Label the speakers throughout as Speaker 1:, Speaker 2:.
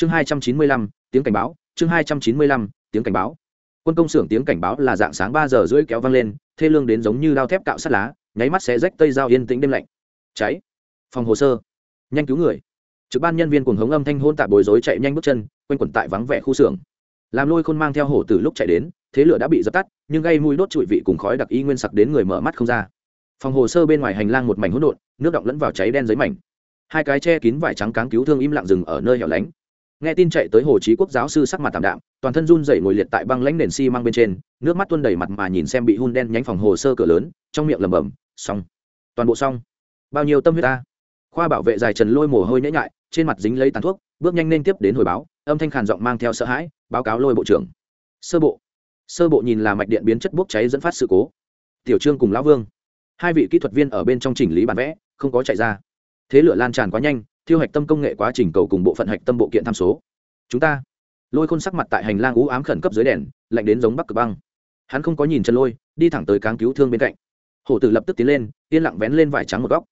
Speaker 1: chương hai trăm chín mươi lăm, tiếng cảnh báo, chương hai trăm chín mươi lăm, tiếng cảnh báo. Quân công xưởng tiếng cảnh báo là dạng sáng ba giờ rưỡi kéo vang lên, thê lương đến giống như đao thép cạo sắt lá, nháy mắt sẽ rách tây dao yên tĩnh đêm lạnh. Cháy. Phòng hồ sơ. Nhanh cứu người. Trực ban nhân viên cùng hống âm thanh hôn tạ bồi dối chạy nhanh bước chân, quanh quẩn tại vắng vẻ khu xưởng. Làm lôi khôn mang theo hổ từ lúc chạy đến, thế lửa đã bị dập tắt, nhưng gây mùi đốt trụi vị cùng khói đặc y nguyên sặc đến người mở mắt không ra. Phòng hồ sơ bên ngoài hành lang một mảnh hỗn độn, nước động lẫn vào cháy đen giấy mảnh. Hai cái che kín vải trắng cáng cứu thương im lặng rừng ở nơi hẻo lánh nghe tin chạy tới hồ chí quốc giáo sư sắc mặt tạm đạm, toàn thân run dậy ngồi liệt tại băng lãnh nền xi măng bên trên, nước mắt tuôn đầy mặt mà nhìn xem bị hun đen nhánh phòng hồ sơ cửa lớn, trong miệng lẩm bẩm, xong. Toàn bộ xong. Bao nhiêu tâm huyết ta? Khoa bảo vệ dài trần lôi mồ hôi nhễ nhại, trên mặt dính lấy tàn thuốc, bước nhanh lên tiếp đến hồi báo, âm thanh khàn giọng mang theo sợ hãi, báo cáo lôi bộ trưởng. Sơ bộ. Sơ bộ nhìn là mạch điện biến chất bốc cháy dẫn phát sự cố. Tiểu trương cùng lão vương. Hai vị kỹ thuật viên ở bên trong chỉnh lý bản vẽ, không có chạy ra. Thế lửa lan tràn quá nhanh thiêu hạch tâm công nghệ quá trình cầu cùng bộ phận hạch tâm bộ kiện tham số. Chúng ta. Lôi khôn sắc mặt tại hành lang ú ám khẩn cấp dưới đèn, lạnh đến giống bắc cực băng. Hắn không có nhìn chân lôi, đi thẳng tới cáng cứu thương bên cạnh. Hổ tử lập tức tiến lên, yên lặng vén lên vải trắng một góc.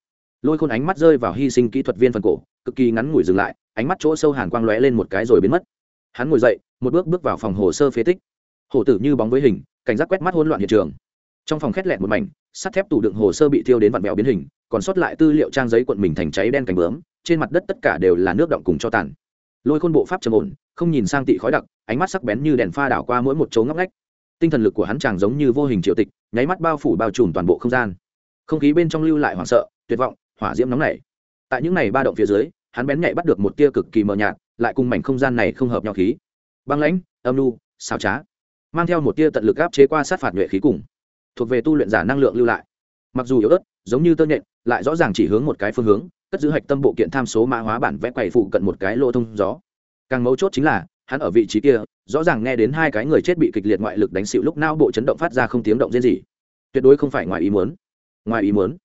Speaker 1: Lôi khôn ánh mắt rơi vào hy sinh kỹ thuật viên phần cổ, cực kỳ ngắn ngủi dừng lại, ánh mắt chỗ sâu hàn quang lóe lên một cái rồi biến mất. Hắn ngồi dậy, một bước bước vào phòng hồ sơ phế tích. Hổ tử như bóng với hình, cảnh giác quét mắt hỗn loạn hiện trường. Trong phòng khét lẹt một mảnh, sắt thép tủ đựng hồ sơ bị thiêu đến vặn vẹo biến hình, còn sót lại tư liệu trang giấy cuộn mình thành cháy đen cành bướm trên mặt đất tất cả đều là nước động cùng cho tàn. Lôi khôn bộ pháp trầm ổn, không nhìn sang tị khói đặc, ánh mắt sắc bén như đèn pha đảo qua mỗi một chỗ ngóc ngách. Tinh thần lực của hắn chàng giống như vô hình triệu tịch, nháy mắt bao phủ bao trùm toàn bộ không gian. Không khí bên trong lưu lại hoảng sợ, tuyệt vọng, hỏa diễm nóng nảy. Tại những này ba động phía dưới, hắn bén nhạy bắt được một tia cực kỳ mờ nhạt, lại cùng mảnh không gian này không hợp nhau khí. Băng lãnh, âm lu sao trá, mang theo một tia tận lực áp chế qua sát phạt nhuệ khí cùng, thuộc về tu luyện giả năng lượng lưu lại. Mặc dù yếu ớt, giống như tơ nhện, lại rõ ràng chỉ hướng một cái phương hướng cất giữ hạch tâm bộ kiện tham số mã hóa bản vẽ quầy phụ cận một cái lỗ thông gió. Càng mấu chốt chính là, hắn ở vị trí kia, rõ ràng nghe đến hai cái người chết bị kịch liệt ngoại lực đánh xịu lúc não bộ chấn động phát ra không tiếng động riêng gì. Tuyệt đối không phải ngoài ý muốn. Ngoài ý muốn.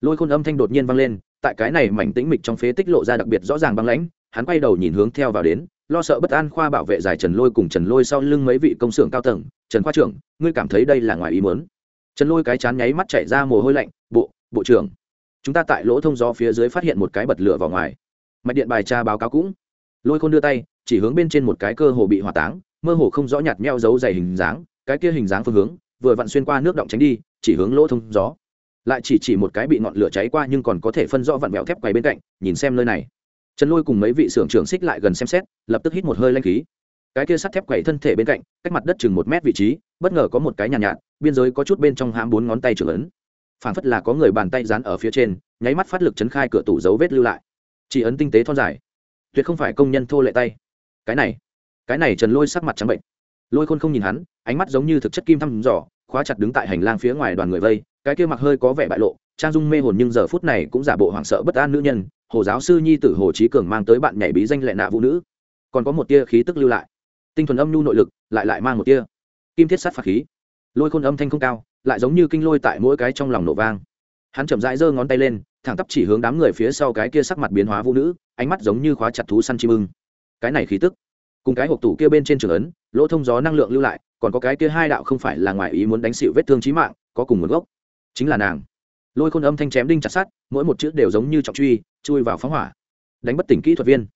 Speaker 1: Lôi khôn âm thanh đột nhiên vang lên, tại cái này mảnh tĩnh mịch trong phế tích lộ ra đặc biệt rõ ràng băng lãnh, hắn quay đầu nhìn hướng theo vào đến, lo sợ bất an khoa bảo vệ giải trần lôi cùng trần lôi sau lưng mấy vị công xưởng cao tầng, trần khoa trưởng, ngươi cảm thấy đây là ngoài ý muốn? Trần lôi cái chán nháy mắt chảy ra mồ hôi lạnh, bộ bộ trưởng chúng ta tại lỗ thông gió phía dưới phát hiện một cái bật lửa vào ngoài. Mạch điện bài tra báo cáo cũng. Lôi khôn đưa tay chỉ hướng bên trên một cái cơ hồ bị hỏa táng mơ hồ không rõ nhạt meo dấu dày hình dáng cái kia hình dáng phương hướng vừa vặn xuyên qua nước động tránh đi chỉ hướng lỗ thông gió. Lại chỉ chỉ một cái bị ngọn lửa cháy qua nhưng còn có thể phân rõ vặn vẹo thép quay bên cạnh nhìn xem nơi này. Trần lôi cùng mấy vị xưởng trưởng xích lại gần xem xét lập tức hít một hơi lanh khí. Cái kia sắt thép quầy thân thể bên cạnh cách mặt đất chừng một mét vị trí bất ngờ có một cái nhàn nhạt, nhạt biên giới có chút bên trong hãm bốn ngón tay trưởng ấn phản phất là có người bàn tay dán ở phía trên, nháy mắt phát lực chấn khai cửa tủ dấu vết lưu lại. Chỉ ấn tinh tế thon dài. Tuyệt không phải công nhân thô lệ tay. Cái này cái này trần lôi sắc mặt trắng bệnh. Lôi khôn không nhìn hắn, ánh mắt giống như thực chất kim thăm dò, khóa chặt đứng tại hành lang phía ngoài đoàn người vây, cái kia mặc hơi có vẻ bại lộ, trang dung mê hồn nhưng giờ phút này cũng giả bộ hoảng sợ bất an nữ nhân, hồ giáo sư nhi tử hồ trí cường mang tới bạn nhảy bí danh lệ nạ vũ nữ. Còn có một tia khí tức lưu lại. Tinh thuần âm nhu nội lực, lại lại mang một tia kim thiết sắt phạt khí lôi khôn âm thanh không cao, lại giống như kinh lôi tại mỗi cái trong lòng nổ vang. Hắn chậm rãi giơ ngón tay lên, thẳng tắp chỉ hướng đám người phía sau cái kia sắc mặt biến hóa vũ nữ, ánh mắt giống như khóa chặt thú săn chim ưng. Cái này khí tức, cùng cái hộp tủ kia bên trên trường ấn, lỗ thông gió năng lượng lưu lại, còn có cái kia hai đạo không phải là ngoài ý muốn đánh xịu vết thương trí mạng, có cùng nguồn gốc. Chính là nàng. Lôi khôn âm thanh chém đinh chặt sát mỗi một chữ đều giống như trọng truy, chui vào phóng hỏa. Đánh bất tỉnh kỹ thuật viên.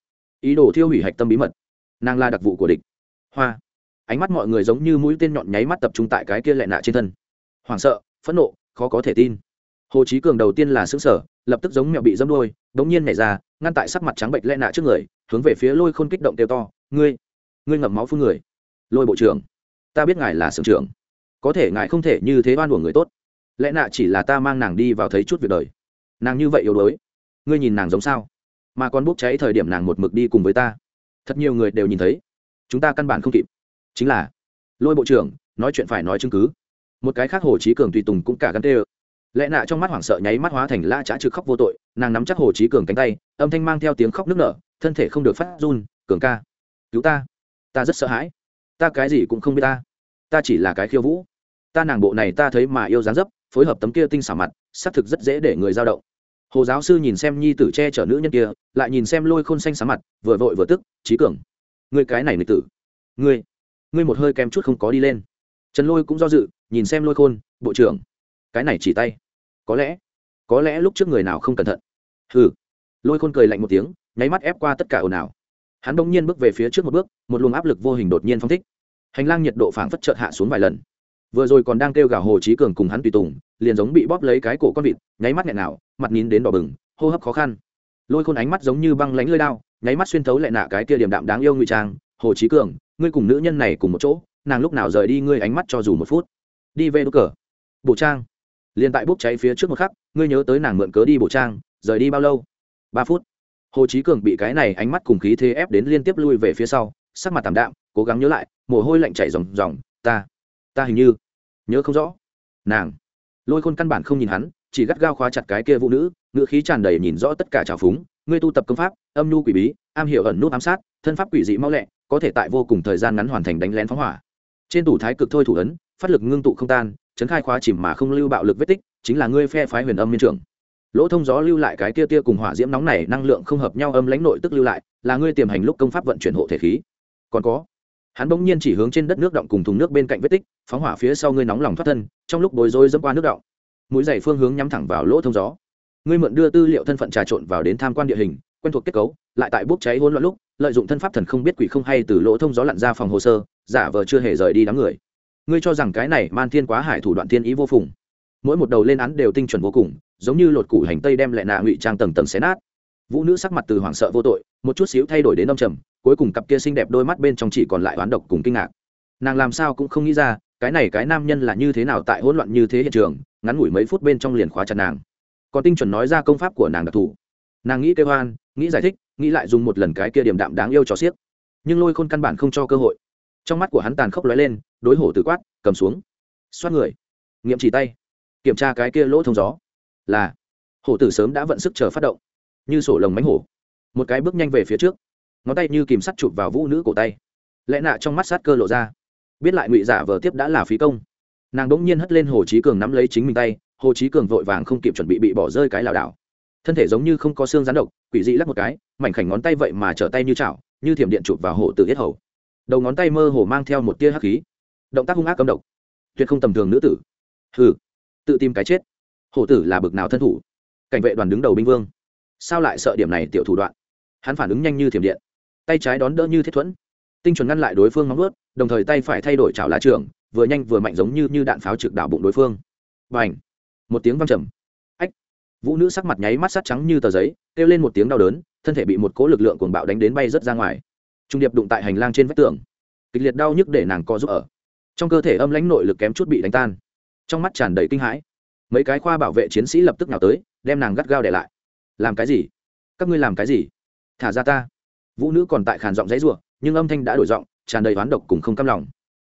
Speaker 1: Ý đồ thiêu hủy hạch tâm bí mật. Nàng là đặc vụ của địch. Hoa ánh mắt mọi người giống như mũi tên nhọn nháy mắt tập trung tại cái kia lẹ nạ trên thân. Hoảng sợ, phẫn nộ, khó có thể tin. Hồ chí cường đầu tiên là xứng sở lập tức giống mẹo bị dâm đôi đống nhiên nhảy ra, ngăn tại sắc mặt trắng bệnh lẹ nạ trước người, hướng về phía lôi khôn kích động kêu to, ngươi ngươi ngậm máu phun người. Lôi bộ trưởng, ta biết ngài là sưởng trưởng. Có thể ngài không thể như thế oan của người tốt. Lẽ nạ chỉ là ta mang nàng đi vào thấy chút việc đời. Nàng như vậy yếu đuối, ngươi nhìn nàng giống sao? Mà còn bốc cháy thời điểm nàng một mực đi cùng với ta. Thật nhiều người đều nhìn thấy. Chúng ta căn bản không kịp chính là, lôi bộ trưởng, nói chuyện phải nói chứng cứ. Một cái khác hồ chí cường tùy tùng cũng cả gắn tê ơ. Lẽ nạ trong mắt hoảng sợ nháy mắt hóa thành la trá trực khóc vô tội, nàng nắm chắc hồ chí cường cánh tay, âm thanh mang theo tiếng khóc nức nở, thân thể không được phát run, cường ca, cứu ta ta rất sợ hãi. Ta cái gì cũng không biết ta. Ta chỉ là cái khiêu vũ. Ta nàng bộ này ta thấy mà yêu dáng dấp, phối hợp tấm kia tinh xảo mặt, xác thực rất dễ để người dao động. Hồ giáo sư nhìn xem nhi tử che chở nữ nhân kia, lại nhìn xem lôi khôn xanh xám mặt, vừa vội vừa tức trí cường người cái này nữ tử. Người ngươi một hơi kém chút không có đi lên. Trần lôi cũng do dự, nhìn xem lôi khôn, bộ trưởng, cái này chỉ tay. Có lẽ có lẽ lúc trước người nào không cẩn thận. Hừ. Lôi khôn cười lạnh một tiếng, nháy mắt ép qua tất cả ồn ào. Hắn bỗng nhiên bước về phía trước một bước, một luồng áp lực vô hình đột nhiên phong thích. Hành lang nhiệt độ phảng phất chợt hạ xuống vài lần. Vừa rồi còn đang kêu gào hồ trí cường cùng hắn tùy tùng, liền giống bị bóp lấy cái cổ con vịt, nháy mắt nghẹn nào, mặt nín đến đỏ bừng, hô hấp khó khăn. Lôi khôn ánh mắt giống như băng lánh lơi đao, nháy mắt xuyên thấu lại nạ cái kia điểm đạm đáng yêu ngụy trang, hồ trí cường ngươi cùng nữ nhân này cùng một chỗ, nàng lúc nào rời đi ngươi ánh mắt cho dù một phút. Đi về đốt cờ. Bộ trang. Liền tại bốc cháy phía trước một khắc, ngươi nhớ tới nàng mượn cớ đi bộ trang, rời đi bao lâu? Ba phút. Hồ Chí cường bị cái này ánh mắt cùng khí thế ép đến liên tiếp lui về phía sau, sắc mặt tảm đạm, cố gắng nhớ lại, mồ hôi lạnh chảy ròng ròng, ta ta hình như nhớ không rõ. Nàng. Lôi khôn căn bản không nhìn hắn, chỉ gắt gao khóa chặt cái kia vũ nữ ngựa khí tràn đầy nhìn rõ tất cả trào phúng, ngươi tu tập công pháp, âm nhu quỷ bí, am hiểu ẩn nút ám sát, thân pháp quỷ dị mau lẹ có thể tại vô cùng thời gian ngắn hoàn thành đánh lén phóng hỏa. Trên tủ thái cực thôi thủ ấn, phát lực ngưng tụ không tan, chấn khai khóa chìm mà không lưu bạo lực vết tích, chính là ngươi phe phái huyền âm miên trưởng. Lỗ thông gió lưu lại cái tia tia cùng hỏa diễm nóng này, năng lượng không hợp nhau âm lãnh nội tức lưu lại, là ngươi tiềm hành lúc công pháp vận chuyển hộ thể khí. Còn có, hắn bỗng nhiên chỉ hướng trên đất nước động cùng thùng nước bên cạnh vết tích, phóng hỏa phía sau ngươi nóng lòng thoát thân, trong lúc bối rối dẫm qua nước động. Mũi giày phương hướng nhắm thẳng vào lỗ thông gió. Ngươi mượn đưa tư liệu thân phận trà trộn vào đến tham quan địa hình quen thuộc kết cấu, lại tại bốc cháy hỗn loạn lúc, lợi dụng thân pháp thần không biết quỷ không hay từ lỗ thông gió lặn ra phòng hồ sơ, giả vờ chưa hề rời đi đám người. Ngươi cho rằng cái này man thiên quá hải thủ đoạn thiên ý vô phùng. Mỗi một đầu lên án đều tinh chuẩn vô cùng, giống như lột củ hành tây đem lại nạ ngụy trang tầng tầng xé nát. Vũ nữ sắc mặt từ hoảng sợ vô tội, một chút xíu thay đổi đến âm trầm, cuối cùng cặp kia xinh đẹp đôi mắt bên trong chỉ còn lại oán độc cùng kinh ngạc. Nàng làm sao cũng không nghĩ ra, cái này cái nam nhân là như thế nào tại hỗn loạn như thế hiện trường, ngắn ngủi mấy phút bên trong liền khóa chặt nàng. Còn tinh chuẩn nói ra công pháp của nàng đặc thù nàng nghĩ kêu hoan, nghĩ giải thích, nghĩ lại dùng một lần cái kia điểm đạm đáng yêu cho xiếc. Nhưng lôi khôn căn bản không cho cơ hội. Trong mắt của hắn tàn khốc lóe lên, đối hổ tử quát, cầm xuống. Xoát người. Nghiệm chỉ tay. Kiểm tra cái kia lỗ thông gió. Là, hổ tử sớm đã vận sức chờ phát động. Như sổ lồng mánh hổ. Một cái bước nhanh về phía trước. Ngón tay như kìm sắt chụp vào vũ nữ cổ tay. Lẽ nạ trong mắt sát cơ lộ ra. Biết lại ngụy giả vờ tiếp đã là phí công. Nàng đ ỗ n g nhiên hất lên hồ chí cường nắm lấy chính mình tay, hồ chí cường vội vàng không kịp chuẩn bị bị bỏ rơi cái lảo đảo thân thể giống như không có xương rán độc quỷ dị lắc một cái mảnh khảnh ngón tay vậy mà trở tay như chảo như thiểm điện chụp vào hổ tử yết hầu. Đầu ngón tay mơ hồ mang theo một tia hắc khí. Động tác hung ác cấm độc. Tuyệt không tầm thường nữ tử. Hừ tự tìm cái chết. Hổ tử là bực nào thân thủ. Cảnh vệ đoàn đứng đầu binh vương. Sao lại sợ điểm này tiểu thủ đoạn? Hắn phản ứng nhanh như thiểm điện. Tay trái đón đỡ như thiết thuẫn. Tinh chuẩn ngăn lại đối phương móng ướt đồng thời tay phải thay đổi chảo lá trường vừa nhanh vừa mạnh giống như, như đạn pháo trực đảo bụng đối phương. Và ảnh một tiếng văng trầm vũ nữ sắc mặt nháy mắt sắt trắng như tờ giấy, kêu lên một tiếng đau đớn, thân thể bị một cố lực lượng cuồng bạo đánh đến bay rớt ra ngoài. Trung điệp đụng tại hành lang trên vách tường. Kịch liệt đau nhức để nàng co giúp ở. Trong cơ thể âm lãnh nội lực kém chút bị đánh tan. Trong mắt tràn đầy kinh hãi. Mấy cái khoa bảo vệ chiến sĩ lập tức nào tới, đem nàng gắt gao để lại. Làm cái gì? Các ngươi làm cái gì? Thả ra ta. Vũ nữ còn tại khàn giọng dãy r u ộ nhưng âm thanh đã đổi giọng, tràn đầy oán độc cùng không căm lòng.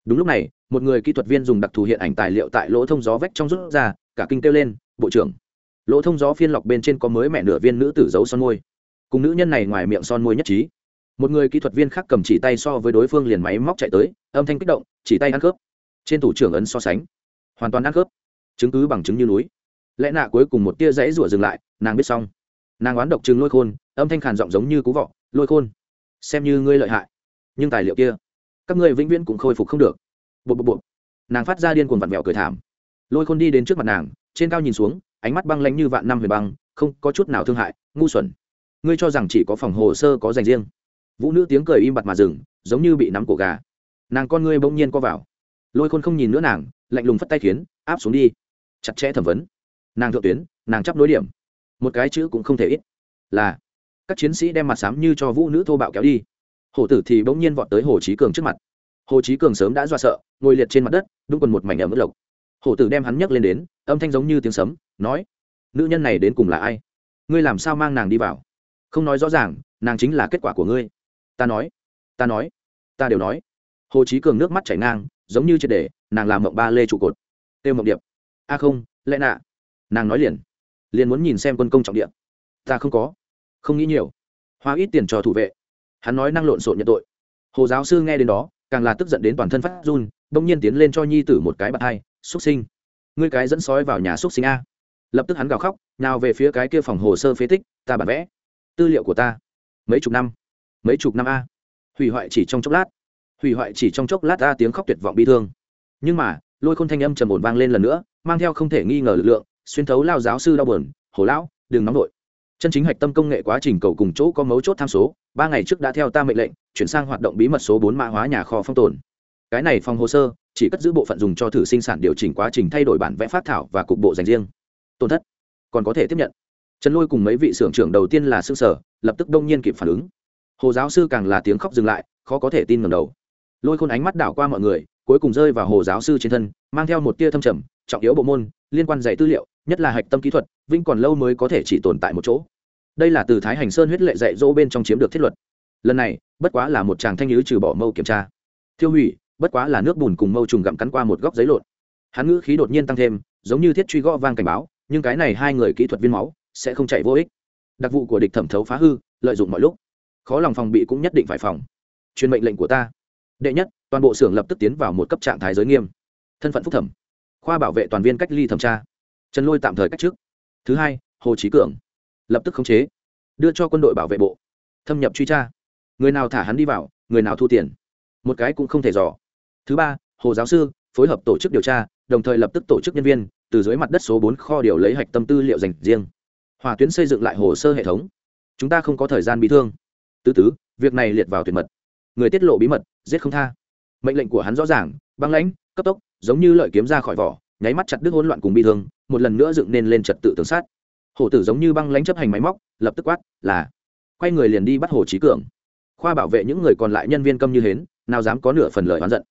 Speaker 1: Đúng lúc này, một người kỹ thuật viên dùng đặc thù hiện ảnh tài liệu tại lỗ thông gió vách trong rút ra, cả kinh kêu lên, bộ trưởng lỗ thông gió phiên lọc bên trên có mới mẹ nửa viên nữ tử giấu son môi. Cùng nữ nhân này ngoài miệng son môi nhất trí. Một người kỹ thuật viên khác cầm chỉ tay so với đối phương liền máy móc chạy tới, âm thanh kích động, chỉ tay ăn khớp. Trên thủ trưởng ấn so sánh. Hoàn toàn ăn khớp. Chứng cứ bằng chứng như núi. Lẽ nạ cuối cùng một tia dãy rủa dừng lại, nàng biết xong. Nàng oán độc chừng lôi khôn, âm thanh khàn giọng giống như cú vọ, lôi khôn, xem như ngươi lợi hại, nhưng tài liệu kia, các ngươi vĩnh viễn cũng khôi phục không được. Bộ bộ bộ nàng phát ra điên cuồng vặn vẹo cười thảm. Lôi khôn đi đến trước mặt nàng, trên cao nhìn xuống ánh mắt băng lãnh như vạn năm huyền băng, không có chút nào thương hại, ngu xuẩn. Ngươi cho rằng chỉ có phòng hồ sơ có dành riêng. Vũ nữ tiếng cười im bặt mà dừng, giống như bị nắm cổ gà. Nàng con ngươi bỗng nhiên co vào. Lôi khôn không nhìn nữa nàng, lạnh lùng phất tay khiến, áp xuống đi. Chặt chẽ thẩm vấn. Nàng thượng tuyến, nàng chấp nối điểm. Một cái chữ cũng không thể ít. Là, các chiến sĩ đem mặt sám như cho vũ nữ thô bạo kéo đi. Hổ tử thì bỗng nhiên vọt tới hồ Chí cường trước mặt. Hồ Chí cường sớm đã dọa sợ, ngồi liệt trên mặt đất, đúng quần một mảnh ở mức lộc. Hổ tử đem hắn nhấc lên đến, âm thanh giống như tiếng sấm nói, nữ nhân này đến cùng là ai? Ngươi làm sao mang nàng đi vào? Không nói rõ ràng, nàng chính là kết quả của ngươi. Ta nói ta nói, ta đều nói. Hồ chí cường nước mắt chảy ngang, giống như triệt để, nàng làm mộng ba lê trụ cột. Têu mộng điệp. A không, lẽ nạ? Nàng nói liền liền muốn nhìn xem quân công trọng điện ta không có, không nghĩ nhiều. Hoa ít tiền cho thủ vệ. Hắn nói năng lộn xộn nhận tội. Hồ giáo sư nghe đến đó, càng là tức giận đến toàn thân phát run, bỗng nhiên tiến lên cho nhi tử một cái bạt hai, xúc sinh. Ngươi cái dẫn sói vào nhà xúc sinh a lập tức hắn gào khóc, nào về phía cái kia phòng hồ sơ phế tích, ta bản vẽ. Tư liệu của ta. Mấy chục năm. Mấy chục năm a. Hủy hoại chỉ trong chốc lát. Hủy hoại chỉ trong chốc lát a tiếng khóc tuyệt vọng bi thương. Nhưng mà, lôi khôn thanh âm trầm ổn vang lên lần nữa, mang theo không thể nghi ngờ lực lượng, xuyên thấu lao giáo sư đau buồn, hồ lão, đừng nóng nổi chân chính hạch tâm công nghệ quá trình cầu cùng chỗ có mấu chốt tham số, ba ngày trước đã theo ta mệnh lệnh, chuyển sang hoạt động bí mật số bốn mã hóa nhà kho phong tồn. Cái này phòng hồ sơ, chỉ cất giữ bộ phận dùng cho thử sinh sản điều chỉnh quá trình thay đổi bản vẽ phát thảo và cục bộ dành riêng tổn thất. Còn có thể tiếp nhận. Trần lôi cùng mấy vị xưởng trưởng đầu tiên là s ư ơ n g sở lập tức đông nhiên kịp phản ứng. Hồ giáo sư càng là tiếng khóc dừng lại, khó có thể tin ngầm đầu. Lôi khôn ánh mắt đảo qua mọi người, cuối cùng rơi vào hồ giáo sư trên thân, mang theo một tia thâm trầm, trọng yếu bộ môn, liên quan dạy tư liệu, nhất là hạch tâm kỹ thuật vinh còn lâu mới có thể chỉ tồn tại một chỗ. Đây là từ thái hành sơn huyết lệ dạy dỗ bên trong chiếm được thiết luật. Lần này, bất quá là một chàng thanh nhứ trừ bỏ mâu kiểm tra. Thiêu hủy, bất quá là nước bùn cùng mâu trùng gặm cắn qua một góc giấy lộn. Hắn ngữ khí đột nhiên tăng thêm, giống như thiết truy gõ vang cảnh báo nhưng cái này hai người kỹ thuật viên máu sẽ không chạy vô ích. Đặc vụ của địch thẩm thấu phá hư, lợi dụng mọi lúc. Khó lòng phòng bị cũng nhất định phải phòng. Truyền mệnh lệnh của ta. Đệ nhất, toàn bộ xưởng lập tức tiến vào một cấp trạng thái giới nghiêm. Thân phận phúc thẩm. Khoa bảo vệ toàn viên cách ly thẩm tra. Trần lôi tạm thời cách trước. Thứ hai, hồ trí cường. Lập tức khống chế. Đưa cho quân đội bảo vệ bộ. Thâm nhập truy tra. Người nào thả hắn đi vào, người nào thu tiền. Một cái cũng không thể dò. Thứ ba, hồ giáo sư, phối hợp tổ chức điều tra đồng thời lập tức tổ chức nhân viên, từ dưới mặt đất số bốn kho điều lấy hạch tâm tư liệu dành riêng. Hòa tuyến xây dựng lại hồ sơ hệ thống. Chúng ta không có thời gian bị thương. Tứ tứ, việc này liệt vào tuyệt mật. Người tiết lộ bí mật, giết không tha. Mệnh lệnh của hắn rõ ràng, băng lãnh, cấp tốc, giống như lợi kiếm ra khỏi vỏ, nháy mắt chặt đứt hỗn loạn cùng bi thương, một lần nữa dựng nên lên trật tự tường sát. Hổ tử giống như băng lãnh chấp hành máy móc, lập tức quát, là. Quay người liền đi bắt hồ trí cường. Khoa bảo vệ những người còn lại nhân viên câm như hến, nào dám có nửa phần lời oán giận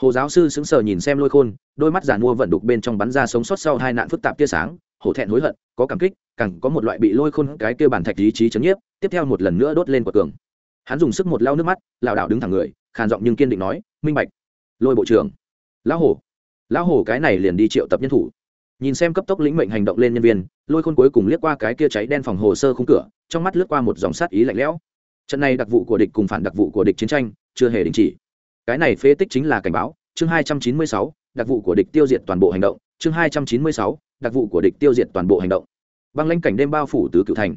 Speaker 1: hồ giáo sư sững sờ nhìn xem lôi khôn, đôi mắt giàn mua vận đục bên trong bắn ra sống sót sau hai nạn phức tạp tia sáng, hổ thẹn hối hận, có cảm kích, càng có một loại bị lôi khôn cái kia bản thạch ý chí chấn nhiếp, tiếp theo một lần nữa đốt lên quật cường. Hắn dùng sức một lao nước mắt, lảo đảo đứng thẳng người, khàn giọng nhưng kiên định nói, minh bạch, lôi bộ trưởng, lão hổ lão hổ cái này liền đi triệu tập nhân thủ. Nhìn xem cấp tốc lĩnh mệnh hành động lên nhân viên, lôi khôn cuối cùng liếc qua cái kia cháy đen phòng hồ sơ khung cửa, trong mắt lướt qua một dòng sát ý lạnh lẽo. Trận này đặc vụ của địch cùng phản đặc vụ của địch chiến tranh chưa hề đình chỉ cái này phế tích chính là cảnh báo, chương hai trăm chín mươi sáu, đặc vụ của địch tiêu diệt toàn bộ hành động, chương hai trăm chín mươi sáu, đặc vụ của địch tiêu diệt toàn bộ hành động. Băng lãnh cảnh đêm bao phủ tứ cựu thành.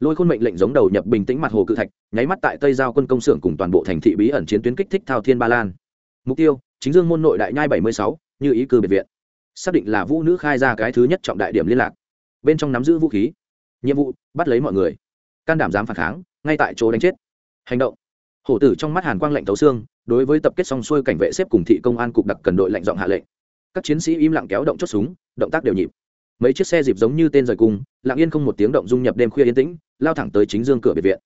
Speaker 1: Lôi khôn mệnh lệnh giống đầu nhập bình tĩnh mặt hồ cự thạch, nháy mắt tại tây giao quân công xưởng cùng toàn bộ thành thị bí ẩn chiến tuyến kích thích thao thiên ba lan. Mục tiêu, chính dương môn nội đại nhai bảy mươi sáu, như ý cư biệt viện. Xác định là vũ nữ khai ra cái thứ nhất trọng đại điểm liên lạc. Bên trong nắm giữ vũ khí. Nhiệm vụ, bắt lấy mọi người. Can đảm dám phản kháng, ngay tại chỗ đánh chết. Hành động hổ tử trong mắt hàn quang lạnh tấu xương, đối với tập kết xong xuôi cảnh vệ xếp cùng thị công an cục đặc cần đội lệnh giọng hạ lệnh. Các chiến sĩ im lặng kéo động chốt súng, động tác đều nhịp. Mấy chiếc xe dịp giống như tên rời cung lặng yên không một tiếng động dung nhập đêm khuya yên tĩnh, lao thẳng tới chính dương cửa biệt viện.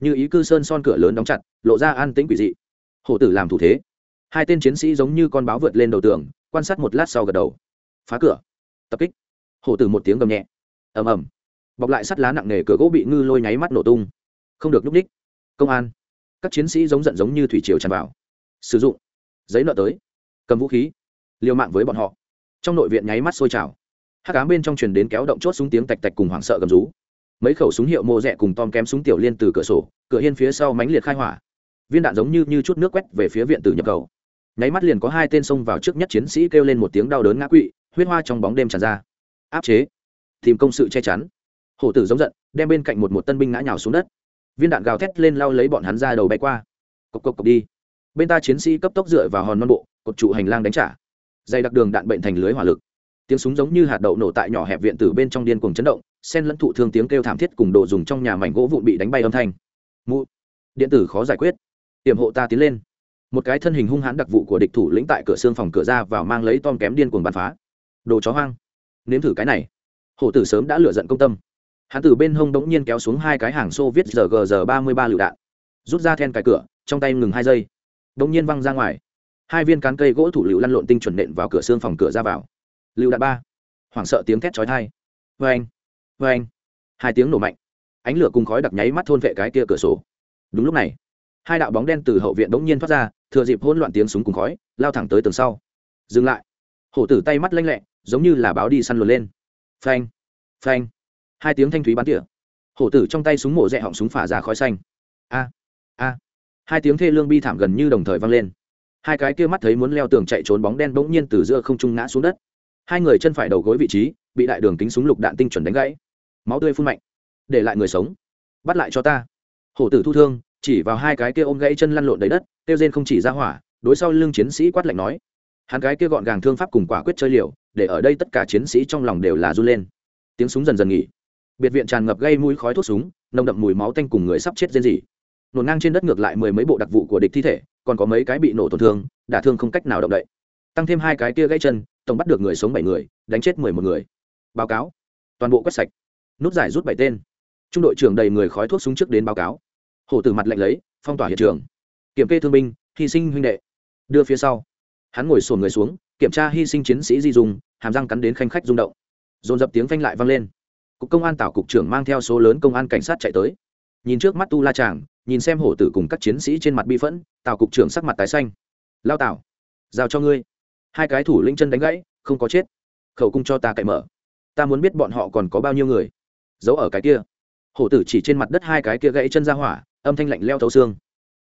Speaker 1: Như ý cư sơn son cửa lớn đóng chặt, lộ ra an tĩnh quỷ dị. Hổ tử làm thủ thế. Hai tên chiến sĩ giống như con báo vượt lên đầu tường, quan sát một lát sau gật đầu. Phá cửa. Tập kích. Hổ tử một tiếng gầm nhẹ. Ầm ầm. Bọc lại sắt lá nặng nề cửa gỗ bị ngư lôi nháy mắt nổ tung. Không được núp ních công an các chiến sĩ giống giận giống như thủy triều tràn vào. Sử dụng. Giấy nợ tới. Cầm vũ khí. Liều mạng với bọn họ. Trong nội viện nháy mắt sôi trào. Hát cám bên trong truyền đến kéo động chốt súng tiếng tạch tạch cùng hoảng sợ gầm rú. Mấy khẩu súng hiệu mô rẽ cùng tom kém súng tiểu liên từ cửa sổ cửa hiên phía sau mánh liệt khai hỏa. Viên đạn giống như, như chút nước quét về phía viện tử nhập cầu. Nháy mắt liền có hai tên xông vào trước nhất chiến sĩ kêu lên một tiếng đau đớn ngã quỵ huyết hoa trong bóng đêm tràn ra. Áp chế. Tìm công sự che chắn. Hổ tử giống giận đem bên cạnh một một tân binh ngã nhào xuống đất viên đạn gào thét lên lao lấy bọn hắn ra đầu bay qua. Cộc cộc cộc đi. Bên ta chiến sĩ cấp tốc dựa vào hòn non bộ, cột trụ hành lang đánh trả. Dày đặc đường đạn bệnh thành lưới hỏa lực. Tiếng súng giống như hạt đậu nổ tại nhỏ hẹp viện tử bên trong điên cuồng chấn động sen lẫn thụ thương tiếng kêu thảm thiết cùng đồ dùng trong nhà mảnh gỗ vụn bị đánh bay âm thanh. Mụ. Điện tử khó giải quyết. Tiềm hộ ta tiến lên. Một cái thân hình hung hãn đặc vụ của địch thủ lĩnh tại cửa xương phòng cửa ra vào mang lấy tom kém điên cuồng bắn phá. Đồ chó hoang. Nếm thử cái này. Hổ tử sớm đã lựa giận công tâm hắn từ bên hông đống nhiên kéo xuống hai cái hàng xô viết RGG ba mươi ba lựu đạn. Rút ra then cài cửa, trong tay ngừng hai giây. Đống nhiên văng ra ngoài. Hai viên cán cây gỗ thủ lựu lăn lộn tinh chuẩn nện vào cửa xương phòng cửa ra vào. Lựu đạn ba. Hoảng sợ tiếng thét chói thai vê anh vâng, vê vâng. anh hai tiếng nổ mạnh. Ánh lửa cùng khói đặc nháy mắt thôn vệ cái kia cửa sổ. Đúng lúc này, hai đạo bóng đen từ hậu viện đống nhiên thoát ra, thừa dịp hỗn loạn tiếng súng cùng khói, lao thẳng tới tường sau. Dừng lại. Hổ tử tay mắt lanh lẹ, giống như là báo đi săn luồn lên. Phanh phanh hai tiếng thanh thúy bắn tỉa. Hổ tử trong tay súng mổ rẽ họng súng phả ra khói xanh. A a. Hai tiếng thê lương bi thảm gần như đồng thời vang lên. Hai cái kia mắt thấy muốn leo tường chạy trốn bóng đen bỗng nhiên từ giữa không trung ngã xuống đất. Hai người chân phải đầu gối vị trí, bị đại đường kính súng lục đạn tinh chuẩn đánh gãy. Máu tươi phun mạnh. Để lại người sống. Bắt lại cho ta. Hổ tử thu thương, chỉ vào hai cái kia ôm gãy chân lăn lộn đầy đất tiêu rên không chỉ ra hỏa, đối sau lưng chiến sĩ quát lạnh nói. Hắn cái kia gọn gàng thương pháp cùng quả quyết chơi liều, để ở đây tất cả chiến sĩ trong lòng đều là run lên. Tiếng súng dần dần nghỉ biệt viện tràn ngập gây mũi khói thuốc súng, nồng đậm mùi máu tanh cùng người sắp chết rên rỉ nổn ngang trên đất ngược lại mười mấy bộ đặc vụ của địch thi thể, còn có mấy cái bị nổ tổn thương, đả thương không cách nào động đậy. Tăng thêm hai cái kia gãy chân, tổng bắt được người sống bảy người, đánh chết mười một người. Báo cáo. Toàn bộ quét sạch. Nút giải rút bảy tên. Trung đội trưởng đầy người khói thuốc súng trước đến báo cáo. Hổ tử mặt lạnh lấy, phong tỏa hiện trường. Kiểm kê thương binh, hy sinh huynh đệ. Đưa phía sau. Hắn ngồi sồn người xuống, kiểm tra hy sinh chiến sĩ di dùng, hàm răng cắn đến khanh khách rung động. Dồn dập tiếng phanh lại vang lên cục công an tảo cục trưởng mang theo số lớn công an cảnh sát chạy tới. Nhìn trước mắt tu la tràng nhìn xem hổ tử cùng các chiến sĩ trên mặt bi phẫn tào cục trưởng sắc mặt tái xanh. Lao tảo, giao cho ngươi. Hai cái thủ lĩnh chân đánh gãy, không có chết. Khẩu cung cho ta cậy mở. Ta muốn biết bọn họ còn có bao nhiêu người. Giấu ở cái kia. Hổ tử chỉ trên mặt đất hai cái kia gãy chân ra hỏa, âm thanh lạnh leo thấu xương.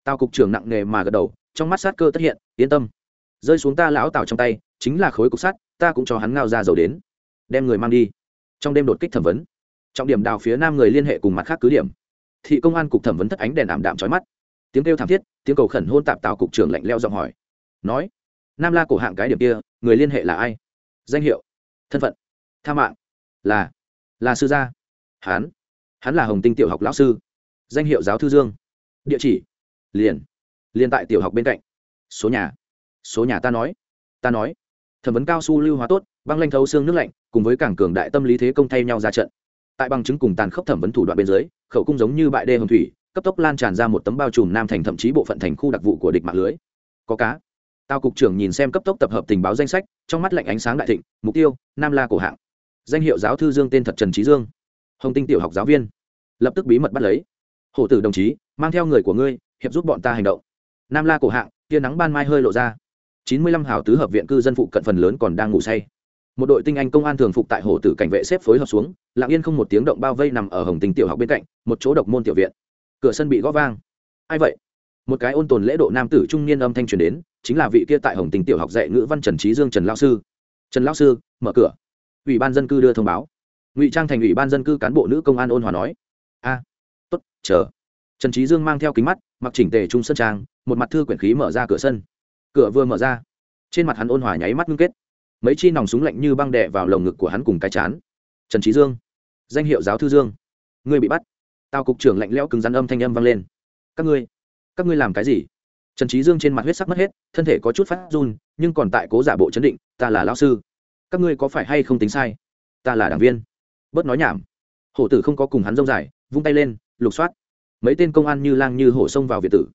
Speaker 1: Tào cục trưởng nặng nề mà gật đầu, trong mắt sát cơ tất hiện, yên tâm. Rơi xuống ta lão tào trong tay, chính là khối cục sắt, ta cũng cho hắn ngao ra dầu đến. Đem người mang đi. Trong đêm đột kích thẩm vấn trọng điểm đào phía nam người liên hệ cùng mặt khác cứ điểm. Thị công an cục thẩm vấn thất ánh đèn ảm đạm trói mắt. Tiếng kêu thảm thiết, tiếng cầu khẩn hôn tạp tào cục trưởng lạnh leo giọng hỏi. Nói, nam la cổ hạng cái điểm kia, người liên hệ là ai? Danh hiệu, thân phận, tha mạng, là là sư gia. Hán hắn là hồng tinh tiểu học lão sư. Danh hiệu giáo thư dương. Địa chỉ, liền liền tại tiểu học bên cạnh. Số nhà số nhà ta nói ta nói. Thẩm vấn cao su lưu hóa tốt, băng lanh thấu xương nước lạnh, cùng với cảng cường đại tâm lý thế công thay nhau ra trận tại bằng chứng cùng tàn khốc thẩm vấn thủ đoạn bên dưới, khẩu cung giống như bại đê hồng thủy, cấp tốc lan tràn ra một tấm bao trùm nam thành thậm chí bộ phận thành khu đặc vụ của địch mạng lưới. Có cá. Tao cục trưởng nhìn xem cấp tốc tập hợp tình báo danh sách, trong mắt lạnh ánh sáng đại thịnh, mục tiêu, nam la cổ hạng. Danh hiệu giáo thư dương tên thật trần trí dương. Hồng tinh tiểu học giáo viên. Lập tức bí mật bắt lấy. Hổ tử đồng chí, mang theo người của ngươi, hiệp giúp bọn ta hành động. Nam la cổ hạng, tia nắng ban mai hơi lộ ra. Chín mươi lăm hào tứ hợp viện cư dân phụ cận phần lớn còn đang ngủ say một đội tinh anh công an thường phục tại hồ tử cảnh vệ xếp phối hợp xuống, lặng yên không một tiếng động bao vây nằm ở hồng tình tiểu học bên cạnh, một chỗ độc môn tiểu viện. Cửa sân bị gõ vang. Ai vậy? Một cái ôn tồn lễ độ nam tử trung niên âm thanh truyền đến, chính là vị kia tại hồng tình tiểu học dạy ngữ văn trần trí dương trần lao sư. Trần lao sư, mở cửa. Ủy ban dân cư đưa thông báo. Ngụy trang thành ủy ban dân cư cán bộ nữ công an ôn hòa nói. A, tốt, chờ. Trần trí dương mang theo kính mắt, mặc chỉnh tề trung sân trang, một mặt thư quyển khí mở ra cửa sân. Cửa vừa mở ra, trên mặt hắn ôn hòa nháy mắt ngưng kết mấy chi nòng súng lạnh như băng đè vào lồng ngực của hắn cùng cái chán. Trần trí dương, danh hiệu giáo thư dương. Ngươi bị bắt. Tào cục trưởng lạnh lẽo cứng rắn âm thanh âm vang lên. Các ngươi các ngươi làm cái gì? Trần trí dương trên mặt huyết sắc mất hết, thân thể có chút phát run, nhưng còn tại cố giả bộ chấn định, ta là lao sư. Các ngươi có phải hay không tính sai? Ta là đảng viên. Bớt nói nhảm. Hổ tử không có cùng hắn rông dài, vung tay lên, lục soát. Mấy tên công an như lang như hổ xông vào việt tử.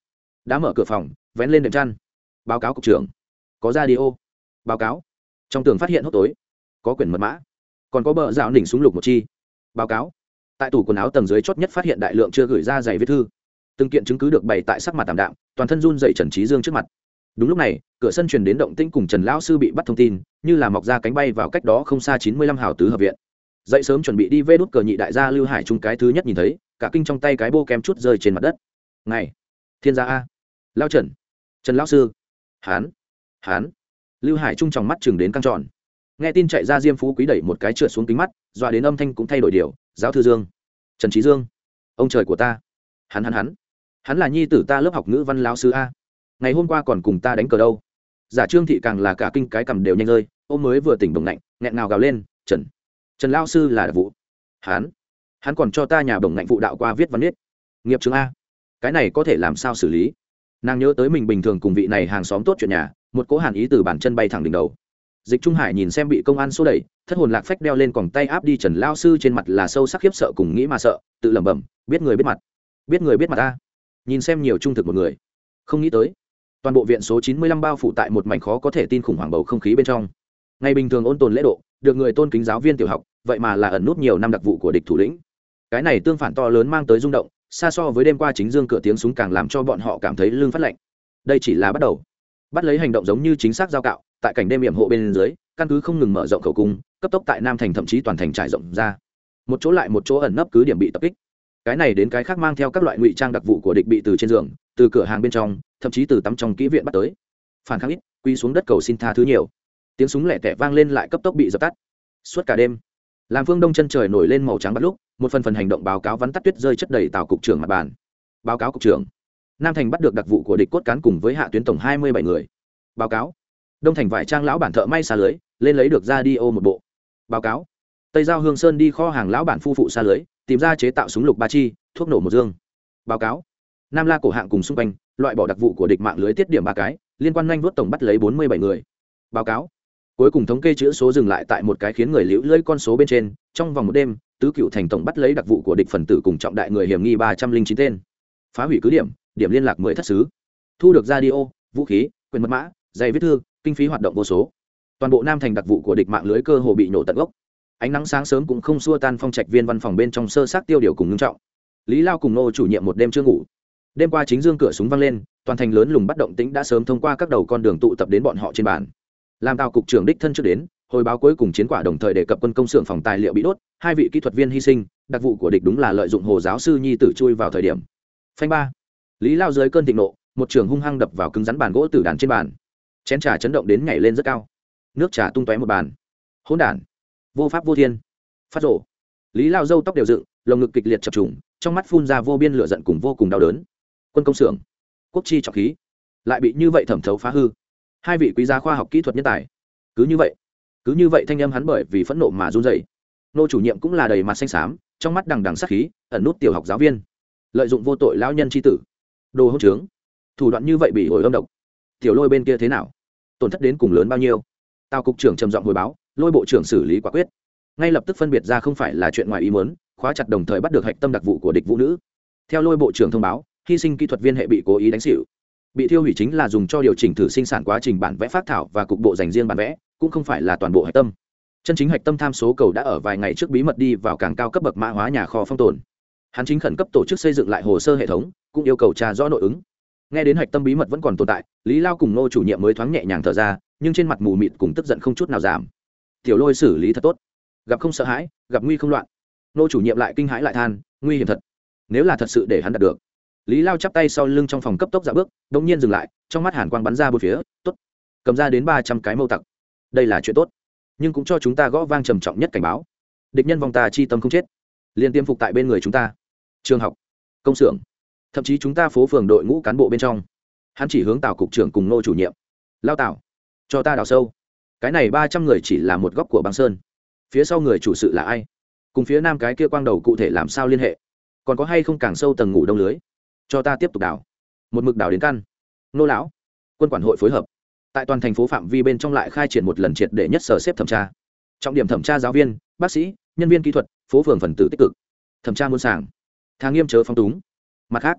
Speaker 1: Đã mở cửa phòng, vén lên đệm chăn. Báo cáo cục trưởng. Có ra đi ô. Báo cáo trong tường phát hiện hốc tối, có quyển mật mã, còn có bờ dạo nỉnh súng lục một chi. Báo cáo, tại tủ quần áo tầng dưới chót nhất phát hiện đại lượng chưa gửi ra giày viết thư. Từng kiện chứng cứ được bày tại sắc mặt tạm đạm, toàn thân run dậy trần trí dương trước mặt. Đúng lúc này, cửa sân truyền đến động tĩnh cùng trần lão sư bị bắt thông tin, như là mọc ra cánh bay vào cách đó không xa chín mươi lăm hào tứ hợp viện. Dậy sớm chuẩn bị đi vê đốt cờ nhị đại gia lưu hải trung cái thứ nhất nhìn thấy, cả kinh trong tay cái bô kem chút rơi trên mặt đất. Ngày, thiên gia a. Lao trần trần lão sư. Hán hán lưu hải trung trong mắt chừng đến căng tròn. Nghe tin chạy ra diêm phú quý đẩy một cái trượt xuống kính mắt, dọa đến âm thanh cũng thay đổi điều, giáo thư dương. Trần trí dương. Ông trời của ta. Hắn hắn hắn. Hắn là nhi tử ta lớp học ngữ văn lao sư a. Ngày hôm qua còn cùng ta đánh cờ đâu. Giả trương thị càng là cả kinh cái cầm đều nhanh rơi ô mới vừa tỉnh đồng lạnh, nghẹn nào gào lên, trần trần lao sư là đặc vụ. Hắn? Hắn còn cho ta nhà đồng ngạnh vụ đạo qua viết văn viết nghiệp chứng a. Cái này có thể làm sao xử lý? Nàng nhớ tới mình bình thường cùng vị này hàng xóm tốt chuyện nhà một cỗ hàn ý từ bàn chân bay thẳng đỉnh đầu. Dịch trung hải nhìn xem bị công an xô đẩy, thất hồn lạc phách đeo lên còng tay áp đi trần lao sư trên mặt là sâu sắc khiếp sợ cùng nghĩ mà sợ, tự lẩm bẩm, biết người biết mặt. Biết người biết mặt ta. Nhìn xem nhiều trung thực một người. Không nghĩ tới, toàn bộ viện số chín mươi lăm bao phủ tại một mảnh khó có thể tin khủng hoảng bầu không khí bên trong. Ngày bình thường ôn tồn lễ độ, được người tôn kính giáo viên tiểu học, vậy mà là ẩn nút nhiều năm đặc vụ của địch thủ lĩnh. Cái này tương phản to lớn mang tới rung động, xa so với đêm qua chính dương cửa tiếng súng càng làm cho bọn họ cảm thấy lương phát lạnh. Đây chỉ là bắt đầu bắt lấy hành động giống như chính xác giao cạo, tại cảnh đêm hiểm hộ bên dưới, căn cứ không ngừng mở rộng khẩu cung, cấp tốc tại nam thành thậm chí toàn thành trải rộng ra. Một chỗ lại một chỗ ẩn nấp cứ điểm bị tập kích. Cái này đến cái khác mang theo các loại ngụy trang đặc vụ của địch bị từ trên giường, từ cửa hàng bên trong, thậm chí từ tắm trong kỹ viện bắt tới. Phản kháng ít quy xuống đất cầu xin tha thứ nhiều. Tiếng súng lẻ tẻ vang lên lại cấp tốc bị dập tắt. Suốt cả đêm, làm phương đông chân trời nổi lên màu trắng bắt lúc, một phần phần hành động báo cáo vắn tắt tuyết rơi chất đầy tàu cục trưởng mặt bàn. Báo cáo cục trưởng nam thành bắt được đặc vụ của địch cốt cán cùng với hạ tuyến tổng hai mươi bảy người. Báo cáo. Đông thành vải trang lão bản thợ may xa lưới, lên lấy được ra đi ô một bộ. Báo cáo. Tây giao hương sơn đi kho hàng lão bản phu phụ xa lưới, tìm ra chế tạo súng lục ba chi, thuốc nổ một dương. Báo cáo. Nam la cổ hạng cùng xung quanh, loại bỏ đặc vụ của địch mạng lưới tiết điểm ba cái, liên quan nhanh vuốt tổng bắt lấy bốn mươi bảy người. Báo cáo. Cuối cùng thống kê chữ số dừng lại tại một cái khiến người liễu lưỡi con số bên trên, trong vòng một đêm, tứ cựu thành tổng bắt lấy đặc vụ của địch phần tử cùng trọng đại người hiểm nghi ba trăm linh chín tên. Phá hủy cứ điểm điểm liên lạc mới thất xứ. Thu được radio vũ khí, quyền mật mã dây viết thư, kinh phí hoạt động vô số. Toàn bộ nam thành đặc vụ của địch mạng lưới cơ hồ bị nổ tận gốc. Ánh nắng sáng sớm cũng không xua tan phong trạch viên văn phòng bên trong sơ sát tiêu điều cùng ngưng trọng. Lý lao cùng nô chủ nhiệm một đêm chưa ngủ. Đêm qua chính dương cửa súng văng lên, toàn thành lớn lùng bắt động tĩnh đã sớm thông qua các đầu con đường tụ tập đến bọn họ trên bàn. Làm tàu cục trưởng đích thân trước đến, hồi báo cuối cùng chiến quả đồng thời đề cập quân công xưởng phòng tài liệu bị đốt, hai vị kỹ thuật viên hy sinh, đặc vụ của địch đúng là lợi dụng hồ giáo sư nhi tử chui vào thời điểm. Phanh ba lý lao dưới cơn thịnh nộ, một trường hung hăng đập vào cứng rắn bàn gỗ tử đàn trên bàn. Chén trà chấn động đến nhảy lên rất cao. Nước trà tung tóe một bàn. Hỗn đản. Vô pháp vô thiên. Phát rổ lý lao dâu tóc đều dựng, lồng ngực kịch liệt chập trùng, trong mắt phun ra vô biên lửa giận cùng vô cùng đau đớn. Quân công xưởng. Quốc chi trọng khí. Lại bị như vậy thẩm thấu phá hư. Hai vị quý gia khoa học kỹ thuật nhân tài. Cứ như vậy. Cứ như vậy thanh âm hắn bởi vì phẫn nộ mà run dậy nô chủ nhiệm cũng là đầy mặt xanh xám, trong mắt đằng đằng sắc khí, ẩn nút tiểu học giáo viên. Lợi dụng vô tội lão nhân tri tử đồ hỗn trướng. Thủ đoạn như vậy bị ổi âm độc. Tiểu lôi bên kia thế nào? Tổn thất đến cùng lớn bao nhiêu? Tào cục trưởng trầm giọng hồi báo, lôi bộ trưởng xử lý quả quyết. Ngay lập tức phân biệt ra không phải là chuyện ngoài ý muốn, khóa chặt đồng thời bắt được hạch tâm đặc vụ của địch vũ nữ. Theo lôi bộ trưởng thông báo, hy sinh kỹ thuật viên hệ bị cố ý đánh xỉu. Bị thiêu hủy chính là dùng cho điều chỉnh thử sinh sản quá trình bản vẽ phát thảo và cục bộ dành riêng bản vẽ, cũng không phải là toàn bộ hạch tâm. Chân chính hạch tâm tham số cầu đã ở vài ngày trước bí mật đi vào càng cao cấp bậc mã hóa nhà kho phong tồn hắn chính khẩn cấp tổ chức xây dựng lại hồ sơ hệ thống, cũng yêu cầu tra rõ nội ứng. Nghe đến hạch tâm bí mật vẫn còn tồn tại, lý lao cùng nô chủ nhiệm mới thoáng nhẹ nhàng thở ra, nhưng trên mặt mù mịt cùng tức giận không chút nào giảm. Tiểu lôi xử lý thật tốt. Gặp không sợ hãi, gặp nguy không loạn. Nô chủ nhiệm lại kinh hãi lại than, nguy hiểm thật. Nếu là thật sự để hắn đạt được. Lý lao chắp tay sau lưng trong phòng cấp tốc dạ bước đ ỗ n g nhiên dừng lại, trong mắt hàn quang bắn ra bốn phía t ố t cầm ra đến ba trăm cái mâu tặc. Đây là chuyện tốt, nhưng cũng cho chúng ta gõ vang trầm trọng nhất cảnh báo. Địch nhân vòng ta chi tâm không chết liền tiêm phục tại bên người chúng ta. Trường học công xưởng thậm chí chúng ta phố phường đội ngũ cán bộ bên trong. Hắn chỉ hướng tào cục trưởng cùng nô chủ nhiệm. Lao tào cho ta đào sâu. Cái này ba trăm người chỉ là một góc của băng sơn. Phía sau người chủ sự là ai? Cùng phía nam cái kia quang đầu cụ thể làm sao liên hệ? Còn có hay không càng sâu tầng ngủ đông lưới? Cho ta tiếp tục đào, một mực đào đến căn. Nô lão quân quản hội phối hợp. Tại toàn thành phố phạm vi bên trong lại khai triển một lần triệt để nhất sở xếp thẩm tra. Trọng điểm thẩm tra giáo viên bác sĩ nhân viên kỹ thuật phố phường phần tử tích cực. Thẩm tra muôn sàng. Thang nghiêm chớ phong túng. Mặt khác,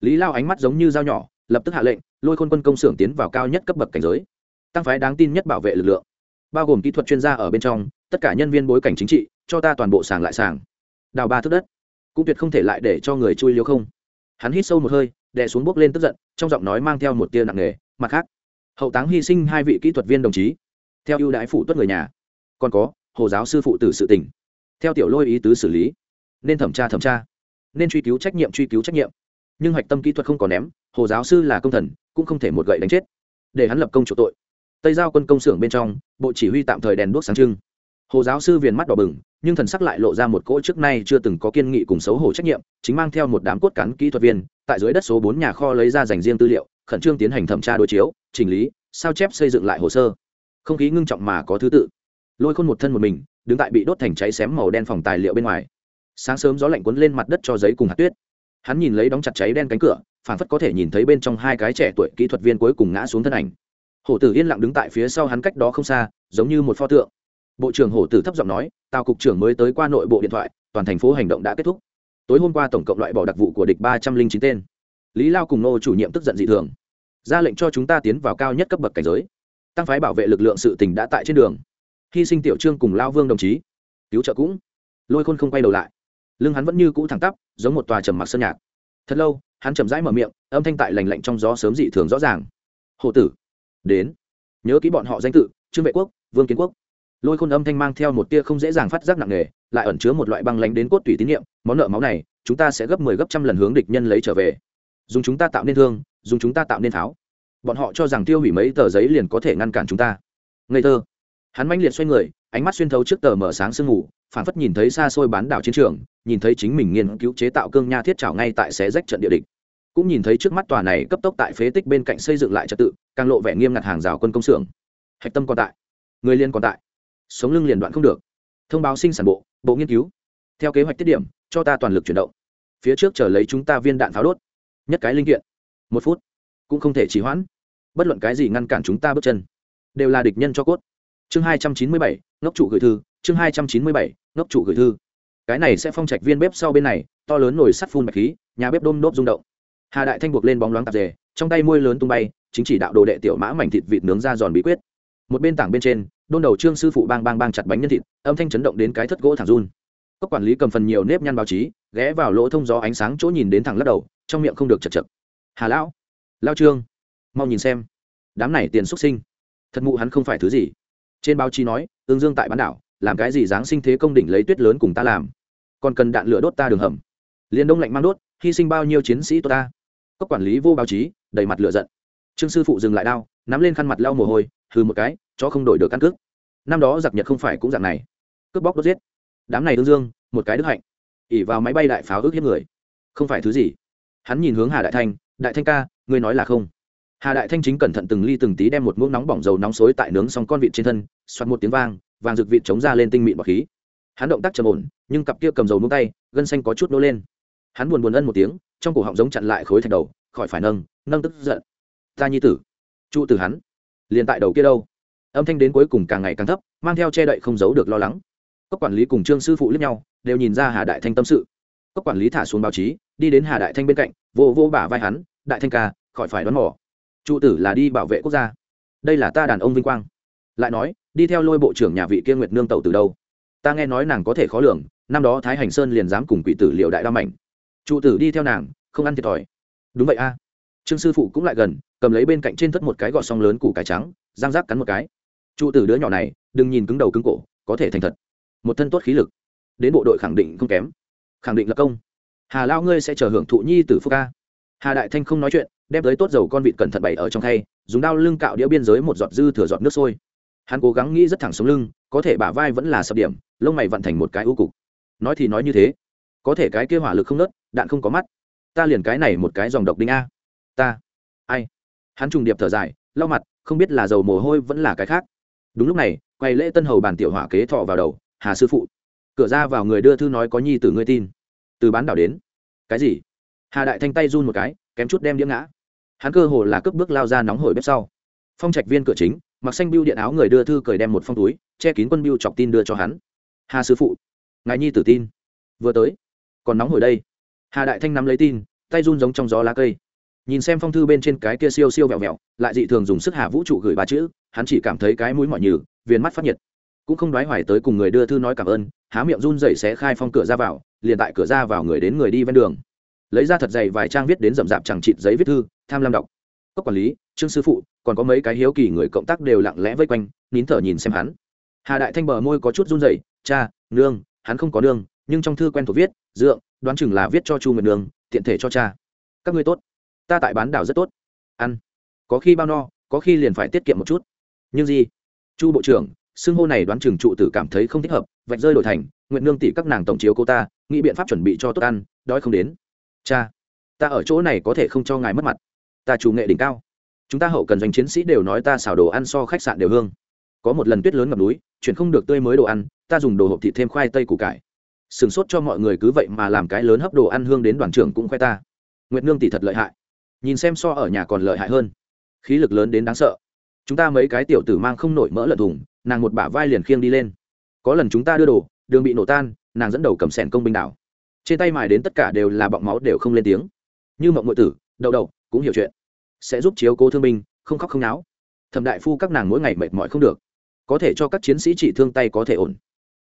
Speaker 1: lý lao ánh mắt giống như dao nhỏ, lập tức hạ lệnh, lôi khôn quân công xưởng tiến vào cao nhất cấp bậc cảnh giới. Tăng phái đáng tin nhất bảo vệ lực lượng. Bao gồm kỹ thuật chuyên gia ở bên trong, tất cả nhân viên bối cảnh chính trị, cho ta toàn bộ sàng lại sàng. Đào ba thước đất. Cũng tuyệt không thể lại để cho người chui liêu không. Hắn hít sâu một hơi, đè xuống bước lên tức giận, trong giọng nói mang theo một tia nặng nề, mặt khác, hậu táng hy sinh hai vị kỹ thuật viên đồng chí. Theo ưu đãi phụ tuất người nhà. Còn có, hồ giáo sư phụ tử sự tỉnh theo tiểu lôi ý tứ xử lý. Nên thẩm tra thẩm tra. Nên truy cứu trách nhiệm, truy cứu trách nhiệm. Nhưng hạch tâm kỹ thuật không còn ném, hồ giáo sư là công thần, cũng không thể một gậy đánh chết. Để hắn lập công chủ tội. Tây giao quân công xưởng bên trong, bộ chỉ huy tạm thời đèn đuốc sáng trưng. Hồ giáo sư viền mắt đỏ bừng, nhưng thần sắc lại lộ ra một cỗ trước nay chưa từng có kiên nghị cùng xấu hổ trách nhiệm, chính mang theo một đám cốt cán kỹ thuật viên, tại dưới đất số bốn nhà kho lấy ra dành riêng tư liệu, khẩn trương tiến hành thẩm tra đối chiếu, chỉnh lý, sao chép xây dựng lại hồ sơ. Không khí ngưng trọng mà có thứ tự. Lôi khôn một thân một mình đứng tại bị đốt thành cháy xém màu đen phòng tài liệu bên ngoài. Sáng sớm gió lạnh cuốn lên mặt đất cho giấy cùng hạt tuyết. Hắn nhìn lấy đóng chặt cháy đen cánh cửa phản phất có thể nhìn thấy bên trong hai cái trẻ tuổi kỹ thuật viên cuối cùng ngã xuống thân ảnh. Hổ tử yên lặng đứng tại phía sau hắn cách đó không xa, giống như một pho tượng. Bộ trưởng hổ tử thấp giọng nói, tào cục trưởng mới tới qua nội bộ điện thoại, toàn thành phố hành động đã kết thúc. Tối hôm qua tổng cộng loại bỏ đặc vụ của địch ba trăm linh chín tên. Lý lao cùng nô chủ nhiệm tức giận dị thường. Ra lệnh cho chúng ta tiến vào cao nhất cấp bậc cảnh giới. Tăng phái bảo vệ lực lượng sự tình đã tại trên đường hy sinh tiểu trương cùng lao vương đồng chí. Cứu trợ cũng. Lôi khôn không quay đầu lại. Lưng hắn vẫn như cũ thẳng tắp, giống một tòa trầm mặc sơn nhạc. Thật lâu, hắn chầm rãi mở miệng, âm thanh tại lành lạnh trong gió sớm dị thường rõ ràng. Hộ tử, đến. Nhớ kỹ bọn họ danh tự, trương vệ quốc, vương kiến quốc. Lôi khôn âm thanh mang theo một tia không dễ dàng phát giác nặng nề, lại ẩn chứa một loại băng lánh đến cốt tủy tín nhiệm món nợ máu này, chúng ta sẽ gấp mười 10 gấp trăm lần hướng địch nhân lấy trở về. Dùng chúng ta tạo nên thương, dùng chúng ta tạo nên tháo bọn họ cho rằng tiêu hủy mấy tờ giấy liền có thể ngăn cản chúng ta. Ngây thơ hắn manh liệt xoay người, ánh mắt xuyên thấu trước tờ mở sáng sương ngủ phản phất nhìn thấy xa xôi bán đảo chiến trường, nhìn thấy chính mình nghiên cứu chế tạo cương nha thiết trào ngay tại xé rách trận địa địch. Cũng nhìn thấy trước mắt tòa này cấp tốc tại phế tích bên cạnh xây dựng lại trật tự, càng lộ vẻ nghiêm ngặt hàng rào quân công xưởng. Hạch tâm còn tại. Người liên còn tại. Sống lưng liền đoạn không được. Thông báo sinh sản bộ bộ nghiên cứu. Theo kế hoạch tiết điểm, cho ta toàn lực chuyển động. Phía trước chờ lấy chúng ta viên đạn pháo đốt. Nhất cái linh kiện. Một phút. Cũng không thể trì hoãn. Bất luận cái gì ngăn cản chúng ta bước chân. Đều là địch nhân cho cốt chương hai trăm chín mươi bảy, ngốc trụ gửi thư. Chương hai trăm chín mươi bảy, ngốc trụ gửi thư. Cái này sẽ phong trạch viên bếp sau bên này, to lớn nồi sắt phun bạch khí, nhà bếp đôm đốp rung động. Hà đại thanh buộc lên bóng loáng tạp dề, trong tay môi lớn tung bay, chính chỉ đạo đồ đệ tiểu mã mảnh thịt vịt nướng ra giòn bí quyết. Một bên tảng bên trên, đôn đầu trương sư phụ bang bang bang chặt bánh nhân thịt, âm thanh chấn động đến cái thất gỗ thẳng run. Các quản lý cầm phần nhiều nếp nhăn báo chí, ghé vào lỗ thông gió ánh sáng chỗ nhìn đến thẳng lắc đầu, trong miệng không được chật chật. Hà lão lao trương, mau nhìn xem. Đám này tiền xuất sinh, thật mụ hắn không phải thứ gì trên báo chí nói, tương dương tại bán đảo, làm cái gì giáng sinh thế công đỉnh lấy tuyết lớn cùng ta làm? Còn cần đạn lửa đốt ta đường hầm. Liền đông lạnh mang đốt, hy sinh bao nhiêu chiến sĩ tốt ta? Các quản lý vô báo chí, đầy mặt lửa giận. Trương sư phụ dừng lại đao, nắm lên khăn mặt lau mồ hôi, hừ một cái cho không đổi được căn cước. Năm đó giặc nhật không phải cũng dạng này. Cướp bóc đốt giết. Đám này tương dương, một cái đức hạnh. Ỉ vào máy bay đại pháo ước hiếp người. Không phải thứ gì. Hắn nhìn hướng hà đại thanh đại thanh ca, ngươi nói là không? Hà đại thanh chính cẩn thận từng ly từng tí đem một muỗng nóng bỏng dầu nóng xối tại nướng xong con vịt trên thân xoát một tiếng vang, vàng rực vịt chống ra lên tinh mịn bọc khí. Hắn động tác trầm ổn, nhưng cặp kia cầm dầu muỗng tay, gân xanh có chút nô lên. Hắn buồn buồn ân một tiếng, trong cổ họng giống chặn lại khối thạch đầu, khỏi phải nâng nâng tức giận. Ta nhi tử, trụ từ hắn, liền tại đầu kia đâu. Âm thanh đến cuối cùng càng ngày càng thấp, mang theo che đậy không giấu được lo lắng. Các quản lý cùng trương sư phụ lẫn nhau, đều nhìn ra hà đại thanh tâm sự. Các quản lý thả xuống báo chí, đi đến hà đại thanh bên cạnh, vô vô bả vai hắn, đại thanh ca, khỏi phải đón mỏ trụ tử là đi bảo vệ quốc gia. Đây là ta đàn ông vinh quang. Lại nói, đi theo lôi bộ trưởng nhà vị kia nguyệt nương tàu từ đâu? Ta nghe nói nàng có thể khó lường, năm đó thái hành sơn liền dám cùng quỷ tử liệu đại đa mảnh. Trụ tử đi theo nàng, không ăn thiệt thòi. Đúng vậy a. Trương sư phụ cũng lại gần, cầm lấy bên cạnh trên thất một cái gọt song lớn củ cải trắng giang rác cắn một cái. Trụ tử đứa nhỏ này, đừng nhìn cứng đầu cứng cổ, có thể thành thật. Một thân tốt khí lực. Đến bộ đội khẳng định không kém. Khẳng định là công. Hà lao ngươi sẽ chờ hưởng thụ nhi tử phúc ca. Hà đại thanh không nói chuyện đem tới tốt dầu con vịt cẩn thận bày ở trong khay, dùng đao lưng cạo đĩa biên giới một giọt dư thừa giọt nước sôi. Hắn cố gắng nghĩ rất thẳng sống lưng, có thể bả vai vẫn là sập điểm, lông mày vận thành một cái ưu cục. Nói thì nói như thế, có thể cái kia hỏa lực không nớt, đạn không có mắt. Ta liền cái này một cái dòng độc đinh a. Ta, ai? Hắn trùng điệp thở dài, lau mặt, không biết là dầu mồ hôi vẫn là cái khác. Đúng lúc này, quay lễ tân hầu bàn tiểu hỏa kế thọ vào đầu, hà sư phụ, cửa ra vào người đưa thư nói có nhi tử ngươi tin. Từ bán đảo đến. Cái gì? Hà đại thanh tay run một cái, kém chút đem đĩa ngã hắn cơ hồ là cướp bước lao ra nóng hổi bếp sau. Phong trạch viên cửa chính, mặc xanh biêu điện áo người đưa thư cởi đem một phong túi, che kín quân biêu chọc tin đưa cho hắn. Hà sư phụ, ngài nhi tử tin. Vừa tới, còn nóng hổi đây. Hà đại thanh nắm lấy tin, tay run giống trong gió lá cây. Nhìn xem phong thư bên trên cái kia siêu siêu vẹo vẹo, lại dị thường dùng sức hà vũ trụ gửi ba chữ, hắn chỉ cảm thấy cái mũi mỏi nhừ, viền mắt phát nhiệt. Cũng không đoái hoài tới cùng người đưa thư nói cảm ơn, há miệng run dậy sẽ khai phong cửa ra vào, liền tại cửa ra vào người đến người đi ven đường lấy ra thật dày vài trang viết đến rậm rạp chẳng chịt giấy viết thư, tham lam đọc. Cốc quản lý, trương sư phụ, còn có mấy cái hiếu kỳ người cộng tác đều lặng lẽ vây quanh, nín thở nhìn xem hắn. Hà đại thanh bờ môi có chút run rẩy, cha, nương, hắn không có nương, nhưng trong thư quen thuộc viết, dượng, đoán chừng là viết cho chu nguyệt nương, tiện thể cho cha. Các ngươi tốt. Ta tại bán đảo rất tốt. Ăn. Có khi bao no, có khi liền phải tiết kiệm một chút. Nhưng gì? Chu bộ trưởng, xưng hô này đoán chừng trụ tử cảm thấy không thích hợp, vạch rơi đổi thành nguyện nương tỷ các nàng tổng chiếu cô ta, nghĩ biện pháp chuẩn bị cho tốt ăn, đói không đến cha, ta ở chỗ này có thể không cho ngài mất mặt. Ta chủ nghệ đỉnh cao. Chúng ta hậu cần doanh chiến sĩ đều nói ta xào đồ ăn so khách sạn đều hương. Có một lần tuyết lớn ngập núi chuyển không được tươi mới đồ ăn, ta dùng đồ hộp thịt thêm khoai tây củ cải. Sửng sốt cho mọi người cứ vậy mà làm cái lớn hấp đồ ăn hương đến đoàn trưởng cũng khoe ta. Nguyệt nương tỷ thật lợi hại. Nhìn xem so ở nhà còn lợi hại hơn. Khí lực lớn đến đáng sợ. Chúng ta mấy cái tiểu tử mang không nổi mỡ lợn thùng nàng một bả vai liền khiêng đi lên. Có lần chúng ta đưa đồ, đường bị nổ tan, nàng dẫn đầu cầm sẻn công binh đảo trên tay mài đến tất cả đều là bọng máu đều không lên tiếng. Như mộng ngội tử, đậu đậu, cũng hiểu chuyện. Sẽ giúp chiếu cố thương binh, không khóc không náo. Thẩm đại phu các nàng mỗi ngày mệt mỏi không được. Có thể cho các chiến sĩ trị thương tay có thể ổn.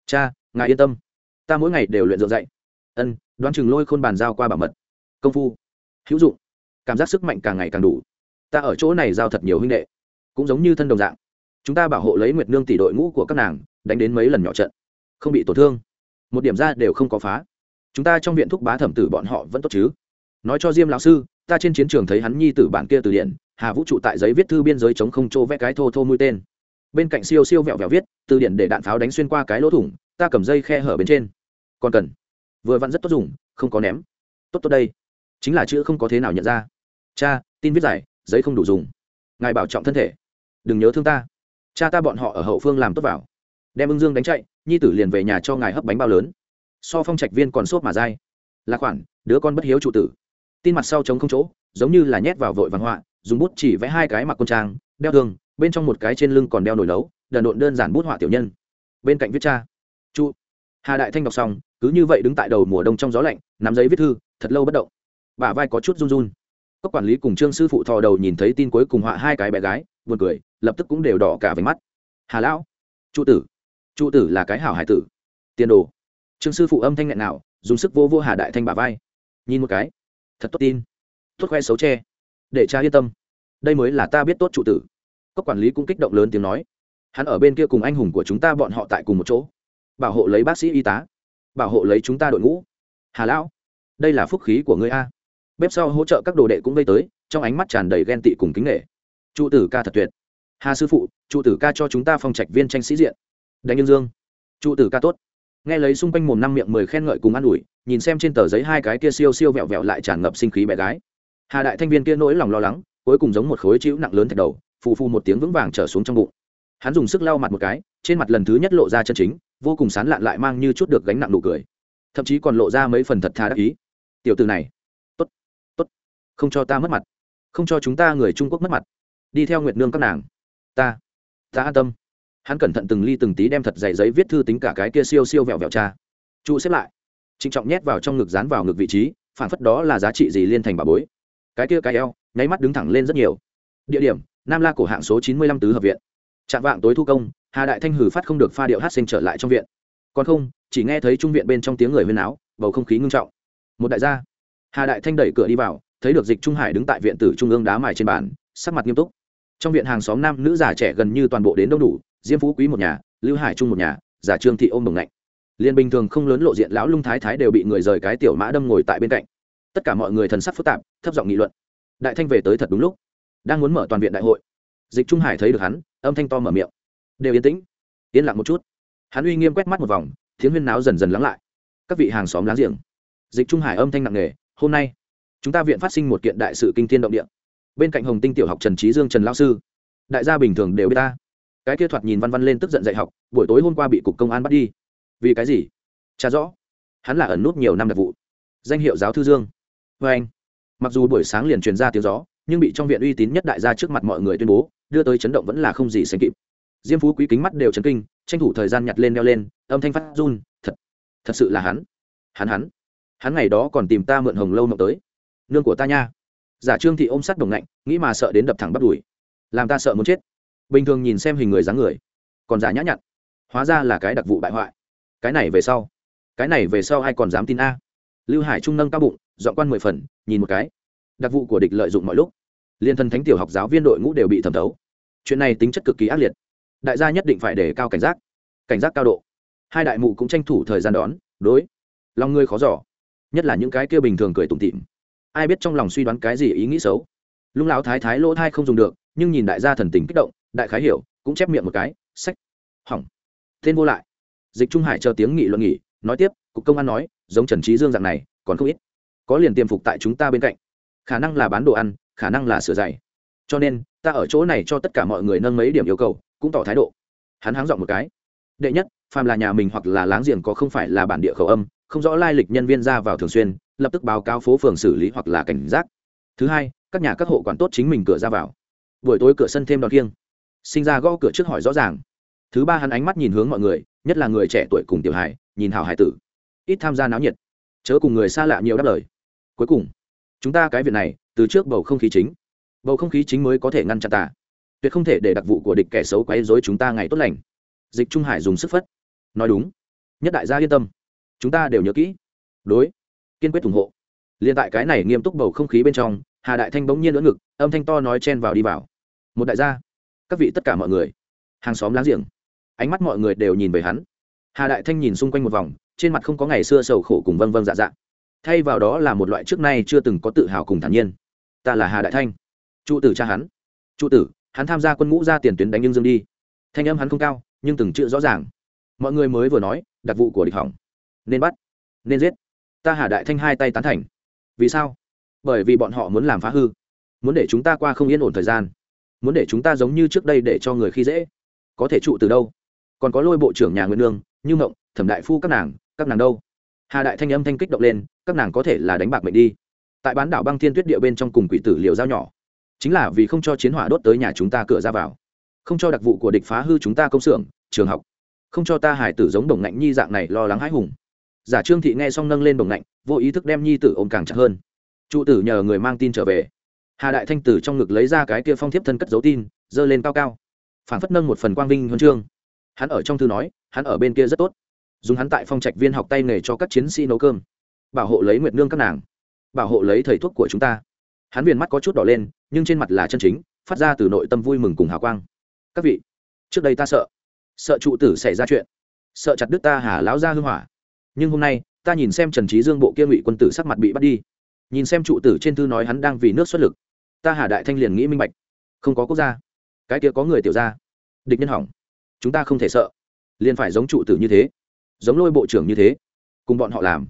Speaker 1: Cha, ngài yên tâm. Ta mỗi ngày đều luyện dựa dạy ân, đoán chừng lôi khôn bàn giao qua bảo mật. Công phu, hữu dụng. Cảm giác sức mạnh càng ngày càng đủ. Ta ở chỗ này giao thật nhiều huynh đệ. Cũng giống như thân đồng dạng. Chúng ta bảo hộ lấy nguyệt nương tỷ đội ngũ của các nàng, đánh đến mấy lần nhỏ trận. Không bị tổn thương. Một điểm ra đều không có phá chúng ta trong viện thúc bá thẩm tử bọn họ vẫn tốt chứ? Nói cho diêm lão sư, ta trên chiến trường thấy hắn nhi tử bản kia từ điển, hà vũ trụ tại giấy viết thư biên giới chống không chỗ vẽ cái thô thô mũi tên. Bên cạnh siêu siêu vẹo vẹo viết, từ điển để đạn pháo đánh xuyên qua cái lỗ thủng, ta cầm dây khe hở bên trên. Còn cần. Vừa vặn rất tốt dùng, không có ném. Tốt tốt đây. Chính là chữ không có thế nào nhận ra. Cha, tin viết giải, giấy không đủ dùng. Ngài bảo trọng thân thể. Đừng nhớ thương ta. Cha ta bọn họ ở hậu phương làm tốt vào. Đem ưng dương đánh chạy, nhi tử liền về nhà cho ngài hấp bánh bao lớn so phong trạch viên còn xốp mà dai. Là khoản, đứa con bất hiếu trụ tử. Tin mặt sau chống không chỗ, giống như là nhét vào vội văn họa, dùng bút chỉ vẽ hai cái mặc quân trang, đeo thương bên trong một cái trên lưng còn đeo nổi lấu đần độn đơn giản bút họa tiểu nhân. Bên cạnh viết cha. Trụ hà đại thanh đọc xong, cứ như vậy đứng tại đầu mùa đông trong gió lạnh, nắm giấy viết thư, thật lâu bất động. Bả vai có chút run run. Các quản lý cùng trương sư phụ thò đầu nhìn thấy tin cuối cùng họa hai cái bé gái, buồn cười, lập tức cũng đều đỏ cả về mắt. Hà lão. Trụ tử. Trụ tử là cái hảo hải tử. Tiền đồ trương sư phụ âm thanh nghẹn nào dùng sức vô vô hà đại thanh bà vai. Nhìn một cái. Thật tốt tin. Tốt khoe xấu tre để cha yên tâm. Đây mới là ta biết tốt trụ tử. Các quản lý cũng kích động lớn tiếng nói. Hắn ở bên kia cùng anh hùng của chúng ta bọn họ tại cùng một chỗ. Bảo hộ lấy bác sĩ y tá. Bảo hộ lấy chúng ta đội ngũ. Hà lão, đây là phúc khí của ngươi a. Bếp sau hỗ trợ các đồ đệ cũng vây tới, trong ánh mắt tràn đầy ghen tị cùng kính nghệ trụ tử ca thật tuyệt. Hà sư phụ trụ tử ca cho chúng ta phong trạch viên tranh sĩ diện. Đánh nhân dương. Trụ tử ca tốt nghe lấy xung quanh mồm năm miệng mười khen ngợi cùng an ủi, nhìn xem trên tờ giấy hai cái kia siêu siêu vẹo vẹo lại tràn ngập sinh khí bé gái. Hà đại thanh viên kia nỗi lòng lo lắng, cuối cùng giống một khối chịu nặng lớn thạch đầu, phù phù một tiếng vững vàng trở xuống trong bụng. Hắn dùng sức lau mặt một cái, trên mặt lần thứ nhất lộ ra chân chính, vô cùng sán lạn lại mang như chút được gánh nặng nụ cười. Thậm chí còn lộ ra mấy phần thật thà đắc ý. Tiểu từ này, tốt tốt, không cho ta mất mặt, không cho chúng ta người trung quốc mất mặt. Đi theo nguyệt nương các nàng. Ta ta an tâm hắn cẩn thận từng ly từng tí đem thật dày giấy viết thư tính cả cái kia siêu siêu vẹo vẹo cha. Trụ xếp lại. Trịnh trọng nhét vào trong ngực dán vào ngực vị trí phản phất đó là giá trị gì liên thành bà bối. Cái kia cái eo, nháy mắt đứng thẳng lên rất nhiều. Địa điểm, nam la cổ hạng số chín mươi lăm tứ hợp viện. Trạng vạng tối thu công, hà đại thanh hử phát không được pha điệu hát sinh trở lại trong viện. Còn không, chỉ nghe thấy trung viện bên trong tiếng người huyên áo bầu không khí ngưng trọng. Một đại gia. Hà đại thanh đẩy cửa đi vào, thấy được dịch trung hải đứng tại viện tử trung ương đá mài trên bàn, sắc mặt nghiêm túc. Trong viện hàng xóm nam nữ già trẻ gần như toàn bộ đến đông đủ diêm phú quý một nhà, lưu hải trung một nhà, giả trương thị ôm đồng lạnh liên bình thường không lớn lộ diện lão lung thái thái đều bị người rời cái tiểu mã đâm ngồi tại bên cạnh. Tất cả mọi người thần sắc phức tạp, thấp giọng nghị luận. Đại thanh về tới thật đúng lúc. Đang muốn mở toàn viện đại hội. Dịch trung hải thấy được hắn, âm thanh to mở miệng. Đều yên tĩnh. Yên lặng một chút. Hắn uy nghiêm quét mắt một vòng, tiếng huyên náo dần dần lắng lại. Các vị hàng xóm láng giềng. Dịch trung hải âm thanh nặng nề, hôm nay, chúng ta viện phát sinh một kiện đại sự kinh thiên động địa. Bên cạnh hồng tinh tiểu học trần trí dương trần lao sư. Đại gia bình thường đều biết ta cái kia thoạt nhìn văn văn lên tức giận dạy học, buổi tối hôm qua bị cục công an bắt đi. Vì cái gì? Cha rõ. Hắn là ẩn nút nhiều năm đặc vụ. Danh hiệu giáo thư dương. Vê anh, mặc dù buổi sáng liền truyền ra tiếng gió, nhưng bị trong viện uy tín nhất đại gia trước mặt mọi người tuyên bố, đưa tới chấn động vẫn là không gì sánh kịp. Diêm phú quý kính mắt đều chấn kinh, tranh thủ thời gian nhặt lên đeo lên, âm thanh phát run, thật thật sự là hắn. Hắn hắn. Hắn ngày đó còn tìm ta mượn hồng lâu mộng tới. Nương của ta nha. Giả trương thị ôm sát đồng lạnh nghĩ mà sợ đến đập thẳng bắt đùi. Làm ta sợ muốn chết bình thường nhìn xem hình người dáng người, còn giả nhã nhặn, hóa ra là cái đặc vụ bại hoại. Cái này về sau, cái này về sau ai còn dám tin a? Lưu hải trung nâng cao bụng, dọn quan mười phần, nhìn một cái. Đặc vụ của địch lợi dụng mọi lúc. Liên thân thánh tiểu học giáo viên đội ngũ đều bị thẩm thấu. Chuyện này tính chất cực kỳ ác liệt. Đại gia nhất định phải để cao cảnh giác cảnh giác cao độ. Hai đại mụ cũng tranh thủ thời gian đón, đối. Lòng ngươi khó giỏ nhất là những cái kia bình thường cười tủm tỉm. Ai biết trong lòng suy đoán cái gì ý nghĩ xấu. Lung lão thái thái lỗ thai không dùng được, nhưng nhìn đại gia thần tình kích động đại khái hiểu, cũng chép miệng một cái, sách. Hỏng. Tên vô lại. Dịch trung hải chờ tiếng nghị luận nghỉ, nói tiếp, cục công an nói, giống trần trí dương dạng này, còn không ít. Có liền tiềm phục tại chúng ta bên cạnh. Khả năng là bán đồ ăn, khả năng là sửa giày. Cho nên, ta ở chỗ này cho tất cả mọi người nâng mấy điểm yêu cầu, cũng tỏ thái độ. Hắn háng dọn một cái. Đệ nhất, phàm là nhà mình hoặc là láng giềng có không phải là bản địa khẩu âm, không rõ lai lịch nhân viên ra vào thường xuyên, lập tức báo cáo phố phường xử lý hoặc là cảnh giác. Thứ hai, các nhà các hộ quản tốt chính mình cửa ra vào. Buổi tối cửa sân thêm đòn kiêng sinh ra gõ cửa trước hỏi rõ ràng. Thứ ba hắn ánh mắt nhìn hướng mọi người, nhất là người trẻ tuổi cùng tiểu hải nhìn hào hải tử. Ít tham gia náo nhiệt. Chớ cùng người xa lạ nhiều đáp lời. Cuối cùng, chúng ta cái việc này, từ trước bầu không khí chính. Bầu không khí chính mới có thể ngăn chặn tà tuyệt không thể để đặc vụ của địch kẻ xấu quấy dối chúng ta ngày tốt lành. Dịch trung hải dùng sức phất. Nói đúng. Nhất đại gia yên tâm. Chúng ta đều nhớ kỹ. Đối. Kiên quyết ủng hộ. Liền tại cái này nghiêm túc bầu không khí bên trong, hà đại thanh bỗng nhiên lỡ ngực, âm thanh to nói chen vào đi vào. Một đại gia các vị tất cả mọi người. Hàng xóm láng giềng. Ánh mắt mọi người đều nhìn về hắn. Hà đại thanh nhìn xung quanh một vòng, trên mặt không có ngày xưa sầu khổ cùng vâng vâng dạ dạ. Thay vào đó là một loại trước nay chưa từng có tự hào cùng thản nhiên. Ta là hà đại thanh. Trụ tử cha hắn. Trụ tử, hắn tham gia quân ngũ ra tiền tuyến đánh nhưng dương đi. Thanh âm hắn không cao, nhưng từng chữ rõ ràng. Mọi người mới vừa nói, đặc vụ của địch hỏng. Nên bắt, nên giết. Ta hà đại thanh hai tay tán thành. Vì sao? Bởi vì bọn họ muốn làm phá hư. Muốn để chúng ta qua không yên ổn thời gian muốn để chúng ta giống như trước đây để cho người khi dễ. Có thể trụ từ đâu? Còn có lôi bộ trưởng nhà nguyễn nương, như mộng, thẩm đại phu các nàng các nàng đâu? Hà đại thanh âm thanh kích động lên, các nàng có thể là đánh bạc mệnh đi. Tại bán đảo băng thiên tuyết địa bên trong cùng quỷ tử liều dao nhỏ. Chính là vì không cho chiến hỏa đốt tới nhà chúng ta cửa ra vào. Không cho đặc vụ của địch phá hư chúng ta công xưởng, trường học. Không cho ta hải tử giống đồng ngạnh nhi dạng này lo lắng hãi hùng. Giả trương thị nghe xong nâng lên đồng ngạnh, vô ý thức đem nhi tử ôm càng chặt hơn. Trụ tử nhờ người mang tin trở về hà đại thanh tử trong ngực lấy ra cái kia phong thiếp thân cất dấu tin, giơ lên cao cao. Phản phất nâng một phần quang vinh huân chương. Hắn ở trong thư nói, hắn ở bên kia rất tốt. Dùng hắn tại phong trạch viên học tay nghề cho các chiến sĩ nấu cơm. Bảo hộ lấy nguyệt nương các nàng. Bảo hộ lấy thầy thuốc của chúng ta. Hắn viền mắt có chút đỏ lên, nhưng trên mặt là chân chính, phát ra từ nội tâm vui mừng cùng hào quang. Các vị, trước đây ta sợ. Sợ trụ tử xảy ra chuyện. Sợ chặt đứt ta hà láo ra hưng hỏa. Nhưng hôm nay, ta nhìn xem trần trí dương bộ kia ngụy quân tử sắc mặt bị bắt đi. Nhìn xem trụ tử trên thư nói hắn đang vì nước xuất lực ta hà đại thanh liền nghĩ minh bạch, không có quốc gia, cái kia có người tiểu gia, địch nhân hỏng, chúng ta không thể sợ, liền phải giống trụ tử như thế, giống lôi bộ trưởng như thế, cùng bọn họ làm.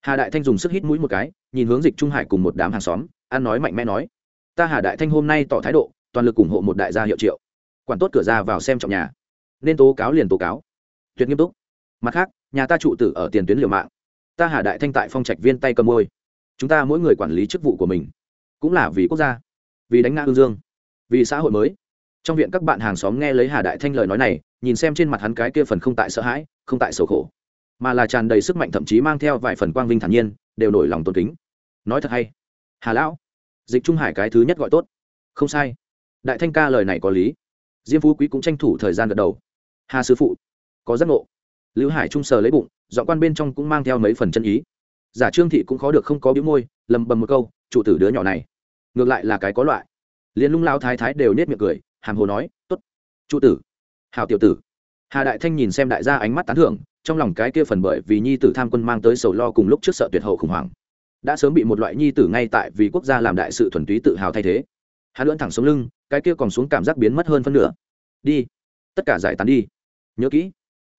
Speaker 1: Hà đại thanh dùng sức hít mũi một cái, nhìn hướng dịch trung hải cùng một đám hàng xóm ăn nói mạnh mẽ nói, ta hà đại thanh hôm nay tỏ thái độ, toàn lực ủng hộ một đại gia hiệu triệu, quản tốt cửa ra vào xem trọng nhà, nên tố cáo liền tố cáo, tuyệt nghiêm túc. Mặt khác, nhà ta trụ tử ở tiền tuyến liều mạng, ta hà đại thanh tại phong trạch viên tay cầm môi, chúng ta mỗi người quản lý chức vụ của mình, cũng là vì quốc gia vì đánh ngã ương dương, vì xã hội mới. Trong viện các bạn hàng xóm nghe lấy hà đại thanh lời nói này, nhìn xem trên mặt hắn cái kia phần không tại sợ hãi, không tại sầu khổ, mà là tràn đầy sức mạnh thậm chí mang theo vài phần quang vinh thản nhiên, đều nổi lòng tôn kính. Nói thật hay? Hà lão, dịch trung hải cái thứ nhất gọi tốt. Không sai. Đại thanh ca lời này có lý. Diêm phú quý cũng tranh thủ thời gian gật đầu. Hà sư phụ, có giác ngộ. Lưu hải trung sờ lấy bụng dọn quan bên trong cũng mang theo mấy phần chân ý. Giả trương thị cũng khó được không có biếu môi, lầm bầm một câu trụ tử đứa nhỏ này ngược lại là cái có loại. Liền lung lao thái thái đều nết miệng cười, hàm hồ nói t ố t trụ tử. Hào tiểu tử. Hà đại thanh nhìn xem đại gia ánh mắt tán thưởng, trong lòng cái kia phần bởi vì nhi tử tham quân mang tới sầu lo cùng lúc trước sợ tuyệt hậu khủng hoảng. Đã sớm bị một loại nhi tử ngay tại vì quốc gia làm đại sự thuần túy tự hào thay thế. Hắn lưỡn thẳng xuống lưng, cái kia còn xuống cảm giác biến mất hơn phân nửa. Đi, tất cả giải tán đi. Nhớ kỹ,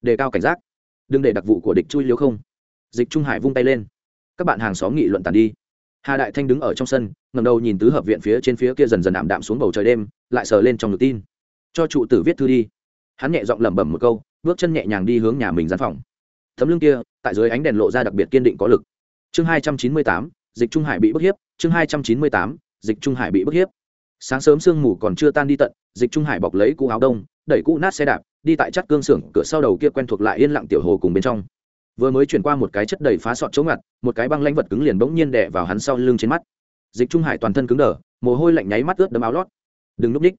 Speaker 1: đề cao cảnh giác. Đừng để đặc vụ của địch chui liếu không. Dịch trung hải vung tay lên. Các bạn hàng xóm nghị luận tàn đi hà đại thanh đứng ở trong sân ngầm đầu nhìn tứ hợp viện phía trên phía kia dần dần ảm đạm xuống bầu trời đêm, lại sờ lên trong ngực tin. Cho trụ tử viết thư đi. Hắn nhẹ giọng lẩm bẩm một câu, bước chân nhẹ nhàng đi hướng nhà mình gian phòng. Thấm lưng kia, tại dưới ánh đèn lộ ra đặc biệt kiên định có lực. Chương hai trăm chín mươi tám, dịch trung hải bị bức hiếp, chương hai trăm chín mươi tám, dịch trung hải bị bức hiếp. Sáng sớm sương mù còn chưa tan đi tận, dịch trung hải bọc lấy cũ áo đông, đẩy cũ nát xe đạp, đi tại chắc cương xưởng, cửa sau đầu kia quen thuộc lại yên lặng tiểu hồ cùng bên trong vừa mới chuyển qua một cái chất đầy phá sọt chỗ ngặt, một cái băng lãnh vật cứng liền bỗng nhiên đè vào hắn sau lưng trên mắt. Dịch trung hải toàn thân cứng đờ, mồ hôi lạnh nháy mắt ướt đấm áo lót. Đừng núp ních,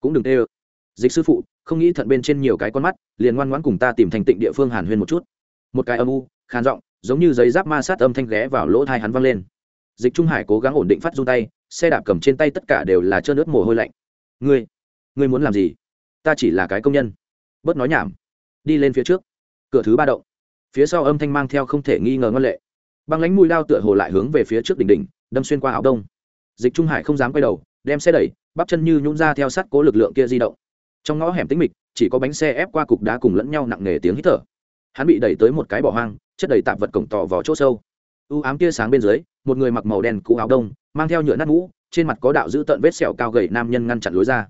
Speaker 1: cũng đừng tê ơ. Dịch sư phụ, không nghĩ thận bên trên nhiều cái con mắt, liền ngoan ngoãn cùng ta tìm thành tịnh địa phương hàn huyên một chút. Một cái âm u, khàn giọng, giống như giấy giáp ma sát âm thanh ghé vào lỗ thai hắn văng lên. Dịch trung hải cố gắng ổn định phát run tay, xe đạp cầm trên tay tất cả đều là trơn ướt mồ hôi lạnh. Ngươi ngươi muốn làm gì? Ta chỉ là cái công nhân. Bớt nói nhảm. Đi lên phía trước. Cửa thứ ba động phía sau âm thanh mang theo không thể nghi ngờ ngân lệ. Băng lánh mùi lao tựa hồ lại hướng về phía trước đỉnh đỉnh, đâm xuyên qua áo đông. Dịch trung hải không dám quay đầu, đem xe đẩy, bắp chân như nhún ra theo sát cố lực lượng kia di động. Trong ngõ hẻm tĩnh mịch, chỉ có bánh xe ép qua cục đá cùng lẫn nhau nặng nề tiếng hít thở. Hắn bị đẩy tới một cái bỏ hoang, chất đầy tạp vật cổng tỏ vào chỗ sâu. U ám tia sáng bên dưới, một người mặc màu đen cũ áo đông, mang theo nhựa nát mũ, trên mặt có đạo giữ tận vết sẹo cao gầy nam nhân ngăn chặn lối ra.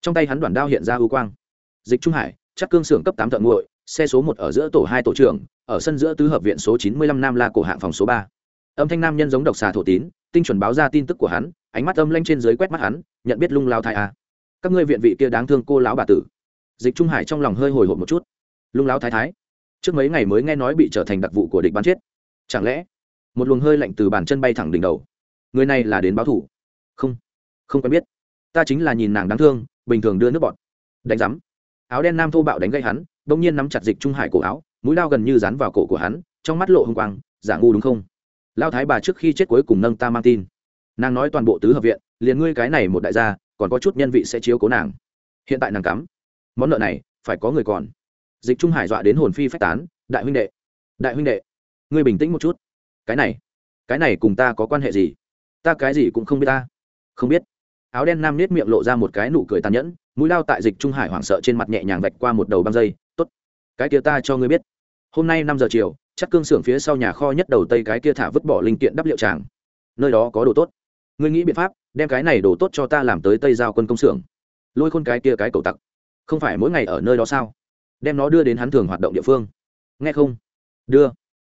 Speaker 1: Trong tay hắn đoàn đao hiện ra ưu quang. Dịch trung hải, chắc cương xưởng cấp tám thợ nguội xe số một ở giữa tổ hai tổ trưởng, ở sân giữa tứ hợp viện số chín mươi lăm nam la cổ hạng phòng số ba. Âm thanh nam nhân giống độc xà thổ tín, tinh chuẩn báo ra tin tức của hắn, ánh mắt âm lanh trên dưới quét mắt hắn, nhận biết lung lao thai à các ngươi viện vị kia đáng thương cô lão bà tử. Dịch trung hải trong lòng hơi hồi hộp một chút. Lung lão thái thái. Trước mấy ngày mới nghe nói bị trở thành đặc vụ của địch bắn chết. Chẳng lẽ, một luồng hơi lạnh từ bàn chân bay thẳng đỉnh đầu. Người này là đến báo thủ. Không không quen biết. Ta chính là nhìn nàng đáng thương, bình thường đưa nước bọt. Đánh rắm áo đen nam thô bạo đánh gây hắn đông nhiên nắm chặt dịch trung hải cổ áo, mũi lao gần như dán vào cổ của hắn, trong mắt lộ h ư n g quang, giả ngu đúng không? Lao thái bà trước khi chết cuối cùng nâng ta mang tin. Nàng nói toàn bộ tứ hợp viện, liền ngươi cái này một đại gia, còn có chút nhân vị sẽ chiếu cố nàng. Hiện tại nàng cắm. Món nợ này, phải có người còn. Dịch trung hải dọa đến hồn phi phách tán, đại huynh đệ, đại huynh đệ, ngươi bình tĩnh một chút. Cái này cái này cùng ta có quan hệ gì? Ta cái gì cũng không biết ta. Không biết. Áo đen nam nết miệng lộ ra một cái nụ cười tàn nhẫn, mũi lao tại dịch trung hải hoảng sợ trên mặt nhẹ nhàng vạch qua một đầu băng dây cái kia ta cho ngươi biết. Hôm nay năm giờ chiều, chắc cương xưởng phía sau nhà kho nhất đầu tây cái kia thả vứt bỏ linh kiện đắp liệu tràng. Nơi đó có đồ tốt. Ngươi nghĩ biện pháp, đem cái này đồ tốt cho ta làm tới tây giao quân công xưởng. Lôi khôn cái kia cái cầu tặc. Không phải mỗi ngày ở nơi đó sao? Đem nó đưa đến hắn thường hoạt động địa phương. Nghe không? Đưa.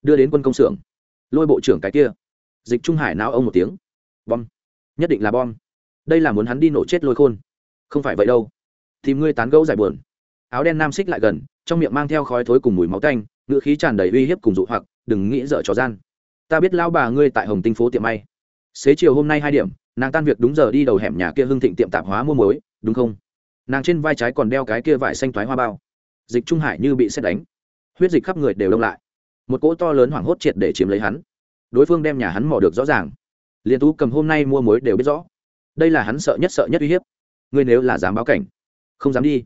Speaker 1: Đưa đến quân công xưởng. Lôi bộ trưởng cái kia. Dịch trung hải não ông một tiếng. Bom. Nhất định là bom. Đây là muốn hắn đi nổ chết lôi khôn. Không phải vậy đâu. Tìm ngươi tán gẫu giải buồn. Áo đen nam xích lại gần trong miệng mang theo khói thối cùng mùi máu tanh ngựa khí tràn đầy uy hiếp cùng dụ hoặc, đừng nghĩ dở trò gian. Ta biết lão bà ngươi tại hồng tinh phố tiệm may. Xế chiều hôm nay hai điểm, nàng tan việc đúng giờ đi đầu hẻm nhà kia hưng thịnh tiệm tạp hóa mua muối, đúng không? Nàng trên vai trái còn đeo cái kia vải xanh thoái hoa bao. Dịch trung hải như bị xét đánh. Huyết dịch khắp người đều đông lại. Một cỗ to lớn hoảng hốt triệt để chiếm lấy hắn. Đối phương đem nhà hắn mò được rõ ràng. Liền tú cầm hôm nay mua muối đều biết rõ. Đây là hắn sợ nhất sợ nhất uy hiếp. Ngươi nếu là dám báo cảnh, không dám đi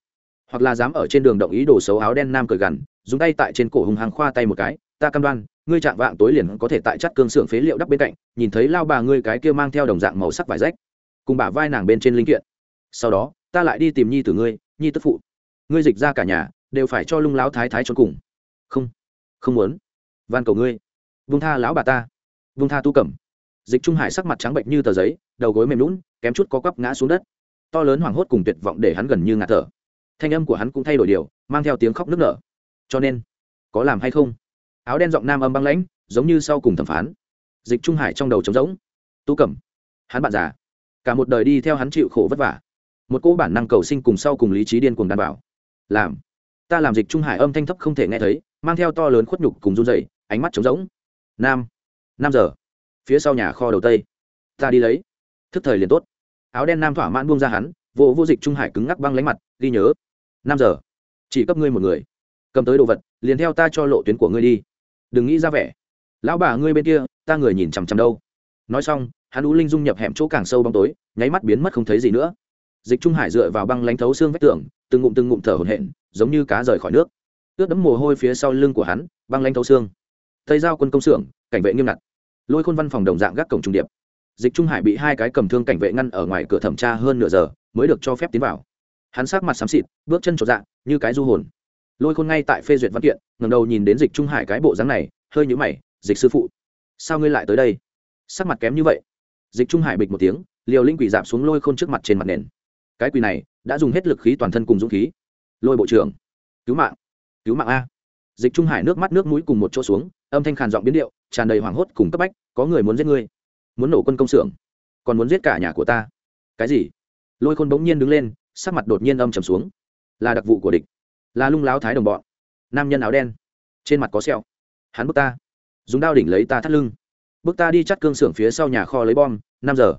Speaker 1: hoặc là dám ở trên đường động ý đồ xấu áo đen nam cởi gằn, dùng tay tại trên cổ hùng hàng khoa tay một cái, ta cam đoan, ngươi chạm vạng tối liền có thể tại chắt cương xưởng phế liệu đắp bên cạnh, nhìn thấy lao bà ngươi cái kia mang theo đồng dạng màu sắc vải rách, cùng bả vai nàng bên trên linh kiện. Sau đó, ta lại đi tìm nhi tử ngươi, nhi tức phụ. Ngươi dịch ra cả nhà, đều phải cho lung láo thái thái cho cùng. Không không muốn. Van cầu ngươi, vung tha lão bà ta. Vung tha tu cẩm. Dịch trung hải sắc mặt trắng bệnh như tờ giấy, đầu gối mềm lún kém chút có quắp ngã xuống đất. To lớn hoảng hốt cùng tuyệt vọng để hắn gần như ngạt thở thanh âm của hắn cũng thay đổi điều, mang theo tiếng khóc nức nở. Cho nên, có làm hay không? Áo đen giọng nam âm băng lãnh, giống như sau cùng thẩm phán. Dịch trung hải trong đầu trống rỗng. Tu cẩm, hắn bạn già. Cả một đời đi theo hắn chịu khổ vất vả. Một cỗ bản năng cầu sinh cùng sau cùng lý trí điên cuồng đảm bảo. Làm. Ta làm dịch trung hải âm thanh thấp không thể nghe thấy, mang theo to lớn khuất nhục cùng run dày ánh mắt trống rỗng. Nam. Năm giờ. Phía sau nhà kho đầu tây. Ta đi lấy. Thức thời liền tốt. Áo đen nam thỏa mãn buông ra hắn vô vô dịch trung hải cứng ngắc băng lánh mặt, ghi nhớ năm giờ. Chỉ cấp ngươi một người. Cầm tới đồ vật, liền theo ta cho lộ tuyến của ngươi đi. Đừng nghĩ ra vẻ. Lão bà ngươi bên kia, ta người nhìn chằm chằm đâu. Nói xong, hắn ú linh dung nhập hẻm chỗ càng sâu bóng tối, nháy mắt biến mất không thấy gì nữa. Dịch trung hải dựa vào băng lánh thấu xương vách tường, từng ngụm từng ngụm thở hổn hển, giống như cá rời khỏi nước. Ướt đẫm mồ hôi phía sau lưng của hắn, băng lánh thấu xương. Tây giao quân công xưởng, cảnh vệ nghiêm ngặt. Lôi khôn văn phòng đồng dạng gác cổng trung điệp. Dịch trung hải bị hai cái cầm thương cảnh vệ ngăn ở ngoài cửa thẩm tra hơn nửa giờ, mới được cho phép tiến vào hắn sắc mặt xám xịt, bước chân trọt dạng như cái du hồn. Lôi khôn ngay tại phê duyệt văn kiện ngầm đầu nhìn đến dịch trung hải cái bộ dáng này, hơi nhũ mày, dịch sư phụ, sao ngươi lại tới đây? Sắc mặt kém như vậy. Dịch trung hải bịch một tiếng, liều linh quỷ dạp xuống lôi khôn trước mặt trên mặt nền. Cái quỷ này đã dùng hết lực khí toàn thân cùng dũng khí. Lôi bộ trưởng, cứu mạng cứu mạng a. Dịch trung hải nước mắt nước mũi cùng một chỗ xuống, âm thanh khàn giọng biến điệu, tràn đầy hoảng hốt cùng cấp bách, có người muốn giết ngươi, muốn nổ quân công xưởng, còn muốn giết cả nhà của ta. Cái gì? Lôi khôn bỗng nhiên đứng lên sắc mặt đột nhiên âm trầm xuống. Là đặc vụ của địch. Là lung láo thái đồng bọn. Nam nhân áo đen. Trên mặt có sẹo. Hắn bước ta. Dùng đao đỉnh lấy ta thắt lưng. Bước ta đi chắt cương xưởng phía sau nhà kho lấy bom, năm giờ.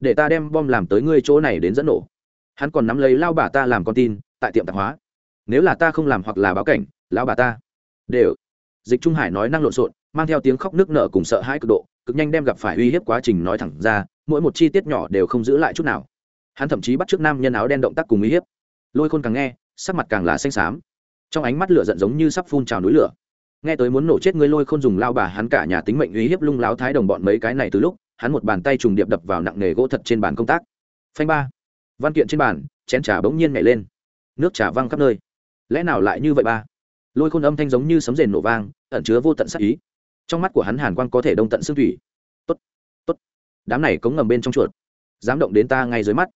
Speaker 1: Để ta đem bom làm tới ngươi chỗ này đến dẫn nổ. Hắn còn nắm lấy lao bà ta làm con tin, tại tiệm tạp hóa. Nếu là ta không làm hoặc là báo cảnh lao bà ta đều. Dịch trung hải nói năng lộn xộn, mang theo tiếng khóc nước nở cùng sợ hãi cực độ, cực nhanh đem gặp phải uy hiếp quá trình nói thẳng ra, mỗi một chi tiết nhỏ đều không giữ lại chút nào hắn thậm chí bắt trước nam nhân áo đen động tác cùng uy hiếp. Lôi khôn càng nghe, sắc mặt càng là xanh xám. Trong ánh mắt lửa giận giống như sắp phun trào núi lửa. Nghe tới muốn nổ chết ngươi lôi khôn dùng lao bà hắn cả nhà tính mệnh uy hiếp lung láo thái đồng bọn mấy cái này từ lúc, hắn một bàn tay trùng điệp đập vào nặng nề gỗ thật trên bàn công tác. Phanh ba. Văn kiện trên bàn, chén trà bỗng nhiên nhảy lên. Nước trà văng khắp nơi. Lẽ nào lại như vậy ba? Lôi khôn âm thanh giống như sấm rền nổ vang, ẩn chứa vô tận sắc ý. Trong mắt của hắn hàn quang có thể đông tận xương thủy. Tốt tốt. Đám này cống ngầm bên trong chuột. Dám động đến ta ngay dưới mắt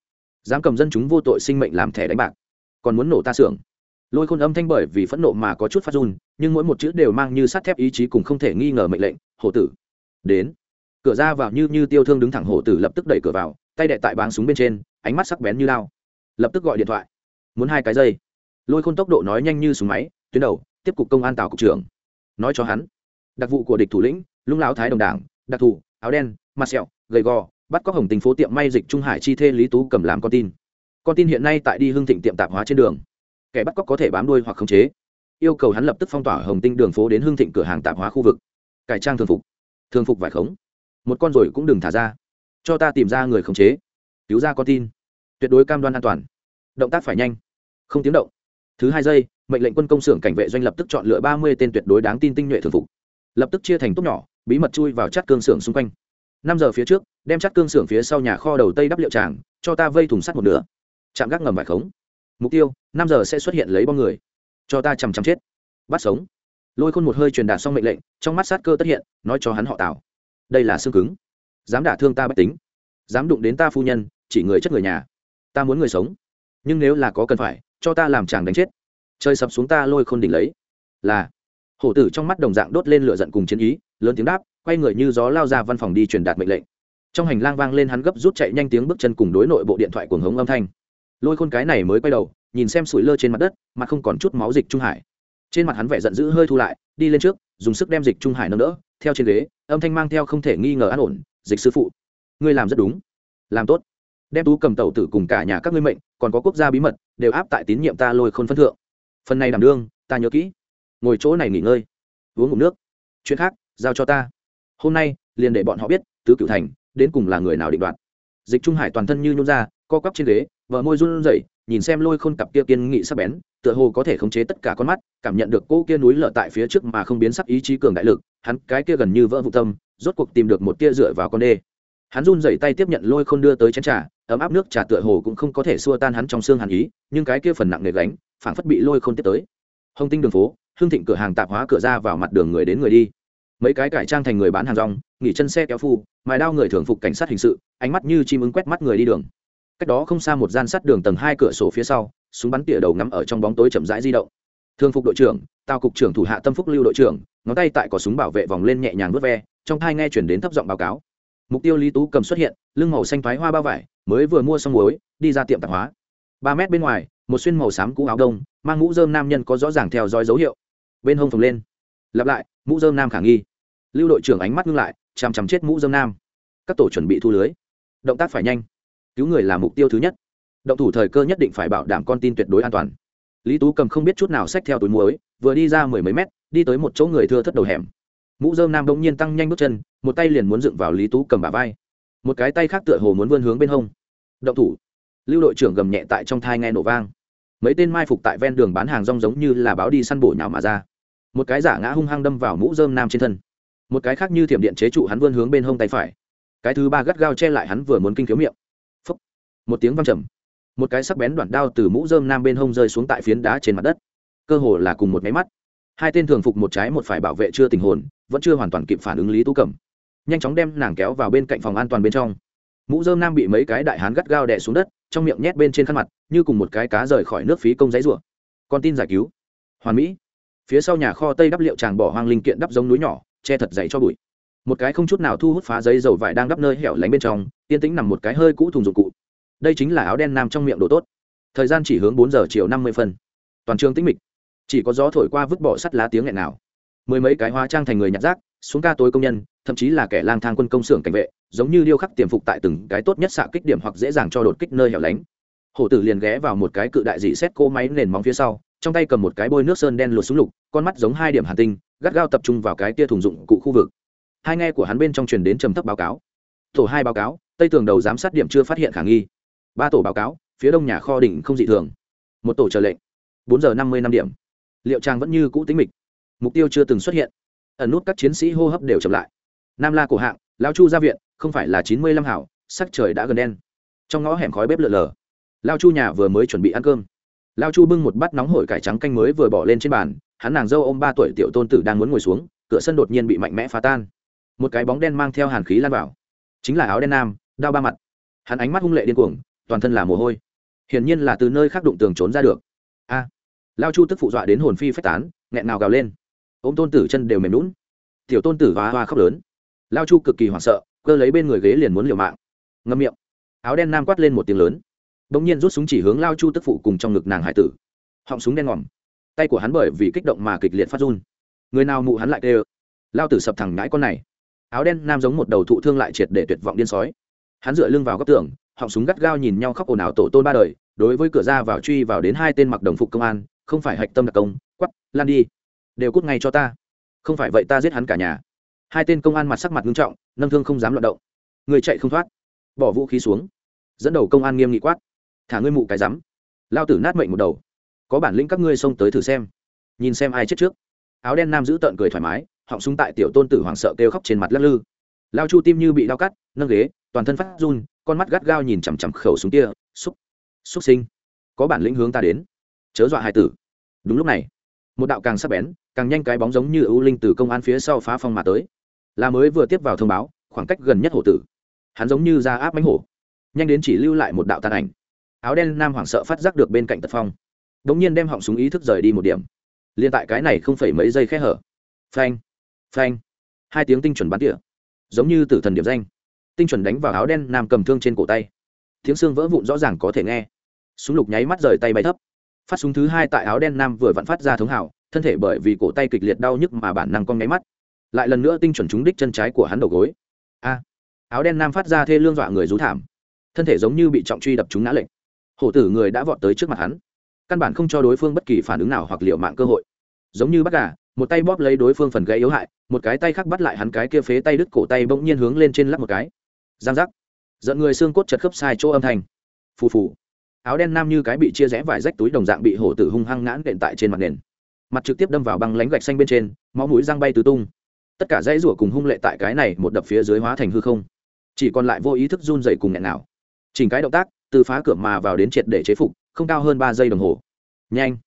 Speaker 1: dám cầm dân chúng vô tội sinh mệnh làm thẻ đánh bạc. Còn muốn nổ ta xưởng. Lôi khôn âm thanh bởi vì phẫn nộ mà có chút phát run, nhưng mỗi một chữ đều mang như sắt thép ý chí cùng không thể nghi ngờ mệnh lệnh, hổ tử, đến. Cửa ra vào như như tiêu thương đứng thẳng hổ tử lập tức đẩy cửa vào, tay đệ tại báng súng bên trên, ánh mắt sắc bén như lao. Lập tức gọi điện thoại. Muốn hai cái dây. Lôi khôn tốc độ nói nhanh như súng máy, tuyến đầu, tiếp cục công an tào cục trưởng. Nói cho hắn, đặc vụ của địch thủ lĩnh lũng lão thái đồng đảng, đặc thù, áo đen, mặt sẹo, gầy gò bắt cóc hồng tình phố tiệm may dịch trung hải chi thê lý tú cầm làm con tin. Con tin hiện nay tại đi hương thịnh tiệm tạp hóa trên đường. Kẻ bắt cóc có thể bám đuôi hoặc khống chế. Yêu cầu hắn lập tức phong tỏa hồng tinh đường phố đến hương thịnh cửa hàng tạp hóa khu vực. Cải trang thường phục. Thường phục vải khống. Một con rồi cũng đừng thả ra. Cho ta tìm ra người khống chế. Cứu ra con tin. Tuyệt đối cam đoan an toàn. Động tác phải nhanh. Không tiếng động. Thứ hai giây, mệnh lệnh quân công xưởng cảnh vệ doanh lập tức chọn lựa ba mươi tên tuyệt đối đáng tin tinh nhuệ thường phục. Lập tức chia thành tốt nhỏ, bí mật chui vào chát cương xưởng xung quanh năm giờ phía trước, đem chắc cương xưởng phía sau nhà kho đầu tây đắp liệu tràng, cho ta vây thùng sắt một nửa. Chạm gác ngầm vải khống. Mục tiêu, năm giờ sẽ xuất hiện lấy bom người. Cho ta chằm chằm chết. Bắt sống. Lôi khôn một hơi truyền đạt xong mệnh lệnh, trong mắt sát cơ tất hiện, nói cho hắn họ tào. Đây là xương cứng. Dám đả thương ta bách tính. Dám đụng đến ta phu nhân, chỉ người chất người nhà. Ta muốn người sống. Nhưng nếu là có cần phải, cho ta làm chàng đánh chết. Chơi sập xuống ta lôi khôn đỉnh lấy. Là. Hổ tử trong mắt đồng dạng đốt lên lửa giận cùng chiến ý, lớn tiếng đáp quay người như gió lao ra văn phòng đi truyền đạt mệnh lệnh. Trong hành lang vang lên hắn gấp rút chạy nhanh tiếng bước chân cùng đối nội bộ điện thoại cuồng hống âm thanh. Lôi khôn cái này mới quay đầu, nhìn xem sủi lơ trên mặt đất, mặt không còn chút máu dịch trung hải. Trên mặt hắn vẻ giận dữ hơi thu lại, đi lên trước, dùng sức đem dịch trung hải nâng đỡ, theo trên ghế, âm thanh mang theo không thể nghi ngờ an ổn, dịch sư phụ, ngươi làm rất đúng. Làm tốt. Đem tú cầm tàu tử cùng cả nhà các ngươi mệnh, còn có quốc gia bí mật, đều áp tại tín nhiệm ta lôi khôn phân thượng. Phần này đảm đương, ta nhớ kỹ. Ngồi chỗ này nghỉ ngơi. Uống ngụm nước. Chuyện khác, giao cho ta hôm nay, liền để bọn họ biết, tứ cửu thành, đến cùng là người nào định đoạt. Dịch trung hải toàn thân như nhún ra, co quắp trên ghế vợ môi run rẩy, nhìn xem lôi khôn cặp kia kiên nghị sắc bén, tựa hồ có thể khống chế tất cả con mắt, cảm nhận được cô kia núi lở tại phía trước mà không biến sắc ý chí cường đại lực, hắn cái kia gần như vỡ vụ tâm, rốt cuộc tìm được một tia dựa vào con đê. Hắn run rẩy tay tiếp nhận lôi khôn đưa tới chén trà, ấm áp nước trà tựa hồ cũng không có thể xua tan hắn trong xương hàn ý, nhưng cái kia phần nặng nề gánh, phảng phất bị lôi khôn tiếp tới. Hồng tinh đường phố, hương thịnh cửa hàng tạp hóa cửa ra vào mặt đường người đến người đi mấy cái cải trang thành người bán hàng rong, nghỉ chân xe kéo phu, mài đao người thường phục cảnh sát hình sự, ánh mắt như chim ứng quét mắt người đi đường. Cách đó không xa một gian sắt đường tầng hai cửa sổ phía sau, súng bắn tỉa đầu ngắm ở trong bóng tối chậm rãi di động. Thường phục đội trưởng tao cục trưởng thủ hạ tâm phúc lưu đội trưởng, ngón tay tại có súng bảo vệ vòng lên nhẹ nhàng vớt ve, trong hai nghe chuyển đến thấp giọng báo cáo. Mục tiêu lý tú cầm xuất hiện, lưng màu xanh thoái hoa bao vải, mới vừa mua xong muối, đi ra tiệm tạp hóa. Ba mét bên ngoài, một xuyên màu xám cũ áo đông, mang mũ dơm nam nhân có rõ ràng theo dõi dấu hiệu. Bên hông phồng lên. Lặp lại, mũ dơm nam khả nghi lưu đội trưởng ánh mắt ngưng lại, chằm chằm chết mũ dâm nam. Các tổ chuẩn bị thu lưới. Động tác phải nhanh. Cứu người là mục tiêu thứ nhất. Động thủ thời cơ nhất định phải bảo đảm con tin tuyệt đối an toàn. Lý tú cầm không biết chút nào xách theo túi muối, vừa đi ra mười mấy mét, đi tới một chỗ người thưa thất đầu hẻm. Mũ dơm nam bỗng nhiên tăng nhanh bước chân, một tay liền muốn dựng vào lý tú cầm bả vai. Một cái tay khác tựa hồ muốn vươn hướng bên hông. Động thủ. Lưu đội trưởng gầm nhẹ tại trong thai nghe nổ vang. Mấy tên mai phục tại ven đường bán hàng rong giống như là báo đi săn bổ nhào mà ra. Một cái giả ngã hung hăng đâm vào mũ dơm nam trên thân một cái khác như thiểm điện chế trụ hắn vươn hướng bên hông tay phải. Cái thứ ba gắt gao che lại hắn vừa muốn kinh khiếu miệng. Phấp một tiếng văng trầm. Một cái sắc bén đoạn đao từ mũ dơm nam bên hông rơi xuống tại phiến đá trên mặt đất. Cơ hồ là cùng một máy mắt. Hai tên thường phục một trái một phải bảo vệ chưa tình hồn, vẫn chưa hoàn toàn kịp phản ứng lý tú cẩm. Nhanh chóng đem nàng kéo vào bên cạnh phòng an toàn bên trong. Mũ dơm nam bị mấy cái đại hán gắt gao đè xuống đất, trong miệng nhét bên trên khăn mặt, như cùng một cái cá rời khỏi nước phí công giấy rủa con tin giải cứu. Hoàn mỹ. Phía sau nhà kho tây đắp liệu tràng bỏ hoang linh kiện đắp giống núi nhỏ che thật dày cho bụi. Một cái không chút nào thu hút phá giấy dầu vải đang đắp nơi hẻo lánh bên trong, yên tĩnh nằm một cái hơi cũ thùng dụng cụ. Đây chính là áo đen nam trong miệng đồ tốt. Thời gian chỉ hướng bốn giờ chiều năm mươi phân. Toàn trường tĩnh mịch. Chỉ có gió thổi qua vứt bỏ sắt lá tiếng nghẹn nào. Mười mấy cái hóa trang thành người nhặt rác, xuống ca tối công nhân, thậm chí là kẻ lang thang quân công xưởng cảnh vệ, giống như điêu khắc tiềm phục tại từng cái tốt nhất xạ kích điểm hoặc dễ dàng cho đột kích nơi hẻo lánh. Hổ tử liền ghé vào một cái cự đại dị xét cô máy nền móng phía sau, trong tay cầm một cái bôi nước sơn đen lột xuống lục, con mắt giống hai điểm hà tinh gắt gao tập trung vào cái tia thùng dụng cụ khu vực. Hai nghe của hắn bên trong truyền đến trầm thấp báo cáo. Tổ hai báo cáo, tây tường đầu giám sát điểm chưa phát hiện khả nghi. Ba tổ báo cáo, phía đông nhà kho đỉnh không dị thường. Một tổ chờ lệnh. Bốn giờ năm mươi năm điểm. Liệu trang vẫn như cũ tính mịch. Mục tiêu chưa từng xuất hiện. Ẩn nút các chiến sĩ hô hấp đều chậm lại. Nam la cổ hạng, lao chu ra viện, không phải là chín mươi lăm hảo, sắc trời đã gần đen. Trong ngõ hẻm khói bếp lợn lờ. Lao chu nhà vừa mới chuẩn bị ăn cơm. Lao chu bưng một bát nóng hổi cải trắng canh mới vừa bỏ lên trên bàn hắn nàng dâu ô m ba tuổi tiểu tôn tử đang muốn ngồi xuống, cửa sân đột nhiên bị mạnh mẽ phá tan. Một cái bóng đen mang theo hàn khí lan vào. Chính là áo đen nam, đao ba mặt. Hắn ánh mắt hung lệ điên cuồng, toàn thân là mồ hôi. Hiển nhiên là từ nơi khác đụng tường trốn ra được. A! Lao chu tức phụ dọa đến hồn phi phách tán, nghẹn nào gào lên. Ô m tôn tử chân đều mềm lún tiểu tôn tử hoa hoa khóc lớn. Lao chu cực kỳ hoảng sợ, cơ lấy bên người ghế liền muốn liều mạng. Ngâm miệng. Áo đen nam quát lên một tiếng lớn. Đ ỗ n g nhiên rút súng chỉ hướng lao chu tức phụ cùng trong ngực nàng hải tử. Họng súng đen ngòm tay của hắn bởi vì kích động mà kịch liệt phát run. Người nào mụ hắn lại tê ơ lao tử sập thẳng ngãi con này. Áo đen nam giống một đầu thụ thương lại triệt để tuyệt vọng điên sói. Hắn dựa lưng vào góc tường, họng súng gắt gao nhìn nhau khóc ồn ào tổ tôn ba đời, đối với cửa ra vào truy vào đến hai tên mặc đồng phục công an, không phải hạch tâm đặc công quắp lan đi. Đều cút ngay cho ta. Không phải vậy ta giết hắn cả nhà. Hai tên công an mặt sắc mặt nghiêm trọng, nâng thương không dám loạt động. Người chạy không thoát. Bỏ vũ khí xuống. Dẫn đầu công an nghiêm nghị quát. Thả ngươi mụ cái rắm. Lao tử nát mệnh một đầu có bản lĩnh các ngươi xông tới thử xem. Nhìn xem ai chết trước. Áo đen nam giữ tợn cười thoải mái, họng súng tại tiểu tôn tử hoảng sợ kêu khóc trên mặt lắc lư. Lao chu tim như bị đau cắt, nâng ghế, toàn thân phát run, con mắt gắt gao nhìn chằm chằm khẩu súng kia, xúc xúc sinh, có bản lĩnh hướng ta đến. Chớ dọa hai tử. Đúng lúc này, một đạo càng sắc bén, càng nhanh cái bóng giống như ưu linh từ công an phía sau phá phong mà tới. Là mới vừa tiếp vào thông báo, khoảng cách gần nhất hổ tử. Hắn giống như ra áp bánh hổ, nhanh đến chỉ lưu lại một đạo tàn ảnh. Áo đen nam hoảng sợ phát giác được bên cạnh tật phong đống nhiên đem họng súng ý thức rời đi một điểm. Liên tại cái này không phải mấy giây khẽ hở. Phanh phanh. Hai tiếng tinh chuẩn bắn tỉa. Giống như tử thần điểm danh. Tinh chuẩn đánh vào áo đen nam cầm thương trên cổ tay. Tiếng xương vỡ vụn rõ ràng có thể nghe. Súng lục nháy mắt rời tay bay thấp. Phát súng thứ hai tại áo đen nam vừa vặn phát ra thống hào, thân thể bởi vì cổ tay kịch liệt đau nhức mà bản năng con nháy mắt. Lại lần nữa tinh chuẩn trúng đích chân trái của hắn đầu gối. A. Áo đen nam phát ra thê lương dọa người rú thảm. Thân thể giống như bị trọng truy đập trúng ngã lệnh hổ tử người đã vọt tới trước mặt hắn căn bản không cho đối phương bất kỳ phản ứng nào hoặc liệu mạng cơ hội. Giống như bắt gà, một tay bóp lấy đối phương phần gãy yếu hại, một cái tay khác bắt lại hắn cái kia phế tay đứt cổ tay bỗng nhiên hướng lên trên lắp một cái. Giang giác. Giận người xương cốt chật khớp sai chỗ âm thanh. Phù phù. Áo đen nam như cái bị chia rẽ vài rách túi đồng dạng bị hổ tử hung hăng ngãn đện tại trên mặt nền. Mặt trực tiếp đâm vào băng lánh gạch xanh bên trên, máu mũi răng bay tứ tung. Tất cả dãy rủa cùng hung lệ tại cái này một đập phía dưới hóa thành hư không. Chỉ còn lại vô ý thức run dày cùng nghẹn nào chỉnh cái động tác từ phá cửa mà vào đến triệt để chế phục, không cao hơn ba giây đồng hồ. Nhanh.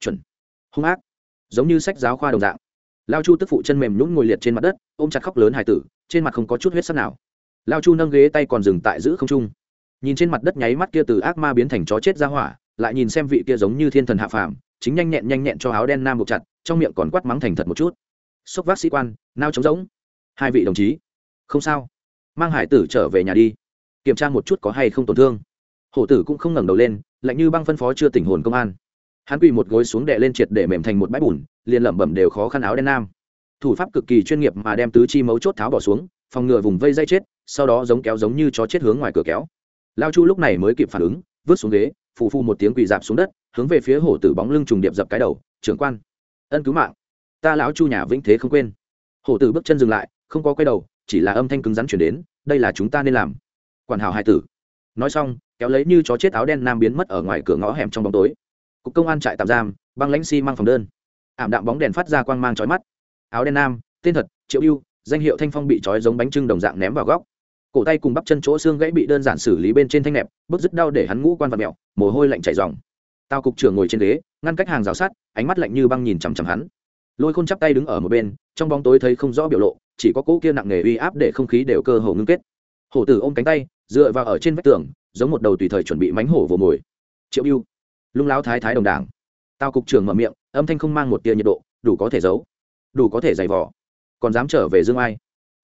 Speaker 1: Chuẩn. Hung ác. Giống như sách giáo khoa đồng dạng. Lao chu tức phụ chân mềm nhũng ngồi liệt trên mặt đất, ôm chặt khóc lớn hải tử, trên mặt không có chút huyết sắc nào. Lao chu nâng ghế tay còn dừng tại giữ không trung. Nhìn trên mặt đất nháy mắt kia từ ác ma biến thành chó chết ra hỏa, lại nhìn xem vị kia giống như thiên thần hạ phàm, chính nhanh nhẹn nhanh nhẹn cho áo đen nam buộc chặt, trong miệng còn quát mắng thành thật một chút. Xốc vác sĩ quan, nao trống rỗng. Hai vị đồng chí. Không sao. Mang hải tử trở về nhà đi. Kiểm tra một chút có hay không tổn thương hổ tử cũng không ngẩng đầu lên, lạnh như băng phân phó chưa tỉnh hồn công an. Hắn quỳ một gối xuống đệ lên triệt để mềm thành một bãi bùn, liền lẩm bẩm đều khó khăn áo đen nam. Thủ pháp cực kỳ chuyên nghiệp mà đem tứ chi mấu chốt tháo bỏ xuống, phòng ngừa vùng vây dây chết, sau đó giống kéo giống như chó chết hướng ngoài cửa kéo. Lao chu lúc này mới kịp phản ứng, vứt xuống ghế, phù phu một tiếng quỳ dạp xuống đất, hướng về phía hổ tử bóng lưng trùng điệp dập cái đầu, trưởng quan, ân cứu mạng. Ta lão chu nhà vĩnh thế không quên. Hổ tử bước chân dừng lại, không có quay đầu, chỉ là âm thanh cứng rắn chuyển đến, đây là chúng ta nên làm. Quản Hảo hai tử. Nói xong kéo lấy như chó chết áo đen nam biến mất ở ngoài cửa ngõ hẻm trong bóng tối. Cục công an trại tạm giam, băng lãnh xi、si、mang mang phòng đơn. Ảm đạm bóng đèn phát ra quang mang trói mắt. Áo đen nam, tên thật, triệu ưu, danh hiệu thanh phong bị trói giống bánh trưng đồng dạng ném vào góc. Cổ tay cùng bắp chân chỗ xương gãy bị đơn giản xử lý bên trên thanh nẹp bức dứt đau để hắn ngũ quan vật mẹo mồ hôi lạnh chảy dòng tao cục trưởng ngồi trên ghế, ngăn cách hàng rào sát ánh mắt lạnh như băng nhìn chằm chằm hắn. Lôi khôn chắp tay đứng ở một bên, trong bóng tối thấy không rõ biểu lộ, chỉ có cỗ kia nặng nề uy áp để không khí đều cơ hồ ngưng kết hổ tử ôm cánh tay dựa vào ở trên vách tường giống một đầu tùy thời chuẩn bị mánh hổ vồ mồi. Triệu biêu lung láo thái thái đồng đảng. Tao cục trưởng mở miệng âm thanh không mang một tia nhiệt độ đủ có thể giấu đủ có thể giày vò. Còn dám trở về dương ai?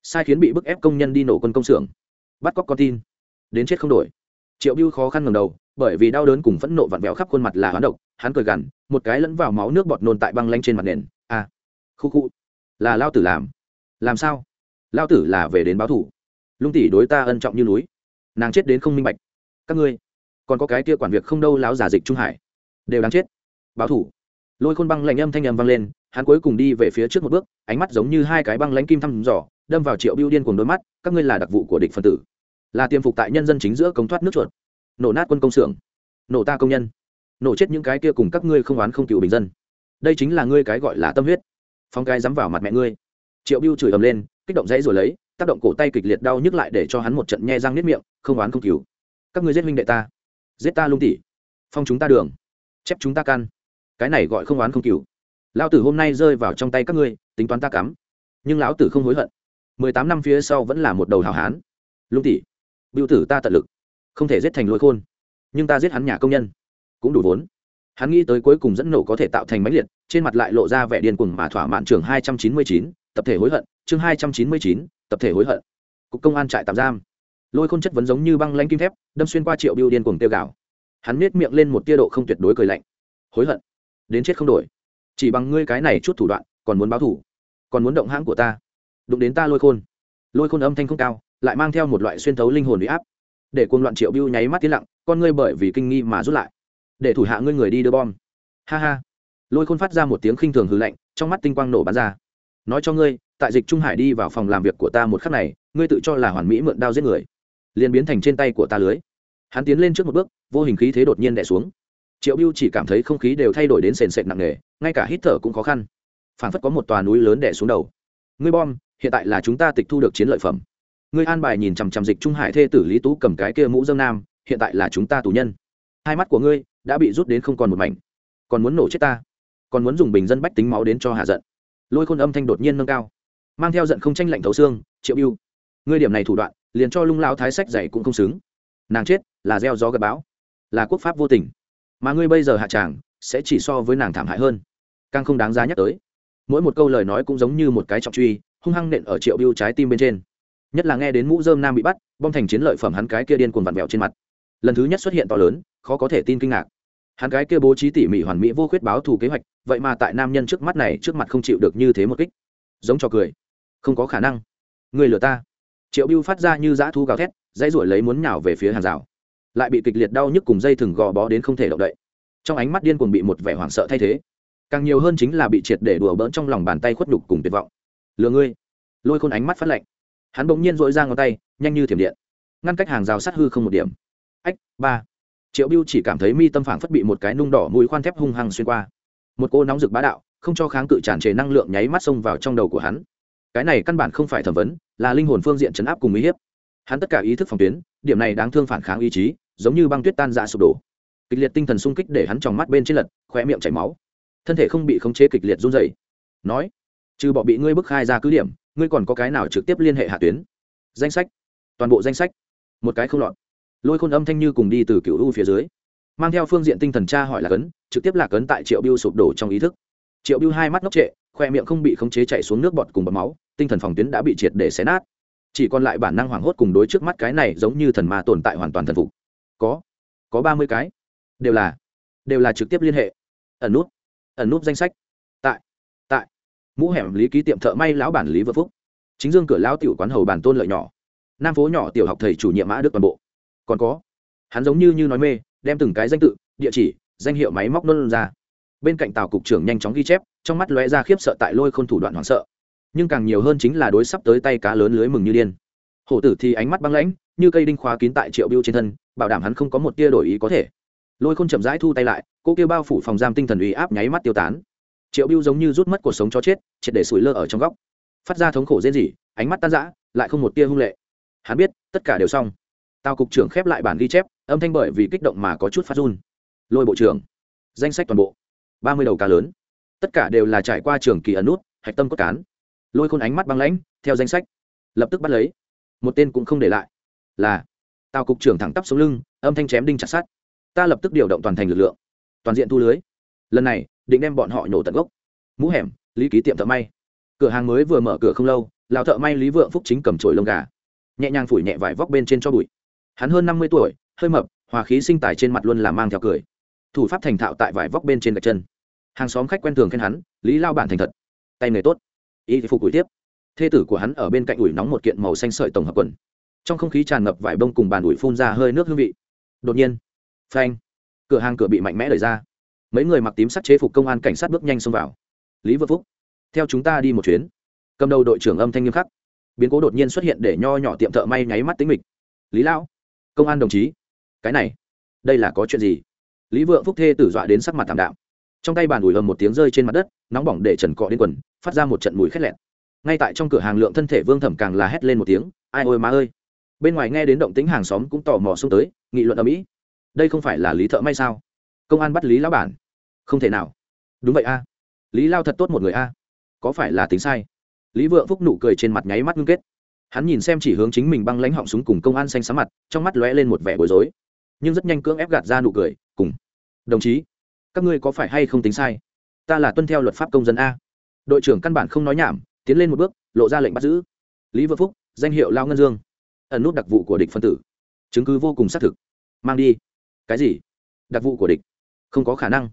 Speaker 1: Sai khiến bị bức ép công nhân đi nổ quân công xưởng. Bắt cóc con tin đến chết không đổi. Triệu biêu khó khăn ngầm đầu bởi vì đau đớn cùng phẫn nộ vặn vẹo khắp khuôn mặt là hoán độc hắn cười gằn một cái lẫn vào máu nước bọt nôn tại băng lanh trên mặt nền. A à, khu khu là lao tử làm. Làm sao? Lao tử là về đến báo thủ lung tỷ đối ta ân trọng như núi. Nàng chết đến không minh bạch. Các ngươi, còn có cái kia quản việc không đâu láo giả dịch trung hải. Đều đáng chết. Báo thủ. Lôi khôn băng lạnh âm thanh âm vang lên, hắn cuối cùng đi về phía trước một bước, ánh mắt giống như hai cái băng lãnh kim thăm dò, đâm vào triệu biêu điên cùng đôi mắt, các ngươi là đặc vụ của địch phân tử. Là tiêm phục tại nhân dân chính giữa cống thoát nước chuột. Nổ nát quân công xưởng. Nổ ta công nhân. Nổ chết những cái kia cùng các ngươi không oán không cựu bình dân. Đây chính là ngươi cái gọi là tâm huyết. Phong cái dám vào mặt mẹ ngươi. Triệu biêu chửi ầm lên, kích động dãy rồi lấy tác động cổ tay kịch liệt đau nhức lại để cho hắn một trận nhe răng nếp miệng, không oán không cứu. Các ngươi giết huynh đệ ta. Giết ta lung tỉ. Phong chúng ta đường. Chép chúng ta căn. Cái này gọi không oán không cứu. Lão tử hôm nay rơi vào trong tay các ngươi, tính toán ta cắm. Nhưng lão tử không hối hận. Mười tám năm phía sau vẫn là một đầu hào hán. Lung tỉ. Biêu tử ta tận lực. Không thể giết thành lôi khôn. Nhưng ta giết hắn nhà công nhân. Cũng đủ vốn. Hắn nghĩ tới cuối cùng dẫn nổ có thể tạo thành máy liệt, trên mặt lại lộ ra vẻ điên cuồng mà thỏa mãn trường hai trăm chín mươi chín, tập thể hối hận chương hai trăm chín mươi chín, tập thể hối hận. Cục công an trại tạm giam. Lôi khôn chất vấn giống như băng lanh kim thép, đâm xuyên qua triệu biêu điên cuồng tiêu gạo. Hắn nết miệng lên một tia độ không tuyệt đối cười lạnh. Hối hận? Đến chết không đổi. Chỉ bằng ngươi cái này chút thủ đoạn, còn muốn báo thủ. Còn muốn động hãng của ta. Đụng đến ta lôi khôn. Lôi khôn âm thanh không cao, lại mang theo một loại xuyên thấu linh hồn bị áp. Để cuồng loạn triệu biêu nháy mắt tiến lặng, con ngươi bởi vì kinh nghi mà rút lại. Để thủ hạ ngươi người đi đưa bom. Ha ha. Lôi khôn phát ra một tiếng khinh thường hư lạnh, trong mắt tinh quang nổ bắn ra. Nói cho ngươi tại dịch trung hải đi vào phòng làm việc của ta một khắc này, ngươi tự cho là hoàn mỹ mượn đao giết người. Liền biến thành trên tay của ta lưới. Hắn tiến lên trước một bước, vô hình khí thế đột nhiên đẻ xuống. Triệu biêu chỉ cảm thấy không khí đều thay đổi đến sền sệt nặng nề, ngay cả hít thở cũng khó khăn. Phảng phất có một tòa núi lớn đẻ xuống đầu. Ngươi bom, hiện tại là chúng ta tịch thu được chiến lợi phẩm. Ngươi an bài nhìn chằm chằm dịch trung hải thê tử lý tú cầm cái kia mũ dâng nam, hiện tại là chúng ta tù nhân. Hai mắt của ngươi đã bị rút đến không còn một mảnh. Còn muốn nổ chết ta. Còn muốn dùng bình dân bách tính máu đến cho hạ giận. Lôi khôn âm thanh đột nhiên nâng cao mang theo giận không tranh lạnh thấu xương, triệu biêu ngươi điểm này thủ đoạn, liền cho lung lao thái sách dạy cũng không xứng. Nàng chết là gieo gió gặp bão, là quốc pháp vô tình. Mà ngươi bây giờ hạ tràng, sẽ chỉ so với nàng thảm hại hơn. Càng không đáng giá nhắc tới. Mỗi một câu lời nói cũng giống như một cái trọng truy, hung hăng nện ở triệu biêu trái tim bên trên. Nhất là nghe đến mũ dơm nam bị bắt, bom thành chiến lợi phẩm hắn cái kia điên cuồng vặn vẹo trên mặt. Lần thứ nhất xuất hiện to lớn, khó có thể tin kinh ngạc. Hắn cái kia bố trí tỉ mỉ hoàn mỹ vô khuyết báo thù kế hoạch, vậy mà tại nam nhân trước mắt này trước mặt không chịu được như thế một kích. Giống cho cười không có khả năng. Người lừa ta. Triệu biêu phát ra như dã thu gào thét, dãy ruổi lấy muốn nhào về phía hàng rào. Lại bị kịch liệt đau nhức cùng dây thừng gò bó đến không thể động đậy. Trong ánh mắt điên cuồng bị một vẻ hoảng sợ thay thế. Càng nhiều hơn chính là bị triệt để đùa bỡn trong lòng bàn tay khuất nhục cùng tuyệt vọng. Lừa ngươi. Lôi khôn ánh mắt phát lạnh. Hắn bỗng nhiên dội ra ngón tay, nhanh như thiểm điện. Ngăn cách hàng rào sát hư không một điểm. Ách, ba. Triệu biêu chỉ cảm thấy mi tâm phảng phất bị một cái nung đỏ mũi khoan thép hung hăng xuyên qua. Một cô nóng rực bá đạo, không cho kháng cự tràn trề năng lượng nháy mắt xông vào trong đầu của hắn cái này căn bản không phải thẩm vấn, là linh hồn phương diện chấn áp cùng uy hiếp. Hắn tất cả ý thức phòng tuyến, điểm này đáng thương phản kháng ý chí, giống như băng tuyết tan dạ sụp đổ. Kịch liệt tinh thần sung kích để hắn tròng mắt bên trên lật khoe miệng chảy máu. Thân thể không bị khống chế kịch liệt run dày nói, trừ bỏ bị ngươi bức khai ra cứ điểm, ngươi còn có cái nào trực tiếp liên hệ hạ tuyến? Danh sách. Toàn bộ danh sách. Một cái không lọt. Lôi khôn âm thanh như cùng đi từ cựu u phía dưới. Mang theo phương diện tinh thần tra hỏi là cấn, trực tiếp là cấn tại triệu biêu sụp đổ trong ý thức. Triệu biêu hai mắt ngốc trệ khoe miệng không bị khống chế chạy xuống nước bọt cùng bọt máu, tinh thần phòng tuyến đã bị triệt để xé nát. Chỉ còn lại bản năng hoảng hốt cùng đối trước mắt cái này giống như thần ma tồn tại hoàn toàn thần phục. Có có ba mươi cái. Đều là đều là trực tiếp liên hệ. Ẩn nút ẩn nút danh sách. Tại tại. Mũ hẻm lý ký tiệm thợ may lão bản lý vợ phúc. Chính dương cửa lão tiểu quán hầu bản tôn lợi nhỏ. Nam phố nhỏ tiểu học thầy chủ nhiệm mã đức toàn bộ. Còn có, hắn giống như như nói mê, đem từng cái danh tự, địa chỉ, danh hiệu máy móc nôn ra. Bên cạnh tàu cục trưởng nhanh chóng ghi chép trong mắt lóe ra khiếp sợ tại lôi khôn thủ đoạn hoảng sợ. Nhưng càng nhiều hơn chính là đối sắp tới tay cá lớn lưới mừng như điên. Hổ tử thì ánh mắt băng lãnh, như cây đinh khóa kín tại triệu biêu trên thân, bảo đảm hắn không có một tia đổi ý có thể. Lôi khôn chậm rãi thu tay lại, cô kêu bao phủ phòng giam tinh thần uy áp nháy mắt tiêu tán. Triệu biêu giống như rút mất cuộc sống cho chết, triệt để sủi lơ ở trong góc. Phát ra thống khổ rên rỉ, ánh mắt tan rã, lại không một tia hung lệ. Hắn biết, tất cả đều xong. Tao cục trưởng khép lại bản ghi chép, âm thanh bởi vì kích động mà có chút phát run. Lôi bộ trưởng, danh sách toàn bộ. Ba mươi đầu cá lớn tất cả đều là trải qua trường kỳ ẩn nút, hạch tâm cốt cán. Lôi khôn ánh mắt băng lãnh, theo danh sách, lập tức bắt lấy. Một tên cũng không để lại. Là tao cục trưởng thẳng tắp xuống lưng, âm thanh chém đinh chặt sát ta lập tức điều động toàn thành lực lượng, toàn diện thu lưới. Lần này, định đem bọn họ nhổ tận gốc. Mũ hẻm, lý ký tiệm thợ may. Cửa hàng mới vừa mở cửa không lâu lào thợ may lý vượng phúc chính cầm trổi lông gà. Nhẹ nhàng phủi nhẹ vải vóc bên trên cho bụi. Hắn hơn năm mươi tuổi, hơi mập, hòa khí sinh tài trên mặt luôn là mang theo cười. Thủ pháp thành thạo tại vải vóc bên trên gạch chân hàng xóm khách quen thường khen hắn, lý lao bản thành thật. Tay nghề tốt. Y phục ủi tiếp. Thê tử của hắn ở bên cạnh ủi nóng một kiện màu xanh sợi tổng hợp quần. Trong không khí tràn ngập vải bông cùng bàn ủi phun ra hơi nước hương vị. Đột nhiên, phanh, cửa hàng cửa bị mạnh mẽ đẩy ra. Mấy người mặc tím sắt chế phục công an cảnh sát bước nhanh xông vào. Lý vợ phúc, theo chúng ta đi một chuyến. Cầm đầu đội trưởng âm thanh nghiêm khắc. Biến cố đột nhiên xuất hiện để nho nhỏ tiệm thợ may nháy mắt tính mịch. Lý lão, công an đồng chí, cái này, đây là có chuyện gì? Lý vượng phúc thê tử dọa đến sắc mặt thảm đạo trong tay bàn ủi ầm một tiếng rơi trên mặt đất, nóng bỏng để trần cọ đến quần phát ra một trận mùi khét lẹn ngay tại trong cửa hàng lượng thân thể vương thẩm càng là hét lên một tiếng, ai ôi má ơi! Bên ngoài nghe đến động tính hàng xóm cũng tò mò xuống tới, nghị luận ở mỹ đây không phải là lý thợ may sao? Công an bắt lý lão bản. Không thể nào. Đúng vậy a. Lý lao thật tốt một người a. Có phải là tính sai? Lý vượng phúc nụ cười trên mặt nháy mắt ngưng kết. Hắn nhìn xem chỉ hướng chính mình băng lãnh họng súng cùng công an xanh xám mặt, trong mắt lóe lên một vẻ bối rối. Nhưng rất nhanh cưỡng ép gạt ra nụ cười, cùng, đồng chí các ngươi có phải hay không tính sai? Ta là tuân theo luật pháp công dân a. Đội trưởng căn bản không nói nhảm, tiến lên một bước, lộ ra lệnh bắt giữ. Lý vượng phúc, danh hiệu lao ngân dương. Ẩn nút đặc vụ của địch phân tử. Chứng cứ vô cùng xác thực. Mang đi. Cái gì? Đặc vụ của địch? Không có khả năng.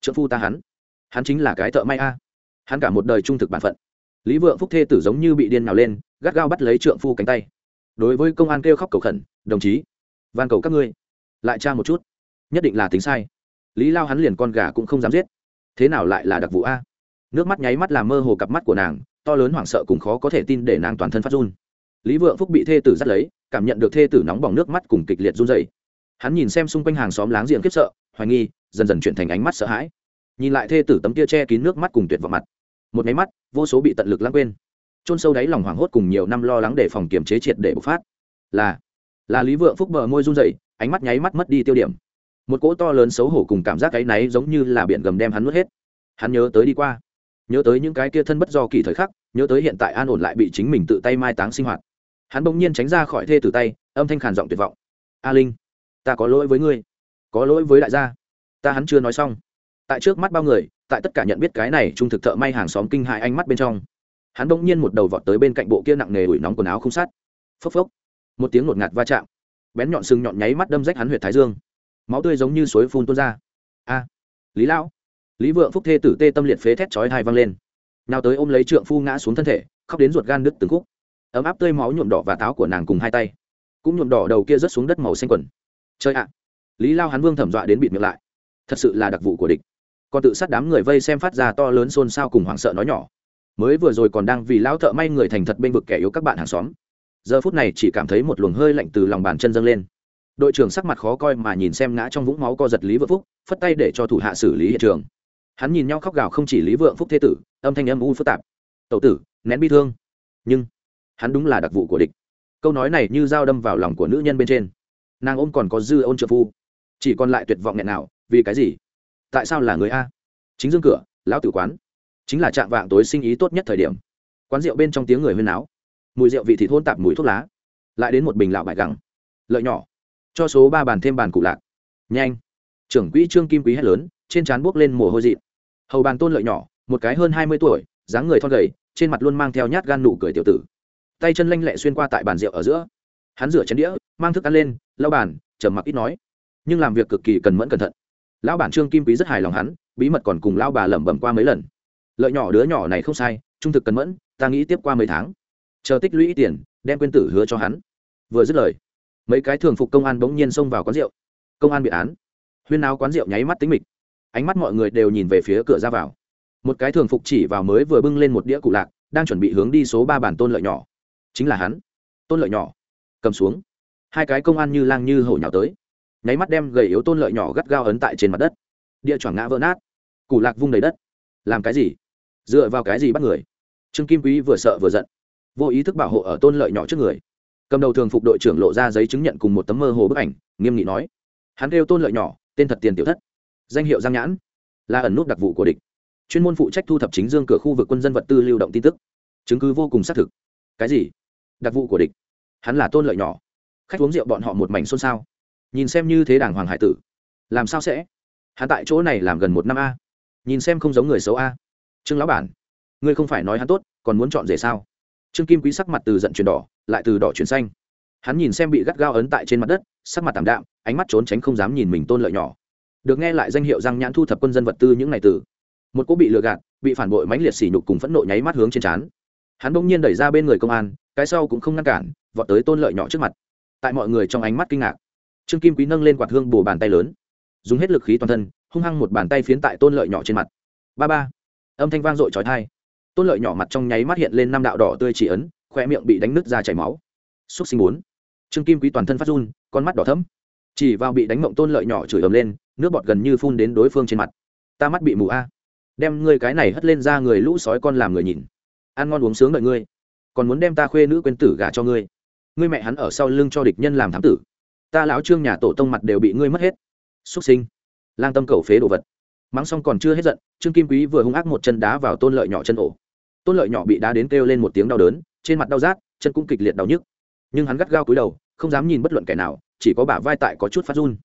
Speaker 1: Trợ phu ta hắn. Hắn chính là cái thợ may a. Hắn cả một đời trung thực bản phận. Lý vượng phúc thê tử giống như bị điên nào lên, gắt gao bắt lấy trượng phu cánh tay. Đối với công an kêu khóc cầu khẩn, đồng chí, van cầu các ngươi. Lại tra một chút. Nhất định là tính sai lý lao hắn liền con gà cũng không dám giết. Thế nào lại là đặc vụ a? Nước mắt nháy mắt làm mơ hồ cặp mắt của nàng, to lớn hoảng sợ cùng khó có thể tin để nàng toàn thân phát run. Lý vượng phúc bị thê tử dắt lấy, cảm nhận được thê tử nóng bỏng nước mắt cùng kịch liệt run dày hắn nhìn xem xung quanh hàng xóm láng giềng khiếp sợ, hoài nghi, dần dần chuyển thành ánh mắt sợ hãi. Nhìn lại thê tử tấm tia che kín nước mắt cùng tuyệt vào mặt. Một máy mắt, vô số bị tận lực lãng quên. Trôn sâu đáy lòng hoảng hốt cùng nhiều năm lo lắng để phòng kiềm chế triệt để bộc phát. Là là lý vượng phúc bờ môi run dày ánh mắt nháy mắt mất đi tiêu điểm một cỗ to lớn xấu hổ cùng cảm giác cái náy giống như là biển gầm đem hắn nuốt hết. Hắn nhớ tới đi qua, nhớ tới những cái kia thân bất do kỳ thời khắc, nhớ tới hiện tại an ổn lại bị chính mình tự tay mai táng sinh hoạt. Hắn bỗng nhiên tránh ra khỏi thê từ tay, âm thanh khàn giọng tuyệt vọng. A linh, ta có lỗi với ngươi, có lỗi với đại gia. Ta hắn chưa nói xong. Tại trước mắt bao người, tại tất cả nhận biết cái này trung thực thợ may hàng xóm kinh hại ánh mắt bên trong, hắn bỗng nhiên một đầu vọt tới bên cạnh bộ kia nặng nề ủi nóng quần áo không sát phốc phốc, một tiếng ngột ngạt va chạm, bén nhọn sừng nhọn nháy mắt đâm rách hắn huyệt thái dương máu tươi giống như suối phun tuôn ra. A, lý lão. Lý vượng phúc thê tử tê tâm liệt phế thét chói hai vang lên. Nào tới ôm lấy trượng phu ngã xuống thân thể, khóc đến ruột gan đứt từng khúc. Ấm áp tươi máu nhuộm đỏ và táo của nàng cùng hai tay. Cũng nhuộm đỏ đầu kia rớt xuống đất màu xanh quần. Chơi ạ. Lý lao hắn vương thẩm dọa đến bịt miệng lại. Thật sự là đặc vụ của địch. Còn tự sát đám người vây xem phát ra to lớn xôn xao cùng hoảng sợ nói nhỏ. Mới vừa rồi còn đang vì lão thợ may người thành thật bên vực kẻ yếu các bạn hàng xóm. Giờ phút này chỉ cảm thấy một luồng hơi lạnh từ lòng bàn chân dâng lên đội trưởng sắc mặt khó coi mà nhìn xem ngã trong vũng máu co giật lý vượng phúc, phất tay để cho thủ hạ xử lý hiện trường. Hắn nhìn nhau khóc gào không chỉ lý vượng phúc thế tử, âm thanh âm u phức tạp. Tậu tử, nén bi thương. Nhưng, hắn đúng là đặc vụ của địch. Câu nói này như dao đâm vào lòng của nữ nhân bên trên. Nàng ôm còn có dư ôn trợ phu. Chỉ còn lại tuyệt vọng nghẹn nào vì cái gì? Tại sao là người a? Chính dương cửa, lão tử quán. Chính là trạng vạng tối sinh ý tốt nhất thời điểm. Quán rượu bên trong tiếng người huyên áo mùi rượu vị thịt hôn tạp mùi thuốc lá. Lại đến một bình lạo bại gẳng. Lợi nhỏ cho số ba bàn thêm bàn cụ lạc. Nhanh. Trưởng quỹ trương kim quý hét lớn, trên trán buốc lên mồ hôi dị hầu bàn tôn lợi nhỏ, một cái hơn hai mươi tuổi, dáng người thon gầy, trên mặt luôn mang theo nhát gan nụ cười tiểu tử. Tay chân lanh lẹ xuyên qua tại bàn rượu ở giữa. Hắn rửa chén đĩa, mang thức ăn lên, lau bàn, trầm mặc ít nói. Nhưng làm việc cực kỳ cần mẫn cẩn thận. Lão bản trương kim quý rất hài lòng hắn, bí mật còn cùng lao bà lẩm bẩm qua mấy lần. Lợi nhỏ đứa nhỏ này không sai, trung thực cần mẫn, ta nghĩ tiếp qua mấy tháng. Chờ tích lũy tiền, đem quên tử hứa cho hắn. Vừa dứt lời mấy cái thường phục công an bỗng nhiên xông vào quán rượu. Công an bị án. Huyên áo quán rượu nháy mắt tính mịch. Ánh mắt mọi người đều nhìn về phía cửa ra vào. Một cái thường phục chỉ vào mới vừa bưng lên một đĩa cụ lạc, đang chuẩn bị hướng đi số ba bản tôn lợi nhỏ. Chính là hắn. Tôn lợi nhỏ. Cầm xuống. Hai cái công an như lang như hổ nhào tới. Nháy mắt đem gầy yếu tôn lợi nhỏ gắt gao ấn tại trên mặt đất. Địa choảng ngã vỡ nát. Cụ lạc vung đầy đất. Làm cái gì? Dựa vào cái gì bắt người? Trương kim quý vừa sợ vừa giận. Vô ý thức bảo hộ ở tôn lợi nhỏ trước người cầm đầu thường phục đội trưởng lộ ra giấy chứng nhận cùng một tấm mơ hồ bức ảnh, nghiêm nghị nói. Hắn kêu tôn lợi nhỏ, tên thật tiền tiểu thất. Danh hiệu giang nhãn. Là ẩn nút đặc vụ của địch. Chuyên môn phụ trách thu thập chính dương cửa khu vực quân dân vật tư lưu động tin tức. Chứng cứ vô cùng xác thực. Cái gì? Đặc vụ của địch? Hắn là tôn lợi nhỏ. Khách uống rượu bọn họ một mảnh xôn xao. Nhìn xem như thế đảng hoàng hải tử. Làm sao sẽ? Hắn tại chỗ này làm gần một năm a. Nhìn xem không giống người xấu a. Trương lão bản, ngươi không phải nói hắn tốt, còn muốn chọn rể sao? Trương kim quý sắc mặt từ giận chuyển đỏ lại từ đỏ chuyển xanh. Hắn nhìn xem bị gắt gao ấn tại trên mặt đất, sắc mặt tảm đạm, ánh mắt trốn tránh không dám nhìn mình tôn lợi nhỏ. Được nghe lại danh hiệu răng nhãn thu thập quân dân vật tư những ngày từ. Một cô bị lừa gạt, bị phản bội mãnh liệt sỉ nhục cùng phẫn nộ nháy mắt hướng trên trán. Hắn bỗng nhiên đẩy ra bên người công an, cái sau cũng không ngăn cản, vọt tới tôn lợi nhỏ trước mặt. Tại mọi người trong ánh mắt kinh ngạc, trương kim quý nâng lên quạt hương bổ bàn tay lớn, dùng hết lực khí toàn thân, hung hăng một bàn tay phiến tại tôn lợi nhỏ trên mặt. Ba ba, âm thanh vang dội trói thai tôn lợi nhỏ mặt trong nháy mắt hiện lên năm đạo đỏ tươi chỉ ấn khoe miệng bị đánh nứt ra chảy máu. Xúc sinh bốn. Trương kim quý toàn thân phát run, con mắt đỏ thấm chỉ vào bị đánh mộng tôn lợi nhỏ chửi ầm lên, nước bọt gần như phun đến đối phương trên mặt. Ta mắt bị mù a. Đem ngươi cái này hất lên ra người lũ sói con làm người nhìn. Ăn ngon uống sướng đợi ngươi. Còn muốn đem ta khuê nữ quên tử gả cho ngươi. Ngươi mẹ hắn ở sau lưng cho địch nhân làm thám tử. Ta lão trương nhà tổ tông mặt đều bị ngươi mất hết. Xuất sinh. Lang tâm cầu phế đồ vật. Mắng xong còn chưa hết giận, trương kim quý vừa hung ác một chân đá vào tôn lợi nhỏ chân ổ. Tôn lợi nhỏ bị đá đến kêu lên một tiếng đau đớn trên mặt đau rát, chân cũng kịch liệt đau nhức. Nhưng hắn gắt gao cúi đầu, không dám nhìn bất luận kẻ nào, chỉ có bả vai tại có chút phát run.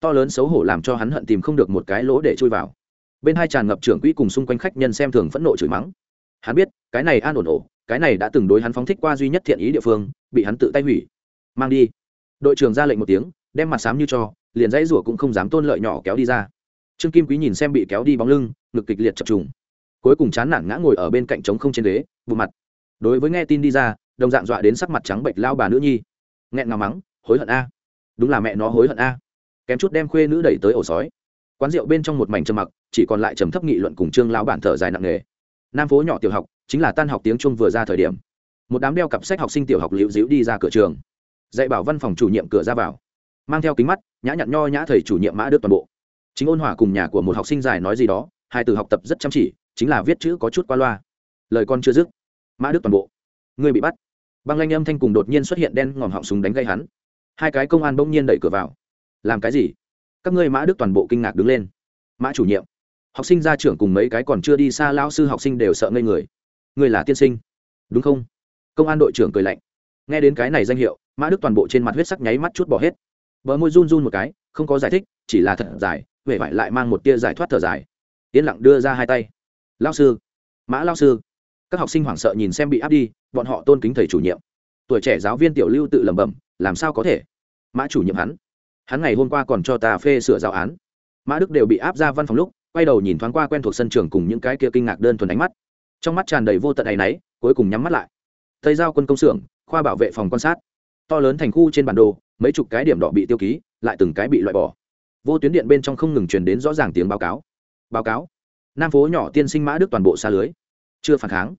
Speaker 1: To lớn xấu hổ làm cho hắn hận tìm không được một cái lỗ để chui vào. Bên hai tràn ngập trưởng quỹ cùng xung quanh khách nhân xem thường phẫn nộ chửi mắng. Hắn biết, cái này an ổn ổ, cái này đã từng đối hắn phóng thích qua duy nhất thiện ý địa phương, bị hắn tự tay hủy. Mang đi. Đội trưởng ra lệnh một tiếng, đem mặt sám như cho, liền dãy rủa cũng không dám tôn lợi nhỏ kéo đi ra. Trương kim quý nhìn xem bị kéo đi bóng lưng, ngực kịch liệt chập trùng. Cuối cùng chán nản ngã ngồi ở bên cạnh trống không trên ghế vụ mặt đối với nghe tin đi ra, đồng dạng dọa đến sắc mặt trắng bệnh lao bà nữ nhi. Nghẹn ngào mắng, hối hận a. Đúng là mẹ nó hối hận a. Kém chút đem khuê nữ đẩy tới ổ sói. Quán rượu bên trong một mảnh trầm mặc, chỉ còn lại trầm thấp nghị luận cùng trương lao bản thở dài nặng nề. Nam phố nhỏ tiểu học, chính là tan học tiếng trung vừa ra thời điểm. Một đám đeo cặp sách học sinh tiểu học liễu diễu đi ra cửa trường. Dạy bảo văn phòng chủ nhiệm cửa ra vào. Mang theo kính mắt, nhã nhặn nho nhã thầy chủ nhiệm mã đức toàn bộ. Chính ôn hòa cùng nhà của một học sinh dài nói gì đó, hai từ học tập rất chăm chỉ, chính là viết chữ có chút qua loa. Lời con chưa dứt mã đức toàn bộ người bị bắt băng lanh âm thanh cùng đột nhiên xuất hiện đen ngòm họng súng đánh gây hắn hai cái công an bỗng nhiên đẩy cửa vào làm cái gì các ngươi mã đức toàn bộ kinh ngạc đứng lên mã chủ nhiệm học sinh ra trưởng cùng mấy cái còn chưa đi xa lao sư học sinh đều sợ ngây người người là tiên sinh đúng không công an đội trưởng cười lạnh nghe đến cái này danh hiệu mã đức toàn bộ trên mặt huyết sắc nháy mắt chút bỏ hết bờ môi run run một cái không có giải thích chỉ là thật dài huệ vải lại mang một tia giải thoát thở dài yên lặng đưa ra hai tay lao sư mã lao sư các học sinh hoảng sợ nhìn xem bị áp đi, bọn họ tôn kính thầy chủ nhiệm. Tuổi trẻ giáo viên tiểu lưu tự lẩm bẩm, làm sao có thể? Mã chủ nhiệm hắn. Hắn ngày hôm qua còn cho ta phê sửa giáo án. Mã đức đều bị áp ra văn phòng lúc, quay đầu nhìn thoáng qua quen thuộc sân trường cùng những cái kia kinh ngạc đơn thuần ánh mắt. Trong mắt tràn đầy vô tận áy náy, cuối cùng nhắm mắt lại. Tây giao quân công xưởng, khoa bảo vệ phòng quan sát. To lớn thành khu trên bản đồ, mấy chục cái điểm đỏ bị tiêu ký, lại từng cái bị loại bỏ. Vô tuyến điện bên trong không ngừng truyền đến rõ ràng tiếng báo cáo. Báo cáo. Nam phố nhỏ tiên sinh mã đức toàn bộ xa lưới chưa phản kháng.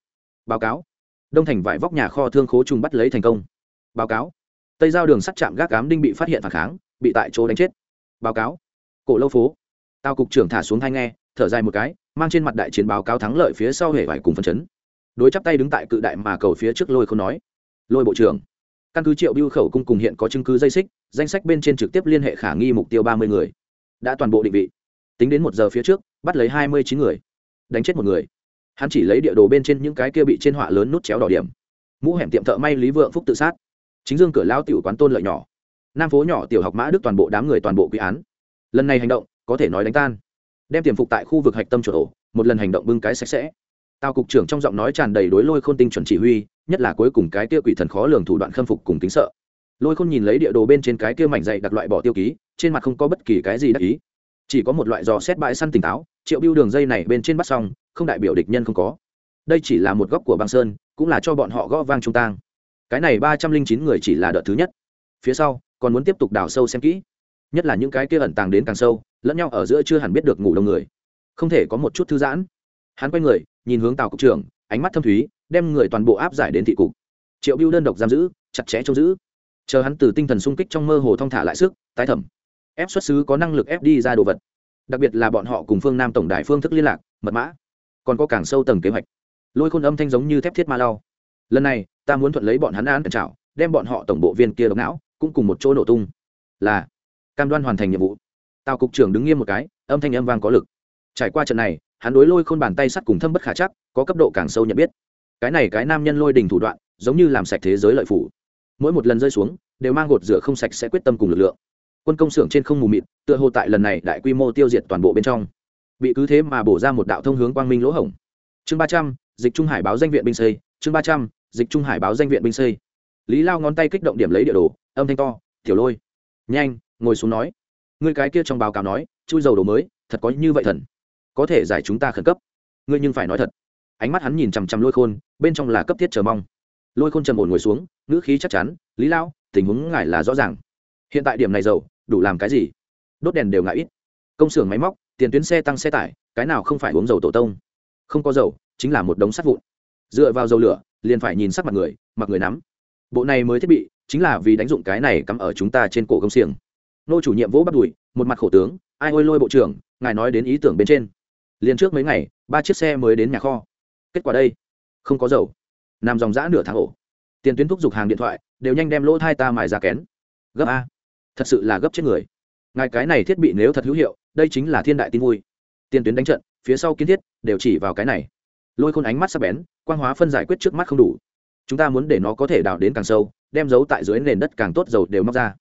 Speaker 1: Báo cáo. Đông thành vải vóc nhà kho thương khố trùng bắt lấy thành công. Báo cáo. Tây giao đường sắt trạm gác cám đinh bị phát hiện phản kháng, bị tại chỗ đánh chết. Báo cáo. Cổ lâu phố. Tao cục trưởng thả xuống thai nghe, thở dài một cái, mang trên mặt đại chiến báo cáo thắng lợi phía sau hệ vải cùng phân chấn. Đối chắp tay đứng tại cự đại mà cầu phía trước lôi không nói. Lôi bộ trưởng. Căn cứ triệu biêu khẩu cung cùng hiện có chứng cứ dây xích, danh sách bên trên trực tiếp liên hệ khả nghi mục tiêu ba mươi người. Đã toàn bộ định vị. Tính đến một giờ phía trước, bắt lấy hai mươi chín người. Đánh chết một người hắn chỉ lấy địa đồ bên trên những cái kia bị trên họa lớn nút chéo đỏ điểm. Mũ hẻm tiệm thợ may lý vượng phúc tự sát. Chính dương cửa lao tiểu quán tôn lợi nhỏ. Nam phố nhỏ tiểu học mã đức toàn bộ đám người toàn bộ quy án. Lần này hành động, có thể nói đánh tan. Đem tiềm phục tại khu vực hạch tâm chỗ ổ một lần hành động bưng cái sạch sẽ. Tào cục trưởng trong giọng nói tràn đầy đối lôi khôn tinh chuẩn chỉ huy, nhất là cuối cùng cái kia quỷ thần khó lường thủ đoạn khâm phục cùng tính sợ. Lôi khôn nhìn lấy địa đồ bên trên cái kia mảnh dày đặt loại bỏ tiêu ký, trên mặt không có bất kỳ cái gì đắc ý chỉ có một loại dò xét bãi săn tỉnh táo, triệu biêu đường dây này bên trên bắt xong, không đại biểu địch nhân không có. Đây chỉ là một góc của băng sơn, cũng là cho bọn họ gõ vang trung tang. Cái này ba trăm linh chín người chỉ là đợt thứ nhất. Phía sau, còn muốn tiếp tục đào sâu xem kỹ. Nhất là những cái kia ẩn tàng đến càng sâu, lẫn nhau ở giữa chưa hẳn biết được ngủ đông người. Không thể có một chút thư giãn. Hắn quay người, nhìn hướng tàu cục trưởng, ánh mắt thâm thúy, đem người toàn bộ áp giải đến thị cục. Triệu biêu đơn độc giam giữ, chặt chẽ trông giữ. Chờ hắn từ tinh thần sung kích trong mơ hồ thong thả lại sức, tái thẩm ép xuất xứ có năng lực ép đi ra đồ vật. Đặc biệt là bọn họ cùng phương nam tổng đài phương thức liên lạc, mật mã. Còn có càng sâu tầng kế hoạch. Lôi khôn âm thanh giống như thép thiết ma lao lần này, ta muốn thuận lấy bọn hắn án cẩn trào đem bọn họ tổng bộ viên kia độc não, cũng cùng một chỗ nổ tung. Là, cam đoan hoàn thành nhiệm vụ. Tào cục trưởng đứng nghiêm một cái, âm thanh âm vang có lực. Trải qua trận này, hắn đối lôi khôn bàn tay sắt cùng thâm bất khả chắc, có cấp độ càng sâu nhận biết. Cái này cái nam nhân lôi đình thủ đoạn, giống như làm sạch thế giới lợi phủ. Mỗi một lần rơi xuống, đều mang gột rửa không sạch sẽ quyết tâm cùng lực lượng quân công xưởng trên không mù mịt, tựa hồ tại lần này đại quy mô tiêu diệt toàn bộ bên trong. Bị cứ thế mà bổ ra một đạo thông hướng quang minh lỗ hổng. Chương ba trăm, dịch trung hải báo danh viện binh xây. Chương ba trăm, dịch trung hải báo danh viện binh xây. Lý lao ngón tay kích động điểm lấy địa đồ, âm thanh to, tiểu lôi, nhanh, ngồi xuống nói. Người cái kia trong báo cáo nói, chui dầu đồ mới, thật có như vậy thần. Có thể giải chúng ta khẩn cấp. Ngươi nhưng phải nói thật. Ánh mắt hắn nhìn chằm chằm lôi khôn, bên trong là cấp thiết chờ mong. Lôi khôn trầm ổn ngồi xuống, ngữ khí chắc chắn, lý lao, tình huống ngài là rõ ràng. Hiện tại điểm này dầu đủ làm cái gì? Đốt đèn đều ngại ít. Công xưởng máy móc, tiền tuyến xe tăng xe tải, cái nào không phải uống dầu tổ tông? Không có dầu, chính là một đống sắt vụn. Dựa vào dầu lửa, liền phải nhìn sắc mặt người, mặc người nắm. Bộ này mới thiết bị, chính là vì đánh dụng cái này cắm ở chúng ta trên cổ công xiềng nô chủ nhiệm vỗ bắt đùi, một mặt khổ tướng, ai ôi lôi bộ trưởng, ngài nói đến ý tưởng bên trên. Liền trước mấy ngày, ba chiếc xe mới đến nhà kho. Kết quả đây, không có dầu. Nằm dòng dã nửa tháng ổ. Tiền tuyến thúc giục hàng điện thoại, đều nhanh đem lỗ thai ta mài ra kén. Gấp a thật sự là gấp chết người. Ngài cái này thiết bị nếu thật hữu hiệu, đây chính là thiên đại tin vui. Tiền tuyến đánh trận, phía sau kiến thiết, đều chỉ vào cái này. Lôi khôn ánh mắt sắc bén, quang hóa phân giải quyết trước mắt không đủ. Chúng ta muốn để nó có thể đào đến càng sâu, đem dấu tại dưới nền đất càng tốt dầu đều móc ra.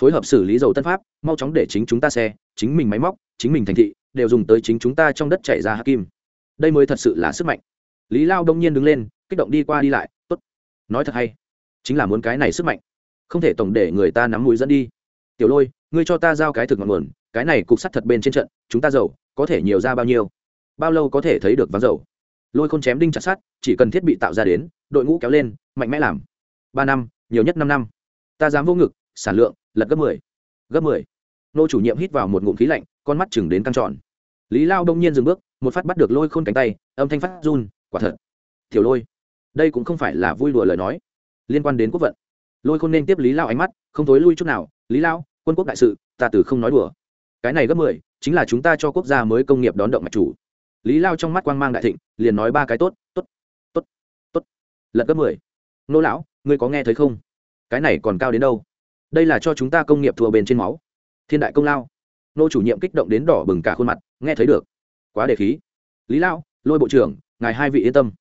Speaker 1: Phối hợp xử lý dầu tân pháp, mau chóng để chính chúng ta xe, chính mình máy móc, chính mình thành thị, đều dùng tới chính chúng ta trong đất chảy ra hạ kim. Đây mới thật sự là sức mạnh. Lý lao đông nhiên đứng lên, kích động đi qua đi lại, tốt, nói thật hay, chính là muốn cái này sức mạnh, không thể tổng để người ta nắm mũi dẫn đi tiểu lôi, ngươi cho ta giao cái thực ngọn nguồn, cái này cục sắt thật bên trên trận, chúng ta giàu, có thể nhiều ra bao nhiêu? Bao lâu có thể thấy được vắng dầu lôi khôn chém đinh chặt sắt, chỉ cần thiết bị tạo ra đến, đội ngũ kéo lên, mạnh mẽ làm. Ba năm, nhiều nhất năm năm. Ta dám vô ngực, sản lượng, lật gấp mười gấp mười. Nô chủ nhiệm hít vào một ngụm khí lạnh, con mắt chừng đến căng tròn. Lý lao đông nhiên dừng bước, một phát bắt được lôi khôn cánh tay, âm thanh phát run, quả thật. Tiểu lôi, đây cũng không phải là vui đùa lời nói. Liên quan đến quốc vận. Lôi khôn nên tiếp lý lao ánh mắt, không thối lui chút nào lý lao quân quốc đại sự, ta từ không nói đùa. Cái này gấp mười, chính là chúng ta cho quốc gia mới công nghiệp đón động mạch chủ. Lý lao trong mắt quang mang đại thịnh, liền nói ba cái tốt tốt tốt tốt. Lật gấp mười. Nô lão, ngươi có nghe thấy không? Cái này còn cao đến đâu? Đây là cho chúng ta công nghiệp thua bền trên máu. Thiên đại công lao. Nô chủ nhiệm kích động đến đỏ bừng cả khuôn mặt, nghe thấy được. Quá đề khí. Lý lao, lôi bộ trưởng, ngài hai vị yên tâm.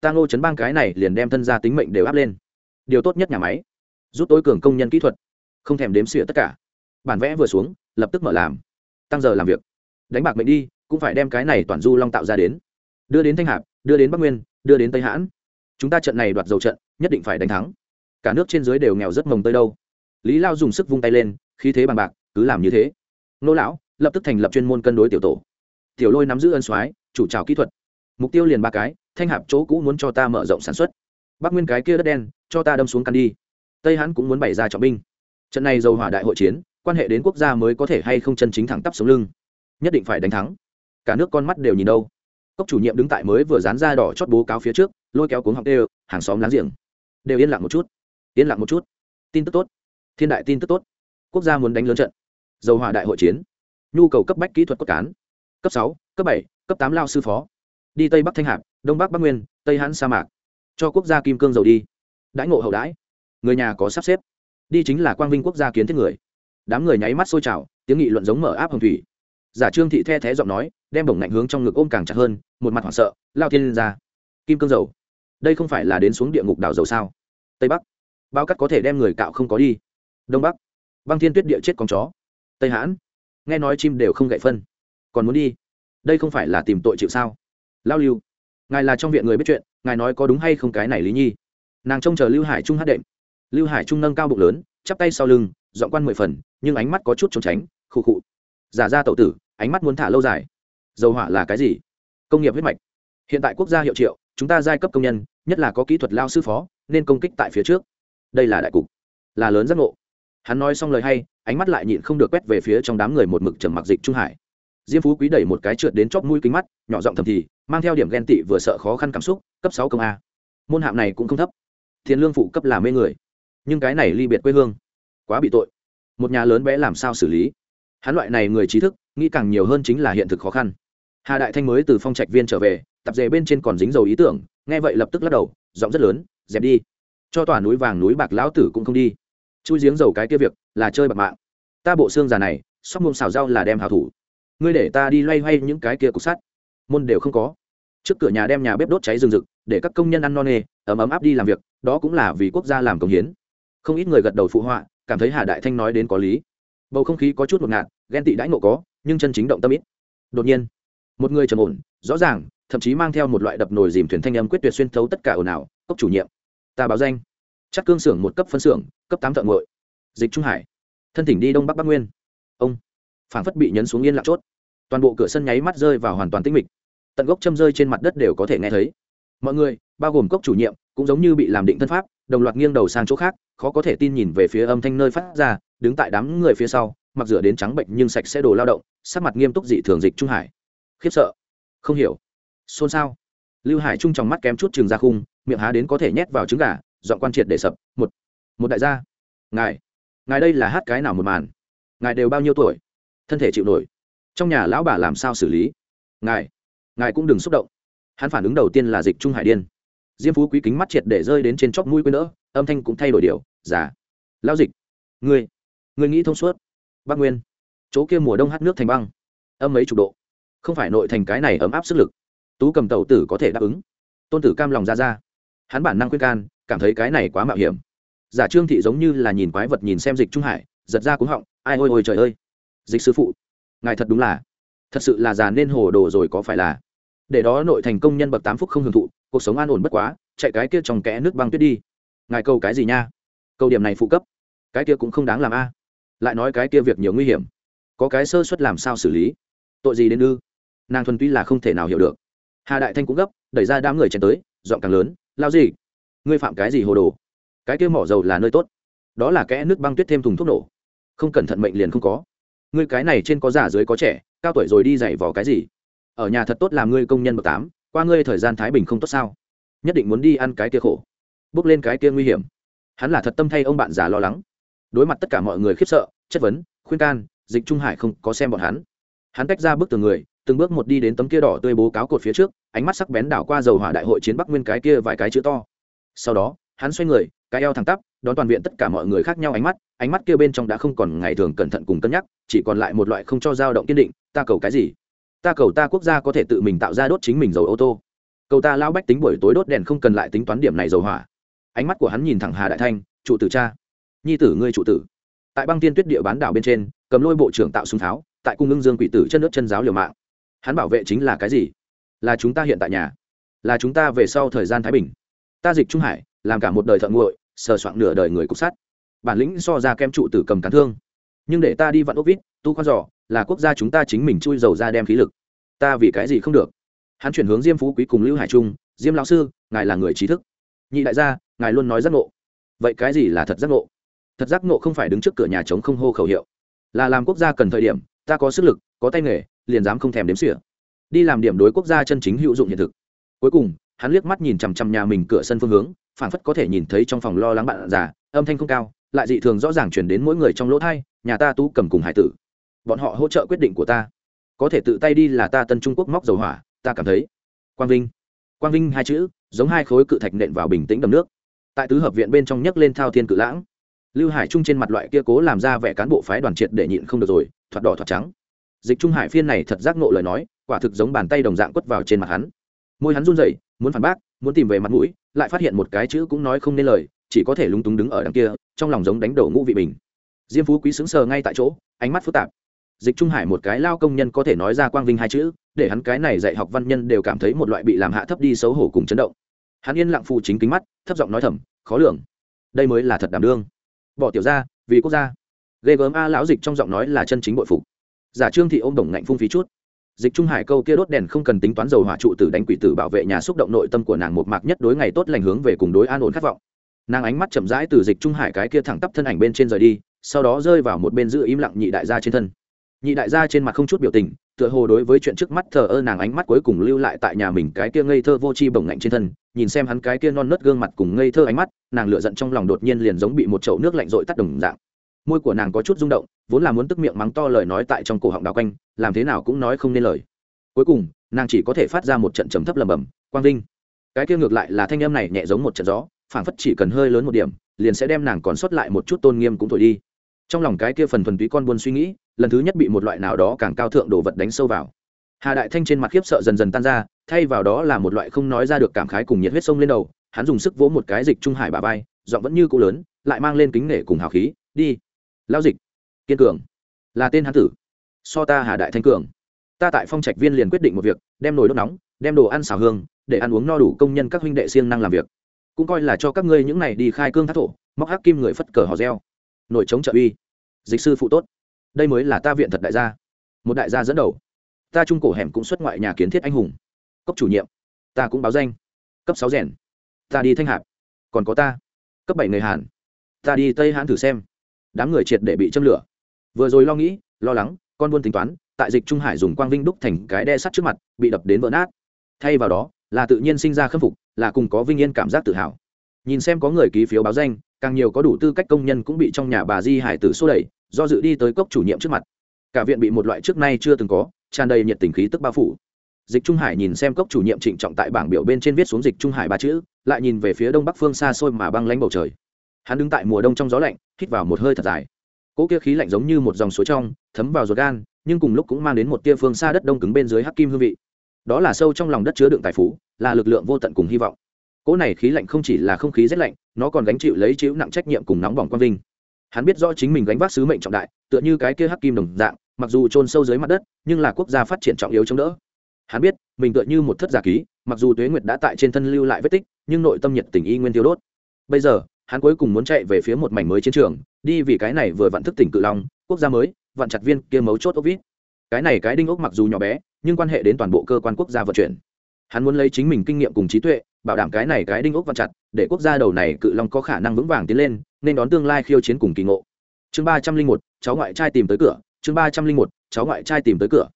Speaker 1: Ta ngô chấn bang cái này liền đem thân gia tính mệnh đều áp lên. Điều tốt nhất nhà máy. Rút tối cường công nhân kỹ thuật không thèm đếm xỉa tất cả. Bản vẽ vừa xuống, lập tức mở làm. Tăng giờ làm việc. Đánh bạc mệnh đi, cũng phải đem cái này toàn du long tạo ra đến. Đưa đến thanh hạp, đưa đến bắc nguyên, đưa đến tây hãn. Chúng ta trận này đoạt dầu trận, nhất định phải đánh thắng. Cả nước trên dưới đều nghèo rất mồng tới đâu. Lý lao dùng sức vung tay lên, khí thế bằng bạc, cứ làm như thế. Nô lão, lập tức thành lập chuyên môn cân đối tiểu tổ. Tiểu lôi nắm giữ ân soái, chủ trào kỹ thuật. Mục tiêu liền ba cái, thanh hạp chỗ cũ muốn cho ta mở rộng sản xuất. Bắc nguyên cái kia đất đen, cho ta đâm xuống căn đi. Tây hãn cũng muốn bày ra trọng binh trận này dầu hỏa đại hội chiến, quan hệ đến quốc gia mới có thể hay không chân chính thẳng tắp sống lưng. Nhất định phải đánh thắng. Cả nước con mắt đều nhìn đâu. Cốc chủ nhiệm đứng tại mới vừa dán ra đỏ chót bố cáo phía trước, lôi kéo cuống học đều hàng xóm láng giềng. Đều yên lặng một chút. Yên lặng một chút. Tin tức tốt. Thiên đại tin tức tốt. Quốc gia muốn đánh lớn trận. Dầu hỏa đại hội chiến. Nhu cầu cấp bách kỹ thuật cốt cán. Cấp sáu, cấp bảy, cấp tám lao sư phó. Đi tây bắc thanh hạc đông bắc bắc nguyên, tây hãn sa mạc. Cho quốc gia kim cương dầu đi. Đãi ngộ hậu đãi. Người nhà có sắp xếp đi chính là quang vinh quốc gia kiến thiết người. Đám người nháy mắt sôi trào, tiếng nghị luận giống mở áp hồng thủy. Giả trương thị the thé giọng nói, đem bổng ngạnh hướng trong ngực ôm càng chặt hơn, một mặt hoảng sợ, lao thiên lên ra. Kim cương dầu. Đây không phải là đến xuống địa ngục đảo dầu sao? Tây bắc. Bao cắt có thể đem người cạo không có đi. Đông bắc. Băng thiên tuyết địa chết con chó. Tây hãn. Nghe nói chim đều không gậy phân. Còn muốn đi? Đây không phải là tìm tội chịu sao? Lao lưu. Ngài là trong viện người biết chuyện, ngài nói có đúng hay không cái này lý nhi? Nàng trông chờ lưu hải trung hát đệm lưu hải trung nâng cao bụng lớn, chắp tay sau lưng dọn quan mười phần, nhưng ánh mắt có chút trốn tránh, khụ khụ. Giả ra tậu tử, ánh mắt muốn thả lâu dài. Dầu hỏa là cái gì? Công nghiệp huyết mạch. Hiện tại quốc gia hiệu triệu, chúng ta giai cấp công nhân, nhất là có kỹ thuật lao sư phó, nên công kích tại phía trước. Đây là đại cục. Là lớn giác ngộ. Hắn nói xong lời hay, ánh mắt lại nhịn không được quét về phía trong đám người một mực trầm mặc dịch trung hải. Diêm phú quý đẩy một cái trượt đến chóp mũi kính mắt, nhỏ giọng thầm thì, mang theo điểm ghen tị vừa sợ khó khăn cảm xúc, cấp sáu công a. Môn hạm này cũng không thấp. Thiền lương phụ cấp là mê người nhưng cái này ly biệt quê hương quá bị tội. Một nhà lớn bé làm sao xử lý? Hắn loại này người trí thức, nghĩ càng nhiều hơn chính là hiện thực khó khăn. Hà đại thanh mới từ phong trạch viên trở về, tập dề bên trên còn dính dầu ý tưởng, nghe vậy lập tức lắc đầu, giọng rất lớn, dẹp đi. Cho tòa núi vàng núi bạc lão tử cũng không đi. Chui giếng dầu cái kia việc là chơi bạc mạng. Ta bộ xương già này, sóc mông xào rau là đem hào thủ. Ngươi để ta đi loay hoay những cái kia cục sắt. Môn đều không có. Trước cửa nhà đem nhà bếp đốt cháy rừng rực, để các công nhân ăn no nê, ấm ấm áp đi làm việc, đó cũng là vì quốc gia làm công hiến không ít người gật đầu phụ họa, cảm thấy hà đại thanh nói đến có lý. Bầu không khí có chút ngột ngạt, ghen tị đãi nộ có, nhưng chân chính động tâm ít. Đột nhiên, một người trầm ổn, rõ ràng, thậm chí mang theo một loại đập nồi dìm thuyền thanh âm quyết tuyệt xuyên thấu tất cả ồn ào, cốc chủ nhiệm, ta báo danh. Chắc cương xưởng một cấp phân xưởng, cấp tám thợ ngội. Dịch trung hải, thân thỉnh đi đông bắc bắc nguyên. Ông, phảng phất bị nhấn xuống yên lặng chốt. Toàn bộ cửa sân nháy mắt rơi vào hoàn toàn tĩnh mịch. Tận gốc châm rơi trên mặt đất đều có thể nghe thấy. Mọi người, bao gồm cốc chủ nhiệm cũng giống như bị làm định thân pháp, đồng loạt nghiêng đầu sang chỗ khác, khó có thể tin nhìn về phía âm thanh nơi phát ra, đứng tại đám người phía sau, mặc rửa đến trắng bệnh nhưng sạch sẽ đồ lao động, sắc mặt nghiêm túc dị thường dịch trung hải. Khiếp sợ. Không hiểu. Xôn xao. Lưu hải trung trong mắt kém chút trường ra khung, miệng há đến có thể nhét vào trứng gà dọn quan triệt để sập, một một đại gia. Ngài ngài đây là hát cái nào một màn? Ngài đều bao nhiêu tuổi? Thân thể chịu nổi. Trong nhà lão bà làm sao xử lý? Ngài ngài cũng đừng xúc động. Hắn phản ứng đầu tiên là dịch trung hải điên diêm phú quý kính mắt triệt để rơi đến trên chóp mũi quên đỡ, âm thanh cũng thay đổi điều giả lao dịch, ngươi ngươi nghĩ thông suốt. Bắc nguyên, chỗ kia mùa đông hát nước thành băng, âm mấy chục độ, không phải nội thành cái này ấm áp sức lực. Tú cầm tàu tử có thể đáp ứng. Tôn tử cam lòng ra ra. Hắn bản năng khuyên can, cảm thấy cái này quá mạo hiểm. Giả trương thị giống như là nhìn quái vật nhìn xem dịch trung hải, giật ra cúng họng, ai ôi ôi trời ơi, dịch sư phụ, ngài thật đúng là, thật sự là già nên hồ đồ rồi có phải là? Để đó nội thành công nhân bậc tám phúc không hưởng thụ cuộc sống an ổn bất quá, chạy cái kia trong kẽ nước băng tuyết đi. Ngài câu cái gì nha? Câu điểm này phụ cấp. Cái kia cũng không đáng làm a. Lại nói cái kia việc nhiều nguy hiểm. Có cái sơ suất làm sao xử lý? Tội gì đến ư? Nàng thuần túy là không thể nào hiểu được. Hà đại thanh cũng gấp, đẩy ra đám người chen tới dọn càng lớn, lao gì? Ngươi phạm cái gì hồ đồ? Cái kia mỏ dầu là nơi tốt. Đó là kẽ nước băng tuyết thêm thùng thuốc nổ. Không cẩn thận mệnh liền không có. Ngươi cái này trên có già dưới có trẻ, cao tuổi rồi đi dạy vò cái gì? Ở nhà thật tốt làm ngươi công nhân bậc tám qua ngươi thời gian thái bình không tốt sao? Nhất định muốn đi ăn cái kia khổ. Bước lên cái kia nguy hiểm. Hắn là thật tâm thay ông bạn già lo lắng. Đối mặt tất cả mọi người khiếp sợ, chất vấn, khuyên can, dịch trung hải không có xem bọn hắn. Hắn tách ra bước từ người, từng bước một đi đến tấm kia đỏ tươi bố cáo cột phía trước, ánh mắt sắc bén đảo qua dầu hỏa đại hội chiến bắc nguyên cái kia vài cái chữ to. Sau đó, hắn xoay người, cái eo thẳng tắp, đón toàn viện tất cả mọi người khác nhau ánh mắt ánh mắt kia bên trong đã không còn ngày thường cẩn thận cùng cân nhắc, chỉ còn lại một loại không cho dao động kiên định, ta cầu cái gì? Ta cầu ta quốc gia có thể tự mình tạo ra đốt chính mình dầu ô tô. Cầu ta lao bách tính buổi tối đốt đèn không cần lại tính toán điểm này dầu hỏa. Ánh mắt của hắn nhìn thẳng hà đại thanh trụ tử cha, nhi tử ngươi trụ tử. Tại băng tiên tuyết địa bán đảo bên trên, cầm lôi bộ trưởng tạo súng tháo, tại cung ngưng dương quỷ tử chân nước chân giáo liều mạng. Hắn bảo vệ chính là cái gì? Là chúng ta hiện tại nhà. Là chúng ta về sau thời gian thái bình. Ta dịch trung hải, làm cả một đời thợ nguội, sờ soạn nửa đời người cục sắt. Bản lĩnh so ra kem trụ tử cầm cán thương. Nhưng để ta đi vặn ốc vít tu khoan giỏ là quốc gia chúng ta chính mình chui dầu ra đem khí lực. Ta vì cái gì không được? Hắn chuyển hướng diêm phú quý cùng lưu hải trung, diêm lão sư, ngài là người trí thức. Nhị đại gia, ngài luôn nói giác ngộ. Vậy cái gì là thật giác ngộ? Thật giác ngộ không phải đứng trước cửa nhà chống không hô khẩu hiệu. Là làm quốc gia cần thời điểm, ta có sức lực, có tay nghề, liền dám không thèm đếm xỉa. Đi làm điểm đối quốc gia chân chính hữu dụng hiện thực. Cuối cùng, hắn liếc mắt nhìn chằm chằm nhà mình cửa sân phương hướng phản phất có thể nhìn thấy trong phòng lo lắng bạn già, âm thanh không cao, lại dị thường rõ ràng chuyển đến mỗi người trong lỗ thai, nhà ta tú cầm cùng hải tử bọn họ hỗ trợ quyết định của ta. Có thể tự tay đi là ta tân trung quốc móc dầu hỏa, ta cảm thấy. Quang vinh. Quang vinh hai chữ, giống hai khối cự thạch nện vào bình tĩnh đầm nước. Tại tứ hợp viện bên trong nhấc lên thao thiên cự lãng. Lưu hải trung trên mặt loại kia cố làm ra vẻ cán bộ phái đoàn triệt để nhịn không được rồi, thoạt đỏ thoạt trắng. Dịch trung hải phiên này thật giác ngộ lời nói, quả thực giống bàn tay đồng dạng quất vào trên mặt hắn. Môi hắn run rẩy, muốn phản bác, muốn tìm về mặt mũi, lại phát hiện một cái chữ cũng nói không nên lời, chỉ có thể lúng túng đứng ở đằng kia, trong lòng giống đánh đổ ngũ vị bình. Diêm phú quý xứng sờ ngay tại chỗ, ánh mắt phức tạp dịch trung hải một cái lao công nhân có thể nói ra quang vinh hai chữ, để hắn cái này dạy học văn nhân đều cảm thấy một loại bị làm hạ thấp đi xấu hổ cùng chấn động. Hắn yên lặng phụ chính kính mắt, thấp giọng nói thầm, khó lường. Đây mới là thật đảm đương. Bỏ tiểu ra vì quốc gia. Ghê gớm a lão dịch trong giọng nói là chân chính bội phục. Giả trương thị ôm đồng ngạnh phung phí chút. Dịch trung hải câu kia đốt đèn không cần tính toán dầu hỏa trụ tử đánh quỷ tử bảo vệ nhà xúc động nội tâm của nàng một mạc nhất đối ngày tốt lành hướng về cùng đối an ổn khát vọng. Nàng ánh mắt chậm rãi từ dịch trung hải cái kia thẳng tắp thân ảnh bên trên rời đi, sau đó rơi vào một bên giữ im lặng nhị đại gia trên thân nhị đại gia trên mặt không chút biểu tình, tựa hồ đối với chuyện trước mắt thờ ơ nàng ánh mắt cuối cùng lưu lại tại nhà mình cái kia ngây thơ vô tri bồng ngạnh trên thân, nhìn xem hắn cái kia non nớt gương mặt cùng ngây thơ ánh mắt, nàng lựa giận trong lòng đột nhiên liền giống bị một chậu nước lạnh rội tắt đồng dạng. Môi của nàng có chút rung động, vốn là muốn tức miệng mắng to lời nói tại trong cổ họng đào quanh, làm thế nào cũng nói không nên lời. Cuối cùng, nàng chỉ có thể phát ra một trận trầm thấp lầm bầm quang vinh. Cái kia ngược lại là thanh âm này nhẹ giống một trận gió, phảng phất chỉ cần hơi lớn một điểm, liền sẽ đem nàng còn sót lại một chút tôn nghiêm cũng thổi đi trong lòng cái kia phần thuần túy con buôn suy nghĩ, lần thứ nhất bị một loại nào đó càng cao thượng đồ vật đánh sâu vào. Hà đại thanh trên mặt khiếp sợ dần dần tan ra, thay vào đó là một loại không nói ra được cảm khái cùng nhiệt huyết sông lên đầu, hắn dùng sức vỗ một cái dịch trung hải bà vai, giọng vẫn như cũ lớn, lại mang lên kính nể cùng hào khí, đi lao dịch, kiên cường, là tên hán tử. So ta hà đại thanh cường. Ta tại phong trạch viên liền quyết định một việc, đem nồi đốt nóng, đem đồ ăn xào hương, để ăn uống no đủ công nhân các huynh đệ siêng năng làm việc. Cũng coi là cho các ngươi những này đi khai cương thác thổ, móc hắc kim người phất cờ hò reo nổi chống trợ uy. Dịch sư phụ tốt. Đây mới là ta viện thật đại gia. Một đại gia dẫn đầu. Ta trung cổ hẻm cũng xuất ngoại nhà kiến thiết anh hùng. Cấp chủ nhiệm. Ta cũng báo danh. Cấp sáu rèn. Ta đi thanh hạp. Còn có ta. Cấp bảy người hàn. Ta đi tây hãn thử xem. Đám người triệt để bị châm lửa. Vừa rồi lo nghĩ, lo lắng, con buôn tính toán, tại dịch trung hải dùng quang vinh đúc thành cái đe sắt trước mặt, bị đập đến vỡ nát. Thay vào đó, là tự nhiên sinh ra khâm phục, là cùng có vinh yên cảm giác tự hào. Nhìn xem có người ký phiếu báo danh càng nhiều có đủ tư cách công nhân cũng bị trong nhà bà di hải tử xô đẩy, do dự đi tới cốc chủ nhiệm trước mặt. Cả viện bị một loại trước nay chưa từng có, tràn đầy nhiệt tình khí tức bao phủ. Dịch trung hải nhìn xem cốc chủ nhiệm trịnh trọng tại bảng biểu bên trên viết xuống dịch trung hải ba chữ, lại nhìn về phía đông bắc phương xa xôi mà băng lánh bầu trời. Hắn đứng tại mùa đông trong gió lạnh, hít vào một hơi thật dài. Cỗ kia khí lạnh giống như một dòng suối trong, thấm vào ruột gan, nhưng cùng lúc cũng mang đến một tia phương xa đất đông cứng bên dưới hắc kim hương vị. Đó là sâu trong lòng đất chứa đựng tài phú, là lực lượng vô tận cùng hy vọng cỗ này khí lạnh không chỉ là không khí rét lạnh, nó còn gánh chịu lấy chịu nặng trách nhiệm cùng nóng bỏng quang vinh. Hắn biết rõ chính mình gánh vác sứ mệnh trọng đại, tựa như cái kia hắc kim đồng dạng, mặc dù trôn sâu dưới mặt đất, nhưng là quốc gia phát triển trọng yếu chống đỡ. Hắn biết, mình tựa như một thất giả ký, mặc dù tuế nguyệt đã tại trên thân lưu lại vết tích, nhưng nội tâm nhiệt tình y nguyên tiêu đốt. Bây giờ, hắn cuối cùng muốn chạy về phía một mảnh mới chiến trường, đi vì cái này vừa vặn thức tỉnh cự long, quốc gia mới vặn chặt viên kia mấu chốt ốc vít. Cái này cái đinh ốc mặc dù nhỏ bé, nhưng quan hệ đến toàn bộ cơ quan quốc gia vận chuyển hắn muốn lấy chính mình kinh nghiệm cùng trí tuệ, bảo đảm cái này cái đinh ốc vạn chặt, để quốc gia đầu này cự long có khả năng vững vàng tiến lên, nên đón tương lai khiêu chiến cùng kỳ ngộ. Chương ba trăm linh một, cháu ngoại trai tìm tới cửa. Chương ba trăm linh một, cháu ngoại trai tìm tới cửa.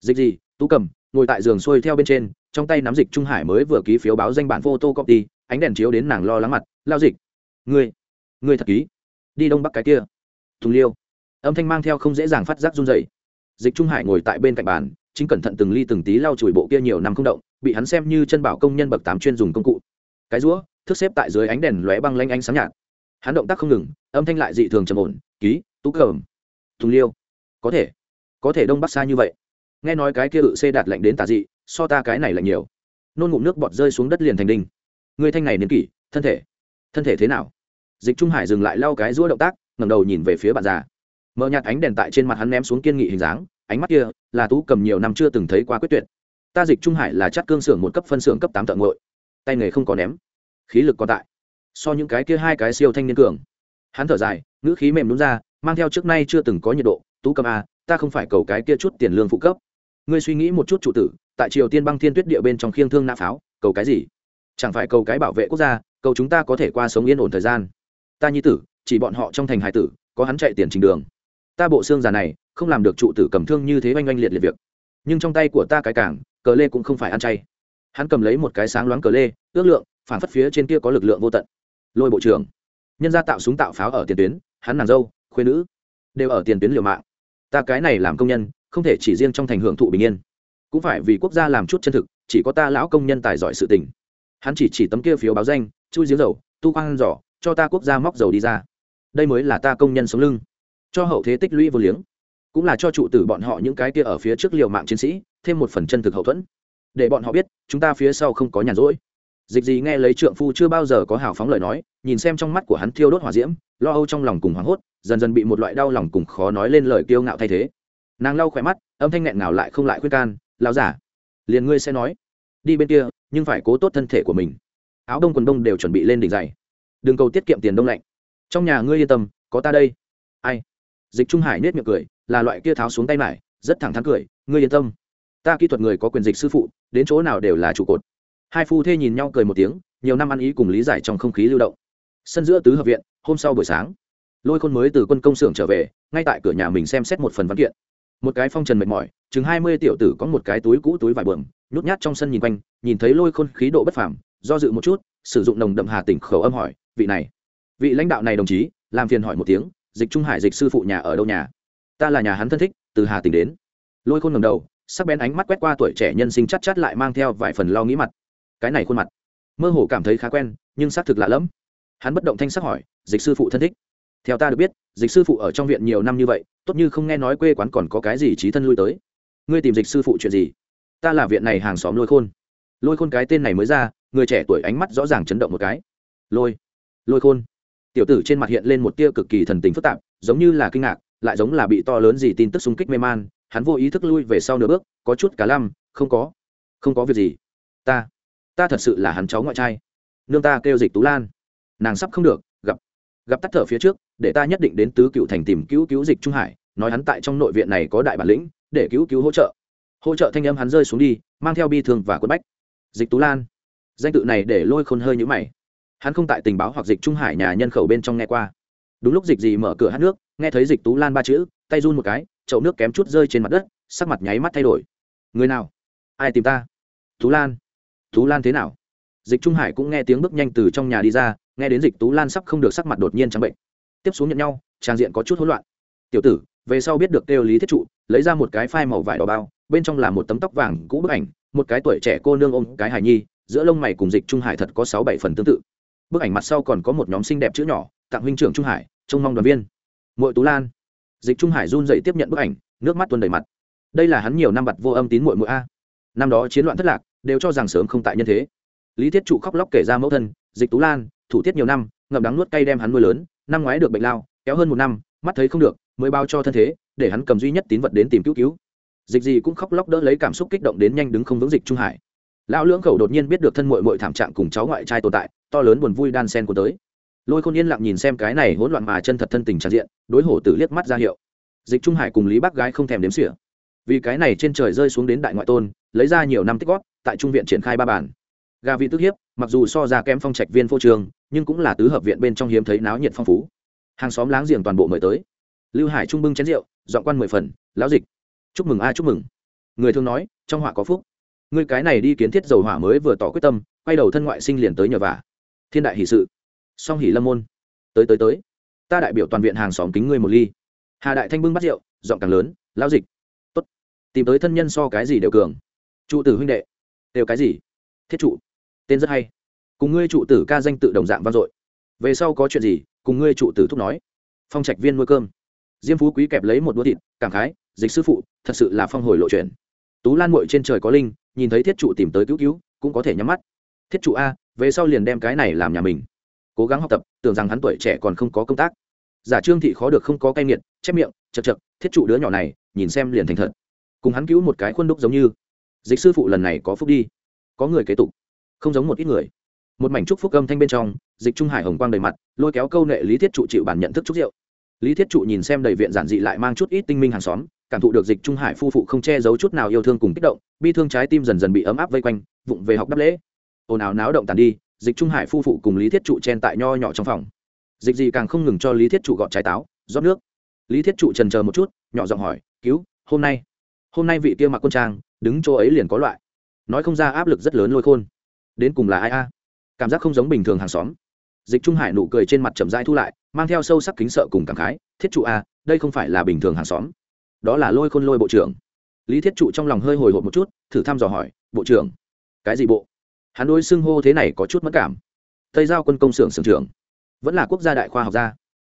Speaker 1: Dịch gì, tú cầm, ngồi tại giường xuôi theo bên trên, trong tay nắm dịch trung hải mới vừa ký phiếu báo danh bản photo copy ánh đèn chiếu đến nàng lo lắng mặt, lao dịch, ngươi ngươi thật ký? Đi đông bắc cái kia, thùng liêu. Âm thanh mang theo không dễ dàng phát giác run dày dịch trung hải ngồi tại bên cạnh bàn, chính cẩn thận từng ly từng tí lau chùi bộ kia nhiều năm không động bị hắn xem như chân bảo công nhân bậc tám chuyên dùng công cụ. Cái rũa, thức xếp tại dưới ánh đèn lóe băng lanh ánh sáng nhạt. Hắn động tác không ngừng, âm thanh lại dị thường trầm ổn, ký, tú cờm thùng liêu. Có thể có thể đông bắc xa như vậy. Nghe nói cái kia ự xê đạt lạnh đến tà dị, so ta cái này lạnh nhiều. Nôn ngụm nước bọt rơi xuống đất liền thành đinh. Người thanh này niên kỷ, thân thể thân thể thế nào? Dịch trung hải dừng lại lau cái rũa động tác, ngẩng đầu nhìn về phía bạn già. Mở nhạt ánh đèn tại trên mặt hắn ném xuống kiên nghị hình dáng, ánh mắt kia là tú cầm nhiều năm chưa từng thấy qua quyết tuyệt ta dịch trung hải là chắt cương xưởng một cấp phân xưởng cấp tám tận ngội tay nghề không có ném. Khí lực còn tại. So những cái kia hai cái siêu thanh niên cường. Hắn thở dài, ngữ khí mềm đúng ra, mang theo trước nay chưa từng có nhiệt độ, tú cầm a ta không phải cầu cái kia chút tiền lương phụ cấp. Ngươi suy nghĩ một chút trụ tử, tại triều tiên băng thiên tuyết địa bên trong khiêng thương nã pháo, cầu cái gì? Chẳng phải cầu cái bảo vệ quốc gia, cầu chúng ta có thể qua sống yên ổn thời gian. Ta nhi tử, chỉ bọn họ trong thành hải tử, có hắn chạy tiền trình đường. Ta bộ xương già này, không làm được trụ tử cầm thương như thế oanh oanh liệt liệt việc. Nhưng trong tay của ta cái cảng cờ lê cũng không phải ăn chay. Hắn cầm lấy một cái sáng loáng cờ lê, ước lượng phản phất phía trên kia có lực lượng vô tận. Lôi bộ trưởng. Nhân gia tạo súng tạo pháo ở tiền tuyến, hắn nàng dâu khuyên nữ, đều ở tiền tuyến liều mạng. Ta cái này làm công nhân, không thể chỉ riêng trong thành hưởng thụ bình yên. Cũng phải vì quốc gia làm chút chân thực, chỉ có ta lão công nhân tài giỏi sự tình. Hắn chỉ chỉ tấm kia phiếu báo danh, chui giếng dầu, tu quang giỏ, cho ta quốc gia móc dầu đi ra. Đây mới là ta công nhân sống lưng. Cho hậu thế tích lũy vô liếng cũng là cho trụ tử bọn họ những cái kia ở phía trước liều mạng chiến sĩ, thêm một phần chân thực hậu thuẫn. Để bọn họ biết, chúng ta phía sau không có nhàn rỗi. Dịch gì nghe lấy trượng phu chưa bao giờ có hào phóng lời nói, nhìn xem trong mắt của hắn thiêu đốt hỏa diễm, lo âu trong lòng cùng hoảng hốt, dần dần bị một loại đau lòng cùng khó nói lên lời kiêu ngạo thay thế. Nàng lau khỏe mắt, âm thanh nghẹn nào lại không lại khuyên can lao giả, liền ngươi sẽ nói. Đi bên kia, nhưng phải cố tốt thân thể của mình. Áo đông quần đông đều chuẩn bị lên đỉnh dày đừng cầu tiết kiệm tiền đông lạnh. Trong nhà ngươi yên tâm, có ta đây. Ai? Dịch trung hải nết miệng cười là loại kia tháo xuống tay mải, rất thẳng thắn cười, ngươi yên tâm, ta kỹ thuật người có quyền dịch sư phụ, đến chỗ nào đều là trụ cột. Hai phu thê nhìn nhau cười một tiếng, nhiều năm ăn ý cùng lý giải trong không khí lưu động. Sân giữa tứ hợp viện, hôm sau buổi sáng, lôi khôn mới từ quân công xưởng trở về, ngay tại cửa nhà mình xem xét một phần văn kiện. Một cái phong trần mệt mỏi, chừng hai mươi tiểu tử có một cái túi cũ túi vải bờm nhút nhát trong sân nhìn quanh, nhìn thấy lôi khôn khí độ bất phàm, do dự một chút, sử dụng nồng đậm hà tỉnh khẩu âm hỏi, vị này, vị lãnh đạo này đồng chí? Làm phiền hỏi một tiếng, dịch trung hải dịch sư phụ nhà ở đâu nhà? Ta là nhà hắn thân thích, từ hà tỉnh đến. Lôi khôn ngầm đầu, sắc bén ánh mắt quét qua tuổi trẻ nhân sinh chắc chắc lại mang theo vài phần lo nghĩ mặt. Cái này khuôn mặt, mơ hồ cảm thấy khá quen, nhưng xác thực lạ lẫm. Hắn bất động thanh sắc hỏi, dịch sư phụ thân thích? Theo ta được biết, dịch sư phụ ở trong viện nhiều năm như vậy, tốt như không nghe nói quê quán còn có cái gì trí thân lui tới. Ngươi tìm dịch sư phụ chuyện gì? Ta là viện này hàng xóm lôi khôn. Lôi khôn cái tên này mới ra, người trẻ tuổi ánh mắt rõ ràng chấn động một cái. Lôi lôi khôn. Tiểu tử trên mặt hiện lên một tia cực kỳ thần tình phức tạp, giống như là kinh ngạc lại giống là bị to lớn gì tin tức xung kích mê man, hắn vô ý thức lui về sau nửa bước, có chút cả lăm, không có không có việc gì. Ta ta thật sự là hắn cháu ngoại trai. Nương ta kêu dịch tú lan. Nàng sắp không được, gặp gặp tắt thở phía trước, để ta nhất định đến tứ cựu thành tìm cứu cứu dịch trung hải, nói hắn tại trong nội viện này có đại bản lĩnh, để cứu cứu hỗ trợ. Hỗ trợ thanh âm hắn rơi xuống đi, mang theo bi thương và quân bách. Dịch tú lan. Danh tự này để lôi khôn hơi nhữ mày. Hắn không tại tình báo hoặc dịch trung hải nhà nhân khẩu bên trong nghe qua. Đúng lúc dịch gì mở cửa hát nước nghe thấy dịch tú lan ba chữ, tay run một cái, chậu nước kém chút rơi trên mặt đất, sắc mặt nháy mắt thay đổi. Người nào? Ai tìm ta? Tú lan. Tú lan thế nào? Dịch trung hải cũng nghe tiếng bước nhanh từ trong nhà đi ra, nghe đến dịch tú lan sắp không được sắc mặt đột nhiên trắng bệnh. Tiếp xuống nhận nhau, trang diện có chút hỗn loạn. Tiểu tử, về sau biết được kêu lý thiết trụ, lấy ra một cái phai màu vải đỏ bao, bên trong là một tấm tóc vàng cũ bức ảnh, một cái tuổi trẻ cô nương ôm cái hài nhi, giữa lông mày cùng dịch trung hải thật có sáu bảy phần tương tự. Bức ảnh mặt sau còn có một nhóm xinh đẹp chữ nhỏ, tặng huynh trưởng trung hải, trông mong đoàn viên. Muội tú lan. Dịch trung hải run dậy tiếp nhận bức ảnh, nước mắt tuôn đầy mặt. Đây là hắn nhiều năm bặt vô âm tín muội muội a. Năm đó chiến loạn thất lạc, đều cho rằng sớm không tại nhân thế. Lý thiết trụ khóc lóc kể ra mẫu thân, dịch tú lan, thủ tiết nhiều năm, ngậm đắng nuốt cay đem hắn nuôi lớn, năm ngoái được bệnh lao, kéo hơn một năm, mắt thấy không được, mới bao cho thân thế, để hắn cầm duy nhất tín vật đến tìm cứu cứu. Dịch gì cũng khóc lóc đỡ lấy cảm xúc kích động đến nhanh đứng không vững dịch trung hải. Lão lưỡng khẩu đột nhiên biết được thân mội mội thảm trạng cùng cháu ngoại trai tồn tại, to lớn buồn vui đan sen của tới lôi khôn yên lặng nhìn xem cái này hỗn loạn mà chân thật thân tình tràn diện, đối hổ tử liếc mắt ra hiệu. Dịch trung hải cùng lý bác gái không thèm đếm xỉa. Vì cái này trên trời rơi xuống đến đại ngoại tôn, lấy ra nhiều năm tích góp, tại trung viện triển khai ba bản. Gà vị tức hiếp, mặc dù so ra kém phong trạch viên phô trường, nhưng cũng là tứ hợp viện bên trong hiếm thấy náo nhiệt phong phú. Hàng xóm láng giềng toàn bộ mời tới. Lưu hải trung bưng chén rượu, dọn quan mười phần, lão dịch. Chúc mừng a, chúc mừng. Người thường nói, trong họa có phúc. Người cái này đi kiến thiết dầu hỏa mới vừa tỏ quyết tâm, quay đầu thân ngoại sinh liền tới nhờ vả. Thiên đại hỷ sự song hỷ lâm môn. Tới tới tới. Ta đại biểu toàn viện hàng xóm kính ngươi một ly. Hà đại thanh bưng bắt rượu, giọng càng lớn, lão dịch. Tốt. Tìm tới thân nhân so cái gì đều cường. Trụ tử huynh đệ. Đều cái gì? Thiết trụ. Tên rất hay. Cùng ngươi trụ tử ca danh tự đồng dạng vang dội. Về sau có chuyện gì, cùng ngươi trụ tử thúc nói. Phong trạch viên nuôi cơm. Diêm phú quý kẹp lấy một đũa thịt, cảm khái, dịch sư phụ, thật sự là phong hồi lộ chuyện. Tú lan muội trên trời có linh, nhìn thấy thiết trụ tìm tới cứu cứu, cũng có thể nhắm mắt. Thiết trụ a, về sau liền đem cái này làm nhà mình cố gắng học tập, tưởng rằng hắn tuổi trẻ còn không có công tác. Giả trương thị khó được không có cay nghiệt, chép miệng chật chật thiết trụ đứa nhỏ này, nhìn xem liền thành thật. Cùng hắn cứu một cái khuôn đúc giống như. Dịch sư phụ lần này có phúc đi. Có người kế tục. Không giống một ít người. Một mảnh trúc phúc âm thanh bên trong, dịch trung hải hồng quang đầy mặt, lôi kéo câu nệ lý thiết trụ chịu bản nhận thức chúc rượu. Lý thiết trụ nhìn xem đầy viện giản dị lại mang chút ít tinh minh hàng xóm, cảm thụ được dịch trung hải phu phụ không che giấu chút nào yêu thương cùng kích động, bi thương trái tim dần dần bị ấm áp vây quanh, vụng về học đắp lễ. Ồn ào náo động tàn đi dịch trung hải phu phụ cùng lý thiết trụ chen tại nho nhỏ trong phòng. Dịch gì càng không ngừng cho lý thiết trụ gọt trái táo, rót nước. Lý thiết trụ trần chờ một chút, nhỏ giọng hỏi, cứu, hôm nay hôm nay vị kia mặc quân trang, đứng chỗ ấy liền có loại. Nói không ra áp lực rất lớn lôi khôn. Đến cùng là ai a? Cảm giác không giống bình thường hàng xóm. Dịch trung hải nụ cười trên mặt chậm rãi thu lại, mang theo sâu sắc kính sợ cùng cảm khái, thiết trụ a đây không phải là bình thường hàng xóm. Đó là lôi khôn lôi bộ trưởng. Lý thiết trụ trong lòng hơi hồi hộp một chút, thử thăm dò hỏi, bộ trưởng, cái gì bộ? Hắn đối xưng hô thế này có chút mất cảm. Tây giao quân công xưởng xưởng trưởng, vẫn là quốc gia đại khoa học gia.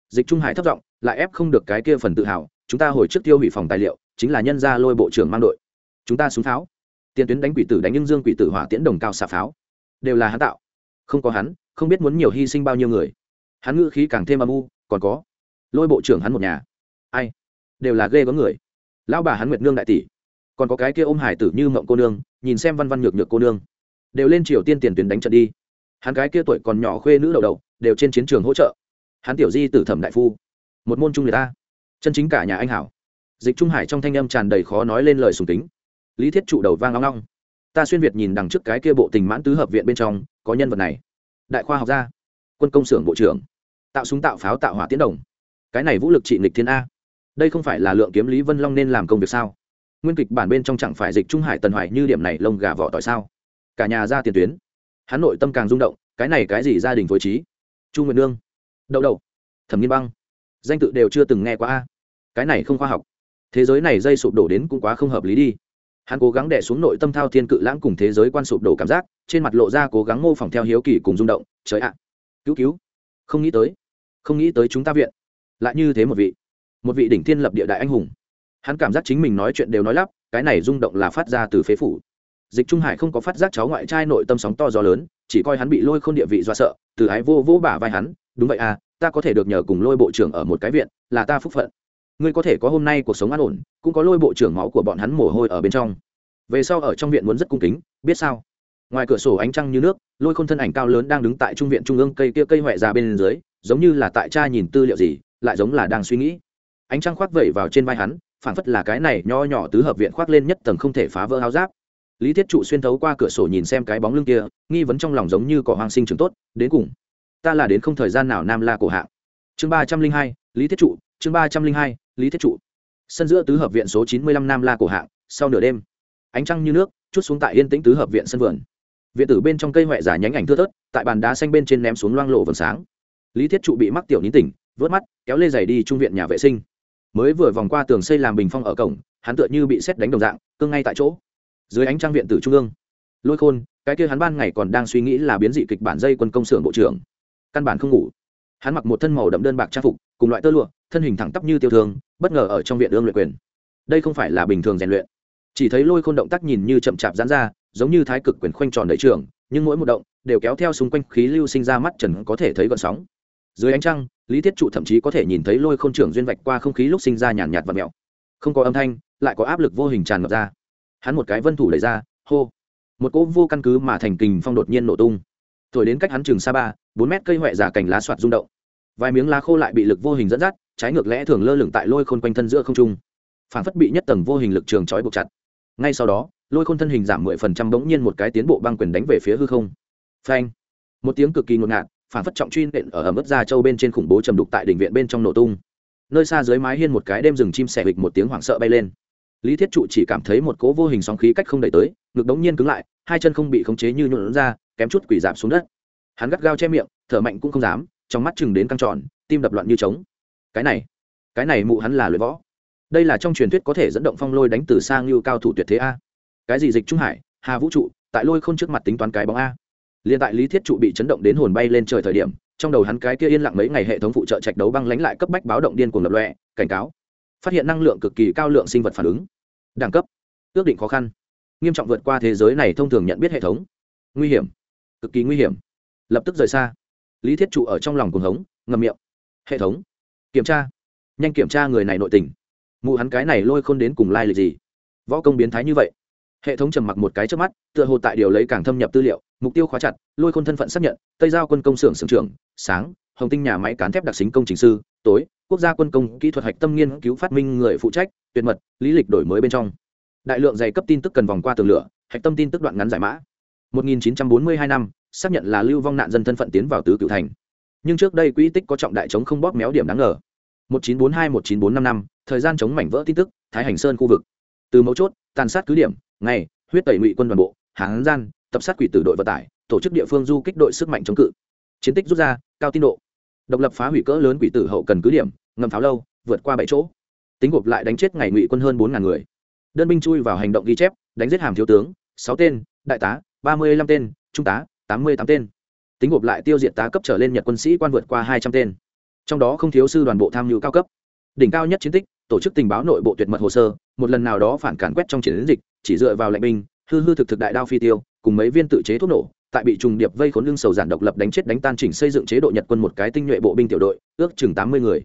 Speaker 1: Dịch trung hải thất vọng lại ép không được cái kia phần tự hào, chúng ta hồi trước tiêu hủy phòng tài liệu, chính là nhân gia lôi bộ trưởng mang đội. Chúng ta súng pháo. Tiền tuyến đánh quỷ tử đánh nhưng dương quỷ tử hỏa tiễn đồng cao xạ pháo. Đều là hắn tạo. Không có hắn, không biết muốn nhiều hy sinh bao nhiêu người. Hắn ngữ khí càng thêm âm u, còn có. Lôi bộ trưởng hắn một nhà. Ai? Đều là ghê có người. Lão bà hắn nguyệt nương đại tỷ. Còn có cái kia ôm hải tử như mộng cô nương, nhìn xem văn văn nhược nhược cô nương đều lên triều tiên tiền tuyến đánh trận đi. Hắn cái kia tuổi còn nhỏ khuê nữ đầu đầu, đều trên chiến trường hỗ trợ. Hắn tiểu di tử thẩm đại phu, một môn trung người ta. Chân chính cả nhà anh hảo. Dịch trung hải trong thanh âm tràn đầy khó nói lên lời sùng tính lý thiết trụ đầu vang long long ta xuyên việt nhìn đằng trước cái kia bộ tình mãn tứ hợp viện bên trong, có nhân vật này. Đại khoa học gia, quân công xưởng bộ trưởng. Tạo súng tạo pháo tạo hỏa tiến đồng. Cái này vũ lực trị nghịch thiên a. Đây không phải là lượng kiếm lý vân long nên làm công việc sao? Nguyên kịch bản bên trong chẳng phải dịch trung hải tần hoài như điểm này lông gà vỏ tỏi sao? Cả nhà ra tiền tuyến. Hắn nội tâm càng rung động, cái này cái gì gia đình phối trí? Chu nguyệt nương, đậu đậu, thẩm nghiên băng, danh tự đều chưa từng nghe qua a. Cái này không khoa học. Thế giới này dây sụp đổ đến cũng quá không hợp lý đi. Hắn cố gắng đẻ xuống nội tâm thao thiên cự lãng cùng thế giới quan sụp đổ cảm giác, trên mặt lộ ra cố gắng mô phỏng theo hiếu kỳ cùng rung động, trời ạ, cứu cứu, không nghĩ tới, không nghĩ tới chúng ta viện, lại như thế một vị một vị đỉnh thiên lập địa đại anh hùng. Hắn cảm giác chính mình nói chuyện đều nói lắp, cái này rung động là phát ra từ phế phủ dịch trung hải không có phát giác cháu ngoại trai nội tâm sóng to gió lớn, chỉ coi hắn bị lôi k h ô n địa vị do sợ, từ ái vô vô bả vai hắn, đúng vậy à ta có thể được nhờ cùng lôi bộ trưởng ở một cái viện, là ta phúc phận. Ngươi có thể có hôm nay cuộc sống an ổn, cũng có lôi bộ trưởng máu của bọn hắn mồ hôi ở bên trong. Về sau ở trong viện muốn rất cung kính, biết sao? Ngoài cửa sổ ánh trăng như nước, lôi khôn thân ảnh cao lớn đang đứng tại trung viện trung ương cây kia cây huệ ra bên dưới, giống như là tại cha nhìn tư liệu gì, lại giống là đang suy nghĩ. Ánh trăng khoác vẩy vào trên vai hắn, phảng phất là cái này nho nhỏ tứ hợp viện khoác lên nhất tầng không thể phá vỡ áo giáp lý thiết trụ xuyên thấu qua cửa sổ nhìn xem cái bóng lưng kia, nghi vấn trong lòng giống như cỏ hoang sinh trường tốt, đến cùng, ta là đến không thời gian nào nam la cổ hạng. Chương ba trăm linh hai, lý thiết trụ, chương ba trăm linh hai, lý thiết trụ. Sân giữa tứ hợp viện số chín mươi lăm nam la cổ hạng, sau nửa đêm, ánh trăng như nước, chút xuống tại yên tĩnh tứ hợp viện sân vườn. Viện tử bên trong cây huệ giả nhánh ảnh thưa thớt, tại bàn đá xanh bên trên ném xuống loang lộ vầng sáng. Lý thiết trụ bị mắc tiểu nín tỉnh, vớt mắt, kéo lê giày đi trung viện nhà vệ sinh. Mới vừa vòng qua tường xây làm bình phong ở cổng, hắn tựa như bị xét đánh đồng dạng cưng ngay tại chỗ dưới ánh trang viện tử trung ương. Lôi khôn, cái kia hắn ban ngày còn đang suy nghĩ là biến dị kịch bản dây quân công xưởng bộ trưởng. Căn bản không ngủ. Hắn mặc một thân màu đậm đơn bạc trang phục, cùng loại tơ lụa, thân hình thẳng tắp như tiêu thương, bất ngờ ở trong viện ương luyện quyền. Đây không phải là bình thường rèn luyện. Chỉ thấy lôi khôn động tác nhìn như chậm chạp dán ra, giống như thái cực quyền khoanh tròn đầy trường nhưng mỗi một động đều kéo theo xung quanh khí lưu sinh ra mắt trần có thể thấy gọn sóng. Dưới ánh trăng, lý thiết trụ thậm chí có thể nhìn thấy lôi k h ô n trưởng duyên vạch qua không khí lúc sinh ra nhàn nhạt và mẹo. Không có âm thanh, lại có áp lực vô hình tràn ngập ra hắn một cái vân thủ lấy ra, hô. Một cỗ vô căn cứ mà thành kình phong đột nhiên nổ tung. Thổi đến cách hắn chừng xa ba, bốn mét cây huệ giả cành lá soạt rung động. Vài miếng lá khô lại bị lực vô hình dẫn dắt, trái ngược lẽ thường lơ lửng tại lôi khôn quanh thân giữa không trung. Phản phất bị nhất tầng vô hình lực trường trói buộc chặt. Ngay sau đó, lôi khôn thân hình giảm mười phần trăm bỗng nhiên một cái tiến bộ băng quyền đánh về phía hư không. Phanh. Một tiếng cực kỳ ngột ngạt, phản phất trọng truy nện ở ẩm ướt ra châu bên trên khủng bố trầm đục tại đỉnh viện bên trong nổ tung. Nơi xa dưới mái hiên một cái đêm rừng chim sẻ hịch một tiếng hoảng sợ bay lên lý thiết trụ chỉ cảm thấy một cỗ vô hình sóng khí cách không đẩy tới, ngực đống nhiên cứng lại, hai chân không bị khống chế như nhuộn ra, kém chút quỷ giảm xuống đất. Hắn gắt gao che miệng, thở mạnh cũng không dám, trong mắt chừng đến căng tròn, tim đập loạn như trống. Cái này cái này mụ hắn là luyện võ. Đây là trong truyền thuyết có thể dẫn động phong lôi đánh từ sang như cao thủ tuyệt thế a. Cái gì dịch trung hải, hà vũ trụ, tại lôi không trước mặt tính toán cái bóng a. Liền tại lý thiết trụ bị chấn động đến hồn bay lên trời thời điểm, trong đầu hắn cái kia yên lặng mấy ngày hệ thống phụ trợ trạch đấu băng lánh lại cấp bách báo động điên cuồng lập lọe cảnh cáo phát hiện năng lượng cực kỳ cao lượng sinh vật phản ứng. Đẳng cấp, ước định khó khăn. Nghiêm trọng vượt qua thế giới này thông thường nhận biết hệ thống. Nguy hiểm, cực kỳ nguy hiểm. Lập tức rời xa. Lý thiết trụ ở trong lòng cuồng hống ngầm miệng. Hệ thống, kiểm tra. Nhanh kiểm tra người này nội tình. Mụ hắn cái này lôi khôn đến cùng lai lịch gì? Võ công biến thái như vậy. Hệ thống trầm mặc một cái trước mắt, tựa hồ tại điều lấy càng thâm nhập tư liệu, mục tiêu khóa chặt, lôi khôn thân phận xác nhận, tây giao quân công xưởng xưởng trưởng, sáng, hồng tinh nhà máy cán thép đặc xính công trình sư tối, quốc gia quân công, kỹ thuật hạch tâm nghiên cứu phát minh người phụ trách, tuyệt mật, lý lịch đổi mới bên trong. Đại lượng dày cấp tin tức cần vòng qua tường lửa, hạch tâm tin tức đoạn ngắn giải mã. 1942 năm, xác nhận là lưu vong nạn dân thân phận tiến vào tứ cựu thành. Nhưng trước đây quỹ tích có trọng đại chống không bóp méo điểm đáng ngờ. 1942-1945 năm thời gian chống mảnh vỡ tin tức, thái hành sơn khu vực. Từ mấu chốt, tàn sát cứ điểm, ngày, huyết tẩy ngụy quân đoàn bộ, hán gian, tập sát quỷ tử đội vận tải, tổ chức địa phương du kích đội sức mạnh chống cự. Chiến tích rút ra, cao tin độ độc lập phá hủy cỡ lớn quỷ tử hậu cần cứ điểm ngầm pháo lâu, vượt qua bảy chỗ. Tính gộp lại đánh chết ngày ngụy quân hơn bốn ngàn người. Đơn binh chui vào hành động ghi chép, đánh giết hàm thiếu tướng, sáu tên, đại tá, ba mươi lăm tên, trung tá, tám mươi tám tên. Tính gộp lại tiêu diệt tá cấp trở lên nhật quân sĩ quan vượt qua hai trăm tên. Trong đó không thiếu sư đoàn bộ tham mưu cao cấp. Đỉnh cao nhất chiến tích, tổ chức tình báo nội bộ tuyệt mật hồ sơ, một lần nào đó phản cản quét trong chiến dịch, chỉ dựa vào lệnh binh, hư hư thực thực đại đao phi tiêu, cùng mấy viên tự chế thuốc nổ tại bị trùng điệp vây khốn lưng sầu giản độc lập đánh chết đánh tan chỉnh xây dựng chế độ nhật quân một cái tinh nhuệ bộ binh tiểu đội, ước chừng tám mươi người.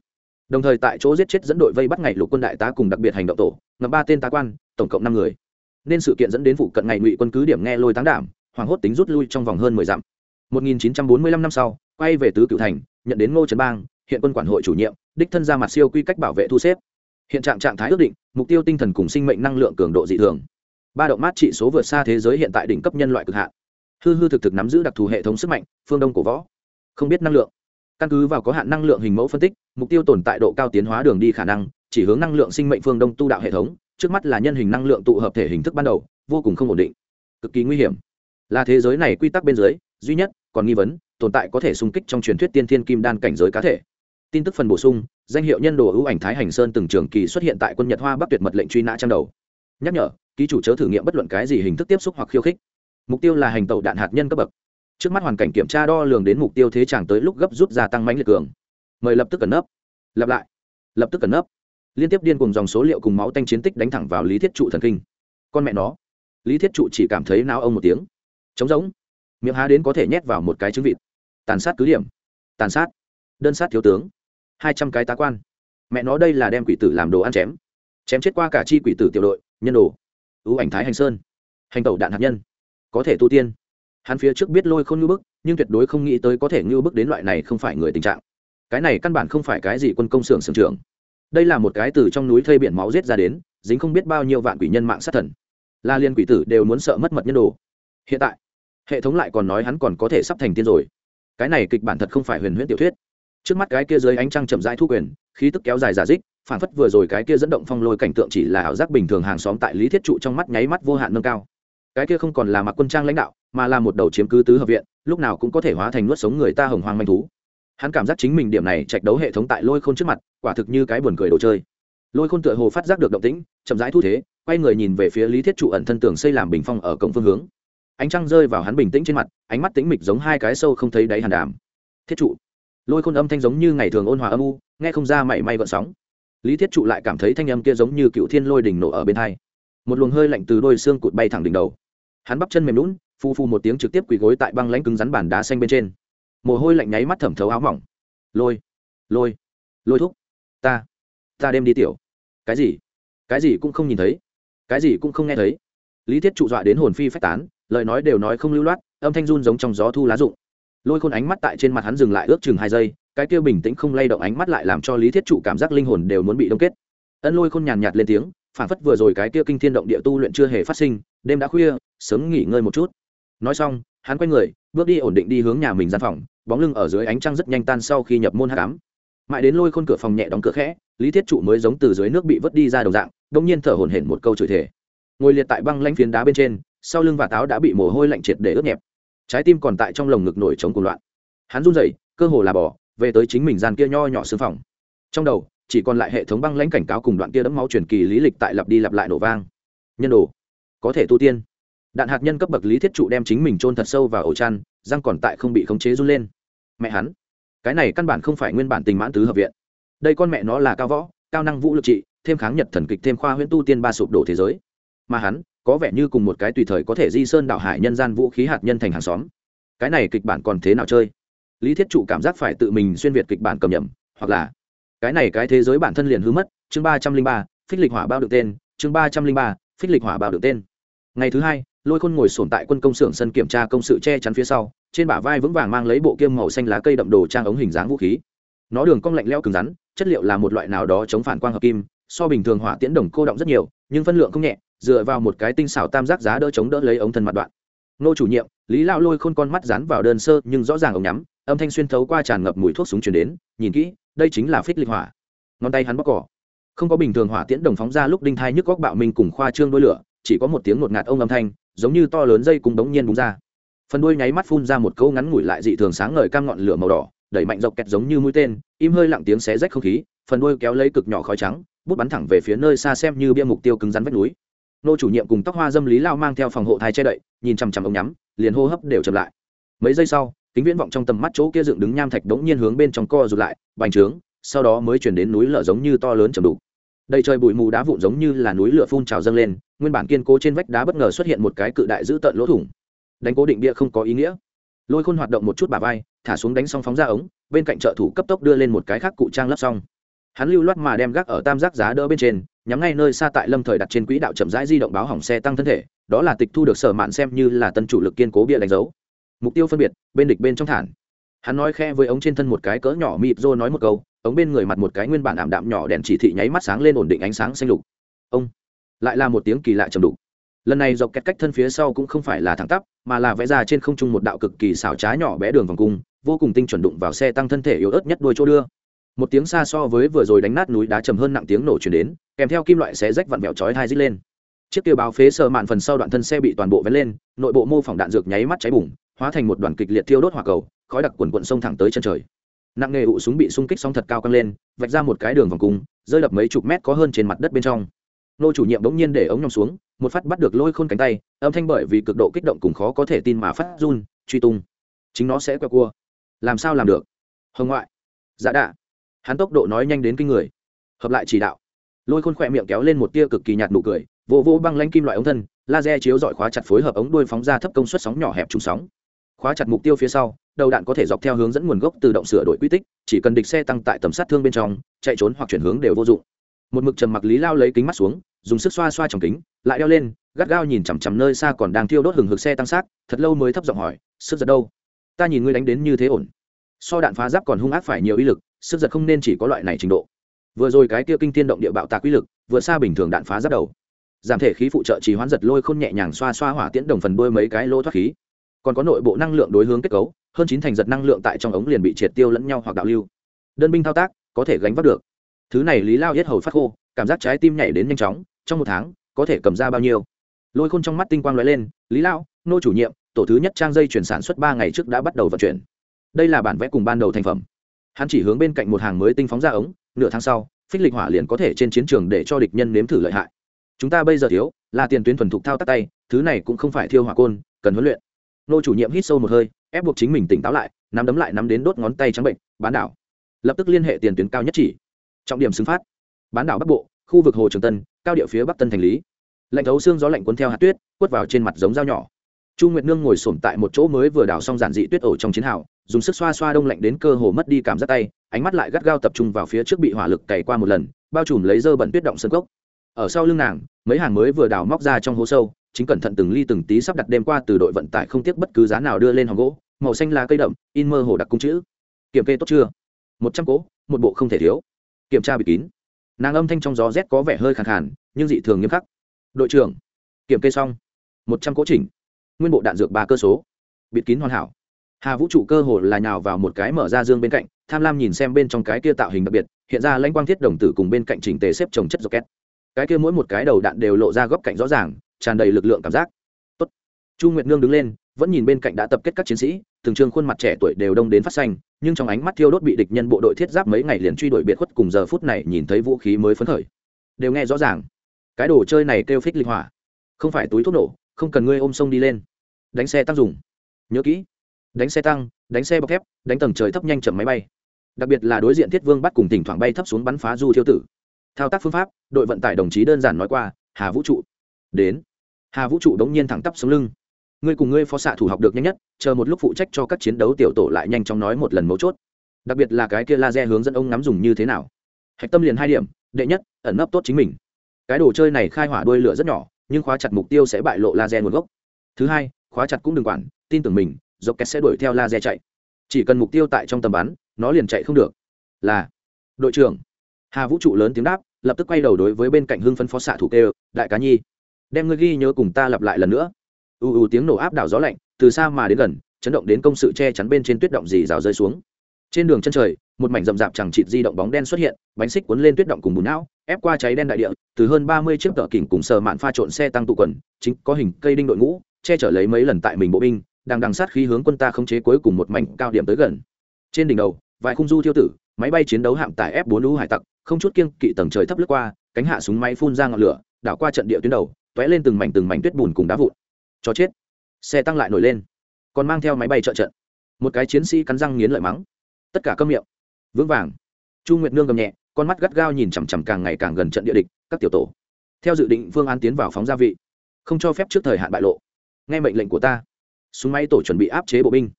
Speaker 1: Đồng thời tại chỗ giết chết dẫn đội vây bắt ngày lục quân đại tá cùng đặc biệt hành động tổ ngập ba tên tá quan, tổng cộng năm người. Nên sự kiện dẫn đến vụ cận ngày ngụy quân cứ điểm nghe lôi táng đảm hoàng hốt tính rút lui trong vòng hơn mười dặm. 1945 năm sau, quay về tứ cửu thành, nhận đến ngô trấn bang, hiện quân quản hội chủ nhiệm, đích thân ra mặt siêu quy cách bảo vệ thu xếp. Hiện trạng trạng thái ước định, mục tiêu tinh thần cùng sinh mệnh năng lượng cường độ dị thường. Ba động mát trị số vượt xa thế giới hiện tại đỉnh cấp nhân loại cực hạn hư hư thực thực nắm giữ đặc thù hệ thống sức mạnh, phương đông cổ võ. Không biết năng lượng. Căn cứ vào có hạn năng lượng hình mẫu phân tích, mục tiêu tồn tại độ cao tiến hóa đường đi khả năng, chỉ hướng năng lượng sinh mệnh phương đông tu đạo hệ thống, trước mắt là nhân hình năng lượng tụ hợp thể hình thức ban đầu, vô cùng không ổn định. Cực kỳ nguy hiểm. Là thế giới này quy tắc bên dưới, duy nhất còn nghi vấn, tồn tại có thể xung kích trong truyền thuyết tiên thiên kim đan cảnh giới cá thể. Tin tức phần bổ sung, danh hiệu nhân đồ ưu ảnh thái hành sơn từng trường kỳ xuất hiện tại quân nhật hoa bắc tuyệt mật lệnh truy nã trang đầu. Nhắc nhở, ký chủ chớ thử nghiệm bất luận cái gì hình thức tiếp xúc hoặc khiêu khích mục tiêu là hành tẩu đạn hạt nhân cấp bậc. Trước mắt hoàn cảnh kiểm tra đo lường đến mục tiêu thế chẳng tới lúc gấp rút gia tăng mãnh liệt cường. Mời lập tức cẩn nấp. Lặp lại. Lập tức cẩn nấp. Liên tiếp điên cùng dòng số liệu cùng máu tanh chiến tích đánh thẳng vào lý thiết trụ thần kinh. Con mẹ nó. Lý thiết trụ chỉ cảm thấy nao ông một tiếng. Trống rỗng. Miệng há đến có thể nhét vào một cái trứng vịt. Tàn sát cứ điểm. Tàn sát. Đơn sát thiếu tướng. Hai trăm cái tá quan. Mẹ nó đây là đem quỷ tử làm đồ ăn chém. Chém chết qua cả chi quỷ tử tiểu đội, nhân đồ. Ưu ảnh thái hành sơn. Hành tẩu đạn hạt nhân có thể tu tiên. Hắn phía trước biết lôi khôn ngưu bức, nhưng tuyệt đối không nghĩ tới có thể ngưu bức đến loại này không phải người tình trạng. Cái này căn bản không phải cái gì quân công xưởng xưởng trưởng. Đây là một cái từ trong núi thây biển máu giết ra đến, dính không biết bao nhiêu vạn quỷ nhân mạng sát thần. La liên quỷ tử đều muốn sợ mất mật nhân đồ. Hiện tại, hệ thống lại còn nói hắn còn có thể sắp thành tiên rồi. Cái này kịch bản thật không phải huyền huyễn tiểu thuyết. Trước mắt cái kia dưới ánh trăng chậm rãi thu quyền, khí tức kéo dài giả dích, phản phất vừa rồi cái kia dẫn động phong lôi cảnh tượng chỉ là ảo giác bình thường hàng xóm tại lý thiết trụ trong mắt nháy mắt vô hạn nâng cao cái kia không còn là mặc quân trang lãnh đạo, mà là một đầu chiếm cứ tứ hợp viện, lúc nào cũng có thể hóa thành nuốt sống người ta hồng hoang manh thú. Hắn cảm giác chính mình điểm này trạch đấu hệ thống tại lôi khôn trước mặt, quả thực như cái buồn cười đồ chơi. Lôi khôn tựa hồ phát giác được động tĩnh, chậm rãi thu thế, quay người nhìn về phía lý thiết trụ ẩn thân tường xây làm bình phong ở cổng phương hướng. Ánh trăng rơi vào hắn bình tĩnh trên mặt, ánh mắt tĩnh mịch giống hai cái sâu không thấy đáy hàn đàm. Thiết trụ. Lôi khôn âm thanh giống như ngày thường ôn hòa âm u, nghe không ra mảy may gợn sóng. Lý thiết trụ lại cảm thấy thanh âm kia giống như cựu thiên lôi đỉnh nổ ở bên thai một luồng hơi lạnh từ đôi xương cụt bay thẳng đỉnh đầu hắn bắp chân mềm lún phu phu một tiếng trực tiếp quỳ gối tại băng lãnh cứng rắn bàn đá xanh bên trên. Mồ hôi lạnh nháy mắt thẩm thấu áo mỏng. Lôi lôi lôi thúc, ta ta đem đi tiểu. Cái gì? Cái gì cũng không nhìn thấy, cái gì cũng không nghe thấy. Lý thiết trụ dọa đến hồn phi phách tán, lời nói đều nói không lưu loát, âm thanh run giống trong gió thu lá rụng. Lôi khôn ánh mắt tại trên mặt hắn dừng lại ước chừng hai giây, cái kia bình tĩnh không lay động ánh mắt lại làm cho lý thiết trụ cảm giác linh hồn đều muốn bị đông kết. Ân lôi khôn nhàn nhạt lên tiếng phản phất vừa rồi cái kia kinh thiên động địa tu luyện chưa hề phát sinh, đêm đã khuya, sớm nghỉ ngơi một chút. Nói xong, hắn quay người, bước đi ổn định đi hướng nhà mình gian phòng, bóng lưng ở dưới ánh trăng rất nhanh tan sau khi nhập môn hát cám. Mãi đến lôi khôn cửa phòng nhẹ đóng cửa khẽ, lý thiết trụ mới giống từ dưới nước bị vớt đi ra đồng dạng, đông nhiên thở hổn hển một câu chửi thể ngồi liệt tại băng lanh phiến đá bên trên, sau lưng và táo đã bị mồ hôi lạnh triệt để ướt nhẹp. Trái tim còn tại trong lồng ngực nổi trống cùng loạn. Hắn run rẩy, cơ hồ là bỏ, về tới chính mình gian kia nho nhỏ xương phòng. Trong đầu chỉ còn lại hệ thống băng lãnh cảnh cáo cùng đoạn kia đẫm máu truyền kỳ lý lịch tại lặp đi lặp lại nổ vang. Nhân đồ, có thể tu tiên. Đạn hạt nhân cấp bậc lý thiết trụ đem chính mình chôn thật sâu vào ổ chăn, răng còn tại không bị khống chế run lên. Mẹ hắn, cái này căn bản không phải nguyên bản tình mãn tứ hợp viện. Đây con mẹ nó là cao võ, cao năng vũ lực trị, thêm kháng nhật thần kịch, thêm khoa huyễn tu tiên ba sụp đổ thế giới. Mà hắn, có vẻ như cùng một cái tùy thời có thể di sơn đảo hải nhân gian vũ khí hạt nhân thành hàng xóm. Cái này kịch bản còn thế nào chơi? Lý thiết trụ cảm giác phải tự mình xuyên việt kịch bản cầm nhầm, hoặc là cái này cái thế giới bản thân liền hư mất, chương ba trăm linh ba, phích lịch hỏa bao được tên, chương ba trăm linh ba, phích lịch hỏa bao được tên. Ngày thứ hai, lôi khôn ngồi sổn tại quân công xưởng sân kiểm tra công sự che chắn phía sau, trên bả vai vững vàng mang lấy bộ kiêm màu xanh lá cây đậm đồ trang ống hình dáng vũ khí. Nó đường cong lạnh leo cứng rắn, chất liệu là một loại nào đó chống phản quang hợp kim, so bình thường hỏa tiễn đồng cô động rất nhiều, nhưng phân lượng không nhẹ, dựa vào một cái tinh xảo tam giác giá đỡ chống đỡ lấy ống thân mặt đoạn. Nô chủ nhiệm, lý lao lôi khôn con mắt dán vào đơn sơ nhưng rõ ràng ống nhắm, âm thanh xuyên thấu qua tràn ngập mùi thuốc súng chuyển đến, nhìn kỹ đây chính là phích lịch hỏa. Ngón tay hắn bóc cỏ. Không có bình thường hỏa tiễn đồng phóng ra lúc đinh thai nhức góc bạo minh cùng khoa trương đôi lửa, chỉ có một tiếng ngột ngạt ông âm thanh, giống như to lớn dây cùng đống nhiên búng ra. Phần đuôi nháy mắt phun ra một câu ngắn ngủi lại dị thường sáng ngời cam ngọn lửa màu đỏ, đẩy mạnh dọc kẹt giống như mũi tên, im hơi lặng tiếng xé rách không khí, phần đuôi kéo lấy cực nhỏ khói trắng, bút bắn thẳng về phía nơi xa xem như bia mục tiêu cứng rắn vách núi. Nô chủ nhiệm cùng tóc hoa dâm lý lao mang theo phòng hộ thai che đậy, nhìn chằm chằm ống nhắm, liền hô hấp đều chậm lại. Mấy giây sau kính viễn vọng trong tầm mắt chỗ kia dựng đứng nham thạch đống nhiên hướng bên trong co rụt lại, bành trướng, sau đó mới chuyển đến núi lở giống như to lớn chầm đủ đầy trời bụi mù đá vụn giống như là núi lửa phun trào dâng lên, nguyên bản kiên cố trên vách đá bất ngờ xuất hiện một cái cự đại giữ tận lỗ thủng. Đánh cố định bia không có ý nghĩa. Lôi khôn hoạt động một chút bà vai, thả xuống đánh xong phóng ra ống, bên cạnh trợ thủ cấp tốc đưa lên một cái khác cụ trang lắp xong. Hắn lưu loát mà đem gác ở tam giác giá đỡ bên trên, nhắm ngay nơi xa tại lâm thời đặt trên quỹ đạo chậm rãi di động báo hỏng xe tăng thân thể, đó là tịch thu được sở mạn xem như là tân chủ lực kiên cố bia đánh dấu mục tiêu phân biệt, bên địch bên trong thản. Hắn nói khe với ống trên thân một cái cỡ nhỏ mịt rô nói một câu, ống bên người mặt một cái nguyên bản ảm đạm nhỏ đèn chỉ thị nháy mắt sáng lên ổn định ánh sáng xanh lục. Ông, lại là một tiếng kỳ lạ trầm đục. Lần này dọc kẹt cách thân phía sau cũng không phải là thẳng tắp, mà là vẽ ra trên không trung một đạo cực kỳ xảo trá nhỏ bé đường vòng cung, vô cùng tinh chuẩn đụng vào xe tăng thân thể yếu ớt nhất đuôi chỗ đưa. Một tiếng xa so với vừa rồi đánh nát núi đá trầm hơn nặng tiếng nổ chuyển đến, kèm theo kim loại xé rách vặn vẹo chói hai dít lên chiếc kia báo phế sờ mạn phần sau đoạn thân xe bị toàn bộ vén lên, nội bộ mô phỏng đạn dược nháy mắt cháy bùng, hóa thành một đoàn kịch liệt thiêu đốt hỏa cầu, khói đặc quần quận sông thẳng tới chân trời. Nặng nghề ụ súng bị xung kích sóng thật cao căng lên, vạch ra một cái đường vòng cung, rơi đập mấy chục mét có hơn trên mặt đất bên trong. Nô chủ nhiệm bỗng nhiên để ống nhòm xuống, một phát bắt được lôi khôn cánh tay, âm thanh bởi vì cực độ kích động cùng khó có thể tin mà phát run, truy tung. Chính nó sẽ quẹo cua. Làm sao làm được? Hồng ngoại. Dạ đạ. Hắn tốc độ nói nhanh đến kinh người. Hợp lại chỉ đạo. Lôi khôn khỏe miệng kéo lên một tia cực kỳ nhạt nụ cười vô vô băng lanh kim loại ống thân, laser chiếu dọi khóa chặt phối hợp ống đuôi phóng ra thấp công suất sóng nhỏ hẹp trùng sóng. Khóa chặt mục tiêu phía sau, đầu đạn có thể dọc theo hướng dẫn nguồn gốc tự động sửa đổi quy tích, chỉ cần địch xe tăng tại tầm sát thương bên trong, chạy trốn hoặc chuyển hướng đều vô dụng. Một mực trầm mặc lý lao lấy kính mắt xuống, dùng sức xoa xoa trong kính, lại đeo lên, gắt gao nhìn chằm chằm nơi xa còn đang thiêu đốt hừng hực xe tăng sát, thật lâu mới thấp giọng hỏi, sức giật đâu? Ta nhìn ngươi đánh đến như thế ổn. So đạn phá giáp còn hung ác phải nhiều uy lực, sức giật không nên chỉ có loại này trình độ. Vừa rồi cái kia kinh thiên động địa bạo tạc uy lực vượt xa bình thường đạn phá giáp đầu giảm thể khí phụ trợ trì hoán giật lôi khôn nhẹ nhàng xoa xoa hỏa tiễn đồng phần đôi mấy cái lỗ thoát khí. Còn có nội bộ năng lượng đối hướng kết cấu, hơn chín thành giật năng lượng tại trong ống liền bị triệt tiêu lẫn nhau hoặc đạo lưu. Đơn binh thao tác, có thể gánh vác được. Thứ này lý lao hết hầu phát khô, cảm giác trái tim nhảy đến nhanh chóng, trong một tháng, có thể cầm ra bao nhiêu? Lôi khôn trong mắt tinh quang lóe lên, lý lao, nô chủ nhiệm, tổ thứ nhất trang dây chuyển sản xuất ba ngày trước đã bắt đầu vận chuyển. Đây là bản vẽ cùng ban đầu thành phẩm. Hắn chỉ hướng bên cạnh một hàng mới tinh phóng ra ống, nửa tháng sau, phích lịch hỏa liền có thể trên chiến trường để cho địch nhân nếm thử lợi hại chúng ta bây giờ thiếu là tiền tuyến thuần thục thao tác tay, thứ này cũng không phải thiêu hỏa côn, cần huấn luyện. Nô chủ nhiệm hít sâu một hơi, ép buộc chính mình tỉnh táo lại, nắm đấm lại nắm đến đốt ngón tay trắng bệnh, bán đảo. Lập tức liên hệ tiền tuyến cao nhất chỉ. Trọng điểm xứng phát. Bán đảo bắc bộ, khu vực hồ trường tân, cao địa phía bắc tân thành lý. Lạnh thấu xương gió lạnh cuốn theo hạt tuyết, quất vào trên mặt giống dao nhỏ. Chu nguyệt nương ngồi sổm tại một chỗ mới vừa đào xong giản dị tuyết ổ trong chiến hào, dùng sức xoa xoa đông lạnh đến cơ hồ mất đi cảm giác tay, ánh mắt lại gắt gao tập trung vào phía trước bị hỏa lực cày qua một lần, bao trùm lấy dơ bẩn tuyết động sân cốc ở sau lưng nàng, mấy hàng mới vừa đào móc ra trong hố sâu, chính cẩn thận từng ly từng tí sắp đặt đêm qua từ đội vận tải không tiếc bất cứ giá nào đưa lên hòn gỗ, màu xanh lá cây đậm, in mơ hồ đặc cung chữ. Kiểm kê tốt chưa? Một trăm cỗ một bộ không thể thiếu. Kiểm tra bị kín. Nàng âm thanh trong gió rét có vẻ hơi khàn khàn, nhưng dị thường nghiêm khắc. Đội trưởng, kiểm kê xong. Một trăm cỗ chỉnh. Nguyên bộ đạn dược ba cơ số. Bịt kín hoàn hảo. Hà vũ trụ cơ hồ là nhào vào một cái mở ra dương bên cạnh, tham lam nhìn xem bên trong cái kia tạo hình đặc biệt, hiện ra lãnh quang thiết đồng tử cùng bên cạnh chỉnh tề xếp trồng chất rocket cái kia mỗi một cái đầu đạn đều lộ ra góc cạnh rõ ràng, tràn đầy lực lượng cảm giác. Tốt. chu nguyệt nương đứng lên, vẫn nhìn bên cạnh đã tập kết các chiến sĩ thường trương khuôn mặt trẻ tuổi đều đông đến phát xanh, nhưng trong ánh mắt thiêu đốt bị địch nhân bộ đội thiết giáp mấy ngày liền truy đuổi biệt khuất cùng giờ phút này nhìn thấy vũ khí mới phấn khởi. Đều nghe rõ ràng. Cái đồ chơi này kêu phích linh hỏa. Không phải túi thuốc nổ, không cần ngươi ôm sông đi lên. Đánh xe tăng dùng. Nhớ kỹ. Đánh xe tăng, đánh xe bọc thép, đánh tầng trời thấp nhanh chậm máy bay. Đặc biệt là đối diện thiết vương bắt cùng thỉnh thoảng bay thấp xuống bắn phá du thiêu tử thao tác phương pháp, đội vận tải đồng chí đơn giản nói qua, hà vũ trụ. Đến. Hà vũ trụ đống nhiên thẳng tắp xuống lưng. Ngươi cùng ngươi phó xạ thủ học được nhanh nhất, chờ một lúc phụ trách cho các chiến đấu tiểu tổ lại nhanh chóng nói một lần mấu chốt. Đặc biệt là cái kia laser hướng dẫn ông nắm dùng như thế nào. Hạch tâm liền hai điểm, đệ nhất, ẩn nấp tốt chính mình. Cái đồ chơi này khai hỏa đuôi lửa rất nhỏ, nhưng khóa chặt mục tiêu sẽ bại lộ laser nguồn gốc. Thứ hai, khóa chặt cũng đừng quản, tin tưởng mình dọc kẹt sẽ đuổi theo laser chạy. Chỉ cần mục tiêu tại trong tầm bắn, nó liền chạy không được. Là, đội trưởng hà vũ trụ lớn tiếng đáp, lập tức quay đầu đối với bên cạnh hưng phân phó xạ thủ kêu, đại cá nhi, đem ngươi ghi nhớ cùng ta lặp lại lần nữa. U u tiếng nổ áp đảo gió lạnh, từ xa mà đến gần, chấn động đến công sự che chắn bên trên tuyết động dì rào rơi xuống. Trên đường chân trời, một mảnh rậm rạp chẳng chịt di động bóng đen xuất hiện, bánh xích cuốn lên tuyết động cùng bùn não, ép qua cháy đen đại địa, từ hơn ba mươi chiếc tợ kỉnh cùng sờ mạn pha trộn xe tăng tụ quần, chính có hình cây đinh đội ngũ, che chở lấy mấy lần tại mình bộ binh, đang đằng sát khí hướng quân ta khống chế cuối cùng một mảnh cao điểm tới gần. Trên đỉnh đầu, vài khung du thiêu tử máy bay chiến đấu hạm tải f 4 u hải tặc, không chút kiêng kỵ tầng trời thấp lướt qua, cánh hạ súng máy phun ra ngọn lửa, đảo qua trận địa tuyến đầu, t lên từng mảnh từng mảnh tuyết bùn cùng đá vụn. Cho chết. Xe tăng lại nổi lên. Còn mang theo máy bay trợ trận. Một cái chiến sĩ cắn răng nghiến lợi mắng. Tất cả câm miệng. Vững vàng. Chu nguyệt nương gầm nhẹ, con mắt gắt gao nhìn chằm chằm càng ngày càng gần trận địa địch, các tiểu tổ. Theo dự định, phương án tiến vào phóng gia vị. Không cho phép trước thời hạn bại lộ. Nghe mệnh lệnh của ta. Súng máy tổ chuẩn bị áp chế bộ binh.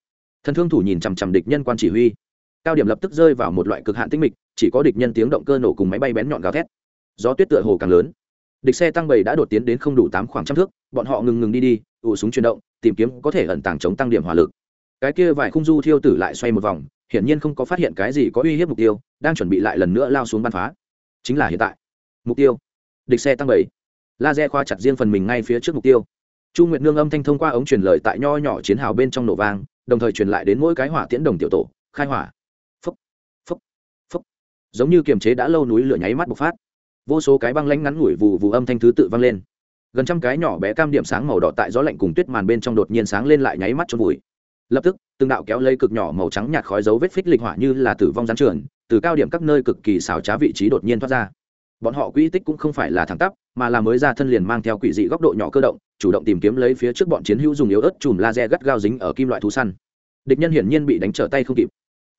Speaker 1: Thần thương thủ nhìn chằm chằm địch nhân quan chỉ huy cao điểm lập tức rơi vào một loại cực hạn tinh mịch, chỉ có địch nhân tiếng động cơ nổ cùng máy bay bén nhọn gào thét. Gió tuyết tựa hồ càng lớn. Địch xe tăng bầy đã đột tiến đến không đủ tám khoảng trăm thước, bọn họ ngừng ngừng đi đi ủ súng chuyển động, tìm kiếm có thể ẩn tàng chống tăng điểm hỏa lực. Cái kia vài khung du thiêu tử lại xoay một vòng, hiển nhiên không có phát hiện cái gì có uy hiếp mục tiêu, đang chuẩn bị lại lần nữa lao xuống bắn phá. Chính là hiện tại. Mục tiêu. Địch xe tăng bảy. Laser khoa chặt riêng phần mình ngay phía trước mục tiêu. Chu nguyệt nương âm thanh thông qua ống truyền lời tại nho nhỏ chiến hào bên trong nổ vang, đồng thời truyền lại đến mỗi cái hỏa tiễn đồng tiểu tổ, khai hỏa giống như kiềm chế đã lâu núi lửa nháy mắt bộc phát. Vô số cái băng lánh ngắn ngủi vù vù âm thanh thứ tự vang lên. Gần trăm cái nhỏ bé cam điểm sáng màu đỏ tại gió lạnh cùng tuyết màn bên trong đột nhiên sáng lên lại nháy mắt cho vùi. Lập tức, từng đạo kéo lây cực nhỏ màu trắng nhạt khói dấu vết phích lịch hỏa như là tử vong gián trường từ cao điểm các nơi cực kỳ xảo trá vị trí đột nhiên thoát ra. Bọn họ quỹ tích cũng không phải là thẳng tắp, mà là mới ra thân liền mang theo quỷ dị góc độ nhỏ cơ động, chủ động tìm kiếm lấy phía trước bọn chiến hữu dùng yếu ớt chùm laser gắt gao dính ở kim loại thú săn. Địch nhân hiển nhiên bị đánh trở tay không kịp.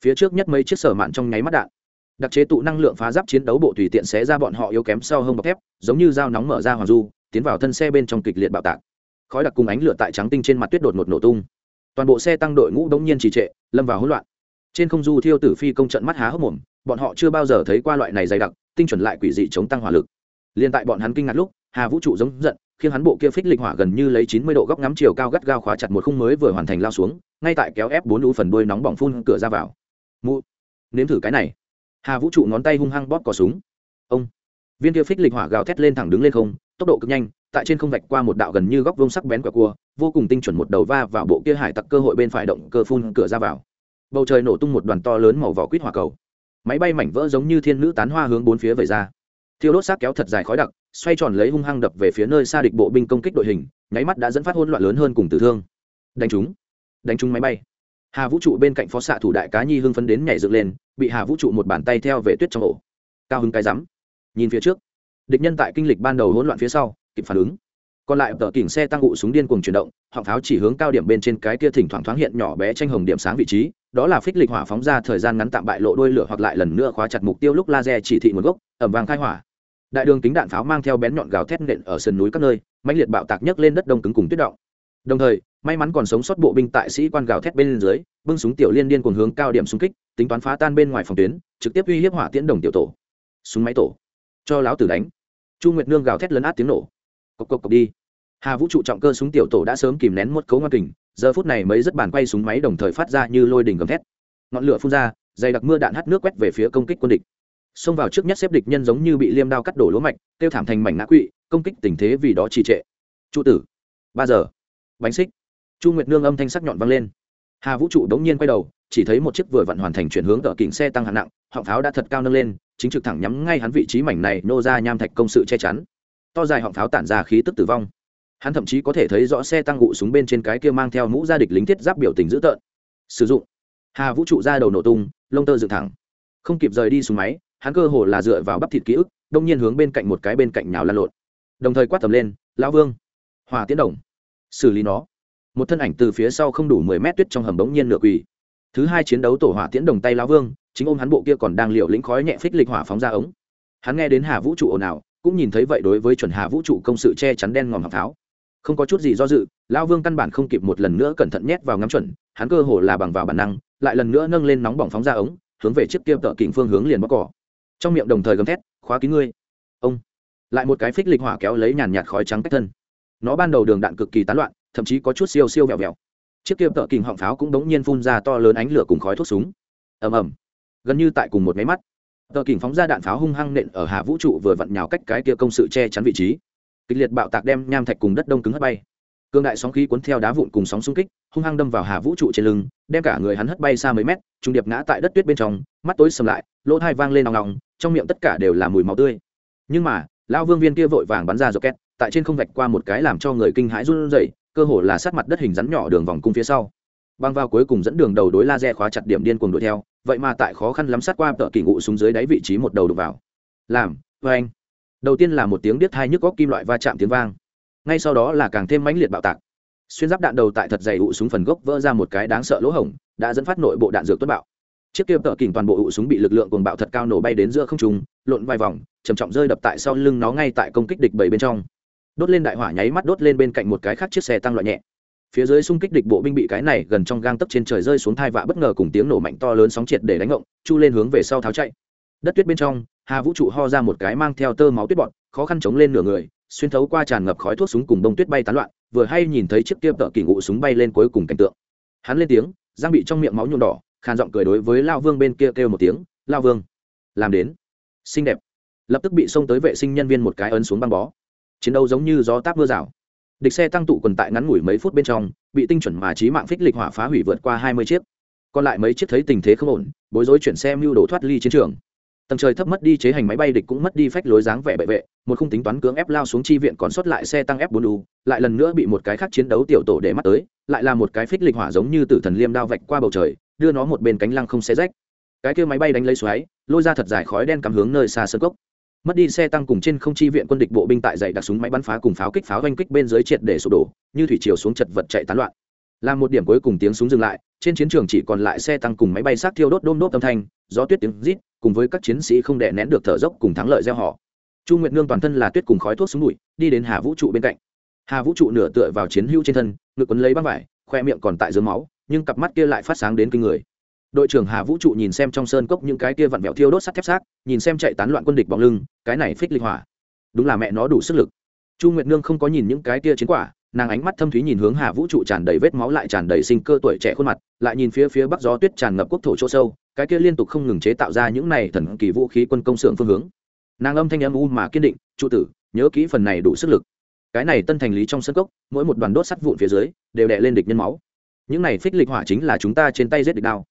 Speaker 1: Phía trước nhất mấy chiếc sở mạn trong nháy mắt đạn đặc chế tụ năng lượng phá giáp chiến đấu bộ tùy tiện xé ra bọn họ yếu kém sau hông bọc thép, giống như dao nóng mở ra hoàng du, tiến vào thân xe bên trong kịch liệt bạo tạc. Khói đặc cùng ánh lửa tại trắng tinh trên mặt tuyết đột ngột nổ tung. Toàn bộ xe tăng đội ngũ đống nhiên trì trệ, lâm vào hỗn loạn. Trên không du thiêu tử phi công trận mắt há hốc mồm, bọn họ chưa bao giờ thấy qua loại này dày đặc, tinh chuẩn lại quỷ dị chống tăng hỏa lực. Liền tại bọn hắn kinh ngạc lúc, hà vũ trụ giống giận, khiến hắn bộ kia phích lịch hỏa gần như lấy chín mươi độ góc ngắm chiều cao gắt gao khóa chặt một khung mới vừa hoàn thành lao xuống, ngay tại kéo ép bốn lũ phần đuôi nóng bỏng phun cửa ra vào. Mụ, nếm thử cái này hà vũ trụ ngón tay hung hăng bóp cò súng. Ông. Viên kia phích lịch hỏa gào thét lên thẳng đứng lên không, tốc độ cực nhanh, tại trên không vạch qua một đạo gần như góc vông sắc bén quả cua, vô cùng tinh chuẩn một đầu va vào bộ kia hải tặc cơ hội bên phải động cơ phun cửa ra vào. Bầu trời nổ tung một đoàn to lớn màu vỏ quýt hỏa cầu. Máy bay mảnh vỡ giống như thiên nữ tán hoa hướng bốn phía vẩy ra. Thiêu đốt xác kéo thật dài khói đặc, xoay tròn lấy hung hăng đập về phía nơi xa địch bộ binh công kích đội hình, nháy mắt đã dẫn phát hỗn loạn lớn hơn cùng tử thương. Đánh chúng đánh chúng máy bay hà vũ trụ bên cạnh phó xạ thủ đại cá nhi hưng phấn đến nhảy dựng lên, bị hà vũ trụ một bàn tay theo về tuyết trong ổ. Cao hứng cái rắm. Nhìn phía trước, địch nhân tại kinh lịch ban đầu hỗn loạn phía sau, kịp phản ứng. Còn lại tờ kỉnh xe tăng ngụ súng điên cuồng chuyển động, họng pháo chỉ hướng cao điểm bên trên cái kia thỉnh thoảng thoáng hiện nhỏ bé tranh hồng điểm sáng vị trí, đó là phích lịch hỏa phóng ra thời gian ngắn tạm bại lộ đôi lửa hoặc lại lần nữa khóa chặt mục tiêu lúc laser chỉ thị nguồn gốc, ẩm vàng khai hỏa. Đại đường kính đạn pháo mang theo bén nhọn gào thét nện ở sườn núi các nơi, mãnh liệt bạo tạc nhấc lên đất đông cứng cùng tuyết động. Đồng thời may mắn còn sống sót bộ binh tại sĩ quan gào thét bên dưới, bưng súng tiểu liên điên cuồng hướng cao điểm xung kích, tính toán phá tan bên ngoài phòng tuyến, trực tiếp uy hiếp hỏa tiễn đồng tiểu tổ. Súng máy tổ. Cho láo tử đánh. Chu nguyệt nương gào thét lấn át tiếng nổ. Cộc cộc cộc đi. Hà vũ trụ trọng cơ súng tiểu tổ đã sớm kìm nén một cấu ngoan kình, giờ phút này mấy rất bàn quay súng máy đồng thời phát ra như lôi đỉnh gầm thét. Ngọn lửa phun ra, dày đặc mưa đạn hắt nước quét về phía công kích quân địch. Xông vào trước nhất xếp địch nhân giống như bị liêm đao cắt đổ lúa mạch tiêu thảm thành mảnh ngã quỵ, công kích tình thế vì đó trì trệ. Trụ tử. Ba giờ. Bánh xích chu nguyệt nương âm thanh sắc nhọn vang lên. Hà vũ trụ đống nhiên quay đầu, chỉ thấy một chiếc vừa vặn hoàn thành chuyển hướng tờ kính xe tăng hạng nặng, họng pháo đã thật cao nâng lên, chính trực thẳng nhắm ngay hắn vị trí mảnh này nô ra nham thạch công sự che chắn. To dài họng pháo tản ra khí tức tử vong. Hắn thậm chí có thể thấy rõ xe tăng gụ súng bên trên cái kia mang theo mũ gia địch lính thiết giáp biểu tình dữ tợn. Sử dụng. Hà vũ trụ ra đầu nổ tung, lông tơ dựng thẳng. Không kịp rời đi xuống máy, hắn cơ hồ là dựa vào bắp thịt ký ức, đông nhiên hướng bên cạnh một cái bên cạnh nhào lan lộn. Đồng thời quát tầm lên, lão vương hòa tiến đồng, xử lý nó một thân ảnh từ phía sau không đủ mười mét tuyết trong hầm bỗng nhiên nửa quỳ. Thứ hai chiến đấu tổ hỏa tiễn đồng tay lão vương, chính ôm hắn bộ kia còn đang liệu lĩnh khói nhẹ phích lịch hỏa phóng ra ống. Hắn nghe đến hà vũ trụ ồn ào, cũng nhìn thấy vậy đối với chuẩn hà vũ trụ công sự che chắn đen ngòm học tháo. Không có chút gì do dự, lão vương căn bản không kịp một lần nữa cẩn thận nhét vào ngắm chuẩn, hắn cơ hồ là bằng vào bản năng, lại lần nữa nâng lên nóng bỏng phóng ra ống, hướng về chiếc kia tợ kình phương hướng liền bóc cỏ. Trong miệng đồng thời gầm thét, khóa kín ngươi. Ông. Lại một cái phích lịch hỏa kéo lấy nhàn nhạt khói trắng cách thân. Nó ban đầu đường đạn cực kỳ tán loạn thậm chí có chút siêu siêu vẹo vẹo. Chiếc kia tợ kình họng pháo cũng đống nhiên phun ra to lớn ánh lửa cùng khói thuốc súng. Ầm ầm. Gần như tại cùng một máy mắt, tợ kình phóng ra đạn pháo hung hăng nện ở hạ vũ trụ vừa vặn nhào cách cái kia công sự che chắn vị trí. Kịch liệt bạo tạc đem nham thạch cùng đất đông cứng hất bay. Cương đại sóng khí cuốn theo đá vụn cùng sóng xung kích, hung hăng đâm vào hạ vũ trụ trên lưng, đem cả người hắn hất bay xa mấy mét trung điệp ngã tại đất tuyết bên trong, mắt tối sầm lại, lỗ thai vang lên nòng nòng, trong miệng tất cả đều là mùi máu tươi. Nhưng mà lao vương viên kia vội vàng bắn ra rocket, tại trên không vạch qua một cái làm cho người kinh hãi run rẩy cơ hồ là sát mặt đất hình rắn nhỏ đường vòng cung phía sau. Băng vào cuối cùng dẫn đường đầu đối laser khóa chặt điểm điên cuồng đuổi theo, vậy mà tại khó khăn lắm sát qua tợ kỳ ngụ xuống dưới đáy vị trí một đầu đục vào. Làm vê anh đầu tiên là một tiếng điếc thai nhức góc kim loại va chạm tiếng vang. Ngay sau đó là càng thêm mãnh liệt bạo tạc. Xuyên giáp đạn đầu tại thật dày ụ súng phần gốc vỡ ra một cái đáng sợ lỗ hổng, đã dẫn phát nội bộ đạn dược tuất bạo. Chiếc kia tợ kình toàn bộ ụ súng bị lực lượng cuồng bạo thật cao nổ bay đến giữa không trung, lộn vài vòng, trầm trọng rơi đập tại sau lưng nó ngay tại công kích địch bảy bên trong đốt lên đại hỏa nháy mắt đốt lên bên cạnh một cái khác chiếc xe tăng loại nhẹ. Phía dưới xung kích địch bộ binh bị cái này gần trong gang tấc trên trời rơi xuống thai vạ bất ngờ cùng tiếng nổ mạnh to lớn sóng triệt để đánh ngộng, chu lên hướng về sau tháo chạy. Đất tuyết bên trong, hà vũ trụ ho ra một cái mang theo tơ máu tuyết bọn khó khăn chống lên nửa người, xuyên thấu qua tràn ngập khói thuốc súng cùng bông tuyết bay tán loạn, vừa hay nhìn thấy chiếc kia tợ kỳ ngụ súng bay lên cuối cùng cảnh tượng. Hắn lên tiếng giang bị trong miệng máu nhuộm đỏ, khàn giọng cười đối với lao vương bên kia kêu một tiếng, lao vương, làm đến. Xinh đẹp. Lập tức bị xông tới vệ sinh nhân viên một cái ấn xuống băng bó chiến đấu giống như gió táp mưa rào. Địch xe tăng tụ quần tại ngắn ngủi mấy phút bên trong, bị tinh chuẩn mà trí mạng phích lịch hỏa phá hủy vượt qua hai mươi chiếc. Còn lại mấy chiếc thấy tình thế không ổn, bối rối chuyển xe mưu đồ thoát ly chiến trường. Tầng trời thấp mất đi chế hành máy bay địch cũng mất đi phách lối dáng vẻ bệ vệ, một khung tính toán cưỡng ép lao xuống chi viện còn sót lại xe tăng f 4 u, lại lần nữa bị một cái khác chiến đấu tiểu tổ để mắt tới, lại là một cái phích lịch hỏa giống như tử thần liêm đao vạch qua bầu trời, đưa nó một bên cánh lăng không xé rách. Cái kia máy bay đánh lấy xoáy, lôi ra thật dài khói đen cắm hướng nơi xa sơn cốc mất đi xe tăng cùng trên không chi viện quân địch bộ binh tại dậy đặt súng máy bắn phá cùng pháo kích pháo oanh kích bên dưới triệt để sụp đổ, như thủy chiều xuống chật vật chạy tán loạn. Làm một điểm cuối cùng tiếng súng dừng lại, trên chiến trường chỉ còn lại xe tăng cùng máy bay sát thiêu đốt đôm đốt âm thanh, gió tuyết tiếng rít, cùng với các chiến sĩ không đè nén được thở dốc cùng thắng lợi gieo họ. Chu nguyệt nương toàn thân là tuyết cùng khói thuốc súng bụi, đi đến hà vũ trụ bên cạnh. Hà vũ trụ nửa tựa vào chiến hữu trên thân, ngực quấn lấy băng vải, khoe miệng còn tại dưới máu, nhưng cặp mắt kia lại phát sáng đến kinh người đội trưởng hà vũ trụ nhìn xem trong sơn cốc những cái kia vặn vẹo thiêu đốt sắt thép xác, nhìn xem chạy tán loạn quân địch bóng lưng, cái này phích linh hỏa. Đúng là mẹ nó đủ sức lực. Chu nguyệt nương không có nhìn những cái kia chiến quả, nàng ánh mắt thâm thúy nhìn hướng hà vũ trụ tràn đầy vết máu lại tràn đầy sinh cơ tuổi trẻ khuôn mặt, lại nhìn phía phía bắc gió tuyết tràn ngập quốc thổ chỗ sâu, cái kia liên tục không ngừng chế tạo ra những này thần kỳ vũ khí quân công xưởng phương hướng. Nàng âm thanh âm u mà kiên định, trụ tử, nhớ kỹ phần này đủ sức lực. Cái này tân thành lý trong sân cốc, mỗi một đoàn đốt sắt vụn phía dưới, đều đè lên địch nhân máu. Những này phích lịch hỏa chính là chúng ta trên tay giết địch đao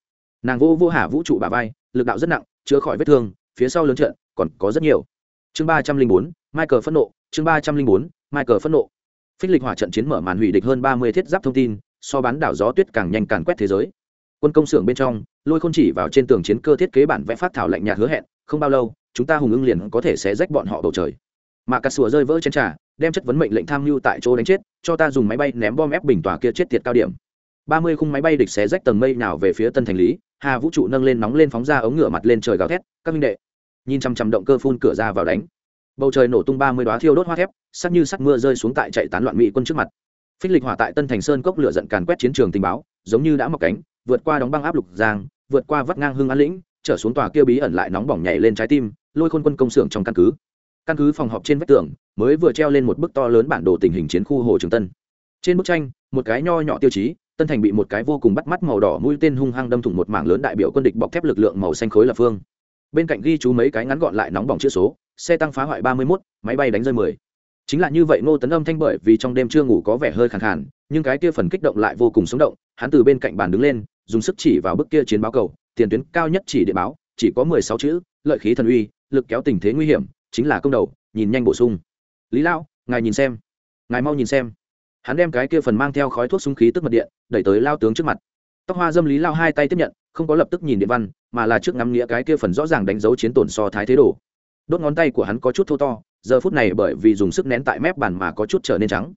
Speaker 1: nàng vô vô hạ vũ trụ bà vai, lực đạo rất nặng chữa khỏi vết thương, phía sau lớn trận còn có rất nhiều. Chương ba trăm linh bốn, michael phẫn nộ, chương ba trăm linh bốn, michael phẫn nộ. Phích lịch hỏa trận chiến mở màn hủy địch hơn ba mươi thiết giáp thông tin, so bán đảo gió tuyết càng nhanh càng quét thế giới. Quân công xưởng bên trong, lôi khôn chỉ vào trên tường chiến cơ thiết kế bản vẽ phát thảo lạnh nhạt hứa hẹn, không bao lâu, chúng ta hùng ưng liền có thể sẽ rách bọn họ bầu trời. Mà cà sùa rơi vỡ trên trà, đem chất vấn mệnh lệnh tham mưu tại chỗ đánh chết, cho ta dùng máy bay ném bom ép bình tòa kia chết tiệt cao điểm. Ba mươi khung máy bay địch xé rách tầng mây nào về phía tân thành lý hà vũ trụ nâng lên nóng lên phóng ra ống ngửa mặt lên trời gào thét, các minh đệ! Nhìn chằm chằm động cơ phun cửa ra vào đánh. Bầu trời nổ tung ba mươi đoá thiêu đốt hoa thép, sắc như sắc mưa rơi xuống tại chạy tán loạn mỹ quân trước mặt. Phích lịch hỏa tại tân thành sơn cốc lửa giận càn quét chiến trường tình báo, giống như đã mọc cánh, vượt qua đóng băng áp lục giang, vượt qua vắt ngang hưng an lĩnh, trở xuống tòa kia bí ẩn lại nóng bỏng nhảy lên trái tim, lôi khôn quân công xưởng trong căn cứ. Căn cứ phòng họp trên vách tường, mới vừa treo lên một bức to lớn bản đồ tình hình chiến khu hồ trường tân. Trên bức tranh, một cái nho nhỏ tiêu chí tân thành bị một cái vô cùng bắt mắt màu đỏ mũi tên hung hăng đâm thủng một mảng lớn đại biểu quân địch bọc thép lực lượng màu xanh khối lập phương. Bên cạnh ghi chú mấy cái ngắn gọn lại nóng bỏng chữ số xe tăng phá hoại ba mươi 31, máy bay đánh rơi mười. Chính là như vậy ngô tấn âm thanh bởi vì trong đêm chưa ngủ có vẻ hơi khàn khàn nhưng cái kia phần kích động lại vô cùng sống động hắn từ bên cạnh bàn đứng lên dùng sức chỉ vào bức kia chiến báo cầu tiền tuyến cao nhất chỉ địa báo chỉ có mười sáu chữ lợi khí thần uy lực kéo tình thế nguy hiểm chính là công đầu nhìn nhanh bổ sung. Lý lão ngài nhìn xem. Ngài mau nhìn xem hắn đem cái kia phần mang theo khói thuốc súng khí tức mật điện, đẩy tới lao tướng trước mặt. Tóc hoa dâm lý lao hai tay tiếp nhận, không có lập tức nhìn điện văn, mà là trước ngắm nghĩa cái kia phần rõ ràng đánh dấu chiến tổn so thái thế đồ. Đốt ngón tay của hắn có chút thô to, giờ phút này bởi vì dùng sức nén tại mép bàn mà có chút trở nên trắng.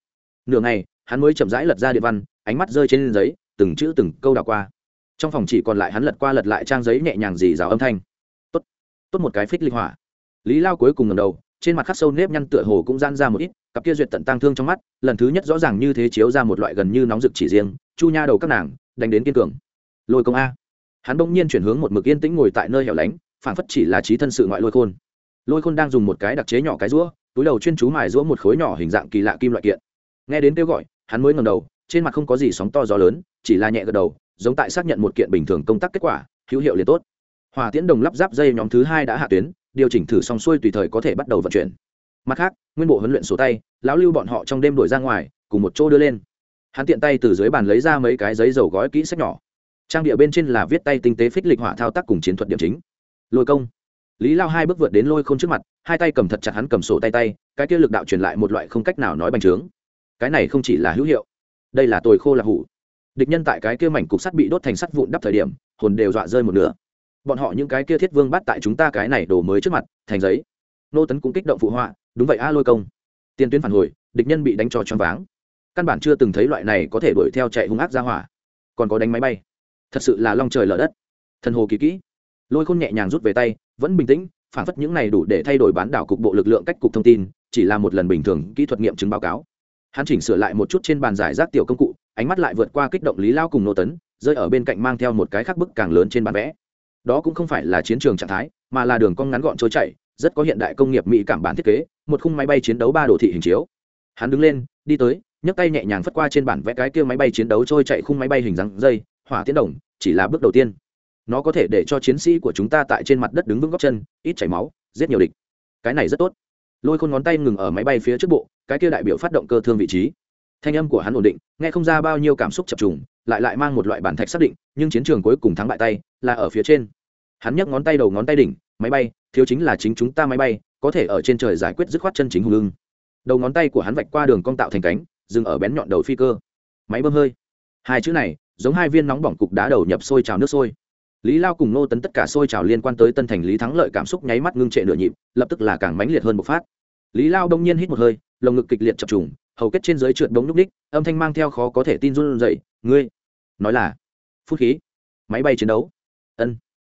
Speaker 1: Nửa ngày, hắn mới chậm rãi lật ra điện văn, ánh mắt rơi trên giấy, từng chữ từng câu đảo qua. Trong phòng chỉ còn lại hắn lật qua lật lại trang giấy nhẹ nhàng dì rào âm thanh. Tốt tốt một cái phích linh hỏa. Lý lao cuối cùng ngầm đầu, trên mặt khắc sâu nếp nhăn tựa hồ cũng gian ra một ít cặp kia duyệt tận tang thương trong mắt, lần thứ nhất rõ ràng như thế chiếu ra một loại gần như nóng rực chỉ riêng, chu nha đầu các nàng, đánh đến kiên cường. Lôi công a. Hắn bỗng nhiên chuyển hướng một mực yên tĩnh ngồi tại nơi hẻo lánh phản phất chỉ là trí thân sự ngoại lôi khôn. Lôi khôn đang dùng một cái đặc chế nhỏ cái rũa, túi đầu chuyên chú mài rũa một khối nhỏ hình dạng kỳ lạ kim loại kiện. Nghe đến kêu gọi, hắn mới ngầm đầu, trên mặt không có gì sóng to gió lớn, chỉ là nhẹ gật đầu, giống tại xác nhận một kiện bình thường công tác kết quả, hữu hiệu liền tốt. Hòa tiễn đồng lắp ráp dây nhóm thứ hai đã hạ tuyến, điều chỉnh thử xong xuôi tùy thời có thể bắt đầu vận chuyển mặt khác, nguyên bộ huấn luyện số tay, lão lưu bọn họ trong đêm đổi ra ngoài, cùng một chỗ đưa lên. Hắn tiện tay từ dưới bàn lấy ra mấy cái giấy dầu gói kỹ sách nhỏ. Trang địa bên trên là viết tay tinh tế phích lịch hỏa thao tác cùng chiến thuật điểm chính. Lôi công. Lý lao hai bước vượt đến lôi khôn trước mặt, hai tay cầm thật chặt hắn cầm sổ tay tay, cái kia lực đạo truyền lại một loại không cách nào nói bành trướng. Cái này không chỉ là hữu hiệu, đây là tồi khô là hủ. Địch nhân tại cái kia mảnh cục sắt bị đốt thành sắt vụn đắp thời điểm, hồn đều dọa rơi một nửa. Bọn họ những cái kia thiết vương bắt tại chúng ta cái này đổ mới trước mặt, thành giấy. Nô tấn cũng kích động phụ họa đúng vậy a, lôi công. Tiền tuyến phản hồi, địch nhân bị đánh cho choáng váng. Căn bản chưa từng thấy loại này có thể đuổi theo chạy hung ác ra hỏa. Còn có đánh máy bay. Thật sự là long trời lở đất. Thần hồ kỳ kỹ. Lôi khôn nhẹ nhàng rút về tay, vẫn bình tĩnh, phản phất những này đủ để thay đổi bán đảo cục bộ lực lượng cách cục thông tin, chỉ là một lần bình thường kỹ thuật nghiệm chứng báo cáo. Hắn chỉnh sửa lại một chút trên bàn giải rác tiểu công cụ, ánh mắt lại vượt qua kích động lý lao cùng nô tấn, rơi ở bên cạnh mang theo một cái khắc bức càng lớn trên bàn vẽ. Đó cũng không phải là chiến trường trạng thái, mà là đường cong ngắn gọn trôi chảy rất có hiện đại công nghiệp mỹ cảm bản thiết kế, một khung máy bay chiến đấu ba đồ thị hình chiếu. Hắn đứng lên, đi tới, nhấc tay nhẹ nhàng phất qua trên bản vẽ cái kia máy bay chiến đấu trôi chạy khung máy bay hình dáng dây, hỏa tiến đồng, chỉ là bước đầu tiên. Nó có thể để cho chiến sĩ của chúng ta tại trên mặt đất đứng vững góc chân, ít chảy máu, giết nhiều địch. Cái này rất tốt. Lôi khôn ngón tay ngừng ở máy bay phía trước bộ, cái kia đại biểu phát động cơ thương vị trí. Thanh âm của hắn ổn định, nghe không ra bao nhiêu cảm xúc chập trùng, lại lại mang một loại bản thạch xác định, nhưng chiến trường cuối cùng thắng bại tay, là ở phía trên. Hắn nhấc ngón tay đầu ngón tay đỉnh máy bay, thiếu chính là chính chúng ta máy bay, có thể ở trên trời giải quyết dứt khoát chân chính hùng lưng đầu ngón tay của hắn vạch qua đường cong tạo thành cánh, dừng ở bén nhọn đầu phi cơ. Máy bơm hơi. Hai chữ này, giống hai viên nóng bỏng cục đá đầu nhập sôi trào nước sôi. Lý lao cùng nô tấn tất cả sôi trào liên quan tới tân thành lý thắng lợi cảm xúc nháy mắt ngưng trệ nửa nhịp, lập tức là càng mãnh liệt hơn một phát. Lý lao đông nhiên hít một hơi, lồng ngực kịch liệt chập trùng, hầu kết trên dưới trượt đống núc ních, âm thanh mang theo khó có thể tin run dậy ngươi! Nói là, phút khí, máy bay chiến đấu. Ân.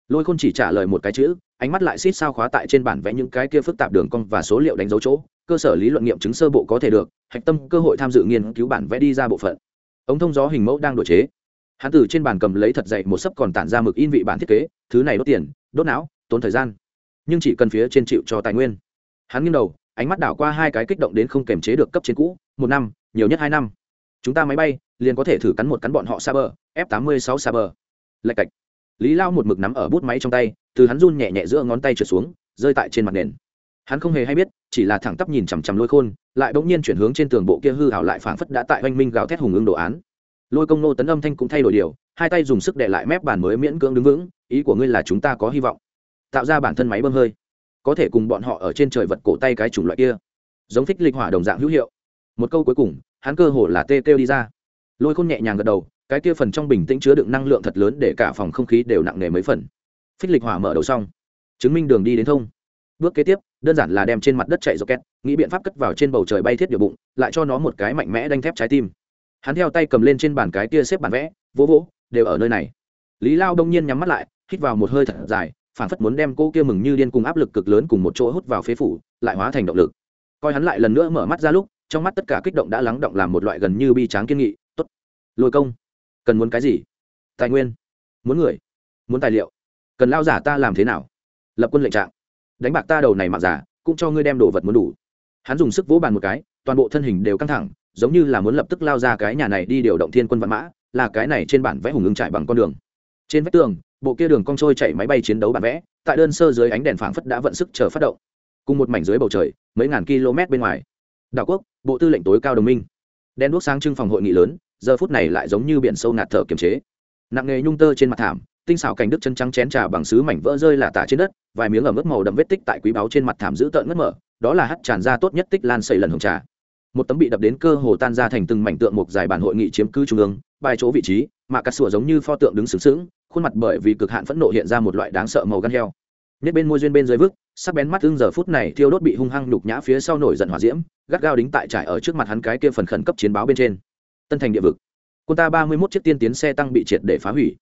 Speaker 1: Lôi khôn chỉ trả lời một cái chữ ánh mắt lại xít sao khóa tại trên bản vẽ những cái kia phức tạp đường cong và số liệu đánh dấu chỗ, cơ sở lý luận nghiệm chứng sơ bộ có thể được, hạch tâm cơ hội tham dự nghiên cứu bản vẽ đi ra bộ phận. Ống thông gió hình mẫu đang đổi chế. Hắn từ trên bàn cầm lấy thật dậy một sấp còn tản ra mực in vị bản thiết kế, thứ này đốt tiền, đốt não, tốn thời gian. Nhưng chỉ cần phía trên chịu cho tài nguyên. Hắn nghiêng đầu, ánh mắt đảo qua hai cái kích động đến không kềm chế được cấp trên cũ, một năm, nhiều nhất hai năm. Chúng ta máy bay, liền có thể thử cắn một cắn bọn họ xa bờ f tám mươi sáu xa bờ lạch cạch. Lý lao một mực nắm ở bút máy trong tay từ hắn run nhẹ nhẹ giữa ngón tay trượt xuống, rơi tại trên mặt nền. Hắn không hề hay biết, chỉ là thẳng tắp nhìn chằm chằm lôi khôn, lại bỗng nhiên chuyển hướng trên tường bộ kia hư hảo lại phảng phất đã tại oanh minh gào thét hùng ưng đồ án. Lôi công nô tấn âm thanh cũng thay đổi điều, hai tay dùng sức để lại mép bàn mới miễn cưỡng đứng vững, ý của ngươi là chúng ta có hy vọng. Tạo ra bản thân máy bơm hơi. Có thể cùng bọn họ ở trên trời vật cổ tay cái chủng loại kia. Giống thích lịch hỏa đồng dạng hữu hiệu. Một câu cuối cùng, hắn cơ hồ là tê kêu đi ra. Lôi khôn nhẹ nhàng gật đầu, cái kia phần trong bình tĩnh chứa đựng năng lượng thật lớn để cả phòng không khí đều nặng nề mấy phần phích lịch hỏa mở đầu xong, chứng minh đường đi đến thông. Bước kế tiếp, đơn giản là đem trên mặt đất chạy rocket, nghĩ biện pháp cất vào trên bầu trời bay thiết điều bụng, lại cho nó một cái mạnh mẽ đanh thép trái tim. Hắn theo tay cầm lên trên bàn cái kia xếp bản vẽ, vỗ vỗ, đều ở nơi này. Lý lao đông nhiên nhắm mắt lại, hít vào một hơi thật dài, phản phất muốn đem cô kia mừng như điên cùng áp lực cực lớn cùng một chỗ hút vào phế phủ, lại hóa thành động lực. Coi hắn lại lần nữa mở mắt ra lúc, trong mắt tất cả kích động đã lắng động làm một loại gần như bi tráng kiên nghị t ố t lôi công, cần muốn cái gì? Tài nguyên, muốn người, muốn tài liệu cần lao giả ta làm thế nào? Lập quân lệnh trạng. Đánh bạc ta đầu này mạng giả, cũng cho ngươi đem đồ vật muốn đủ. Hắn dùng sức vỗ bàn một cái, toàn bộ thân hình đều căng thẳng, giống như là muốn lập tức lao ra cái nhà này đi điều động thiên quân văn mã, là cái này trên bản vẽ hùng ứng trải bằng con đường. Trên vách tường, bộ kia đường cong trôi chạy máy bay chiến đấu bản vẽ, tại đơn sơ dưới ánh đèn phảng phất đã vận sức chờ phát động. Cùng một mảnh dưới bầu trời, mấy ngàn km bên ngoài. Đảo quốc, bộ tư lệnh tối cao đồng minh. Đen đuốc sáng trưng phòng hội nghị lớn, giờ phút này lại giống như biển sâu nạt thở kiềm chế. Nặng nghề nhung tơ trên mặt thảm tinh xảo cảnh đức chân trắng chén trà bằng sứ mảnh vỡ rơi là tả trên đất, vài miếng ở mức màu đậm vết tích tại quý báu trên mặt thảm giữ tợn ngất mở, đó là hắt tràn ra tốt nhất tích lan xây lần hồng trà. Một tấm bị đập đến cơ hồ tan ra thành từng mảnh tượng một dài bản hội nghị chiếm cứ trung ương, bài chỗ vị trí mà cắt sủa giống như pho tượng đứng sướng sướng khuôn mặt bởi vì cực hạn phẫn nộ hiện ra một loại đáng sợ màu gan heo. Nhất bên môi duyên bên dưới vức, sắc bén mắt thương giờ phút này thiêu đốt bị hung hăng nhục nhã phía sau nổi giận hỏa diễm, gắt gao đính tại trải ở trước mặt hắn cái kia phần khẩn cấp chiến báo bên trên. Tân thành địa vực. Quân ta ba mươi 31 chiếc tiên tiến xe tăng bị triệt để phá hủy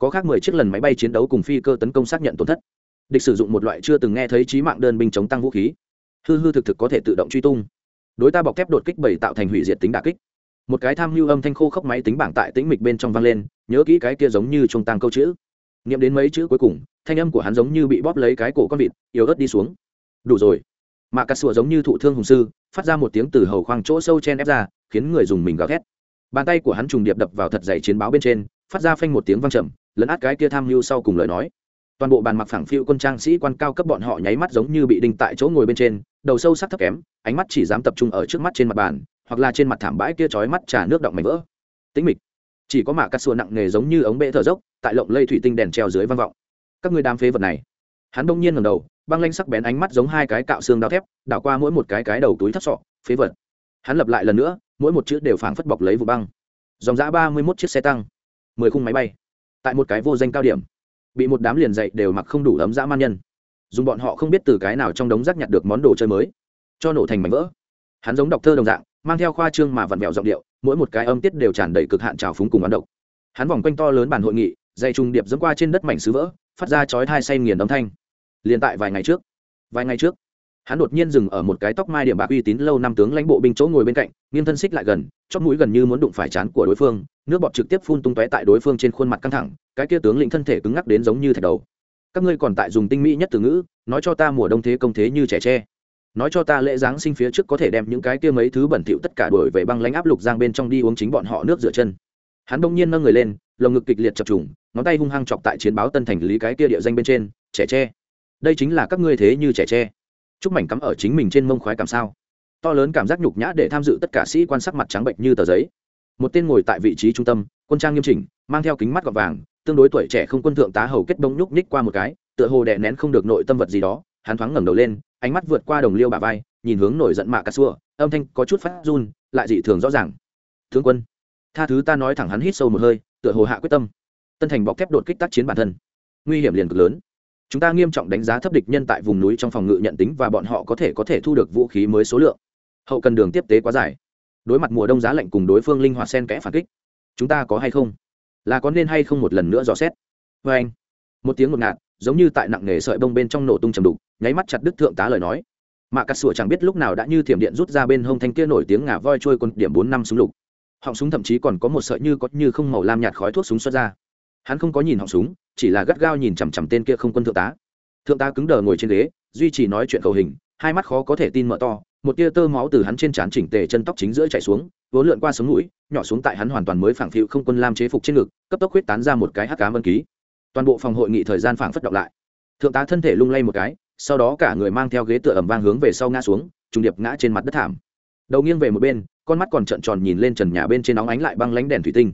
Speaker 1: có khác mười chiếc lần máy bay chiến đấu cùng phi cơ tấn công xác nhận tổn thất. Địch sử dụng một loại chưa từng nghe thấy trí mạng đơn binh chống tăng vũ khí. Hư hư thực thực có thể tự động truy tung. Đối ta bọc thép đột kích bảy tạo thành hủy diệt tính đà kích. Một cái tham mưu âm thanh khô khốc máy tính bảng tại tĩnh mịch bên trong vang lên, nhớ kỹ cái kia giống như trung tăng câu chữ. Nghiệm đến mấy chữ cuối cùng, thanh âm của hắn giống như bị bóp lấy cái cổ con vịt, yếu ớt đi xuống. Đủ rồi. Mạ cà sùa giống như thụ thương hùng sư, phát ra một tiếng từ hầu khoang chỗ sâu chen ép ra, khiến người dùng mình gào thét. Bàn tay của hắn trùng điệp đập vào thật dày chiến báo bên trên, phát ra phanh một tiếng vang trầm lấn át cái kia tham mưu sau cùng lời nói. Toàn bộ bàn mặc phẳng phiu quân trang sĩ quan cao cấp bọn họ nháy mắt giống như bị đinh tại chỗ ngồi bên trên, đầu sâu sắc thấp kém, ánh mắt chỉ dám tập trung ở trước mắt trên mặt bàn, hoặc là trên mặt thảm bãi kia trói mắt trà nước động mảnh vỡ. Tĩnh mịch. Chỉ có mạ cắt xua nặng nề giống như ống bệ thở dốc, tại lộng lây thủy tinh đèn treo dưới vang vọng. Các người đám phế vật này. Hắn đông nhiên ngầm đầu, băng lanh sắc bén ánh mắt giống hai cái cạo xương đao thép, đảo qua mỗi một cái cái đầu túi thắt sọ, phế vật. Hắn lập lại lần nữa, mỗi một chữ đều phảng phất bọc lấy vụ băng. Dòng giã ba mươi mốt chiếc xe tăng. Mười khung máy bay tại một cái vô danh cao điểm, bị một đám liền dậy đều mặc không đủ ấm dã man nhân. Dùng bọn họ không biết từ cái nào trong đống rác nhặt được món đồ chơi mới, cho nổ thành mảnh vỡ. Hắn giống đọc thơ đồng dạng, mang theo khoa trương mà vặn vẹo giọng điệu, mỗi một cái âm tiết đều tràn đầy cực hạn trào phúng cùng bán độc. Hắn vòng quanh to lớn bàn hội nghị, dây trung điệp dẫm qua trên đất mảnh sứ vỡ, phát ra chói thai say nghiền âm thanh. Liền tại vài ngày trước, vài ngày trước hắn đột nhiên dừng ở một cái tóc mai điểm bạc uy tín lâu năm tướng lãnh bộ binh chỗ ngồi bên cạnh, nghiêng thân xích lại gần, chót mũi gần như muốn đụng phải chán của đối phương, nước bọt trực tiếp phun tung tóe tại đối phương trên khuôn mặt căng thẳng, cái kia tướng lĩnh thân thể cứng ngắc đến giống như thạch đầu. Các ngươi còn tại dùng tinh mỹ nhất từ ngữ, nói cho ta mùa đông thế công thế như trẻ tre. Nói cho ta lễ giáng sinh phía trước có thể đem những cái kia mấy thứ bẩn thỉu tất cả đuổi về băng lãnh áp lục giang bên trong đi uống chính bọn họ nước rửa chân. Hắn đông nhiên nâng người lên, lồng ngực kịch liệt chập trùng, ngón tay hung hăng chọc tại chiến báo tân thành lý cái kia địa danh bên trên, trẻ tre. Đây chính là các ngươi thế như trẻ tre chúc mảnh cắm ở chính mình trên mông khoái cảm sao. To lớn cảm giác nhục nhã để tham dự tất cả sĩ quan sắc mặt trắng bệnh như tờ giấy. Một tên ngồi tại vị trí trung tâm, quân trang nghiêm chỉnh, mang theo kính mắt gọt vàng, tương đối tuổi trẻ không quân thượng tá hầu kết bông nhúc nhích qua một cái, tựa hồ đè nén không được nội tâm vật gì đó, hắn thoáng ngẩng đầu lên, ánh mắt vượt qua đồng liêu bà vai, nhìn hướng nổi giận mạ cà xua, âm thanh có chút phát run, lại dị thường rõ ràng. Thương quân, tha thứ ta nói thẳng hắn hít sâu một hơi, tựa hồ hạ quyết tâm. Tân thành bọc thép đột kích tác chiến bản thân. Nguy hiểm liền cực lớn chúng ta nghiêm trọng đánh giá thấp địch nhân tại vùng núi trong phòng ngự nhận tính và bọn họ có thể có thể thu được vũ khí mới số lượng. Hậu cần đường tiếp tế quá dài. Đối mặt mùa đông giá lạnh cùng đối phương linh hoạt sen kẽ phản kích, chúng ta có hay không? Là có nên hay không một lần nữa dò xét? Vê anh, một tiếng ngột ngạt, giống như tại nặng nghề sợi bông bên trong nổ tung trầm đục, nháy mắt chặt đứt thượng tá lời nói. Mạ cắt sủa chẳng biết lúc nào đã như thiểm điện rút ra bên hông thanh kia nổi tiếng ngà voi trôi quân điểm bốn năm súng lục. Họng súng thậm chí còn có một sợi như có như không màu lam nhạt khói thuốc súng xuất ra. Hắn không có nhìn họng súng chỉ là gắt gao nhìn chằm chằm tên kia không quân thượng tá. Thượng tá cứng đờ ngồi trên ghế, duy trì nói chuyện khẩu hình, hai mắt khó có thể tin mở to, một tia tơ máu từ hắn trên trán chỉnh tề chân tóc chính giữa chảy xuống, vốn lượn qua sống mũi, nhỏ xuống tại hắn hoàn toàn mới phảng phiu không quân lam chế phục trên ngực, cấp tốc huyết tán ra một cái hắc cám ân ký. Toàn bộ phòng hội nghị thời gian phảng phất động lại. Thượng tá thân thể lung lay một cái, sau đó cả người mang theo ghế tựa ẩm vang hướng về sau ngã xuống, trùng điệp ngã trên mặt đất thảm. Đầu nghiêng về một bên, con mắt còn trợn tròn nhìn lên trần nhà bên trên nóng ánh lại băng lánh đèn thủy tinh.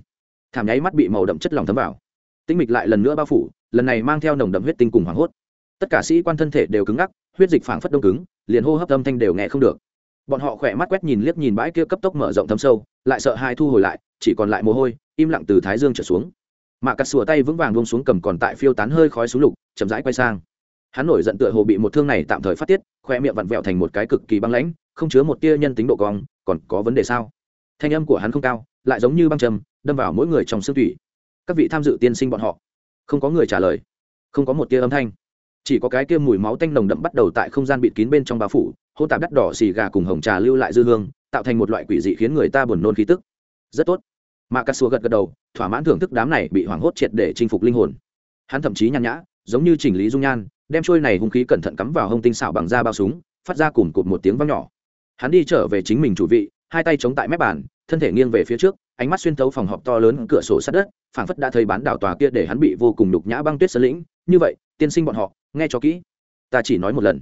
Speaker 1: Thảm nháy mắt bị màu đậm chất lỏng thấm vào tinh mịch lại lần nữa bao phủ, lần này mang theo nồng đậm huyết tinh cùng hoảng hốt. Tất cả sĩ quan thân thể đều cứng ngắc, huyết dịch phảng phất đông cứng, liền hô hấp âm thanh đều nghe không được. Bọn họ khỏe mắt quét nhìn liếc nhìn bãi kia cấp tốc mở rộng thâm sâu, lại sợ hai thu hồi lại, chỉ còn lại mồ hôi, im lặng từ thái dương trở xuống. Mạ cắt sùa tay vững vàng buông xuống cầm còn tại phiêu tán hơi khói xuống lục, chậm rãi quay sang. Hắn nổi giận tựa hồ bị một thương này tạm thời phát tiết khoe miệng vặn vẹo thành một cái cực kỳ băng lãnh, không chứa một tia nhân tính độ cong, còn có vấn đề sao? Thanh âm của hắn không cao, lại giống như băng trầm, đâm vào mỗi người trong xương thủy các vị tham dự tiên sinh bọn họ. Không có người trả lời. Không có một tia âm thanh. Chỉ có cái kia mùi máu tanh nồng đậm bắt đầu tại không gian bịt kín bên trong bao phủ, hô tạp đắt đỏ xì gà cùng hồng trà lưu lại dư hương, tạo thành một loại quỷ dị khiến người ta buồn nôn khí tức. Rất tốt. Mà cà xua gật gật đầu, thỏa mãn thưởng thức đám này bị hoảng hốt triệt để chinh phục linh hồn. Hắn thậm chí nhàn nhã, giống như chỉnh lý dung nhan, đem trôi này hung khí cẩn thận cắm vào hông tinh xảo bằng da bao súng, phát ra cùng cụt một tiếng vang nhỏ. Hắn đi trở về chính mình chủ vị, hai tay chống tại mép bàn thân thể nghiêng về phía trước, ánh mắt xuyên thấu phòng họp to lớn cửa sổ sát đất, phảng phất đã thấy bán đảo tòa kia để hắn bị vô cùng đục nhã băng tuyết sơn lĩnh. Như vậy, tiên sinh bọn họ, nghe cho kỹ. Ta chỉ nói một lần.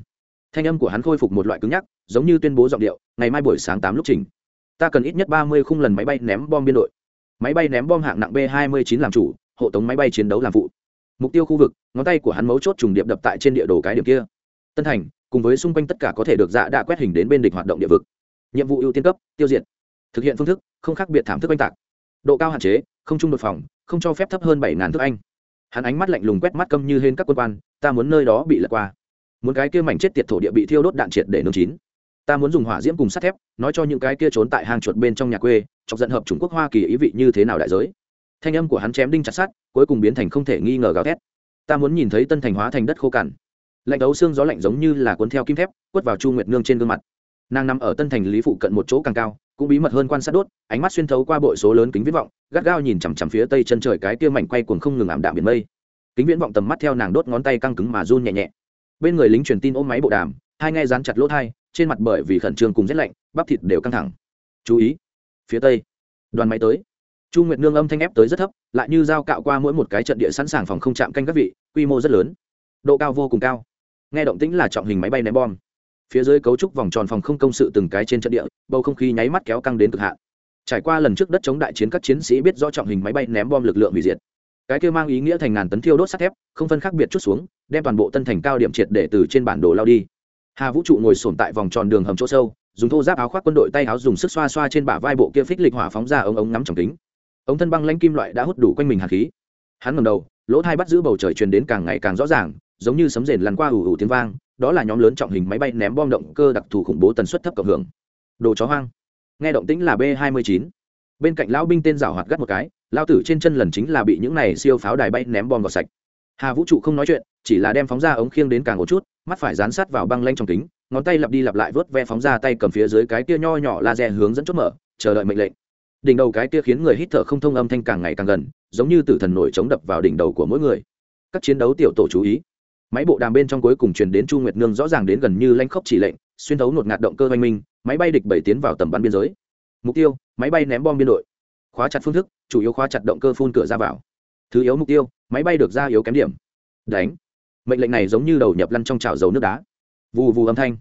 Speaker 1: Thanh âm của hắn khôi phục một loại cứng nhắc, giống như tuyên bố giọng điệu, ngày mai buổi sáng tám lúc trình. Ta cần ít nhất ba mươi khung lần máy bay ném bom biên đội. Máy bay ném bom hạng nặng b hai mươi chín làm chủ, hộ tống máy bay chiến đấu làm phụ. Mục tiêu khu vực, ngón tay của hắn mấu chốt trùng điệp đập tại trên địa đồ cái điểm kia. Tân thành, cùng với xung quanh tất cả có thể được dạ đã quét hình đến bên địch hoạt động địa vực. Nhiệm vụ ưu tiên cấp, tiêu diệt thực hiện phương thức không khác biệt thảm thức oanh tạc. Độ cao hạn chế không trung đột phòng không cho phép thấp hơn bảy ngàn thước anh. Hắn ánh mắt lạnh lùng quét mắt câm như hên các quân quan ta muốn nơi đó bị lật qua. Muốn cái kia mảnh chết tiệt thổ địa bị thiêu đốt đạn triệt để nướng chín. Ta muốn dùng hỏa diễm cùng sắt thép nói cho những cái kia trốn tại hang chuột bên trong nhà quê chọc giận hợp trung quốc hoa kỳ ý vị như thế nào đại giới. Thanh âm của hắn chém đinh chặt sắt, cuối cùng biến thành không thể nghi ngờ gào thét. Ta muốn nhìn thấy tân thành hóa thành đất khô cằn. Lạnh đấu xương gió lạnh giống như là cuốn theo kim thép quất vào chu nguyệt nương trên gương mặt nàng nằm ở tân thành lý phụ cận một chỗ càng cao, cũng bí mật hơn quan sát đốt, ánh mắt xuyên thấu qua bội số lớn kính viễn vọng, gắt gao nhìn chằm chằm phía tây chân trời cái kia mảnh quay cuồng không ngừng ảm đạm biển mây. Kính viễn vọng tầm mắt theo nàng đốt ngón tay căng cứng mà run nhẹ nhẹ. Bên người lính truyền tin ôm máy bộ đàm, hai nghe dán chặt lỗ thai, trên mặt bởi vì khẩn trương cùng rét lạnh, bắp thịt đều căng thẳng. Chú ý, phía tây. Đoàn máy tới. Chu nguyệt nương âm thanh ép tới rất thấp, lại như dao cạo qua mỗi một cái trận địa sẵn sàng phòng không chạm canh các vị, quy mô rất lớn. Độ cao vô cùng cao. Nghe động tĩnh là trọng hình máy bay ném bom phía dưới cấu trúc vòng tròn phòng không công sự từng cái trên trận địa, bầu không khí nháy mắt kéo căng đến cực hạn. Trải qua lần trước đất chống đại chiến các chiến sĩ biết rõ trọng hình máy bay ném bom lực lượng hủy diệt. Cái kia mang ý nghĩa thành ngàn tấn thiêu đốt sắt thép, không phân khác biệt chút xuống, đem toàn bộ tân thành cao điểm triệt để từ trên bản đồ lao đi. Hà vũ trụ ngồi sồn tại vòng tròn đường hầm chỗ sâu, dùng thô giáp áo khoác quân đội tay áo dùng sức xoa xoa trên bả vai bộ kia phích lịch hỏa phóng ra ống ống ngắm tròng kính. Ống thân băng lanh kim loại đã hút đủ quanh mình hạt khí. Hắn ngầm đầu, lỗ thai bắt giữ bầu trời truyền đến càng ngày càng rõ ràng, giống như sấm rền lăn qua ủ ủ tiếng vang đó là nhóm lớn trọng hình máy bay ném bom động cơ đặc thù khủng bố tần suất thấp cộng hưởng. Đồ chó hoang. Nghe động tĩnh là b 29 bên cạnh lão binh tên rào hoạt gắt một cái lao tử trên chân lần chính là bị những này siêu pháo đài bay ném bom vào sạch. Hà vũ trụ không nói chuyện, chỉ là đem phóng ra ống khiêng đến càng một chút, mắt phải dán sát vào băng lanh trong kính, ngón tay lặp đi lặp lại vớt ve phóng ra tay cầm phía dưới cái kia nho nhỏ laser hướng dẫn chốt mở, chờ đợi mệnh lệnh. Đỉnh đầu cái kia khiến người hít thở không thông âm thanh càng ngày càng gần, giống như tử thần nổi chống đập vào đỉnh đầu của mỗi người. Các chiến đấu tiểu tổ chú ý máy bộ đàm bên trong cuối cùng truyền đến chu nguyệt nương rõ ràng đến gần như lanh khốc chỉ lệnh, xuyên thấu nột ngạt động cơ oanh minh, máy bay địch bảy tiến vào tầm bắn biên giới. Mục tiêu, máy bay ném bom biên đội. Khóa chặt phương thức, chủ yếu khóa chặt động cơ phun cửa ra vào. Thứ yếu mục tiêu, máy bay được ra yếu kém điểm. Đánh. Mệnh lệnh này giống như đầu nhập lăn trong chảo dầu nước đá. Vù vù âm thanh.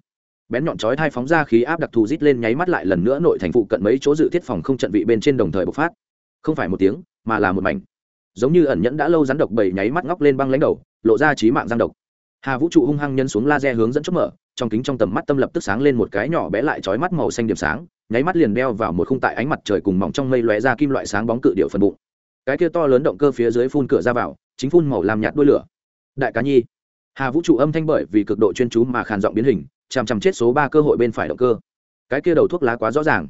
Speaker 1: Bén nhọn chói thai phóng ra khí áp đặc thù rít lên nháy mắt lại lần nữa nội thành phụ cận mấy chỗ dự thiết phòng không trận vị bên trên đồng thời bộc phát. Không phải một tiếng, mà là một mảnh. Giống như ẩn nhẫn đã lâu rắn độc bầy nháy mắt ngóc lên băng lãnh đầu, lộ ra trí mạng giang độc hà vũ trụ hung hăng nhân xuống laser hướng dẫn chốt mở, trong kính trong tầm mắt tâm lập tức sáng lên một cái nhỏ bé lại chói mắt màu xanh điểm sáng, nháy mắt liền đeo vào một khung tại ánh mặt trời cùng mỏng trong mây lóe ra kim loại sáng bóng cự điệu phần bụng. Cái kia to lớn động cơ phía dưới phun cửa ra vào, chính phun màu làm nhạt đuôi lửa. Đại cá nhi. Hà vũ trụ âm thanh bởi vì cực độ chuyên chú mà khàn giọng biến hình, chằm chằm chết số ba cơ hội bên phải động cơ. Cái kia đầu thuốc lá quá rõ ràng.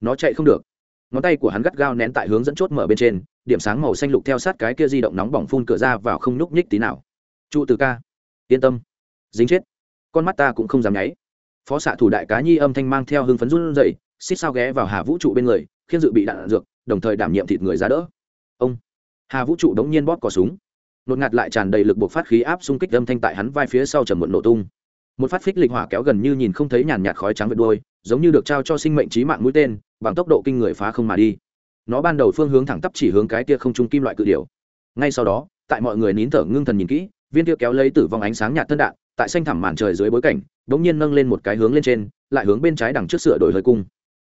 Speaker 1: Nó chạy không được. Ngón tay của hắn gắt gao nén tại hướng dẫn chốt mở bên trên, điểm sáng màu xanh lục theo sát cái kia di động nóng bỏng phun cửa ra vào không nhúc nhích tí nào. Trụ từ ca yên tâm. Dính chết. Con mắt ta cũng không dám nháy. Phó xạ thủ đại cá nhi âm thanh mang theo hưng phấn run dậy xích sao ghé vào hà vũ trụ bên người khiến dự bị đạn dược, đồng thời đảm nhiệm thịt người ra đỡ. Ông. Hà vũ trụ đống nhiên bóp cò súng. Nột ngạt lại tràn đầy lực buộc phát khí áp xung kích âm thanh tại hắn vai phía sau trầm muộn nổ tung. Một phát phích lịch hỏa kéo gần như nhìn không thấy nhàn nhạt khói trắng vệt đôi giống như được trao cho sinh mệnh trí mạng mũi tên, bằng tốc độ kinh người phá không mà đi. Nó ban đầu phương hướng thẳng tắp chỉ hướng cái tia không trung kim loại cự điều ngay sau đó, tại mọi người nín thở ngưng thần nhìn kỹ viên kia kéo lấy tử vong ánh sáng nhạt thân đạn, tại xanh thẳm màn trời dưới bối cảnh đ ỗ n g nhiên nâng lên một cái hướng lên trên, lại hướng bên trái đằng trước sửa đổi hơi cung.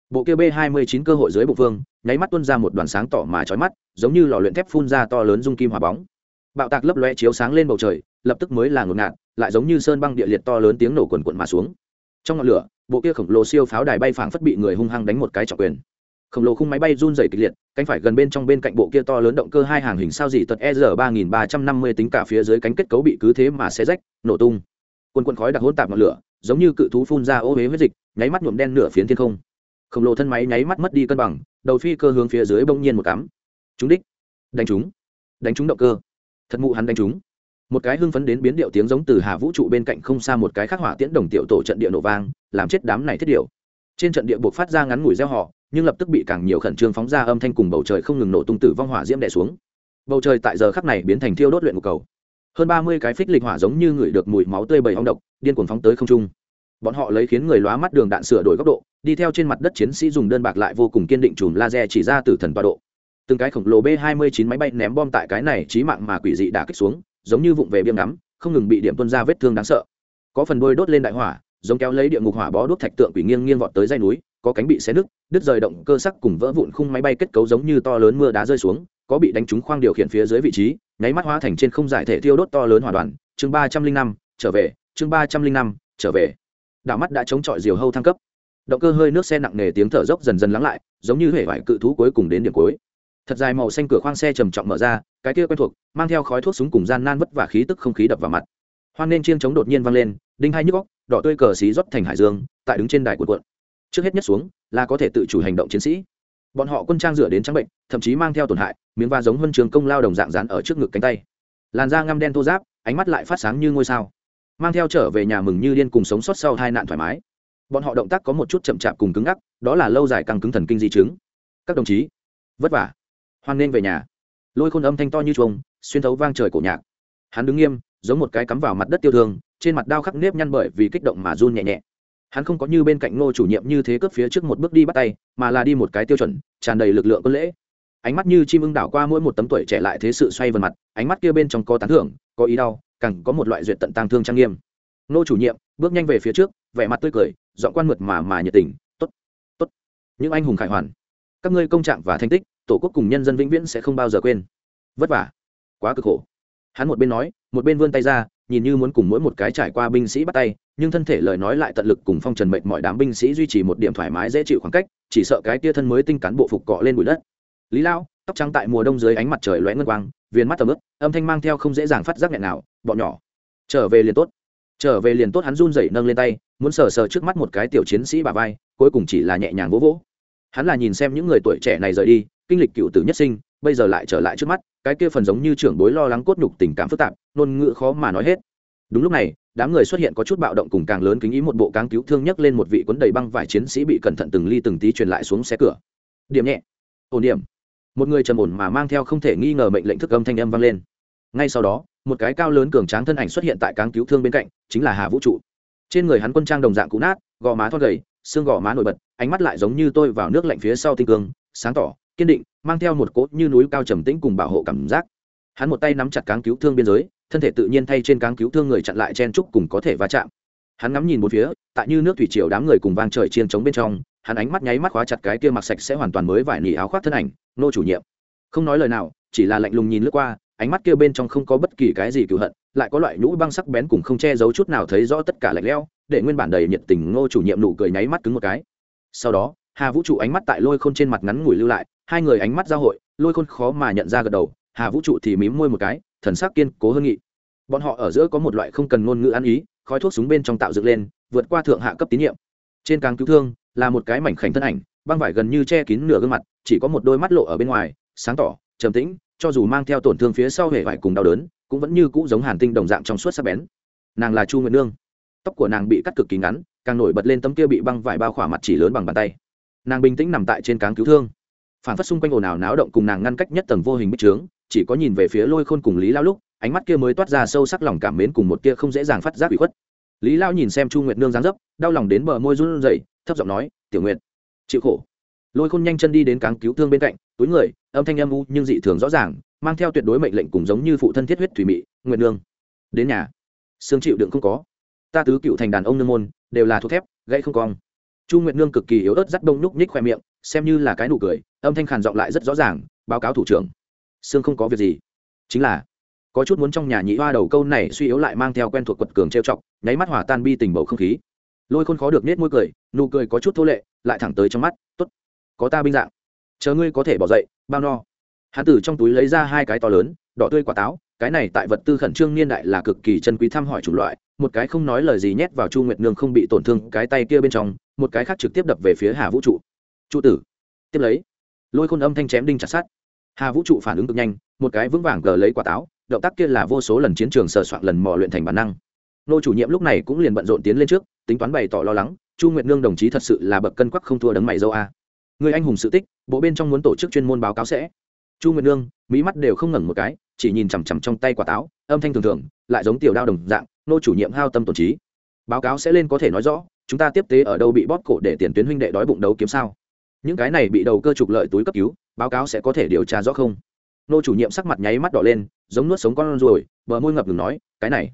Speaker 1: Bộ kia b hai mươi chín cơ hội dưới bộ phương, nháy mắt tuân ra một đoàn sáng tỏ mà trói mắt, giống như lò luyện thép phun ra to lớn dung kim hòa bóng. Bạo tạc lấp loe chiếu sáng lên bầu trời, lập tức mới là ngột ngạt, lại giống như sơn băng địa liệt to lớn tiếng nổ quần quận mà xuống. Trong ngọn lửa, bộ kia khổng lồ siêu pháo đài bay phảng phất bị người hung hăng đánh một cái trọng quyền khổng lồ khung máy bay run rẩy kịch liệt, cánh phải gần bên trong bên cạnh bộ kia to lớn động cơ hai hàng hình sao dị tật e r ba nghìn ba trăm năm mươi tính cả phía dưới cánh kết cấu bị cứ thế mà xe rách, nổ tung. Quần quần khói đặc hỗn tạp ngọn lửa, giống như cự thú phun ra ô huế huyết dịch, nháy mắt nhuộm đen nửa phiến thiên không. Khổng lồ thân máy nháy mắt mất đi cân bằng, đầu phi cơ hướng phía dưới bỗng nhiên một cắm. Trúng đích. Đánh trúng. Đánh trúng động cơ. Thật mụ hắn đánh trúng. Một cái hưng phấn đến biến điệu tiếng giống từ hà vũ trụ bên cạnh không xa một cái khắc hỏa tiễn đồng tiểu tổ trận địa nổ vang, làm chết đám này thiết điệu trên trận địa buộc phát ra ngắn ngủi gieo họ, nhưng lập tức bị càng nhiều khẩn trương phóng ra âm thanh cùng bầu trời không ngừng nổ tung tử vong hỏa diễm đè xuống. Bầu trời tại giờ khắc này biến thành thiêu đốt luyện ngục cầu. Hơn ba mươi cái phích lịch hỏa giống như người được mùi máu tươi bầy hóng độc, điên cuồng phóng tới không trung. Bọn họ lấy khiến người lóa mắt đường đạn sửa đổi góc độ, đi theo trên mặt đất chiến sĩ dùng đơn bạc lại vô cùng kiên định chùm laser chỉ ra từ thần tọa độ. Từng cái khổng lồ b 29 máy bay ném bom tại cái này chí mạng mà quỷ dị đã kích xuống, giống như vụng về biêm ngắm, không ngừng bị điểm tuân ra vết thương đáng sợ. Có phần đôi đốt lên đại hỏa giống kéo lấy địa ngục hỏa bó đốt thạch tượng quỷ nghiêng nghiêng vọt tới dây núi, có cánh bị xé nứt, đứt rời động cơ sắc cùng vỡ vụn khung máy bay kết cấu giống như to lớn mưa đá rơi xuống, có bị đánh trúng khoang điều khiển phía dưới vị trí, nháy mắt hóa thành trên không giải thể thiêu đốt to lớn hỏa đoàn. Chương ba trăm linh năm, trở về, chương ba trăm linh năm, trở về. Đảo mắt đã chống chọi diều hâu thăng cấp. Động cơ hơi nước xe nặng nề tiếng thở dốc dần dần lắng lại, giống như hệ vải cự thú cuối cùng đến điểm cuối. Thật dài màu xanh cửa khoang xe trầm trọng mở ra, cái kia quen thuộc, mang theo khói thuốc súng cùng gian nan vất vả khí tức không khí đập vào mặt. Hoan nên chiêng chống đột nhiên vang lên đinh hai nhức góc, đỏ tươi cờ xí rót thành hải dương, tại đứng trên đài cuộn cuộn. Trước hết nhất xuống là có thể tự chủ hành động chiến sĩ. Bọn họ quân trang rửa đến trắng bệnh, thậm chí mang theo tổn hại, miếng va giống huân trường công lao đồng dạng dán ở trước ngực cánh tay. Làn da ngăm đen thô giáp ánh mắt lại phát sáng như ngôi sao. Mang theo trở về nhà mừng như điên cùng sống sót sau hai nạn thoải mái. Bọn họ động tác có một chút chậm chạp cùng cứng ngắc, đó là lâu dài căng cứng thần kinh di chứng. Các đồng chí, vất vả. Hoan nên về nhà. Lôi khôn âm thanh to như chuông, xuyên thấu vang trời cổ nhạc. Hắn đứng nghiêm, giống một cái cắm vào mặt đất tiêu thương trên mặt đao khắc nếp nhăn bởi vì kích động mà run nhẹ nhẹ. Hắn không có như bên cạnh ngô chủ nhiệm như thế cướp phía trước một bước đi bắt tay, mà là đi một cái tiêu chuẩn, tràn đầy lực lượng quân lễ. Ánh mắt như chim ưng đảo qua mỗi một tấm tuổi trẻ lại thế sự xoay vần mặt, ánh mắt kia bên trong có tán thưởng, có ý đau, càng có một loại duyệt tận tang thương trang nghiêm. Ngô chủ nhiệm, bước nhanh về phía trước, vẻ mặt tươi cười dọn quan mượt mà mà nhiệt tình, tốt tốt, những anh hùng khải hoàn, các ngươi công trạng và thành tích, tổ quốc cùng nhân dân vĩnh viễn sẽ không bao giờ quên. Vất vả, quá cực khổ hắn một bên nói, một bên vươn tay ra, nhìn như muốn cùng mỗi một cái trải qua binh sĩ bắt tay, nhưng thân thể lời nói lại tận lực cùng phong trần mệnh mọi đám binh sĩ duy trì một điểm thoải mái dễ chịu khoảng cách, chỉ sợ cái tia thân mới tinh cán bộ phục cọ lên bụi đất. Lý lao tóc trắng tại mùa đông dưới ánh mặt trời lóe ngân quang viên mắt tầm ướp âm thanh mang theo không dễ dàng phát giác nghẹn nào, bọn nhỏ, trở về liền tốt. Trở về liền tốt, hắn run rẩy nâng lên tay, muốn sờ sờ trước mắt một cái tiểu chiến sĩ bà vai, cuối cùng chỉ là nhẹ nhàng vỗ vỗ. Hắn là nhìn xem những người tuổi trẻ này rời đi, kinh lịch cựu tử nhất sinh bây giờ lại trở lại trước mắt, cái kia phần giống như trưởng bối lo lắng cốt nhục tình cảm phức tạp, ngôn ngữ khó mà nói hết. Đúng lúc này, đám người xuất hiện có chút bạo động cùng càng lớn kính ý một bộ cáng cứu thương nhấc lên một vị cuốn đầy băng vải chiến sĩ bị cẩn thận từng ly từng tí truyền lại xuống xe cửa. Điểm nhẹ. Ổn điểm. Một người trầm ổn mà mang theo không thể nghi ngờ mệnh lệnh thức âm thanh âm vang lên. Ngay sau đó, một cái cao lớn cường tráng thân ảnh xuất hiện tại cáng cứu thương bên cạnh, chính là hà vũ trụ. Trên người hắn quân trang đồng dạng cũ nát, gò má thon gầy, xương gò má nổi bật, ánh mắt lại giống như tôi vào nước lạnh phía sau tinh cương, sáng tỏ, kiên định mang theo một cốt như núi cao trầm tĩnh cùng bảo hộ cảm giác. Hắn một tay nắm chặt cáng cứu thương biên giới, thân thể tự nhiên thay trên cáng cứu thương người chặn lại chen trúc cùng có thể va chạm. Hắn ngắm nhìn một phía, tại như nước thủy triều đám người cùng vang trời chiên trống bên trong, hắn ánh mắt nháy mắt khóa chặt cái kia mặc sạch sẽ hoàn toàn mới vải nỉ áo khoác thân ảnh, nô chủ nhiệm. Không nói lời nào, chỉ là lạnh lùng nhìn lướt qua, ánh mắt kia bên trong không có bất kỳ cái gì cựu hận, lại có loại nhũ băng sắc bén cùng không che giấu chút nào thấy rõ tất cả lạnh lẽo, để nguyên bản đầy nhiệt tình ngô chủ nhiệm nụ cười nháy mắt cứng một cái. Sau đó, hà vũ trụ ánh mắt tại lôi khôn trên mặt ngắn ngủi lưu lại hai người ánh mắt giao hội, lôi khôn khó mà nhận ra gật đầu, hà vũ trụ thì mím môi một cái, thần sắc kiên cố hơn nghị. Bọn họ ở giữa có một loại không cần ngôn ngữ ăn ý, khói thuốc súng bên trong tạo dựng lên, vượt qua thượng hạ cấp tín nhiệm. Trên càng cứu thương, là một cái mảnh khảnh thân ảnh, băng vải gần như che kín nửa gương mặt, chỉ có một đôi mắt lộ ở bên ngoài, sáng tỏ, trầm tĩnh, cho dù mang theo tổn thương phía sau hệ vải cùng đau đớn, cũng vẫn như cũ giống hàn tinh đồng dạng trong suốt sắc bén. Nàng là chu nguyệt nương. Tóc của nàng bị cắt cực kỳ ngắn, càng nổi bật lên tấm kia bị băng vải bao khỏa mặt chỉ lớn bằng bàn tay. Nàng bình tĩnh nằm tại trên cáng cứu thương phản phất xung quanh ồn ào náo động cùng nàng ngăn cách nhất tầng vô hình bích trướng, chỉ có nhìn về phía lôi khôn cùng lý lao lúc, ánh mắt kia mới toát ra sâu sắc lòng cảm mến cùng một kia không dễ dàng phát giác bị khuất. Lý lao nhìn xem chu nguyệt nương dáng dấp, đau lòng đến bờ môi run rẩy, thấp giọng nói, tiểu nguyệt, chịu khổ. Lôi khôn nhanh chân đi đến cáng cứu thương bên cạnh, túi người, âm thanh âm u nhưng dị thường rõ ràng, mang theo tuyệt đối mệnh lệnh cùng giống như phụ thân thiết huyết thủy mị, nguyệt nương, đến nhà. Xương chịu đựng không có. Ta tứ cựu thành đàn ông nương môn, đều là thuốc thép, gãy không cong. Chu nguyệt nương cực kỳ yếu ớt rắt đông nhúc nhích khoe miệng xem như là cái nụ cười, âm thanh khàn giọng lại rất rõ ràng, báo cáo thủ trưởng. Xương không có việc gì. Chính là, có chút muốn trong nhà nhị hoa đầu câu này suy yếu lại mang theo quen thuộc quật cường trêu chọc, nháy mắt hỏa tan bi tình bầu không khí. Lôi khôn khó được nết môi cười, nụ cười có chút thô lệ, lại thẳng tới trong mắt t ố t có ta binh dạng. Chờ ngươi có thể bỏ dậy, bao no. Hán tử trong túi lấy ra hai cái to lớn, đỏ tươi quả táo, cái này tại vật tư khẩn trương niên đại là cực kỳ chân quý thăm hỏi chủng loại, một cái không nói lời gì nhét vào chu nguyệt nương không bị tổn thương, cái tay kia bên trong, một cái khác trực tiếp đập về phía hà vũ trụ trụ tử. Tiếp lấy, lôi khôn âm thanh chém đinh chặt sát hà vũ trụ phản ứng cực nhanh, một cái vững vàng gờ lấy quả táo, động tác kia là vô số lần chiến trường sờ soạn lần mò luyện thành bản năng. Nô chủ nhiệm lúc này cũng liền bận rộn tiến lên trước, tính toán bày tỏ lo lắng, chu nguyệt nương đồng chí thật sự là bậc cân quắc không thua đấng mày dâu a. Người anh hùng sự tích, bộ bên trong muốn tổ chức chuyên môn báo cáo sẽ. Chu nguyệt nương mỹ mắt đều không ngẩng một cái, chỉ nhìn chằm chằm trong tay quả táo, âm thanh thường thường, lại giống tiểu đao đồng dạng, nô chủ nhiệm hao tâm tổn trí. Báo cáo sẽ lên có thể nói rõ, chúng ta tiếp tế ở đâu bị bóp cổ để tiền tuyến huynh đệ đói bụng đấu kiếm sao? Những cái này bị đầu cơ trục lợi túi cấp cứu, báo cáo sẽ có thể điều tra rõ không? Nô chủ nhiệm sắc mặt nháy mắt đỏ lên, giống nuốt sống con ruồi, bờ môi ngập ngừng nói, cái này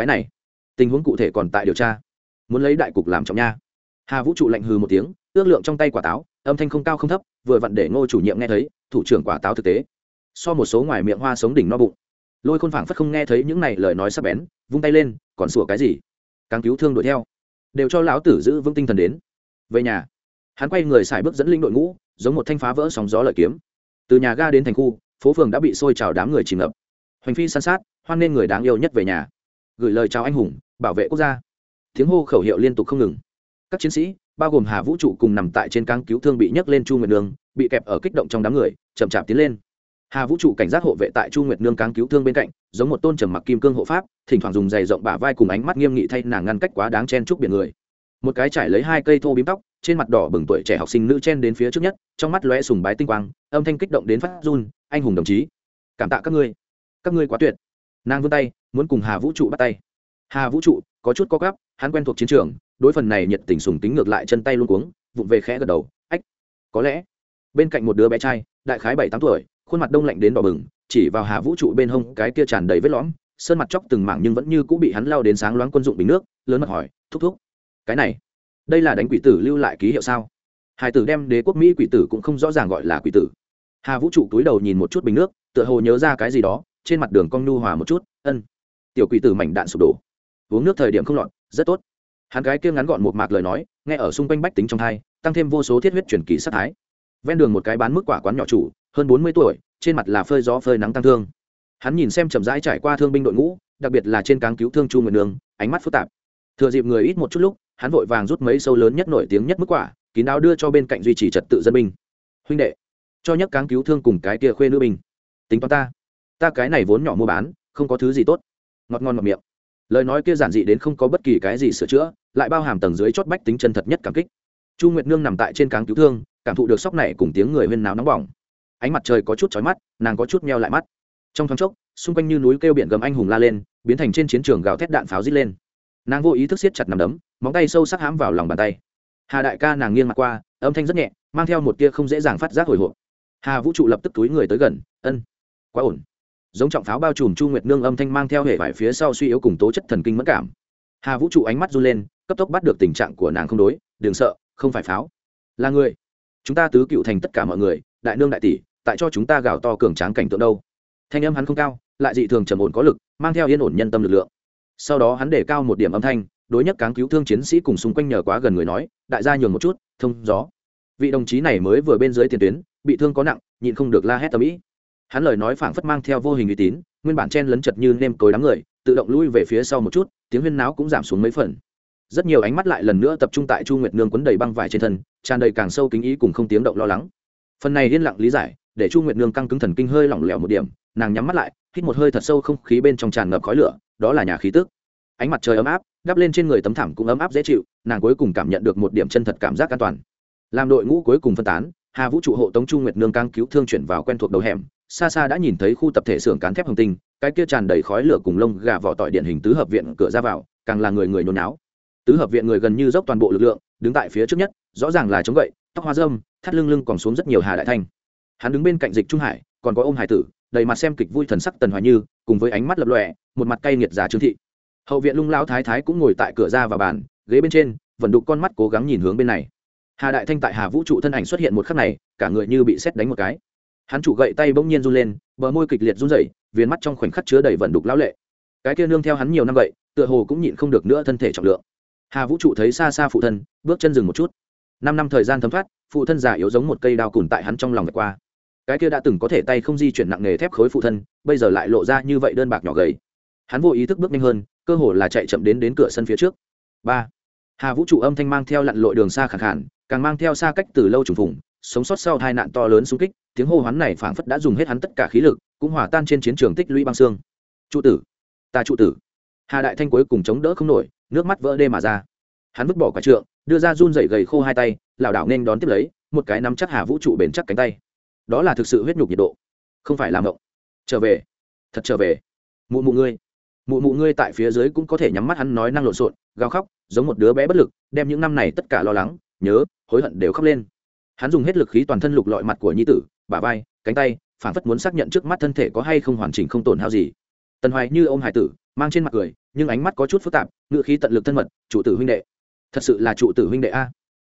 Speaker 1: cái này, tình huống cụ thể còn tại điều tra. Muốn lấy đại cục làm trọng nha. Hà vũ trụ lạnh hừ một tiếng, ước lượng trong tay quả táo, âm thanh không cao không thấp, vừa vặn để ngô chủ nhiệm nghe thấy, thủ trưởng quả táo thực tế. So một số ngoài miệng hoa sống đỉnh no bụng. Lôi khôn phảng phất không nghe thấy những này lời nói sắp bén, vung tay lên, còn sủa cái gì? Càng cứu thương đuổi theo. Đều cho lão tử giữ vững tinh thần đến. Về nhà hắn quay người xài bước dẫn linh đội ngũ, giống một thanh phá vỡ sóng gió lợi kiếm. Từ nhà ga đến thành khu, phố phường đã bị sôi trào đám người chìm ngập. Hoành phi san sát, hoan nên người đáng yêu nhất về nhà. Gửi lời chào anh hùng, bảo vệ quốc gia. Tiếng hô khẩu hiệu liên tục không ngừng. Các chiến sĩ, bao gồm hà vũ trụ cùng nằm tại trên cáng cứu thương bị nhấc lên chu nguyệt nương, bị kẹp ở kích động trong đám người, chậm chạp tiến lên. Hà vũ trụ cảnh giác hộ vệ tại chu nguyệt nương cáng cứu thương bên cạnh, giống một tôn trầm mặc kim cương hộ pháp, thỉnh thoảng dùng giày rộng bả vai cùng ánh mắt nghiêm nghị thay nàng ngăn cách quá đáng chen chúc biển người. Một cái trải lấy hai cây thô bím tóc trên mặt đỏ bừng tuổi trẻ học sinh nữ chen đến phía trước nhất, trong mắt lóe sùng bái tinh quang, âm thanh kích động đến phát run, anh hùng đồng chí, cảm tạ các ngươi. Các ngươi quá tuyệt. Nàng vươn tay, muốn cùng hà vũ trụ bắt tay. Hà vũ trụ, có chút co gắp hắn quen thuộc chiến trường, đối phần này nhiệt tình sùng tính ngược lại chân tay luôn cuống, vụng về khẽ gật đầu, ách, có lẽ. Bên cạnh một đứa bé trai, đại khái bảy tám tuổi, khuôn mặt đông lạnh đến đỏ bừng, chỉ vào hà vũ trụ bên hông cái kia tràn đầy vết lõm, sơn mặt chóc từng mảng nhưng vẫn như cũng bị hắn lao đến sáng loáng quân dụng bình nước, lớn mặt hỏi, thúc thúc, cái này đây là đánh quỷ tử lưu lại ký hiệu sao? Hải tử đem đế quốc mỹ quỷ tử cũng không rõ ràng gọi là quỷ tử. Hà vũ trụ túi đầu nhìn một chút bình nước, tựa hồ nhớ ra cái gì đó, trên mặt đường cong nhu hòa một chút, ân, tiểu quỷ tử mảnh đạn sụp đổ. Uống nước thời điểm không lọt, rất tốt. Hắn cái kia ngắn gọn một mạc lời nói, nghe ở xung quanh bách tính trong thai tăng thêm vô số thiết huyết truyền kỳ sát thái. Ven đường một cái bán mức quả quán nhỏ chủ, hơn bốn mươi tuổi, trên mặt là phơi gió phơi nắng tăng thương. Hắn nhìn xem chậm rãi trải qua thương binh đội ngũ, đặc biệt là trên cáng cứu thương chu nguyện đường ánh mắt phức tạp. Thừa dịp người ít một chút lúc hắn vội vàng rút mấy sâu lớn nhất nổi tiếng nhất mức quả, kín đáo đưa cho bên cạnh duy trì trật tự dân binh. Huynh đệ, cho nhắc cáng cứu thương cùng cái kia khuê nữ binh. Tính toán ta. Ta cái này vốn nhỏ mua bán, không có thứ gì tốt. Ngọt ngon ngọt miệng. Lời nói kia giản dị đến không có bất kỳ cái gì sửa chữa, lại bao hàm tầng dưới chót bách tính chân thật nhất cảm kích. Chu nguyệt nương nằm tại trên cáng cứu thương, cảm thụ được sóc này cùng tiếng người huyên náo nóng bỏng. Ánh mặt trời có chút chói mắt, nàng có chút meo lại mắt. Trong thoáng chốc, xung quanh như núi kêu biển gầm anh hùng la lên, biến thành trên chiến trường gào thét đạn pháo rít lên. Nàng vô ý thức siết chặt nằm đấm móng tay sâu sắc hãm vào lòng bàn tay. Hà đại ca nàng nghiêng mặt qua, âm thanh rất nhẹ, mang theo một tia không dễ dàng phát giác hồi hộp. Hà vũ trụ lập tức túi người tới gần, ân, quá ổn. Giống trọng pháo bao trùm chu nguyệt nương âm thanh mang theo hệ vải phía sau suy yếu cùng tố chất thần kinh mất cảm. Hà vũ trụ ánh mắt run lên, cấp tốc bắt được tình trạng của nàng không đối, đừng sợ, không phải pháo. Là người. Chúng ta tứ cựu thành tất cả mọi người, đại nương đại tỷ, tại cho chúng ta gào to cường tráng cảnh tượng đâu. Thanh âm hắn không cao, lại dị thường trầm ổn có lực, mang theo yên ổn nhân tâm lực lượng. Sau đó hắn để cao một điểm âm thanh đối nhất cáng cứu thương chiến sĩ cùng xung quanh nhờ quá gần người nói, đại gia nhường một chút, thông gió. Vị đồng chí này mới vừa bên dưới tiền tuyến, bị thương có nặng, nhịn không được la hét tầm ĩ. Hắn lời nói phảng phất mang theo vô hình uy tín, nguyên bản chen lấn chật như nêm cối đám người, tự động lui về phía sau một chút, tiếng huyên náo cũng giảm xuống mấy phần. Rất nhiều ánh mắt lại lần nữa tập trung tại chu nguyệt nương quấn đầy băng vải trên thân, tràn đầy càng sâu kính ý cùng không tiếng động lo lắng. Phần này yên lặng lý giải, để chu nguyệt nương căng cứng thần kinh hơi lỏng lẻo một điểm, nàng nhắm mắt lại, hít một hơi thật sâu không khí bên trong tràn ngập khói lửa, đó là nhà khí tức. Ánh mặt trời ấm áp đắp lên trên người tấm thảm cũng ấm áp dễ chịu, nàng cuối cùng cảm nhận được một điểm chân thật cảm giác an toàn. Làm đội ngũ cuối cùng phân tán, hà vũ trụ hộ tống chu nguyệt nương căng cứu thương chuyển vào quen thuộc đầu hẻm, xa xa đã nhìn thấy khu tập thể xưởng cán thép hồng tinh, cái kia tràn đầy khói lửa cùng lông gà vỏ tỏi điện hình tứ hợp viện cửa ra vào, càng là người người nôn náo. Tứ hợp viện người gần như dốc toàn bộ lực lượng, đứng tại phía trước nhất, rõ ràng là chống gậy, tóc hoa dâm thắt lưng lưng còn xuống rất nhiều hà đại thanh. Hắn đứng bên cạnh dịch trung hải, còn có Ôm hải tử, đầy mặt xem kịch vui thần sắc tần hoài như, cùng với ánh mắt lập lòe, một mặt cay nghiệt giá trương thị hậu viện lung lao thái thái cũng ngồi tại cửa ra và bàn, ghế bên trên, vẫn đục con mắt cố gắng nhìn hướng bên này. Hà đại thanh tại hà vũ trụ thân ảnh xuất hiện một khắc này, cả người như bị xét đánh một cái. Hắn trụ gậy tay bỗng nhiên run lên, bờ môi kịch liệt run rẩy, viền mắt trong khoảnh khắc chứa đầy vận đục lão lệ. Cái kia nương theo hắn nhiều năm vậy, tựa hồ cũng nhịn không được nữa thân thể trọng lượng. Hà vũ trụ thấy xa xa phụ thân, bước chân dừng một chút. Năm năm thời gian thấm thoát, phụ thân già yếu giống một cây đao cùn tại hắn trong lòng vượt qua. Cái kia đã từng có thể tay không di chuyển nặng nề thép khối phụ thân, bây giờ lại lộ ra như vậy đơn bạc nhỏ gầy. Hắn vô ý thức bước nhanh hơn cơ hồ là chạy chậm đến đến cửa sân phía trước. Ba, hà vũ trụ âm thanh mang theo lặn lội đường xa khẳng khản, càng mang theo xa cách từ lâu trùng phùng, sống sót sau hai nạn to lớn xung kích, tiếng hô hoán này phảng phất đã dùng hết hắn tất cả khí lực, cũng hòa tan trên chiến trường tích lũy băng xương. Trụ tử, ta trụ tử. Hà đại thanh cuối cùng chống đỡ không nổi, nước mắt vỡ đê mà ra. Hắn vứt bỏ quả trượng, đưa ra run dậy gầy khô hai tay, lảo đảo nên đón tiếp lấy, một cái nắm chắc hà vũ trụ bền chắc cánh tay. Đó là thực sự huyết nhục nhiệt độ. Không phải làm ngộng trở về. Thật trở về. Mụ mụ ngươi mụ mụ ngươi tại phía dưới cũng có thể nhắm mắt hắn nói năng lộn xộn, gào khóc, giống một đứa bé bất lực, đem những năm này tất cả lo lắng, nhớ, hối hận đều khóc lên. Hắn dùng hết lực khí toàn thân lục lọi mặt của nhi tử, bả vai, cánh tay phản phất muốn xác nhận trước mắt thân thể có hay không hoàn chỉnh không tổn hao gì. Tần hoài như ô m hải tử, mang trên mặt cười, nhưng ánh mắt có chút phức tạp ngự khí tận lực thân mật trụ tử huynh đệ, thật sự là trụ tử huynh đệ a.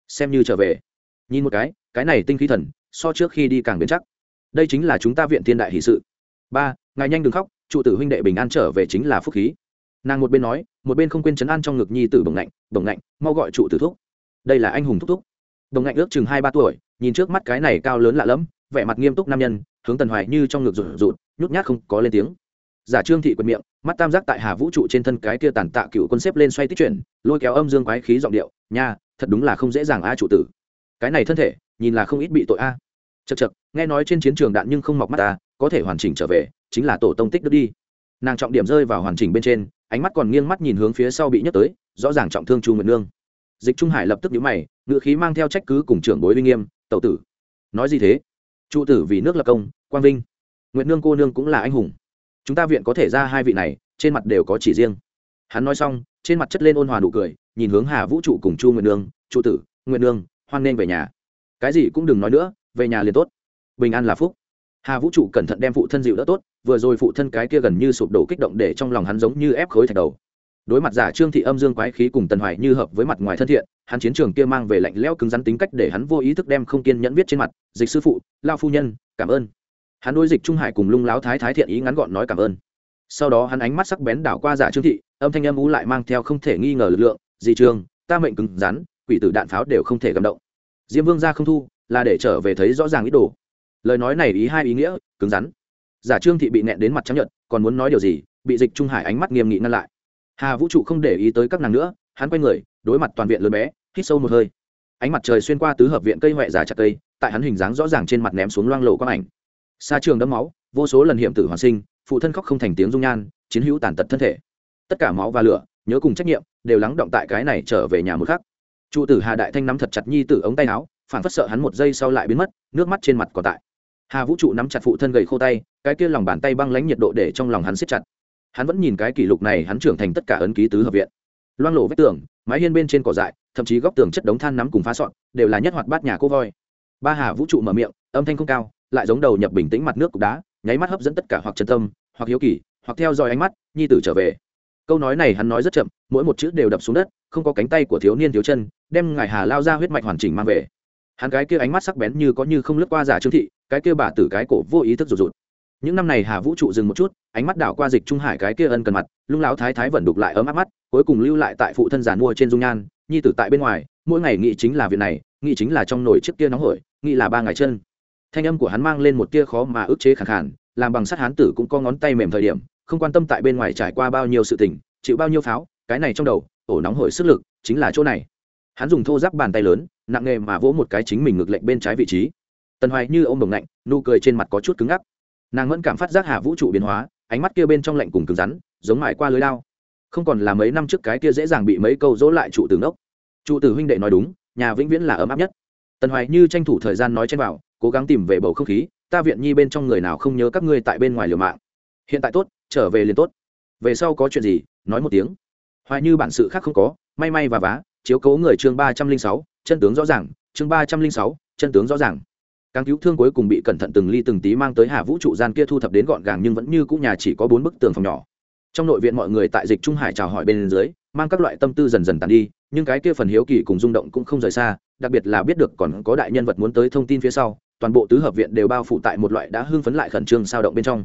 Speaker 1: Xem như trở về. Nhìn một cái cái này tinh khí thần, so trước khi đi càng biến chắc. Đây chính là chúng ta viện thiên đại hỷ sự. Ba, ngài nhanh đừng khóc trụ tử huynh đệ bình an trở về chính là phúc khí. Nàng một bên nói, một bên không quên chấn an trong ngực nhi tử bồng lạnh bồng lạnh mau gọi trụ tử thúc. Đây là anh hùng thúc thúc. Đồng ngạnh ước chừng hai ba tuổi, nhìn trước mắt cái này cao lớn lạ lẫm, vẻ mặt nghiêm túc nam nhân, hướng tần hoài như trong ngực rụt rụt, nhút nhát không có lên tiếng. Giả trương thị quật miệng, mắt tam giác tại hà vũ trụ trên thân cái kia tàn tạ cựu quân xếp lên xoay tích chuyển, lôi kéo âm dương quái khí giọng điệu, nha, thật đúng là không dễ dàng a trụ tử. Cái này thân thể, nhìn là không ít bị tội a. Chật chật nghe nói trên chiến trường đạn nhưng không mọc mắt ta, có thể hoàn chỉnh trở về chính là tổ tông tích đức đi. Nàng trọng điểm rơi vào hoàn chỉnh bên trên, ánh mắt còn nghiêng mắt nhìn hướng phía sau bị nhấc tới, rõ ràng trọng thương chu nguyệt nương. Dịch trung hải lập tức nhíu mày ngự khí mang theo trách cứ cùng trưởng bối uy nghiêm, tẩu tử, nói gì thế? Trụ tử vì nước lập công, quang vinh. Nguyệt nương cô nương cũng là anh hùng. Chúng ta viện có thể ra hai vị này, trên mặt đều có chỉ riêng. Hắn nói xong, trên mặt chất lên ôn hòa nụ cười, nhìn hướng hà vũ trụ cùng chu nguyệt nương trụ tử, nguyệt nương, hoan nên về nhà. Cái gì cũng đừng nói nữa, về nhà liền tốt. Bình an là phúc. Hà vũ trụ cẩn thận đem phụ thân dịu đỡ tốt vừa rồi phụ thân cái kia gần như sụp đổ kích động để trong lòng hắn giống như ép khối thạch đầu. Đối mặt giả trương thị âm dương quái khí cùng tần hoài như hợp với mặt ngoài thân thiện, hắn chiến trường kia mang về lạnh lẽo cứng rắn tính cách để hắn vô ý thức đem không kiên nhẫn viết trên mặt, dịch sư phụ, lao phu nhân, cảm ơn. Hắn đối dịch trung hải cùng lung láo thái thái thiện ý ngắn gọn nói cảm ơn. Sau đó hắn ánh mắt sắc bén đảo qua giả trương thị, âm thanh âm ú lại mang theo không thể nghi ngờ lực lượng di trường, ta mệnh cứng rắn, quỷ tử đạn pháo đều không thể cầm động. Diêm vương ra không thu, là để trở về thấy rõ ràng ý đồ. Lời nói này ý hai ý nghĩa, cứng rắn giả trương thị bị nẹn đến mặt trắng nhợt, còn muốn nói điều gì, bị dịch trung hải ánh mắt nghiêm nghị ngăn lại. Hà vũ trụ không để ý tới các nàng nữa, hắn quay người, đối mặt toàn viện lớn bé, hít sâu một hơi. Ánh mặt trời xuyên qua tứ hợp viện cây huệ giả chặt cây, tại hắn hình dáng rõ ràng trên mặt ném xuống loang lộ quang ảnh. Xa trường đẫm máu, vô số lần hiểm tử hoàn sinh, phụ thân khóc không thành tiếng dung nhan, chiến hữu tàn tật thân thể. Tất cả máu và lửa, nhớ cùng trách nhiệm, đều lắng động tại cái này trở về nhà một khắc. Trụ tử hà đại thanh nắm thật chặt nhi tử ống tay áo phản phất sợ hắn một giây sau lại biến mất, nước mắt trên mặt còn tại hà vũ trụ nắm chặt phụ thân gầy khô tay, cái kia lòng bàn tay băng lánh nhiệt độ để trong lòng hắn siết chặt. Hắn vẫn nhìn cái kỷ lục này, hắn trưởng thành tất cả ấn ký tứ hợp viện. Loang lộ vách tường, mái hiên bên trên cỏ dại, thậm chí góc tường chất đống than nắm cùng phá sọn, đều là nhất hoạt bát nhà cô voi. Ba hà vũ trụ mở miệng, âm thanh không cao, lại giống đầu nhập bình tĩnh mặt nước cục đá, nháy mắt hấp dẫn tất cả hoặc chân tâm, hoặc hiếu kỳ, hoặc theo dõi ánh mắt, nhi tử trở về. Câu nói này hắn nói rất chậm, mỗi một chữ đều đập xuống đất, không có cánh tay của thiếu niên thiếu chân, đem ngài hà lao ra huyết mạch hoàn chỉnh mang về. Hắn cái kia ánh mắt sắc bén như có như không lướt qua giả trương thị cái kia bà tử cái cổ vô ý thức rụt rụt. Những năm này hà vũ trụ dừng một chút, ánh mắt đảo qua dịch trung hải cái kia ân cần mặt, lung lão thái thái vẫn đục lại ấm áp mắt, cuối cùng lưu lại tại phụ thân giàn mua trên dung nhan, nhi tử tại bên ngoài, mỗi ngày nghĩ chính là việc này, nghĩ chính là trong nồi chiếc kia nóng hổi, nghĩ là ba ngày chân. Thanh âm của hắn mang lên một tia khó mà ức chế khẳng khản làm bằng sắt hán tử cũng có ngón tay mềm thời điểm, không quan tâm tại bên ngoài trải qua bao nhiêu sự tình, chịu bao nhiêu pháo, cái này trong đầu, ổ nóng hổi sức lực chính là chỗ này. Hắn dùng thô giáp bàn tay lớn, nặng nghề mà vỗ một cái chính mình ngược lệnh bên trái vị trí tần hoài như ô m đồng lạnh, nụ cười trên mặt có chút cứng ngắc. Nàng vẫn cảm phát giác hạ vũ trụ biến hóa, ánh mắt kia bên trong lạnh cùng cứng rắn, giống mãi qua lưới lao. Không còn là mấy năm trước cái kia dễ dàng bị mấy câu dỗ lại trụ tử ngốc. Trụ tử huynh đệ nói đúng, nhà vĩnh viễn là ấm áp nhất. Tần hoài như tranh thủ thời gian nói trên vào cố gắng tìm về bầu không khí, ta viện nhi bên trong người nào không nhớ các ngươi tại bên ngoài liều mạng. Hiện tại tốt, trở về liền tốt. Về sau có chuyện gì, nói một tiếng. Hoài như bản sự khác không có, may may và vá, chiếu cố người chương ba trăm linh sáu, chân tướng rõ ràng, chương ba trăm linh sáu, chân tướng rõ ràng càng cứu thương cuối cùng bị cẩn thận từng ly từng tí mang tới hà vũ trụ gian kia thu thập đến gọn gàng nhưng vẫn như cũ nhà chỉ có bốn bức tường phòng nhỏ. Trong nội viện mọi người tại dịch trung hải chào hỏi bên dưới, mang các loại tâm tư dần dần tàn đi, nhưng cái kia phần hiếu kỳ cùng rung động cũng không rời xa, đặc biệt là biết được còn có đại nhân vật muốn tới thông tin phía sau, toàn bộ tứ hợp viện đều bao phủ tại một loại đã hưng phấn lại khẩn trương sao động bên trong.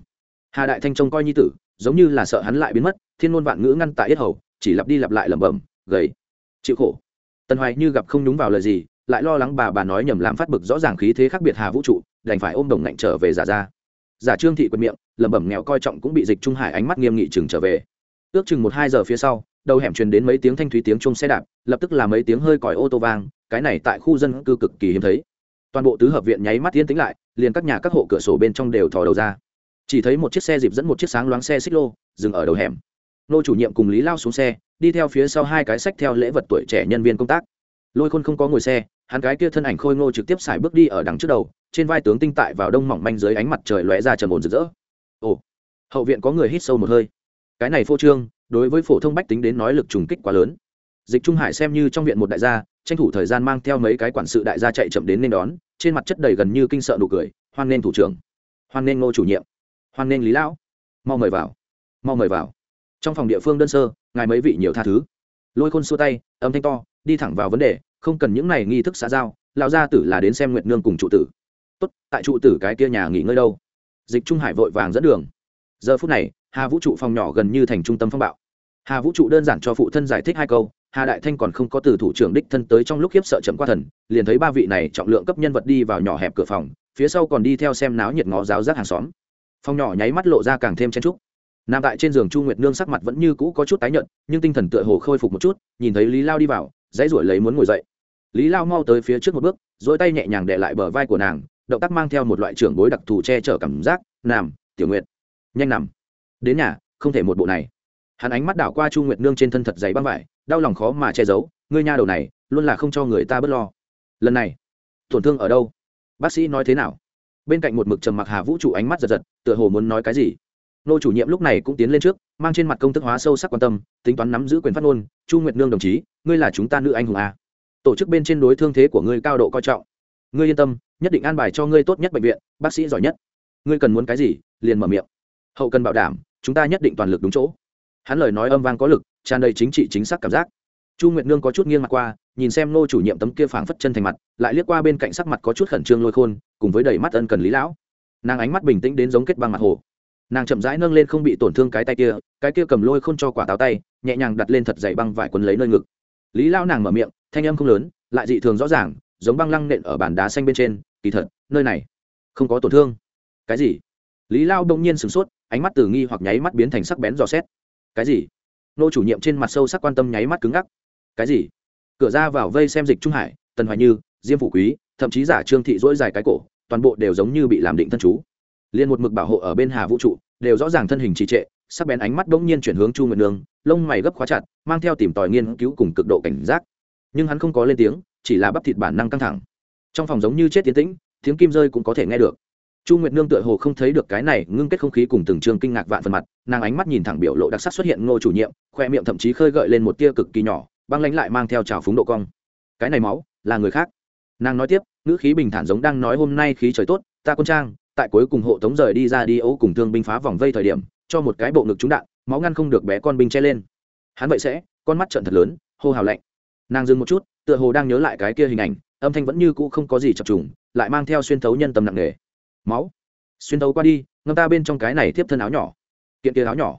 Speaker 1: Hà đại thanh trông coi nhi tử, giống như là sợ hắn lại biến mất, thiên ngôn vạn ngữ ngăn tại yết hầu, chỉ lặp đi lặp lại lẩm bẩm, gầy, chịu khổ. Tần hoài như gặp không nhúng vào lời gì lại lo lắng bà bà nói nhầm làm phát bực rõ ràng khí thế khác biệt hà vũ trụ, đành phải ôm đồng ngạnh trở về giả ra. Giả trương thị quật miệng, lẩm bẩm nghèo coi trọng cũng bị dịch trung hải ánh mắt nghiêm nghị chừng trở về. Ước chừng một hai giờ phía sau, đầu hẻm truyền đến mấy tiếng thanh thúy tiếng chung xe đạp, lập tức là mấy tiếng hơi còi ô tô vang, cái này tại khu dân cư cực kỳ hiếm thấy. Toàn bộ tứ hợp viện nháy mắt yên tĩnh lại, liền các nhà các hộ cửa sổ bên trong đều thò đầu ra. Chỉ thấy một chiếc xe dịp dẫn một chiếc sáng loáng xe xích lô, dừng ở đầu hẻm. Nô chủ nhiệm cùng lý lao xuống xe, đi theo phía sau hai cái sách theo lễ vật tuổi trẻ nhân viên công tác. Lôi khôn không có ngồi xe hắn cái kia thân ảnh khôi ngô trực tiếp xài bước đi ở đằng trước đầu, trên vai tướng tinh tại vào đông mỏng manh dưới ánh mặt trời lóe ra trầm ổn rực rỡ. Ồ, hậu viện có người hít sâu một hơi. Cái này phô trương, đối với phổ thông bách tính đến nói lực trùng kích quá lớn. Dịch trung hải xem như trong viện một đại gia, tranh thủ thời gian mang theo mấy cái quản sự đại gia chạy chậm đến nên đón, trên mặt chất đầy gần như kinh sợ nụ cười, hoan nghênh thủ trưởng, hoan nghênh ngô chủ nhiệm, hoan nghênh lý lão, mau mời vào, mau mời vào. Trong phòng địa phương đơn sơ, ngài mấy vị nhiều tha thứ. Lôi khôn xua tay, âm thanh to, đi thẳng vào vấn đề không cần những này nghi thức xã giao, lão gia tử là đến xem nguyệt nương cùng trụ tử. Tốt, tại trụ tử cái kia nhà nghỉ ngơi đâu? Dịch trung hải vội vàng dẫn đường. Giờ phút này, hà vũ trụ phòng nhỏ gần như thành trung tâm phong bạo. Hà vũ trụ đơn giản cho phụ thân giải thích hai câu, hà đại thanh còn không có từ thủ trưởng đích thân tới trong lúc khiếp sợ chậm qua thần, liền thấy ba vị này trọng lượng cấp nhân vật đi vào nhỏ hẹp cửa phòng, phía sau còn đi theo xem náo nhiệt ngó giáo giác hàng xóm. Phòng nhỏ nháy mắt lộ ra càng thêm chen trúc. Nằm tại trên giường chu nguyệt nương sắc mặt vẫn như cũ có chút tái nhợt, nhưng tinh thần tựa hồ khôi phục một chút, nhìn thấy lý lao đi vào, dãy ruổi lấy muốn ngồi dậy lý lao mau tới phía trước một bước, dỗi tay nhẹ nhàng để lại bờ vai của nàng, động tác mang theo một loại trưởng bối đặc thù che chở cảm giác nằm tiểu nguyệt, nhanh nằm. Đến nhà, không thể một bộ này. Hắn ánh mắt đảo qua chu nguyệt nương trên thân thật giấy băng vải, đau lòng khó mà che giấu, ngươi nha đầu này, luôn là không cho người ta bớt lo. Lần này, tổn thương ở đâu? Bác sĩ nói thế nào? Bên cạnh một mực trầm mặc hà vũ trụ ánh mắt giật giật, tựa hồ muốn nói cái gì. Nô chủ nhiệm lúc này cũng tiến lên trước, mang trên mặt công thức hóa sâu sắc quan tâm, tính toán nắm giữ quyền phát ngôn, chu nguyệt nương đồng chí, ngươi là chúng ta nữ anh hùng à? Tổ chức bên trên đối thương thế của ngươi cao độ coi trọng. Ngươi yên tâm, nhất định an bài cho ngươi tốt nhất bệnh viện, bác sĩ giỏi nhất. Ngươi cần muốn cái gì, liền mở miệng. Hậu cần bảo đảm, chúng ta nhất định toàn lực đúng chỗ. Hắn lời nói âm vang có lực, tràn đầy chính trị chính xác cảm giác. Chu nguyệt nương có chút nghiêng mặt qua, nhìn xem nô chủ nhiệm tấm kia phảng phất chân thành mặt, lại liếc qua bên cạnh sắc mặt có chút khẩn trương lôi khôn, cùng với đầy mắt ân cần lý lão. Nàng ánh mắt bình tĩnh đến giống kết băng mặt hồ. Nàng chậm rãi nâng lên không bị tổn thương cái tay kia, cái kia cầm lôi khôn cho quả táo tay, nhẹ nhàng đặt lên thật dày băng vải quấn lấy nơi ngực. Lý lão nàng mở miệng thanh âm không lớn, lại dị thường rõ ràng, giống băng lăng nện ở bàn đá xanh bên trên, kỳ thật, nơi này không có tổn thương. Cái gì? Lý lao đông nhiên sửng sốt, ánh mắt từ nghi hoặc nháy mắt biến thành sắc bén dò xét. Cái gì? Nô chủ nhiệm trên mặt sâu sắc quan tâm nháy mắt cứng ngắc. Cái gì? Cửa ra vào vây xem dịch trung hải, tần hoài như, diêm phủ quý, thậm chí giả trương thị dỗi dài cái cổ, toàn bộ đều giống như bị làm định thân chú. Liên một mực bảo hộ ở bên hà vũ trụ, đều rõ ràng thân hình trì trệ, sắc bén ánh mắt bỗng nhiên chuyển hướng chu nguyệt nương, lông mày gấp khóa chặt, mang theo tìm tòi nghiên cứu cùng cực độ cảnh giác nhưng hắn không có lên tiếng, chỉ là bắp thịt bản năng căng thẳng. Trong phòng giống như chết tiến tĩnh, tiếng kim rơi cũng có thể nghe được. Chu nguyệt nương tựa hồ không thấy được cái này ngưng kết không khí cùng từng trường kinh ngạc vạn phần mặt, nàng ánh mắt nhìn thẳng biểu lộ đặc sắc xuất hiện ngô chủ nhiệm, khoe miệng thậm chí khơi gợi lên một tia cực kỳ nhỏ, băng lánh lại mang theo trào phúng độ cong. Cái này máu, là người khác. Nàng nói tiếp, ngữ khí bình thản giống đang nói hôm nay khí trời tốt, ta quân trang, tại cuối cùng hộ tống rời đi ra đi ấu cùng thương binh phá vòng vây thời điểm, cho một cái bộ ngực trúng đạn, máu ngăn không được bé con binh che lên. Hắn vậy sẽ, con mắt trận thật lớn, hô hào lạnh nàng dừng một chút, tựa hồ đang nhớ lại cái kia hình ảnh, âm thanh vẫn như cũ không có gì chập trùng, lại mang theo xuyên thấu nhân tâm nặng nề. Máu, xuyên thấu qua đi, ngâm ta bên trong cái này tiếp thân áo nhỏ. Kiện kia áo nhỏ.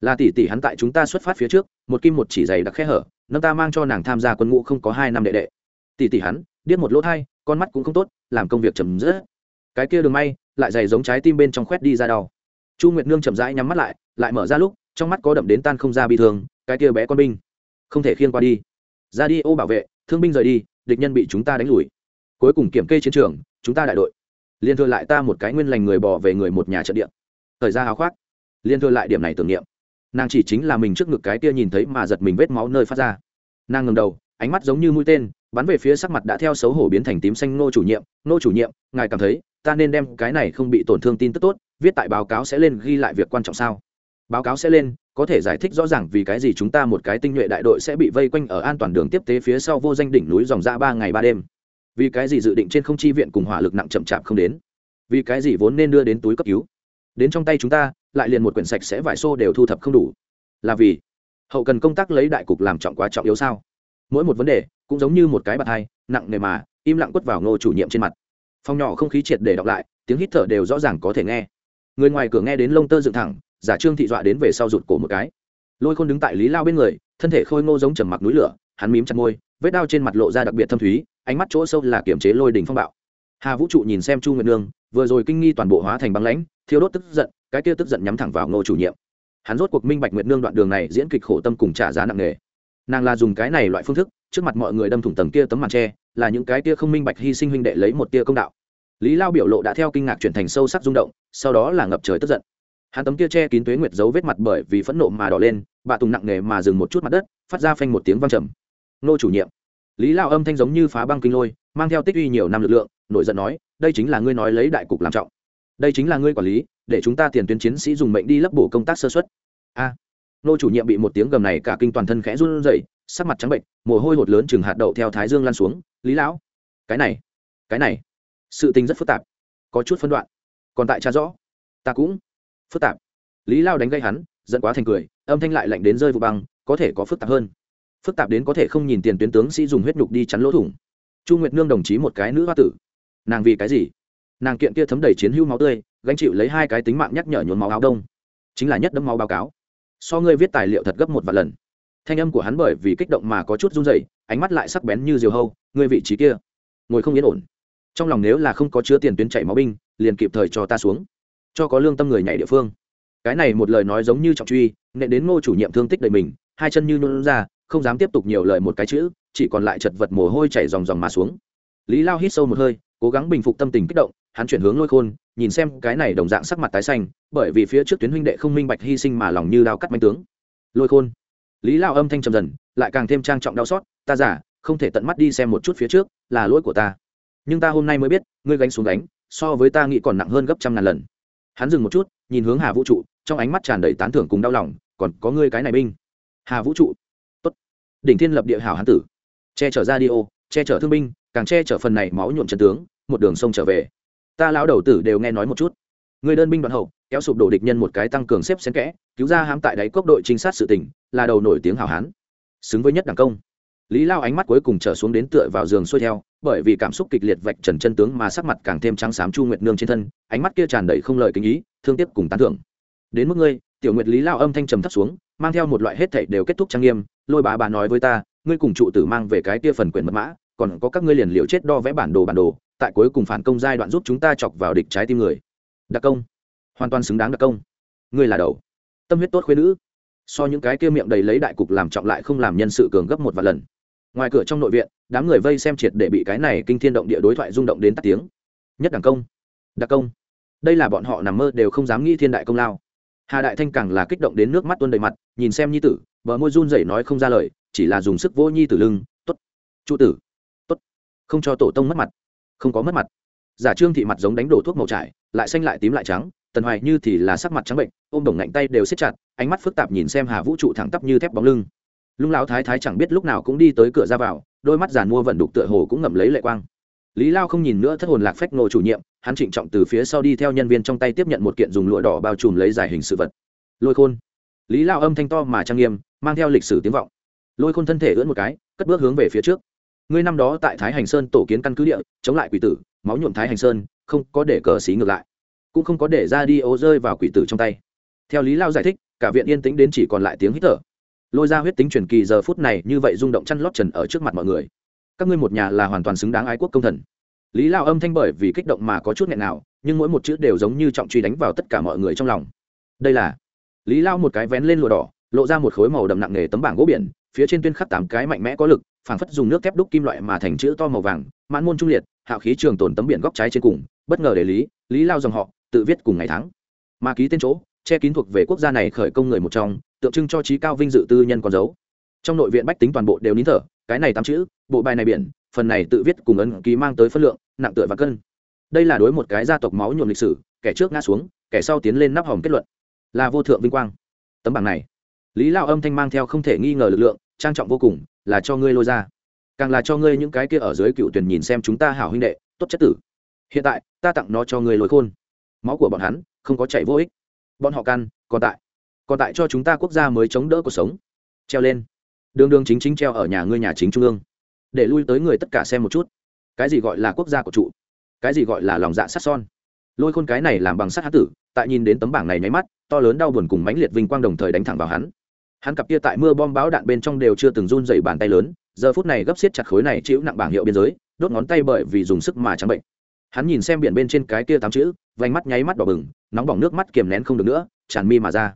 Speaker 1: Là tỷ tỷ hắn tại chúng ta xuất phát phía trước, một kim một chỉ giày đặc khe hở nâng ta mang cho nàng tham gia quân ngũ không có hai năm đệ đệ. Tỷ tỷ hắn, điếc một lỗ thai, con mắt cũng không tốt, làm công việc chầm dứt cái kia đường may, lại dày giống trái tim bên trong khoét đi ra đau. Chu nguyệt nương chậm rãi nhắm mắt lại lại mở ra lúc, trong mắt có đậm đến tan không ra bị thương, cái kia bé con binh. Không thể khiêng qua đi ra đi ô bảo vệ, thương binh rời đi, địch nhân bị chúng ta đánh lùi. Cuối cùng kiểm kê chiến trường, chúng ta đại đội. Liên thừa lại ta một cái nguyên lành người bỏ về người một nhà trận địa. Thời ra áo khoác. Liên thừa lại điểm này tưởng niệm. Nàng chỉ chính là mình trước ngực cái kia nhìn thấy mà giật mình vết máu nơi phát ra. Nàng ngầm đầu, ánh mắt giống như mũi tên, bắn về phía sắc mặt đã theo xấu hổ biến thành tím xanh nô chủ nhiệm, nô chủ nhiệm, ngài cảm thấy ta nên đem cái này không bị tổn thương tin tức tốt, viết tại báo cáo sẽ lên ghi lại việc quan trọng sao? Báo cáo sẽ lên có thể giải thích rõ ràng vì cái gì chúng ta một cái tinh nhuệ đại đội sẽ bị vây quanh ở an toàn đường tiếp tế phía sau vô danh đỉnh núi dòng ra ba ngày ba đêm. Vì cái gì dự định trên không chi viện cùng hỏa lực nặng chậm chạp không đến? Vì cái gì vốn nên đưa đến túi cấp cứu? Đến trong tay chúng ta, lại liền một quyển sạch sẽ vải xô đều thu thập không đủ. Là vì hậu cần công tác lấy đại cục làm trọng quá trọng yếu sao? Mỗi một vấn đề cũng giống như một cái bạt hai, nặng nề mà, im lặng quất vào ngô chủ nhiệm trên mặt. Phòng nhỏ không khí triệt để đọc lại, tiếng hít thở đều rõ ràng có thể nghe. Người ngoài cửa nghe đến lông tơ dựng thẳng giả trương thị dọa đến về sau rụt cổ một cái. Lôi khôn đứng tại lý lao bên người, thân thể khôi ngô giống trầm mặc núi lửa, hắn mím chặt môi, vết đao trên mặt lộ ra đặc biệt thâm thúy, ánh mắt chỗ sâu là kiểm chế lôi đình phong bạo. Hà vũ trụ nhìn xem chu nguyệt nương, vừa rồi kinh nghi toàn bộ hóa thành băng lãnh thiếu đốt tức giận, cái kia tức giận nhắm thẳng vào ngô chủ nhiệm. Hắn rốt cuộc minh bạch nguyệt nương đoạn đường này diễn kịch khổ tâm cùng trả giá nặng nề. Nàng là dùng cái này loại phương thức, trước mặt mọi người đâm thủng tầng kia tấm màn tre là những cái kia không minh bạch hy sinh huynh đệ lấy một tia công đạo. Lý lao biểu lộ đã theo kinh ngạc chuyển thành sâu sắc rung động, sau đó là ngập trời tức giận hắn tấm kia che kín tuế nguyệt dấu vết mặt bởi vì phẫn nộ mà đỏ lên, bà tùng nặng nề mà dừng một chút mặt đất, phát ra phanh một tiếng văng trầm. Nô chủ nhiệm, lý lao âm thanh giống như phá băng kinh lôi, mang theo tích uy nhiều năm lực lượng, nổi giận nói, đây chính là ngươi nói lấy đại cục làm trọng. Đây chính là ngươi quản lý, để chúng ta tiền tuyến chiến sĩ dùng mệnh đi lấp bổ công tác sơ xuất a. Nô chủ nhiệm bị một tiếng gầm này cả kinh toàn thân khẽ run rẩy, sắc mặt trắng bệnh, mồ hôi hột lớn chừng hạt đậu theo thái dương lan xuống. Lý lão, cái này cái này, sự tình rất phức tạp, có chút phân đoạn, còn tại cha rõ, ta cũng phức tạp. Lý lao đánh gây hắn, giận quá thành cười, âm thanh lại lạnh đến rơi vụ băng, có thể có phức tạp hơn. Phức tạp đến có thể không nhìn tiền tuyến tướng sĩ dùng huyết nhục đi chắn lỗ thủng. Chu nguyệt nương đồng chí một cái nữ hoa tử. Nàng vì cái gì? Nàng kiện kia thấm đầy chiến hưu máu tươi, gánh chịu lấy hai cái tính mạng nhắc nhở nhuốm máu áo đông. Chính là nhất đấm máu báo cáo. So ngươi viết tài liệu thật gấp một vài lần. Thanh âm của hắn bởi vì kích động mà có chút run rẩy, ánh mắt lại sắc bén như diều hâu, ngươi vị trí kia, ngồi không yên ổn. Trong lòng nếu là không có chứa tiền tuyến chảy máu binh, liền kịp thời cho ta xuống cho có lương tâm người nhảy địa phương. Cái này một lời nói giống như trọng truy, nện đến ngô chủ nhiệm thương tích đầy mình, hai chân như nôn ra, không dám tiếp tục nhiều lời một cái chữ, chỉ còn lại chật vật mồ hôi chảy dòng dòng mà xuống. Lý lao hít sâu một hơi, cố gắng bình phục tâm tình kích động, hắn chuyển hướng lôi khôn, nhìn xem cái này đồng dạng sắc mặt tái xanh, bởi vì phía trước tuyến huynh đệ không minh bạch hy sinh mà lòng như đao cắt manh tướng. Lôi khôn. Lý lao âm thanh trầm dần, lại càng thêm trang trọng đau xót, ta giả không thể tận mắt đi xem một chút phía trước, là lỗi của ta. Nhưng ta hôm nay mới biết, ngươi gánh xuống đánh so với ta nghĩ còn nặng hơn gấp trăm ngàn lần hắn dừng một chút, nhìn hướng hà vũ trụ, trong ánh mắt tràn đầy tán thưởng cùng đau lòng, còn có ngươi cái này binh. Hà vũ trụ. Tốt. Đỉnh thiên lập địa hảo hán tử. Che chở ra đi ô, che chở thương binh, càng che chở phần này máu nhuộm trần tướng, một đường sông trở về. Ta lão đầu tử đều nghe nói một chút. Người đơn binh đoạn hậu, kéo sụp đổ địch nhân một cái tăng cường xếp xen kẽ, cứu ra hãm tại đáy cốc đội trinh sát sự tỉnh là đầu nổi tiếng hảo hán. Xứng với nhất đảng công. Lý lao ánh mắt cuối cùng trở xuống đến tựa vào giường xuôi theo bởi vì cảm xúc kịch liệt vạch trần chân tướng mà sắc mặt càng thêm trắng xám chu nguyệt nương trên thân, ánh mắt kia tràn đầy không lời kính ý, thương tiếc cùng tán thưởng. Đến mức ngươi, tiểu nguyệt lý lao âm thanh trầm thấp xuống, mang theo một loại hết thảy đều kết thúc trang nghiêm, lôi bá bà nói với ta, ngươi cùng trụ tử mang về cái kia phần quyền mật mã, còn có các ngươi liền liệu chết đo vẽ bản đồ bản đồ, tại cuối cùng phản công giai đoạn giúp chúng ta chọc vào địch trái tim người. Đặc công. Hoàn toàn xứng đáng đặc công. Ngươi là đầu. Tâm huyết tốt khuyên nữ. So những cái kia miệng đầy lấy đại cục làm trọng lại không làm nhân sự cường gấp một vài lần ngoài cửa trong nội viện, đám người vây xem triệt để bị cái này kinh thiên động địa đối thoại rung động đến tắt tiếng. Nhất đẳng công, đặc công. Đây là bọn họ nằm mơ đều không dám nghĩ thiên đại công lao. Hà đại thanh càng là kích động đến nước mắt tuôn đầy mặt, nhìn xem nhi tử vợ môi run rẩy nói không ra lời, chỉ là dùng sức vô nhi tử lưng t ố t trụ tử t ố t không cho tổ tông mất mặt, không có mất mặt. Giả trương thị mặt giống đánh đổ thuốc màu trải, lại xanh lại tím lại trắng, tần hoài như thì là sắc mặt trắng bệnh, ôm đồng ngạnh tay đều xếp chặt, ánh mắt phức tạp nhìn xem hà vũ trụ thẳng tắp như thép bóng lưng lung lão thái thái chẳng biết lúc nào cũng đi tới cửa ra vào, đôi mắt giàn mua vận đục tựa hồ cũng ngậm lấy lệ quang. Lý lao không nhìn nữa, thất hồn lạc phách nộ chủ nhiệm, hắn trịnh trọng từ phía sau đi theo nhân viên trong tay tiếp nhận một kiện dùng lụa đỏ bao trùm lấy giải hình sự vật. Lôi khôn. Lý lao âm thanh to mà trang nghiêm, mang theo lịch sử tiếng vọng. Lôi khôn thân thể ưỡn một cái, cất bước hướng về phía trước. Ngươi năm đó tại thái hành sơn tổ kiến căn cứ địa, chống lại quỷ tử, máu nhuộm thái hành sơn, không có để cờ xí ngược lại, cũng không có để ra đi ô rơi vào quỷ tử trong tay. Theo lý lao giải thích, cả viện yên tĩnh đến chỉ còn lại tiếng hít thở lôi ra huyết tính truyền kỳ giờ phút này như vậy rung động chăn lót trần ở trước mặt mọi người. Các ngươi một nhà là hoàn toàn xứng đáng ái quốc công thần. Lý lao âm thanh bởi vì kích động mà có chút nghẹn nào nhưng mỗi một chữ đều giống như trọng truy đánh vào tất cả mọi người trong lòng. Đây là, lý lao một cái vén lên lụa đỏ, lộ ra một khối màu đậm nặng nề tấm bảng gỗ biển, phía trên tuyên khắc tám cái mạnh mẽ có lực, phảng phất dùng nước thép đúc kim loại mà thành chữ to màu vàng, mãn môn trung liệt, hạo khí trường tồn tấm biển góc trái trên cùng, bất ngờ để lý lý lao dòng họ, tự viết cùng ngày tháng. Mà ký tên chỗ che kín thuộc về quốc gia này khởi công người một trong, tượng trưng cho trí cao vinh dự tư nhân con dấu. Trong nội viện bách tính toàn bộ đều nín thở, cái này tám chữ, bộ bài này biển, phần này tự viết cùng ấn ký mang tới phân lượng, nặng tựa và cân. Đây là đối một cái gia tộc máu nhuộm lịch sử, kẻ trước ngã xuống, kẻ sau tiến lên nắp hòm kết luận. Là vô thượng vinh quang. Tấm bảng này, lý lao âm thanh mang theo không thể nghi ngờ lực lượng, trang trọng vô cùng, là cho ngươi lôi ra. Càng là cho ngươi những cái kia ở dưới cựu tuyển nhìn xem chúng ta hảo huynh đệ, tốt chất tử. Hiện tại, ta tặng nó cho ngươi lôi khôn. Máu của bọn hắn, không có chảy vô ích bọn họ căn còn tại. Còn tại cho chúng ta quốc gia mới chống đỡ cuộc sống. Treo lên. Đường đường chính chính treo ở nhà ngươi nhà chính trung ương. Để lui tới người tất cả xem một chút. Cái gì gọi là quốc gia của trụ? Cái gì gọi là lòng dạ sắt son? Lôi khôn cái này làm bằng sắt hát tử, tại nhìn đến tấm bảng này nháy mắt, to lớn đau buồn cùng mãnh liệt vinh quang đồng thời đánh thẳng vào hắn. Hắn cặp kia tại mưa bom báo đạn bên trong đều chưa từng run dày bàn tay lớn, giờ phút này gấp xiết chặt khối này chịu nặng bảng hiệu biên giới, đốt ngón tay bởi vì dùng sức mà trắng bệnh hắn nhìn xem biển bên trên cái kia tám chữ, vành mắt nháy mắt đỏ bừng, nóng bỏng nước mắt kiềm nén không được nữa, tràn mi mà ra.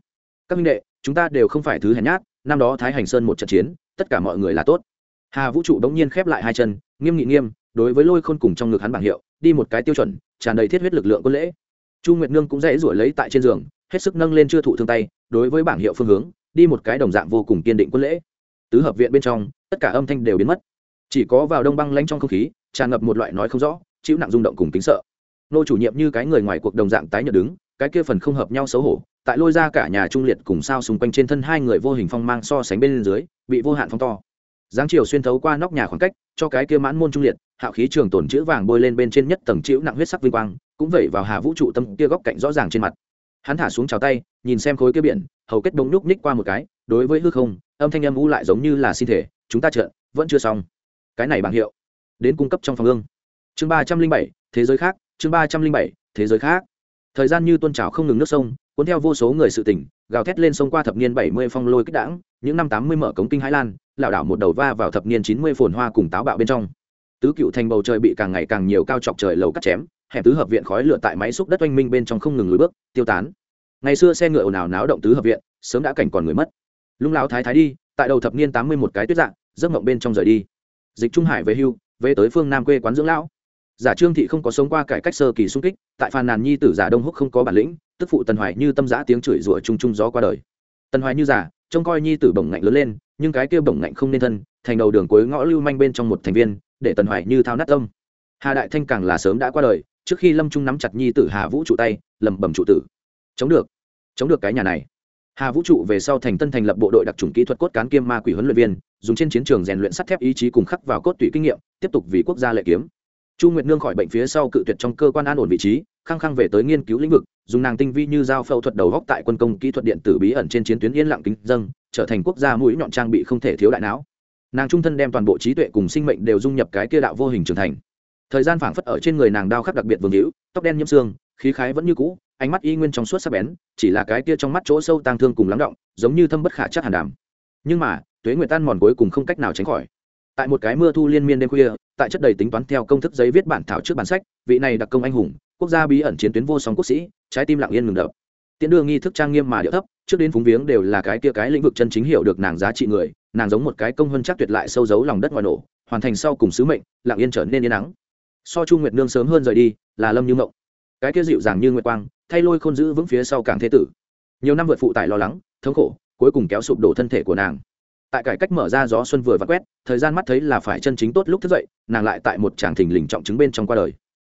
Speaker 1: Các minh đệ, chúng ta đều không phải thứ hèn nhát, năm đó thái hành sơn một trận chiến, tất cả mọi người là tốt. Hà vũ trụ đống nhiên khép lại hai chân, nghiêm nghị nghiêm, đối với lôi khôn cùng trong ngực hắn bảng hiệu, đi một cái tiêu chuẩn, tràn đầy thiết huyết lực lượng quân lễ. Chu nguyệt nương cũng dễ rủi lấy tại trên giường, hết sức nâng lên chưa thụ thương tay, đối với bảng hiệu phương hướng, đi một cái đồng dạng vô cùng kiên định quân lễ. Tứ hợp viện bên trong, tất cả âm thanh đều biến mất. Chỉ có vào đông băng lanh trong không khí, tràn ngập một loại nói không rõ chịu nặng rung động cùng tính sợ. Nô chủ nhiệm như cái người ngoài cuộc đồng dạng tái nhợt đứng, cái kia phần không hợp nhau xấu hổ, tại lôi ra cả nhà trung liệt cùng sao xung quanh trên thân hai người vô hình phong mang so sánh bên dưới, bị vô hạn phong to. Giáng chiều xuyên thấu qua nóc nhà khoảng cách, cho cái kia mãn môn trung liệt, hạo khí trường tổn chữ vàng bôi lên bên trên nhất tầng chữ nặng huyết sắc vinh quang, cũng vẩy vào hà vũ trụ tâm kia góc cạnh rõ ràng trên mặt. Hắn thả xuống chào tay, nhìn xem khối kia biển, hầu kết đống nhúc ních qua một cái, đối với hư không, âm thanh âm u lại giống như là xin thể, chúng ta trợn, vẫn chưa xong. Cái này bằng hiệu, đến cung cấp trong phòng ương chương ba trăm linh bảy, thế giới khác, chương ba trăm linh bảy, thế giới khác. Thời gian như tôn trào không ngừng nước sông, cuốn theo vô số người sự tỉnh, gào thét lên sông qua thập niên bảy mươi phong lôi kích đảng, những năm tám mươi mở cống kinh hải lan lão đảo một đầu va vào thập niên chín mươi phồn hoa cùng táo bạo bên trong. Tứ cựu thành bầu trời bị càng ngày càng nhiều cao chọc trời lầu cắt chém, hẻm tứ hợp viện khói lửa tại máy xúc đất oanh minh bên trong không ngừng lùi bước, tiêu tán. Ngày xưa xe ngựa ồn ào náo động tứ hợp viện, sớm đã cảnh còn người mất. Lung lão thái thái đi, tại đầu thập niên tám mươi một cái tuyết dạng, giấc mộng bên trong rời đi. Dịch trung hải về hưu, về tới phương nam quê quán dưỡng lão giả trương thị không có sống qua cải cách sơ kỳ sung kích, tại phàn nàn nhi tử giả đông húc không có bản lĩnh, tức phụ tần hoài như tâm giã tiếng chửi rủa chung chung gió qua đời. Tần hoài như giả trông coi nhi tử bổng ngạnh lớn lên, nhưng cái kia bổng ngạnh không nên thân, thành đầu đường cuối ngõ lưu manh bên trong một thành viên, để tần hoài như thao nát tâm. Hà đại thanh càng là sớm đã qua đời, trước khi lâm trung nắm chặt nhi tử hà vũ trụ tay lầm bầm trụ tử. Chống được chống được cái nhà này. Hà vũ trụ về sau thành tân thành lập bộ đội đặc trùng kỹ thuật cốt cán kiêm ma quỷ huấn luyện viên, dùng trên chiến trường rèn luyện sắt thép ý chí cùng khắc vào cốt tủy kinh nghiệm, tiếp tục vì quốc gia lệ kiếm chu nguyệt nương khỏi bệnh phía sau cự tuyệt trong cơ quan an ổn vị trí, khăng khăng về tới nghiên cứu lĩnh vực, dùng nàng tinh vi như dao phẫu thuật đầu góc tại quân công kỹ thuật điện tử bí ẩn trên chiến tuyến yên lặng kính dâng, trở thành quốc gia mũi nhọn trang bị không thể thiếu đại não. Nàng trung thân đem toàn bộ trí tuệ cùng sinh mệnh đều dung nhập cái kia đạo vô hình trưởng thành. Thời gian phảng phất ở trên người nàng đao khắc đặc biệt vương hữu, tóc đen nhiễm xương, khí khái vẫn như cũ, ánh mắt y nguyên trong suốt sắc bén, chỉ là cái kia trong mắt chỗ sâu tang thương cùng lắng động, giống như thâm bất khả chắc hàn đàm nhưng mà, tuế nguyệt tan mòn cuối cùng không cách nào tránh khỏi tại một cái mưa thu liên miên đêm khuya, tại chất đầy tính toán theo công thức giấy viết bản thảo trước bản sách, vị này đặc công anh hùng, quốc gia bí ẩn chiến tuyến vô song quốc sĩ, trái tim lặng yên ngừng đập. Tiễn đưa nghi thức trang nghiêm mà điệu thấp, trước đến phúng viếng đều là cái kia cái lĩnh vực chân chính hiểu được nàng giá trị người, nàng giống một cái công hơn chắc tuyệt lại sâu giấu lòng đất ngoài nổ, hoàn thành sau cùng sứ mệnh, lặng yên trở nên yên nắng. So chu nguyệt nương sớm hơn rời đi, là lâm như mộng. Cái kia dịu dàng như nguyệt quang, thay lôi khôn giữ vững phía sau càng thế tử. Nhiều năm vượt phụ tải lo lắng, thống khổ, cuối cùng kéo sụp đổ thân thể của nàng tại cải cách mở ra gió xuân vừa vặn quét, thời gian mắt thấy là phải chân chính tốt lúc thức dậy, nàng lại tại một tràng thình lình trọng chứng bên trong qua đời.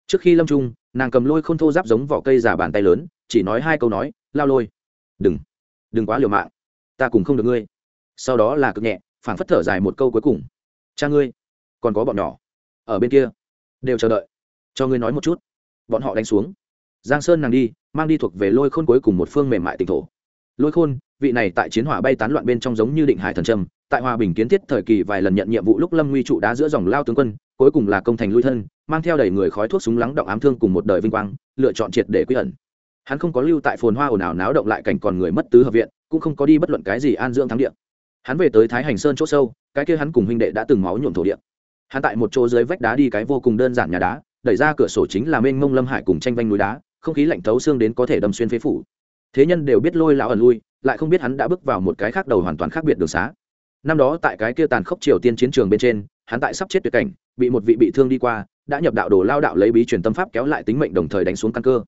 Speaker 1: Trước khi lâm trung, nàng cầm lôi k h ô n thô giáp giống vỏ cây giả bàn tay lớn, chỉ nói hai câu nói, lao lôi. Đừng đừng quá liều mạng. Ta cùng không được ngươi. Sau đó là cực nhẹ phản phất thở dài một câu cuối cùng. Cha ngươi, còn có bọn nhỏ ở bên kia, đều chờ đợi. Cho ngươi nói một chút. Bọn họ đánh xuống. Giang sơn nàng đi, mang đi thuộc về lôi khôn cuối cùng một phương mềm mại tỉnh thổ lôi khôn vị này tại chiến hỏa bay tán loạn bên trong giống như định hải thần trầm, tại hòa bình kiến thiết thời kỳ vài lần nhận nhiệm vụ lúc lâm nguy trụ đá giữa dòng lao tướng quân cuối cùng là công thành lui thân mang theo đầy người khói thuốc súng lắng động ám thương cùng một đời vinh quang lựa chọn triệt để quy ẩn. Hắn không có lưu tại phồn hoa ồn ào náo động lại cảnh còn người mất tứ hợp viện cũng không có đi bất luận cái gì an dưỡng thắng điện hắn về tới thái hành sơn chỗ sâu cái kia hắn cùng huynh đệ đã từng máu nhuộm thổ địa. Hắn tại một chỗ dưới vách đá đi cái vô cùng đơn giản nhà đá đẩy ra cửa sổ chính là mênh mông lâm hải cùng tranh vanh núi đá không khí lạnh thấu xương đến có thể đâm xuyên phế phủ thế nhân đều biết lôi lão ẩn lui, lại không biết hắn đã bước vào một cái khác đầu hoàn toàn khác biệt đường xá. Năm đó tại cái kia tàn khốc triều tiên chiến trường bên trên, hắn tại sắp chết tuyệt cảnh, bị một vị bị thương đi qua, đã nhập đạo đồ lao đạo lấy bí truyền tâm pháp kéo lại tính mệnh đồng thời đánh xuống căn cơ.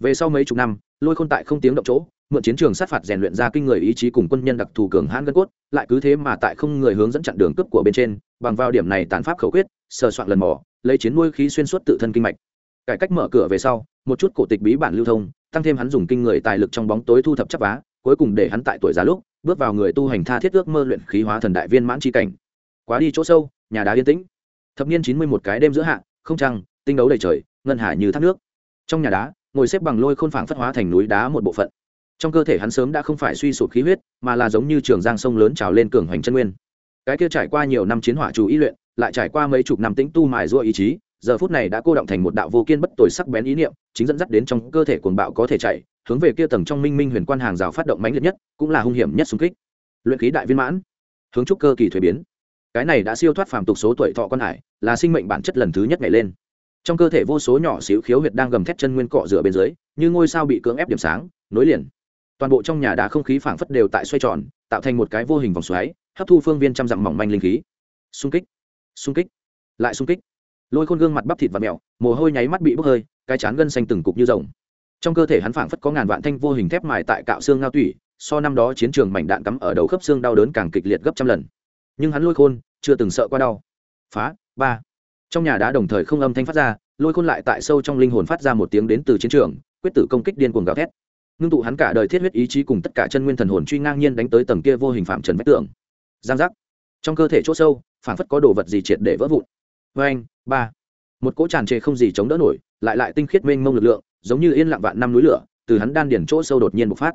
Speaker 1: Về sau mấy chục năm, lôi khôn tại không tiếng động chỗ, mượn chiến trường sát phạt rèn luyện ra kinh người ý chí cùng quân nhân đặc thù cường hãn gân cốt, lại cứ thế mà tại không người hướng dẫn chặn đường cướp của bên trên, bằng vào điểm này tàn pháp khẩu quyết, sờ soạn lần mỏ lấy chiến nuôi khí xuyên suốt tự thân kinh mạch. Cải cách mở cửa về sau, một chút cổ tịch bí bản lưu thông tăng thêm hắn dùng kinh người tài lực trong bóng tối thu thập chấp vá, cuối cùng để hắn tại tuổi già lúc, bước vào người tu hành tha thiết ước mơ luyện khí hóa thần đại viên mãn chi cảnh. Quá đi chỗ sâu, nhà đá yên tĩnh. Thập niên chín mươi một cái đêm giữa hạ, không trăng, tinh đấu đầy trời, ngân hải như thác nước. Trong nhà đá, ngồi xếp bằng lôi khôn phảng phất hóa thành núi đá một bộ phận. Trong cơ thể hắn sớm đã không phải suy sụp khí huyết, mà là giống như trường giang sông lớn trào lên cường hoành chân nguyên. Cái kia trải qua nhiều năm chiến hỏa chủ ý luyện, lại trải qua mấy chục năm tĩnh tu mài rua ý chí giờ phút này đã cô động thành một đạo vô kiên bất tồi sắc bén ý niệm, chính dẫn dắt đến trong cơ thể cuồng bạo có thể chạy, hướng về kia tầng trong minh minh huyền quan hàng rào phát động mãnh liệt nhất, cũng là hung hiểm nhất xung kích. Luyện khí đại viên mãn, hướng trúc cơ kỳ thuế biến. Cái này đã siêu thoát phàm tục số tuổi thọ con hải, là sinh mệnh bản chất lần thứ nhất ngày lên. Trong cơ thể vô số nhỏ xíu khiếu huyệt đang gầm thét chân nguyên cọ rửa bên dưới, như ngôi sao bị cưỡng ép điểm sáng, nối liền. Toàn bộ trong nhà đá không khí phảng phất đều tại xoay tròn, tạo thành một cái vô hình vòng xoáy, hấp thu phương viên trăm dặm mỏng manh linh khí. Xung kích xung kích, lại xung kích lôi khôn gương mặt bắp thịt và mẹo, mồ hôi nháy mắt bị bốc hơi, cái chán gân xanh từng cục như rồng. Trong cơ thể hắn phảng phất có ngàn vạn thanh vô hình thép mài tại cạo xương ngao tủy, so năm đó chiến trường mảnh đạn cắm ở đầu khớp xương đau đớn càng kịch liệt gấp trăm lần. Nhưng hắn lôi khôn chưa từng sợ qua đau. Phá, ba. Trong nhà đá đồng thời không âm thanh phát ra, lôi khôn lại tại sâu trong linh hồn phát ra một tiếng đến từ chiến trường, quyết tử công kích điên cuồng gào thét. Ngưng tụ hắn cả đời thiết huyết ý chí cùng tất cả chân nguyên thần hồn truy ngang nhiên đánh tới tầng kia vô hình phạm trần vách tường. Giang giác. Trong cơ thể chỗ sâu, phảng phất có đồ vật gì triệt để vỡ vụn vê anh, ba. Một cỗ tràn trề không gì chống đỡ nổi, lại lại tinh khiết mênh mông lực lượng, giống như yên lặng vạn năm núi lửa, từ hắn đan điển chỗ sâu đột nhiên bộc phát.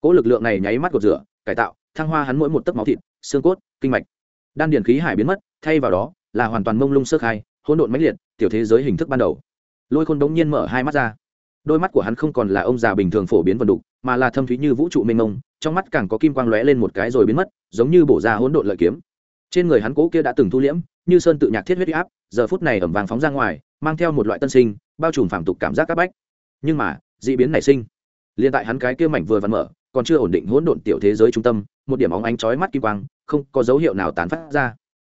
Speaker 1: Cỗ lực lượng này nháy mắt gột rửa, cải tạo, thăng hoa hắn mỗi một tấc máu thịt, xương cốt, kinh mạch. Đan điển khí hải biến mất, thay vào đó, là hoàn toàn mông lung sơ khai, hỗn độn mãnh liệt, tiểu thế giới hình thức ban đầu. Lôi khôn đống nhiên mở hai mắt ra. Đôi mắt của hắn không còn là ông già bình thường phổ biến vần đục, mà là thâm thúy như vũ trụ mênh mông, trong mắt càng có kim quang lóe lên một cái rồi biến mất, giống như bổ ra hỗn độn lợi kiếm. Trên người hắn cố kia đã từng thu liễm như sơn tự nhạc thiết huyết áp, giờ phút này ẩm vàng phóng ra ngoài, mang theo một loại tân sinh, bao trùm phản tục cảm giác các bách. Nhưng mà, d ị biến nảy sinh. Liền tại hắn cái kia mảnh vừa vặn mở, còn chưa ổn định hỗn độn tiểu thế giới trung tâm, một điểm óng ánh chói mắt kim quang, không có dấu hiệu nào tán phát ra.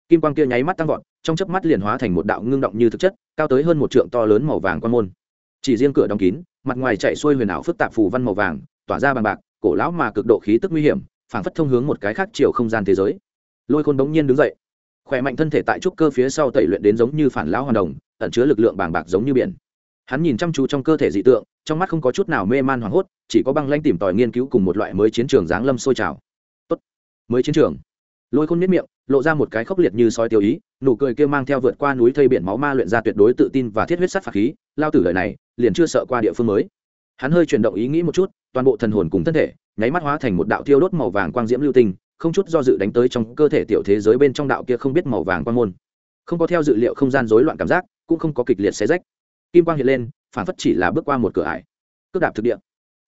Speaker 1: Kim quang kia nháy mắt tăng vọt, trong chớp mắt liền hóa thành một đạo ngưng động như thực chất, cao tới hơn một trượng to lớn màu vàng quan môn. Chỉ riêng cửa đóng kín, mặt ngoài chạy xuôi huyền ảo phức tạp phù văn màu vàng, tỏa ra bằng bạc, cổ lão mà cực độ khí tức nguy hiểm, phảng phất thông hướng một cái khác chiều không gian thế giới. Lôi khôn bỗng nhiên đứng dậy khỏe mạnh thân thể tại trúc cơ phía sau tẩy luyện đến giống như phản lão hoàn đồng, ẩn chứa lực lượng bàng bạc giống như biển. Hắn nhìn chăm chú trong cơ thể dị tượng, trong mắt không có chút nào mê man hoảng hốt, chỉ có băng lanh tìm tòi nghiên cứu cùng một loại mới chiến trường giáng lâm sôi trào. Tốt, mới chiến trường. Lôi khôn miết miệng, lộ ra một cái khốc liệt như soi tiêu ý, nụ cười kia mang theo vượt qua núi thây biển máu ma luyện ra tuyệt đối tự tin và thiết huyết sắt phạt khí, lao tử lời này, liền chưa sợ qua địa phương mới. Hắn hơi chuyển động ý nghĩ một chút, toàn bộ thần hồn cùng thân thể, nháy mắt hóa thành một đạo thiêu đốt màu vàng quang diễm lưu tinh không chút do dự đánh tới trong cơ thể tiểu thế giới bên trong đạo kia không biết màu vàng quang môn. Không có theo dự liệu không gian rối loạn cảm giác, cũng không có kịch liệt xé rách. Kim quang hiện lên, phản phất chỉ là bước qua một cửa ải. Cước đạp thực địa.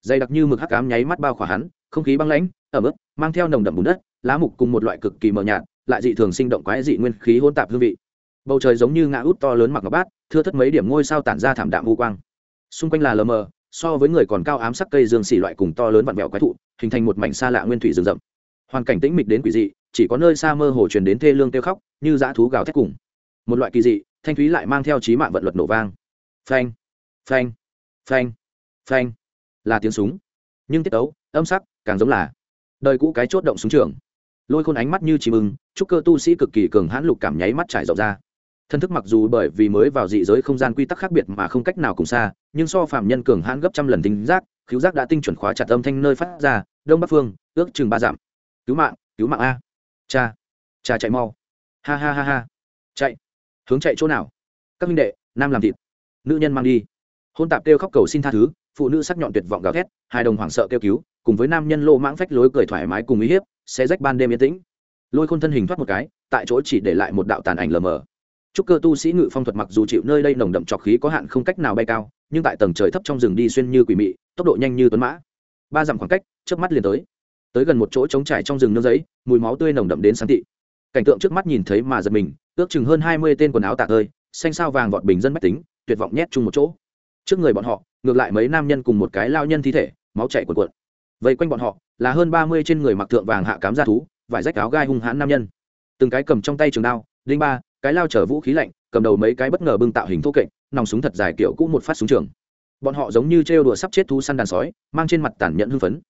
Speaker 1: Dày đặc như mực hắc cám nháy mắt bao khỏa hắn, không khí băng lãnh, ẩm ướt, mang theo nồng đậm bùn đất, lá mục cùng một loại cực kỳ mờ nhạt, lại dị thường sinh động quái dị nguyên khí hôn tạp hương vị. Bầu trời giống như ngã út to lớn mặc ngọc bát, thưa thất mấy điểm ngôi sao tản ra thảm đạm u quang. Xung quanh là lờ mờ, so với người còn cao ám sắc cây dương xỉ loại cùng to lớn vặn vẹo quái thụ, hình thành một mảnh xa lạ nguyên thủy rừng rậm hoàn cảnh tĩnh mịch đến quỷ dị, chỉ có nơi xa mơ hồ truyền đến thê lương kêu khóc, như dã thú gào thét cùng. Một loại kỳ dị, thanh thúy lại mang theo trí mạng vận luật nổ vang. Phanh phanh phanh phanh. Là tiếng súng. Nhưng tiết tấu, âm sắc, càng giống là đời cũ cái chốt động súng trường. Lôi khôn ánh mắt như chìm ưng, chúc cơ tu sĩ cực kỳ cường hãn lục cảm nháy mắt trải rộng ra. Thân thức mặc dù bởi vì mới vào dị giới không gian quy tắc khác biệt mà không cách nào cùng xa, nhưng so phạm nhân cường hãn gấp trăm lần tính giác, khiếu giác đã tinh chuẩn khóa chặt âm thanh nơi phát ra, đông bắc phương, ước chừng ba dặm cứu mạng cứu mạng a. Cha cha chạy mau. Ha ha ha ha. Chạy. Hướng chạy chỗ nào? Các minh đệ, nam làm thịt. Nữ nhân mang đi. Hôn tạp kêu khóc cầu xin tha thứ, phụ nữ sắc nhọn tuyệt vọng gào thét, hai đồng hoảng sợ kêu cứu, cùng với nam nhân lô mãng phách lối cười thoải mái cùng uy hiếp, sẽ rách ban đêm yên tĩnh. Lôi khôn thân hình thoát một cái, tại chỗ chỉ để lại một đạo tàn ảnh lờ mờ. Chúc cơ tu sĩ ngự phong thuật mặc dù chịu nơi đây nồng đậm trọc khí có hạn không cách nào bay cao, nhưng tại tầng trời thấp trong rừng đi xuyên như quỷ mị, tốc độ nhanh như tuấn mã. Ba dặm khoảng cách trước mắt liền tới tới gần một chỗ trống trải trong rừng nương giấy, mùi máu tươi nồng đậm đến sáng thị cảnh tượng trước mắt nhìn thấy mà giật mình, ước chừng hơn hai mươi tên quần áo tạc hơi, xanh sao vàng vọt bình dân mách tính, tuyệt vọng nhét chung một chỗ. Trước người bọn họ, ngược lại mấy nam nhân cùng một cái lao nhân thi thể, máu chảy cuộn cuộn. Vây quanh bọn họ, là hơn ba mươi trên người mặc thượng vàng hạ cám ra thú, vải rách áo gai hung hãn nam nhân. Từng cái cầm trong tay trường đao, đinh ba, cái lao chở vũ khí lạnh, cầm đầu mấy cái bất ngờ bưng tạo hình thô kệch, nòng súng thật dài kiểu cũ một phát súng trường. Bọn họ giống như trêu đùa sắp chết thú săn đàn sói, mang trên mặt tàn nhẫn hưng phấn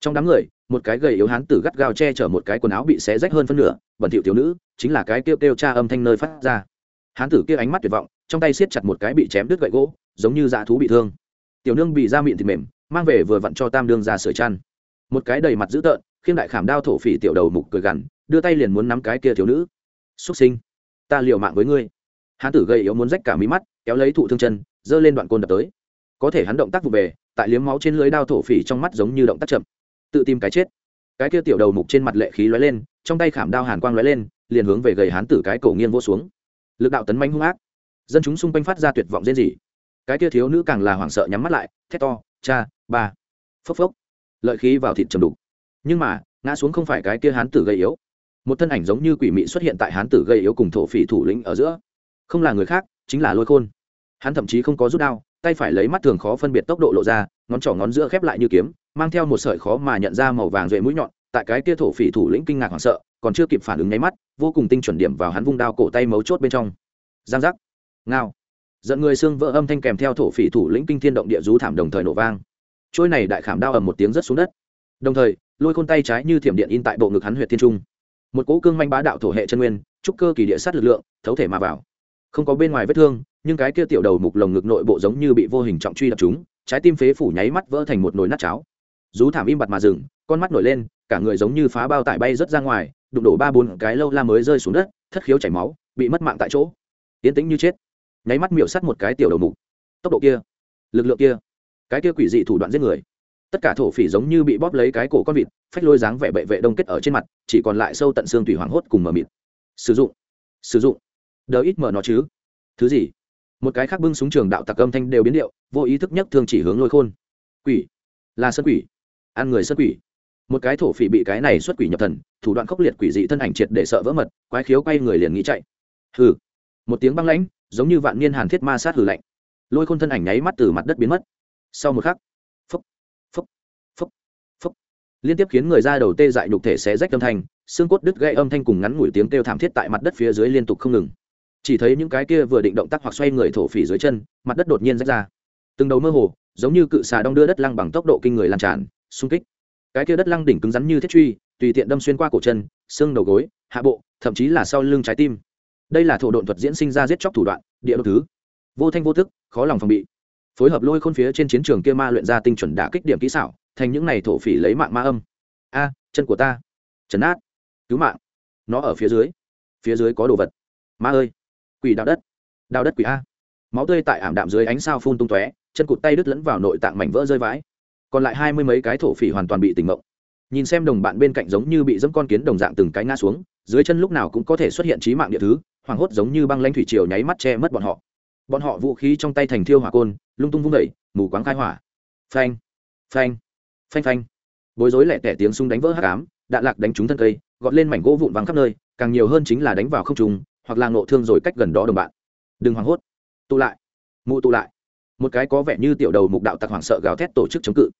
Speaker 1: trong đám người, một cái gầy yếu hán tử gắt gao che chở một cái quần áo bị xé rách hơn phân nửa, bẩn thỉu thiếu nữ, chính là cái kêu kêu cha âm thanh nơi phát ra. Hán tử kia ánh mắt tuyệt vọng, trong tay siết chặt một cái bị chém đứt gậy gỗ, giống như dạ thú bị thương. Tiểu nương bị da miệng thịt mềm, mang về vừa vặn cho tam đương ra sửa chăn. Một cái đầy mặt dữ tợn, khiêm đại khảm đao thổ phỉ tiểu đầu mục cười gằn, đưa tay liền muốn nắm cái kia thiếu nữ. Xuất sinh, ta liều mạng với ngươi. Hán tử gầy yếu muốn rách cả mí mắt, kéo lấy thụ thương chân, giơ lên đoạn côn đập tới. Có thể hắn động tác vụ về, tại liếm máu trên lưới đao thổ phỉ trong mắt giống như động tác chậm tự tìm cái chết. Cái kia tiểu đầu mục trên mặt lệ khí lóe lên, trong tay khảm đao hàn quang lóe lên, liền hướng về gầy hán tử cái cổ nghiêng vô xuống. Lực đạo tấn manh hung ác. Dân chúng xung quanh phát ra tuyệt vọng rên rỉ. Cái kia thiếu nữ càng là hoảng sợ nhắm mắt lại, thét to, cha, ba. Phốc phốc. Lợi khí vào thịt trầm đục. Nhưng mà, ngã xuống không phải cái kia hán tử gây yếu. Một thân ảnh giống như quỷ mị xuất hiện tại hán tử gây yếu cùng thổ phỉ thủ lĩnh ở giữa. Không là người khác, chính là lôi khôn. Hắn thậm chí không có rút đao, tay phải lấy mắt thường khó phân biệt tốc độ lộ ra, ngón trỏ ngón giữa khép lại như kiếm mang theo một sợi khó mà nhận ra màu vàng duệ mũi nhọn, tại cái kia thổ phỉ thủ lĩnh kinh ngạc hoảng sợ, còn chưa kịp phản ứng nháy mắt, vô cùng tinh chuẩn điểm vào hắn vung đao cổ tay mấu chốt bên trong. Giang giác. Ngao. Giận người xương vỡ âm thanh kèm theo thổ phỉ thủ lĩnh kinh thiên động địa rú thảm đồng thời nổ vang. Trôi này đại khảm đao ầm một tiếng rất xuống đất. Đồng thời, lôi khôn tay trái như thiểm điện in tại bộ ngực hắn huyệt thiên trung. Một cỗ cương manh bá đạo thổ hệ chân nguyên, trúc cơ kỳ địa sát lực lượng, thấu thể mà vào. Không có bên ngoài vết thương, nhưng cái kia tiểu đầu mục lồng ngực nội bộ giống như bị vô hình trọng truy đập chúng, trái tim phế phủ nháy mắt vỡ thành một nồi nát cháo rú thảm im bặt mà dừng, con mắt nổi lên, cả người giống như phá bao tải bay rớt ra ngoài, đụng đổ ba bốn cái lâu la mới rơi xuống đất, thất khiếu chảy máu, bị mất mạng tại chỗ. Tiến tĩnh như chết. Nháy mắt miệu sắt một cái tiểu đầu mục. Tốc độ kia, lực lượng kia, cái kia quỷ dị thủ đoạn giết người. Tất cả thổ phỉ giống như bị bóp lấy cái cổ con vịt, phách lôi dáng vẻ bệ vệ đông kết ở trên mặt, chỉ còn lại sâu tận xương tùy hoảng hốt cùng mờ mịt. Sử dụng sử dụng. Đờ ít mở nó chứ. Thứ gì? Một cái khác bưng súng trường đạo tặc âm thanh đều biến điệu, vô ý thức nhất thường chỉ hướng lôi khôn. Quỷ, là sân quỷ ăn người xuất quỷ. Một cái thổ phỉ bị cái này xuất quỷ nhập thần, thủ đoạn khốc liệt quỷ dị thân ảnh triệt để sợ vỡ mật, quái khiếu quay người liền nghĩ chạy. Hừ. Một tiếng băng lãnh, giống như vạn niên hàn thiết ma sát hừ lạnh. Lôi khôn thân ảnh nháy mắt từ mặt đất biến mất. Sau một khắc phúc phúc phúc phúc liên tiếp khiến người ra đầu tê dại nhục thể xé rách âm thanh, xương cốt đứt gây âm thanh cùng ngắn ngủi tiếng kêu thảm thiết tại mặt đất phía dưới liên tục không ngừng. Chỉ thấy những cái kia vừa định động tác hoặc xoay người thổ phỉ dưới chân, mặt đất đột nhiên rách ra. Từng đầu mơ hồ, giống như cự xà đong đưa đất lăng bằng tốc độ kinh người lan tràn xung kích. Cái kia đất lăng đỉnh cứng rắn như thiết truy, tùy tiện đâm xuyên qua cổ chân, xương đầu gối, hạ bộ, thậm chí là sau lưng trái tim. Đây là thổ độn thuật diễn sinh ra giết chóc thủ đoạn, địa độc thứ. Vô thanh vô thức, khó lòng phòng bị. Phối hợp lôi khôn phía trên chiến trường kia ma luyện ra tinh chuẩn đả kích điểm kỹ xảo, thành những này thổ phỉ lấy mạng ma âm. A, chân của ta. Chấn át. Cứu mạng. Nó ở phía dưới. Phía dưới có đồ vật. Ma ơi. Quỷ đào đất. Đào đất quỷ a. Máu tươi tại ảm đạm dưới ánh sao phun tung tóe, chân cụt tay đứt lẫn vào nội tạng mảnh vỡ rơi vãi còn lại hai mươi mấy cái thổ phỉ hoàn toàn bị tỉnh mộng nhìn xem đồng bạn bên cạnh giống như bị dẫm con kiến đồng dạng từng cái ngã xuống, dưới chân lúc nào cũng có thể xuất hiện trí mạng địa thứ, hoảng hốt giống như băng lanh thủy triều nháy mắt che mất bọn họ. Bọn họ vũ khí trong tay thành thiêu hỏa côn, lung tung vung đẩy mù quáng khai hỏa. Phanh phanh phanh phanh. Bối rối lẹ tẻ tiếng súng đánh vỡ hát cám đạn lạc đánh trúng thân cây, gọt lên mảnh gỗ vụn vắng khắp nơi, càng nhiều hơn chính là đánh vào không trùng hoặc là ngộ thương rồi cách gần đó đồng bạn. Đừng hoảng hốt. Tụ lại, mụ tụ lại một cái có vẻ như tiểu đầu mục đạo tặc hoảng sợ gào thét tổ chức chống cự.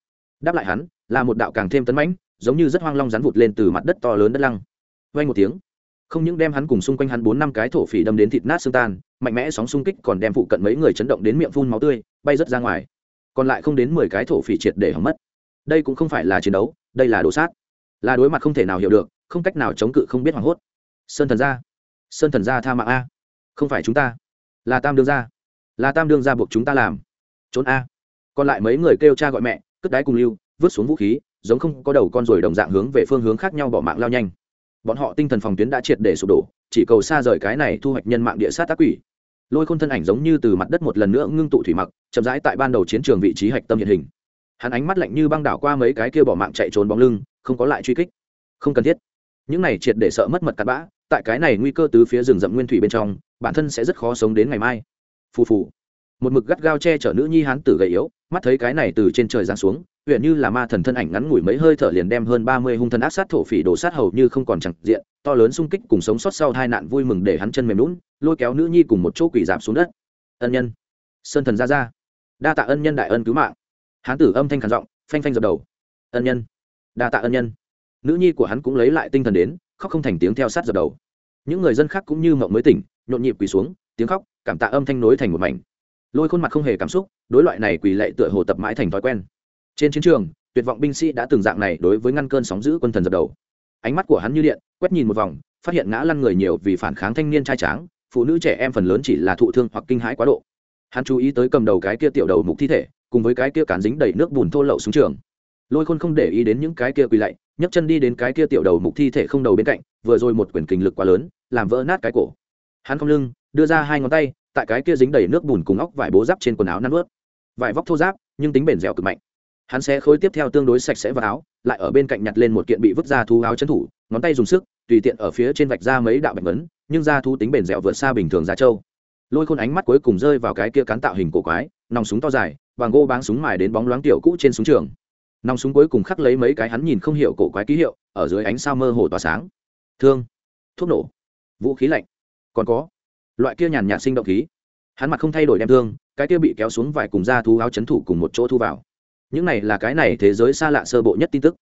Speaker 1: Đáp lại hắn, là một đạo càng thêm tấn mãnh, giống như rất hoang long rắn vụt lên từ mặt đất to lớn đất lăng. Vay một tiếng, không những đem hắn cùng xung quanh hắn bốn năm cái thổ phỉ đâm đến thịt nát xương tan, mạnh mẽ sóng xung kích còn đem phụ cận mấy người chấn động đến miệng phun máu tươi, bay rớt ra ngoài. Còn lại không đến mười cái thổ phỉ triệt để hỏng mất. Đây cũng không phải là chiến đấu, đây là đồ sát. Là đối mặt không thể nào hiểu được, không cách nào chống cự không biết hoảng hốt. Sơn thần gia, sơn thần gia tha mạng a. Không phải chúng ta, là tam đương gia. Là tam đương gia buộc chúng ta làm trốn a. Còn lại mấy người kêu cha gọi mẹ, cất đái cùng lưu, vứt xuống vũ khí, giống không có đầu con ruồi đồng dạng hướng về phương hướng khác nhau bỏ mạng lao nhanh. Bọn họ tinh thần phòng tuyến đã triệt để sụp đổ, chỉ cầu xa rời cái này thu hoạch nhân mạng địa sát tác quỷ. Lôi khôn thân ảnh giống như từ mặt đất một lần nữa ngưng tụ thủy mặc, chậm rãi tại ban đầu chiến trường vị trí hạch tâm hiện hình. Hắn ánh mắt lạnh như băng đảo qua mấy cái kia bỏ mạng chạy trốn bóng lưng, không có lại truy kích. Không cần thiết. Những này triệt để sợ mất mật cắt bã, tại cái này nguy cơ từ phía rừng rậm nguyên thủy bên trong, bản thân sẽ rất khó sống đến ngày mai. Phù phù một mực gắt gao che chở nữ nhi hán tử gầy yếu, mắt thấy cái này từ trên trời giáng xuống, huyện như là ma thần thân ảnh ngắn ngủi mấy hơi thở liền đem hơn ba mươi hung thần ác sát thổ phỉ đổ sát hầu như không còn chẳng diện, to lớn xung kích cùng sống sót sau hai nạn vui mừng để hắn chân mềm lún lôi kéo nữ nhi cùng một chỗ quỷ giảm xuống đất. Ân nhân. Sơn thần ra ra. Đa tạ ân nhân đại ân cứu mạng. Hán tử âm thanh khản giọng, phanh phanh dập đầu. Ân nhân. Đa tạ ân nhân. Nữ nhi của hắn cũng lấy lại tinh thần đến, khóc không thành tiếng theo sát dập đầu. Những người dân khác cũng như mộng mới tỉnh, nhộn nhịp quỳ xuống, tiếng khóc, cảm tạ âm thanh nối thành một mảnh lôi khuôn mặt không hề cảm xúc, đối loại này quỳ lệ tựa hồ tập mãi thành thói quen. Trên chiến trường, tuyệt vọng binh sĩ đã từng dạng này đối với ngăn cơn sóng giữ quân thần dập đầu. Ánh mắt của hắn như điện, quét nhìn một vòng, phát hiện ngã lăn người nhiều vì phản kháng thanh niên trai tráng, phụ nữ trẻ em phần lớn chỉ là thụ thương hoặc kinh hãi quá độ. Hắn chú ý tới cầm đầu cái kia tiểu đầu mục thi thể, cùng với cái kia cán dính đầy nước bùn thô lậu xuống trường. Lôi khôn không để ý đến những cái kia quỳ lạy, nhấc chân đi đến cái kia tiểu đầu mục thi thể không đầu bên cạnh, vừa rồi một quyển kình lực quá lớn, làm vỡ nát cái cổ. Hắn không lưng, đưa ra hai ngón tay tại cái kia dính đầy nước bùn cùng óc vải bố giáp trên quần áo nắn ướt vải vóc thô giáp, nhưng tính bền dẻo cực mạnh. Hắn sẽ khối tiếp theo tương đối sạch sẽ vào áo, lại ở bên cạnh nhặt lên một kiện bị vứt ra thú áo chân thủ, ngón tay dùng sức, tùy tiện ở phía trên vạch ra mấy đạo bạch vấn nhưng da thú tính bền dẻo vượt xa bình thường da trâu. Lôi khôn ánh mắt cuối cùng rơi vào cái kia cán tạo hình cổ quái, nòng súng to dài bằng gô báng súng mài đến bóng loáng tiểu cũ trên súng trường. Nòng súng cuối cùng khắc lấy mấy cái hắn nhìn không hiểu cổ quái ký hiệu, ở dưới ánh sao mơ hồ tỏa sáng. Thương. Thuốc nổ. Vũ khí lạnh. Còn có loại kia nhàn nhạt sinh động khí. Hắn mặt không thay đổi đem thương, cái kia bị kéo xuống vài cùng da thú áo chấn thủ cùng một chỗ thu vào. Những này là cái này thế giới xa lạ sơ bộ nhất tin tức.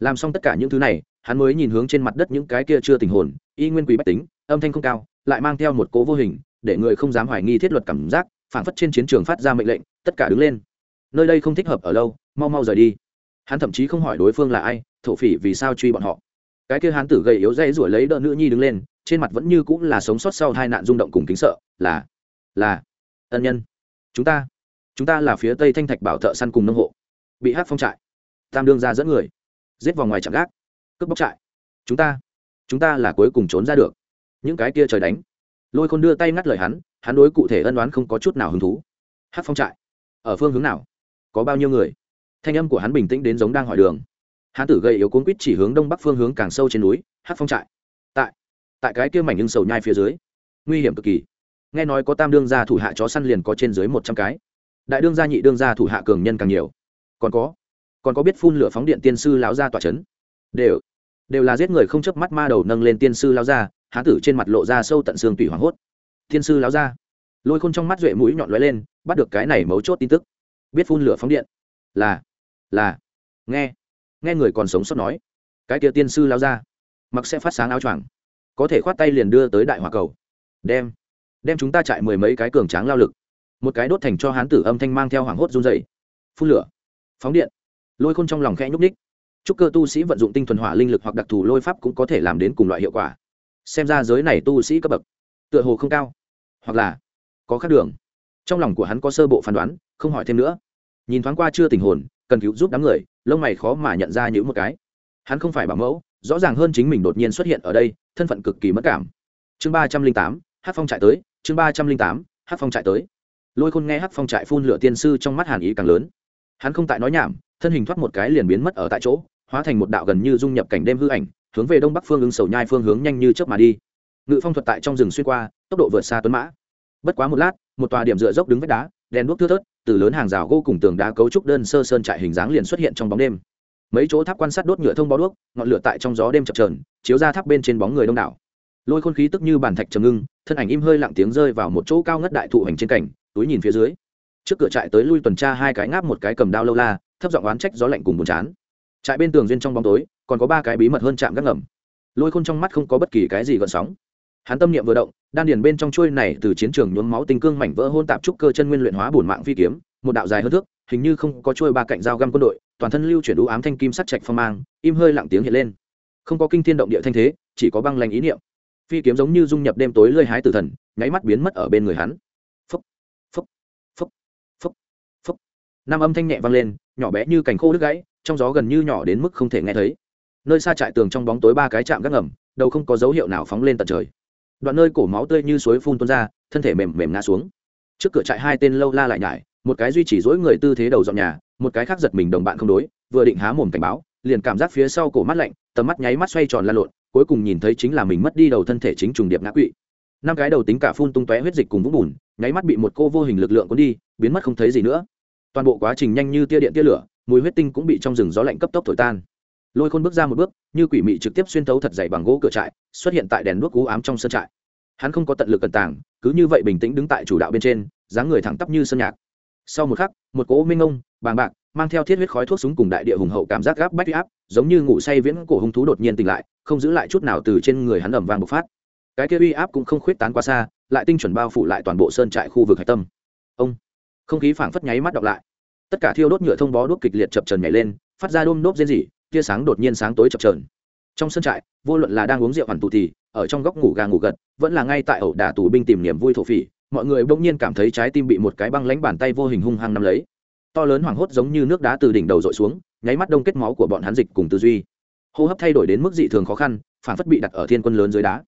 Speaker 1: Làm xong tất cả những thứ này, hắn mới nhìn hướng trên mặt đất những cái kia chưa tình hồn, y nguyên quý bách tính, âm thanh không cao, lại mang theo một cố vô hình, để người không dám hoài nghi thiết luật cảm giác, phản phất trên chiến trường phát ra mệnh lệnh, tất cả đứng lên. Nơi đây không thích hợp ở lâu, mau mau rời đi. Hắn thậm chí không hỏi đối phương là ai, thổ phỉ vì sao truy bọn họ. Cái kia hắn tử gầy yếu dây rủi lấy đỡ nữ nhi đứng lên trên mặt vẫn như cũng là sống sót sau hai nạn rung động cùng kính sợ, là là, ân nhân, chúng ta chúng ta là phía tây thanh thạch bảo thợ săn cùng nông hộ, bị hát phong trại, tam đương ra dẫn người, giết vào ngoài chạm gác, cướp bóc trại, chúng ta chúng ta là cuối cùng trốn ra được, những cái kia trời đánh. Lôi khôn đưa tay ngắt lời hắn hắn đối cụ thể ân đoán không có chút nào hứng thú. Hát phong trại, ở phương hướng nào? Có bao nhiêu người? Thanh âm của hắn bình tĩnh đến giống đang hỏi đường. Hắn tử gây yếu cuốn quýt chỉ hướng đông bắc phương hướng càng sâu trên núi, hát phong trại tại cái kia mảnh nhưng sầu nhai phía dưới. Nguy hiểm cực kỳ. Nghe nói có tam đương gia thủ hạ chó săn liền có trên dưới một trăm cái. Đại đương gia, nhị đương gia thủ hạ cường nhân càng nhiều. Còn có còn có biết phun lửa phóng điện tiên sư lão gia tỏa c h ấ n đều đều là giết người không chớp mắt ma đầu nâng lên tiên sư lão gia, há tử trên mặt lộ ra sâu tận xương tủy hoảng hốt. Tiên sư lão gia. Lôi khôn trong mắt duệ mũi nhọn lóe lên, bắt được cái này mấu chốt tin tức. Biết phun lửa phóng điện. Là là, nghe nghe người còn sống sót nói. Cái kia tiên sư lão gia, mặc sẽ phát sáng áo choàng có thể khoát tay liền đưa tới đại hòa cầu. Đem đem chúng ta chạy mười mấy cái cường tráng lao lực, một cái đốt thành cho hán tử âm thanh mang theo hoảng hốt run dày phun lửa, phóng điện. Lôi khôn trong lòng khẽ nhúc ních chúc cơ tu sĩ vận dụng tinh thuần hỏa linh lực hoặc đặc thù lôi pháp cũng có thể làm đến cùng loại hiệu quả. Xem ra giới này tu sĩ cấp bậc, tựa hồ không cao, hoặc là có khác đường. Trong lòng của hắn có sơ bộ phán đoán, không hỏi thêm nữa. Nhìn thoáng qua chưa tình hồn, cần cứu giúp đám người, lông mày khó mà nhận ra những một cái. Hắn không phải bảo mẫu rõ ràng hơn chính mình đột nhiên xuất hiện ở đây, thân phận cực kỳ mất cảm. Chương ba trăm linh tám hát phong trại tới, chương ba trăm linh tám hát phong trại tới. Lôi khôn nghe hát phong trại phun lửa tiên sư trong mắt hàn ý càng lớn. Hắn không tại nói nhảm, thân hình thoát một cái liền biến mất ở tại chỗ, hóa thành một đạo gần như dung nhập cảnh đêm hư ảnh, hướng về đông bắc phương ứng sầu nhai phương hướng nhanh như chớp mà đi. Ngự phong thuật tại trong rừng xuyên qua, tốc độ vượt xa tuấn mã. Bất quá một lát, một tòa điểm dựa dốc đứng vách đá, đèn đuốc thưa thớt, từ lớn hàng rào gỗ cùng tường đá cấu trúc đơn sơ sơn trại hình dáng liền xuất hiện trong bóng đêm mấy chỗ tháp quan sát đốt nhựa thông báo đuốc, ngọn lửa tại trong gió đêm chập trờn chiếu ra tháp bên trên bóng người đông đảo. Lôi khôn khí tức như bàn thạch trầm ngưng, thân ảnh im hơi lặng tiếng rơi vào một chỗ cao ngất đại thụ hành trên cảnh túi nhìn phía dưới. Trước cửa trại tới lui tuần tra hai cái ngáp một cái cầm đao lâu la, thấp giọng oán trách gió lạnh cùng buồn chán. Trại bên tường duyên trong bóng tối, còn có ba cái bí mật hơn chạm gác ngầm. Lôi khôn trong mắt không có bất kỳ cái gì gợn sóng. Hắn tâm niệm vừa động, đan điền bên trong chuôi này từ chiến trường nhuốm máu tinh cương mảnh vỡ hôn tạp trúc cơ chân nguyên luyện hóa bổn mạng phi kiếm, một đạo dài hơn thước, hình như không có chuôi ba cạnh dao găm quân đội toàn thân lưu chuyển đũ ám thanh kim sắc trạch phong mang, im hơi lặng tiếng hiện lên. Không có kinh thiên động địa thanh thế, chỉ có băng lành ý niệm. Phi kiếm giống như dung nhập đêm tối lơi hái tử thần, nháy mắt biến mất ở bên người hắn. Phúc phúc phúc phúc phúc. Năm âm thanh nhẹ vang lên, nhỏ bé như cành khô đứt gãy, trong gió gần như nhỏ đến mức không thể nghe thấy. Nơi xa trại tường trong bóng tối ba cái chạm gác ngầm, đầu không có dấu hiệu nào phóng lên tận trời. Đoạn nơi cổ máu tươi như suối phun tuôn ra, thân thể mềm mềm ngã xuống. Trước cửa trại hai tên lâu la lại nhải, một cái duy trì dỗi người tư thế đầu dọn nhà một cái khác giật mình đồng bạn không đối, vừa định há mồm cảnh báo, liền cảm giác phía sau cổ mắt lạnh, tầm mắt nháy mắt xoay tròn lan lộn, cuối cùng nhìn thấy chính là mình mất đi đầu thân thể chính trùng điệp ngã quỵ. Năm cái đầu tính cả phun tung tóe huyết dịch cùng vũng bùn, nháy mắt bị một cô vô hình lực lượng cuốn đi, biến mất không thấy gì nữa. Toàn bộ quá trình nhanh như tia điện tia lửa, mùi huyết tinh cũng bị trong rừng gió lạnh cấp tốc thổi tan. Lôi khôn bước ra một bước, như quỷ mị trực tiếp xuyên thấu thật dày bằng gỗ cửa trại, xuất hiện tại đèn đuốc cú ám trong sân trại. Hắn không có tận lực cẩn tàng, cứ như vậy bình tĩnh đứng tại chủ đạo bên trên, dáng người thẳng tắp như sân nhạc. Sau một khắc một cỗ minh ông, bàng bạc, mang theo thiết huyết khói thuốc súng cùng đại địa hùng hậu cảm giác gáp bách áp, giống như ngủ say viễn cổ hung thú đột nhiên tỉnh lại, không giữ lại chút nào từ trên người hắn ẩm vang bộc phát. Cái kia uy áp cũng không khuyết tán quá xa, lại tinh chuẩn bao phủ lại toàn bộ sơn trại khu vực hạch tâm. Ông, không khí phảng phất nháy mắt đọc lại. Tất cả thiêu đốt nhựa thông bó đốt kịch liệt chập trần nhảy lên, phát ra đôm đốp rên rỉ, tia sáng đột nhiên sáng tối chập trờn trong sân trại, vô luận là đang uống rượu hoàn tù thì, ở trong góc ngủ gà ngủ gật, vẫn là ngay tại ẩu đả tù binh tìm niềm vui thổ phỉ mọi người bỗng nhiên cảm thấy trái tim bị một cái băng lánh bàn tay vô hình hung hăng nắm lấy. To lớn hoảng hốt giống như nước đá từ đỉnh đầu dội xuống, nháy mắt đông kết máu của bọn hắn dịch cùng tư duy. Hô hấp thay đổi đến mức dị thường khó khăn, phản phất bị đặt ở thiên quân lớn dưới đá.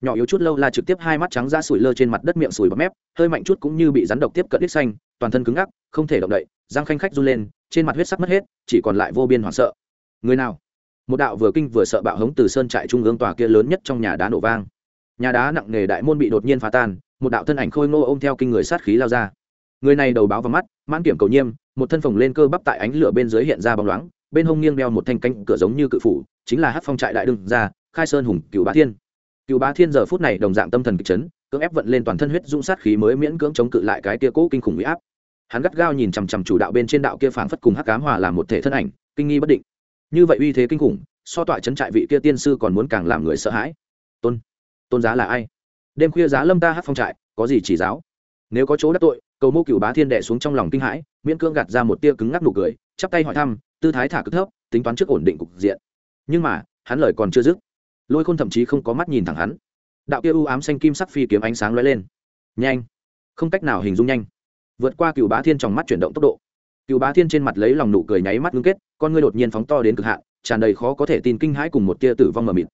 Speaker 1: Nhỏ yếu chút lâu la trực tiếp hai mắt trắng ra sủi lơ trên mặt đất miệng sùi bọt mép, hơi mạnh chút cũng như bị rắn độc tiếp cận đít xanh, toàn thân cứng ngắc, không thể động đậy, răng khanh khách run lên, trên mặt huyết sắc mất hết, chỉ còn lại vô biên hoảng sợ. Người nào? Một đạo vừa kinh vừa sợ bạo hống từ sơn trại trung ương tòa kia lớn nhất trong nhà đá nổ vang. Nhà đá nặng nề đại môn bị đột nhiên phá tan một đạo thân ảnh khôi ngô ôm theo kinh người sát khí lao ra. Người này đầu báo vào mắt, mãn kiểm cầu nhiêm, một thân phồng lên cơ bắp tại ánh lửa bên dưới hiện ra bóng loáng, bên hông nghiêng đeo một thanh canh cửa giống như cự phủ, chính là hát phong trại đại đương ra khai sơn hùng cựu bá thiên. Cựu bá thiên giờ phút này đồng dạng tâm thần kịch chấn, cưỡng ép vận lên toàn thân huyết dũng sát khí mới miễn cưỡng chống cự lại cái kia cố kinh khủng huy áp. Hắn gắt gao nhìn chằm chằm chủ đạo bên trên đạo kia phảng phất cùng hắc cám hòa làm một thể thân ảnh, kinh nghi bất định. Như vậy uy thế kinh khủng, so tọa trấn trại vị kia tiên sư còn muốn càng làm người sợ hãi. Tôn tôn giá là ai? Đêm khuya giá lâm ta hát phong trại, có gì chỉ giáo? Nếu có chỗ đắc tội, cầu mô cựu bá thiên đệ xuống trong lòng kinh hãi, miễn cưỡng gạt ra một tia cứng ngắc nụ cười, chắp tay hỏi thăm, tư thái thả cực thấp, tính toán trước ổn định cục diện. Nhưng mà, hắn lời còn chưa dứt. Lôi khôn thậm chí không có mắt nhìn thẳng hắn. Đạo kia u ám xanh kim sắc phi kiếm ánh sáng lóe lên. Nhanh. Không cách nào hình dung nhanh. Vượt qua cựu bá thiên trong mắt chuyển động tốc độ. Cựu bá thiên trên mặt lấy lòng nụ cười nháy mắt ngưng kết, con ngươi đột nhiên phóng to đến cực hạn, tràn đầy khó có thể tin kinh hãi cùng một tia tử vong mờ mịt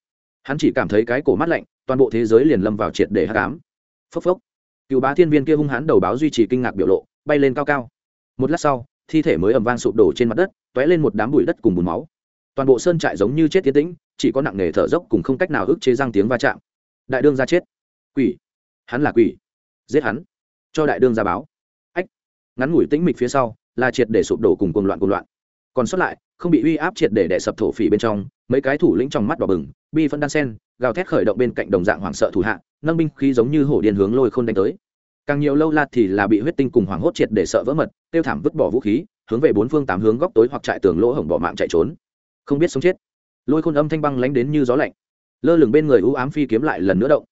Speaker 1: hắn chỉ cảm thấy cái cổ mắt lạnh, toàn bộ thế giới liền lâm vào triệt để hát cám phốc phốc. Cựu bá thiên viên kia hung hãn đầu báo duy trì kinh ngạc biểu lộ, bay lên cao cao. Một lát sau, thi thể mới ầm vang sụp đổ trên mặt đất t ó é lên một đám bụi đất cùng bùn máu. Toàn bộ sơn trại giống như chết tiến tĩnh, chỉ có nặng nề thở dốc cùng không cách nào ức chế răng tiếng va chạm. Đại đương ra chết. Quỷ. Hắn là quỷ. Giết hắn. Cho đại đương ra báo. Ách. Ngắn ngủi tĩnh mịch phía sau, là triệt để sụp đổ cùng cuồng loạn cuồng loạn còn sót lại, không bị uy áp triệt để đè sập thổ phỉ bên trong, mấy cái thủ lĩnh trong mắt đỏ bừng, bi phân đan sen, gào thét khởi động bên cạnh đồng dạng hoảng sợ thủ hạ, nâng binh khí giống như hổ điên hướng lôi khôn đánh tới. Càng nhiều lâu la thì là bị huyết tinh cùng hoảng hốt triệt để sợ vỡ mật, tiêu thảm vứt bỏ vũ khí, hướng về bốn phương tám hướng góc tối hoặc trại tường lỗ hổng bỏ mạng chạy trốn. Không biết sống chết. Lôi khôn âm thanh băng lánh đến như gió lạnh. Lơ lửng bên người u ám phi kiếm lại lần nữa động.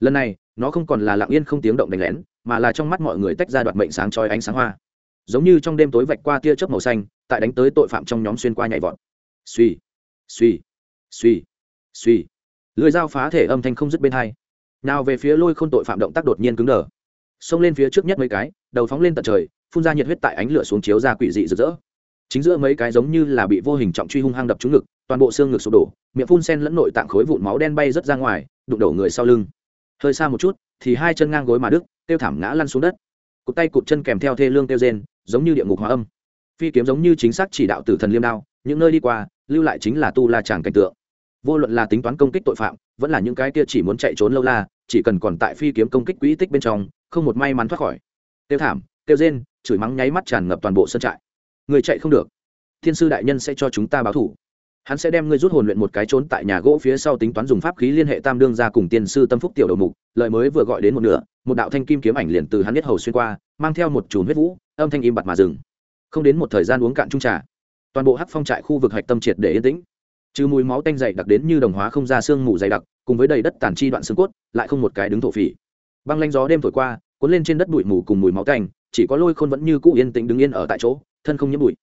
Speaker 1: Lần này, nó không còn là lặng yên không tiếng động đánh lén, mà là trong mắt mọi người tách ra đoạt mệnh sáng trói ánh sáng hoa giống như trong đêm tối vạch qua tia chớp màu xanh, tại đánh tới tội phạm trong nhóm xuyên qua nhảy vọt. Suy suy suy suy lưới dao phá thể âm thanh không dứt bên hai. Nào về phía lôi khôn tội phạm động tác đột nhiên cứng đờ. Xông lên phía trước nhất mấy cái, đầu phóng lên tận trời, phun ra nhiệt huyết tại ánh lửa xuống chiếu ra quỷ dị rực rỡ. Chính giữa mấy cái giống như là bị vô hình trọng truy hung hăng đập trúng ngực, toàn bộ xương ngực sụp đổ, miệng phun sen lẫn nội tạng khối vụn máu đen bay rớt ra ngoài, đụng đổ người sau lưng. Hơi xa một chút, thì hai chân ngang gối mà đứt tiêu thảm ngã lăn xuống đất. Cụt tay cụt chân kèm theo thê lương tiêu rên giống như địa ngục hóa âm. Phi kiếm giống như chính xác chỉ đạo tử thần liêm đao, những nơi đi qua, lưu lại chính là tu la tràng cảnh tượng. Vô luận là tính toán công kích tội phạm, vẫn là những cái kia chỉ muốn chạy trốn lâu la, chỉ cần còn tại phi kiếm công kích quỹ tích bên trong, không một may mắn thoát khỏi. Tiêu thảm, tiêu rên, chửi mắng nháy mắt tràn ngập toàn bộ sân trại. Người chạy không được. Thiên sư đại nhân sẽ cho chúng ta báo thủ. Hắn sẽ đem ngươi rút hồn luyện một cái trốn tại nhà gỗ phía sau tính toán dùng pháp khí liên hệ tam đương ra cùng tiên sư tâm phúc tiểu đầu mục lợi mới vừa gọi đến một nửa, một đạo thanh kim kiếm ảnh liền từ hắn biết hầu xuyên qua, mang theo một chùm huyết vũ âm thanh im bặt mà dừng. Không đến một thời gian uống cạn trung trà, toàn bộ hắc phong trại khu vực hạch tâm triệt để yên tĩnh. Trừ mùi máu tanh dày đặc đến như đồng hóa không ra xương mù dày đặc, cùng với đầy đất tàn chi đoạn xương cốt, lại không một cái đứng thổ phỉ. Băng lanh gió đêm thổi qua, cuốn lên trên đất bụi mù cùng mùi máu tanh, chỉ có lôi khôn vẫn như cũ yên tĩnh đứng yên ở tại chỗ, thân không nhiễm bụi.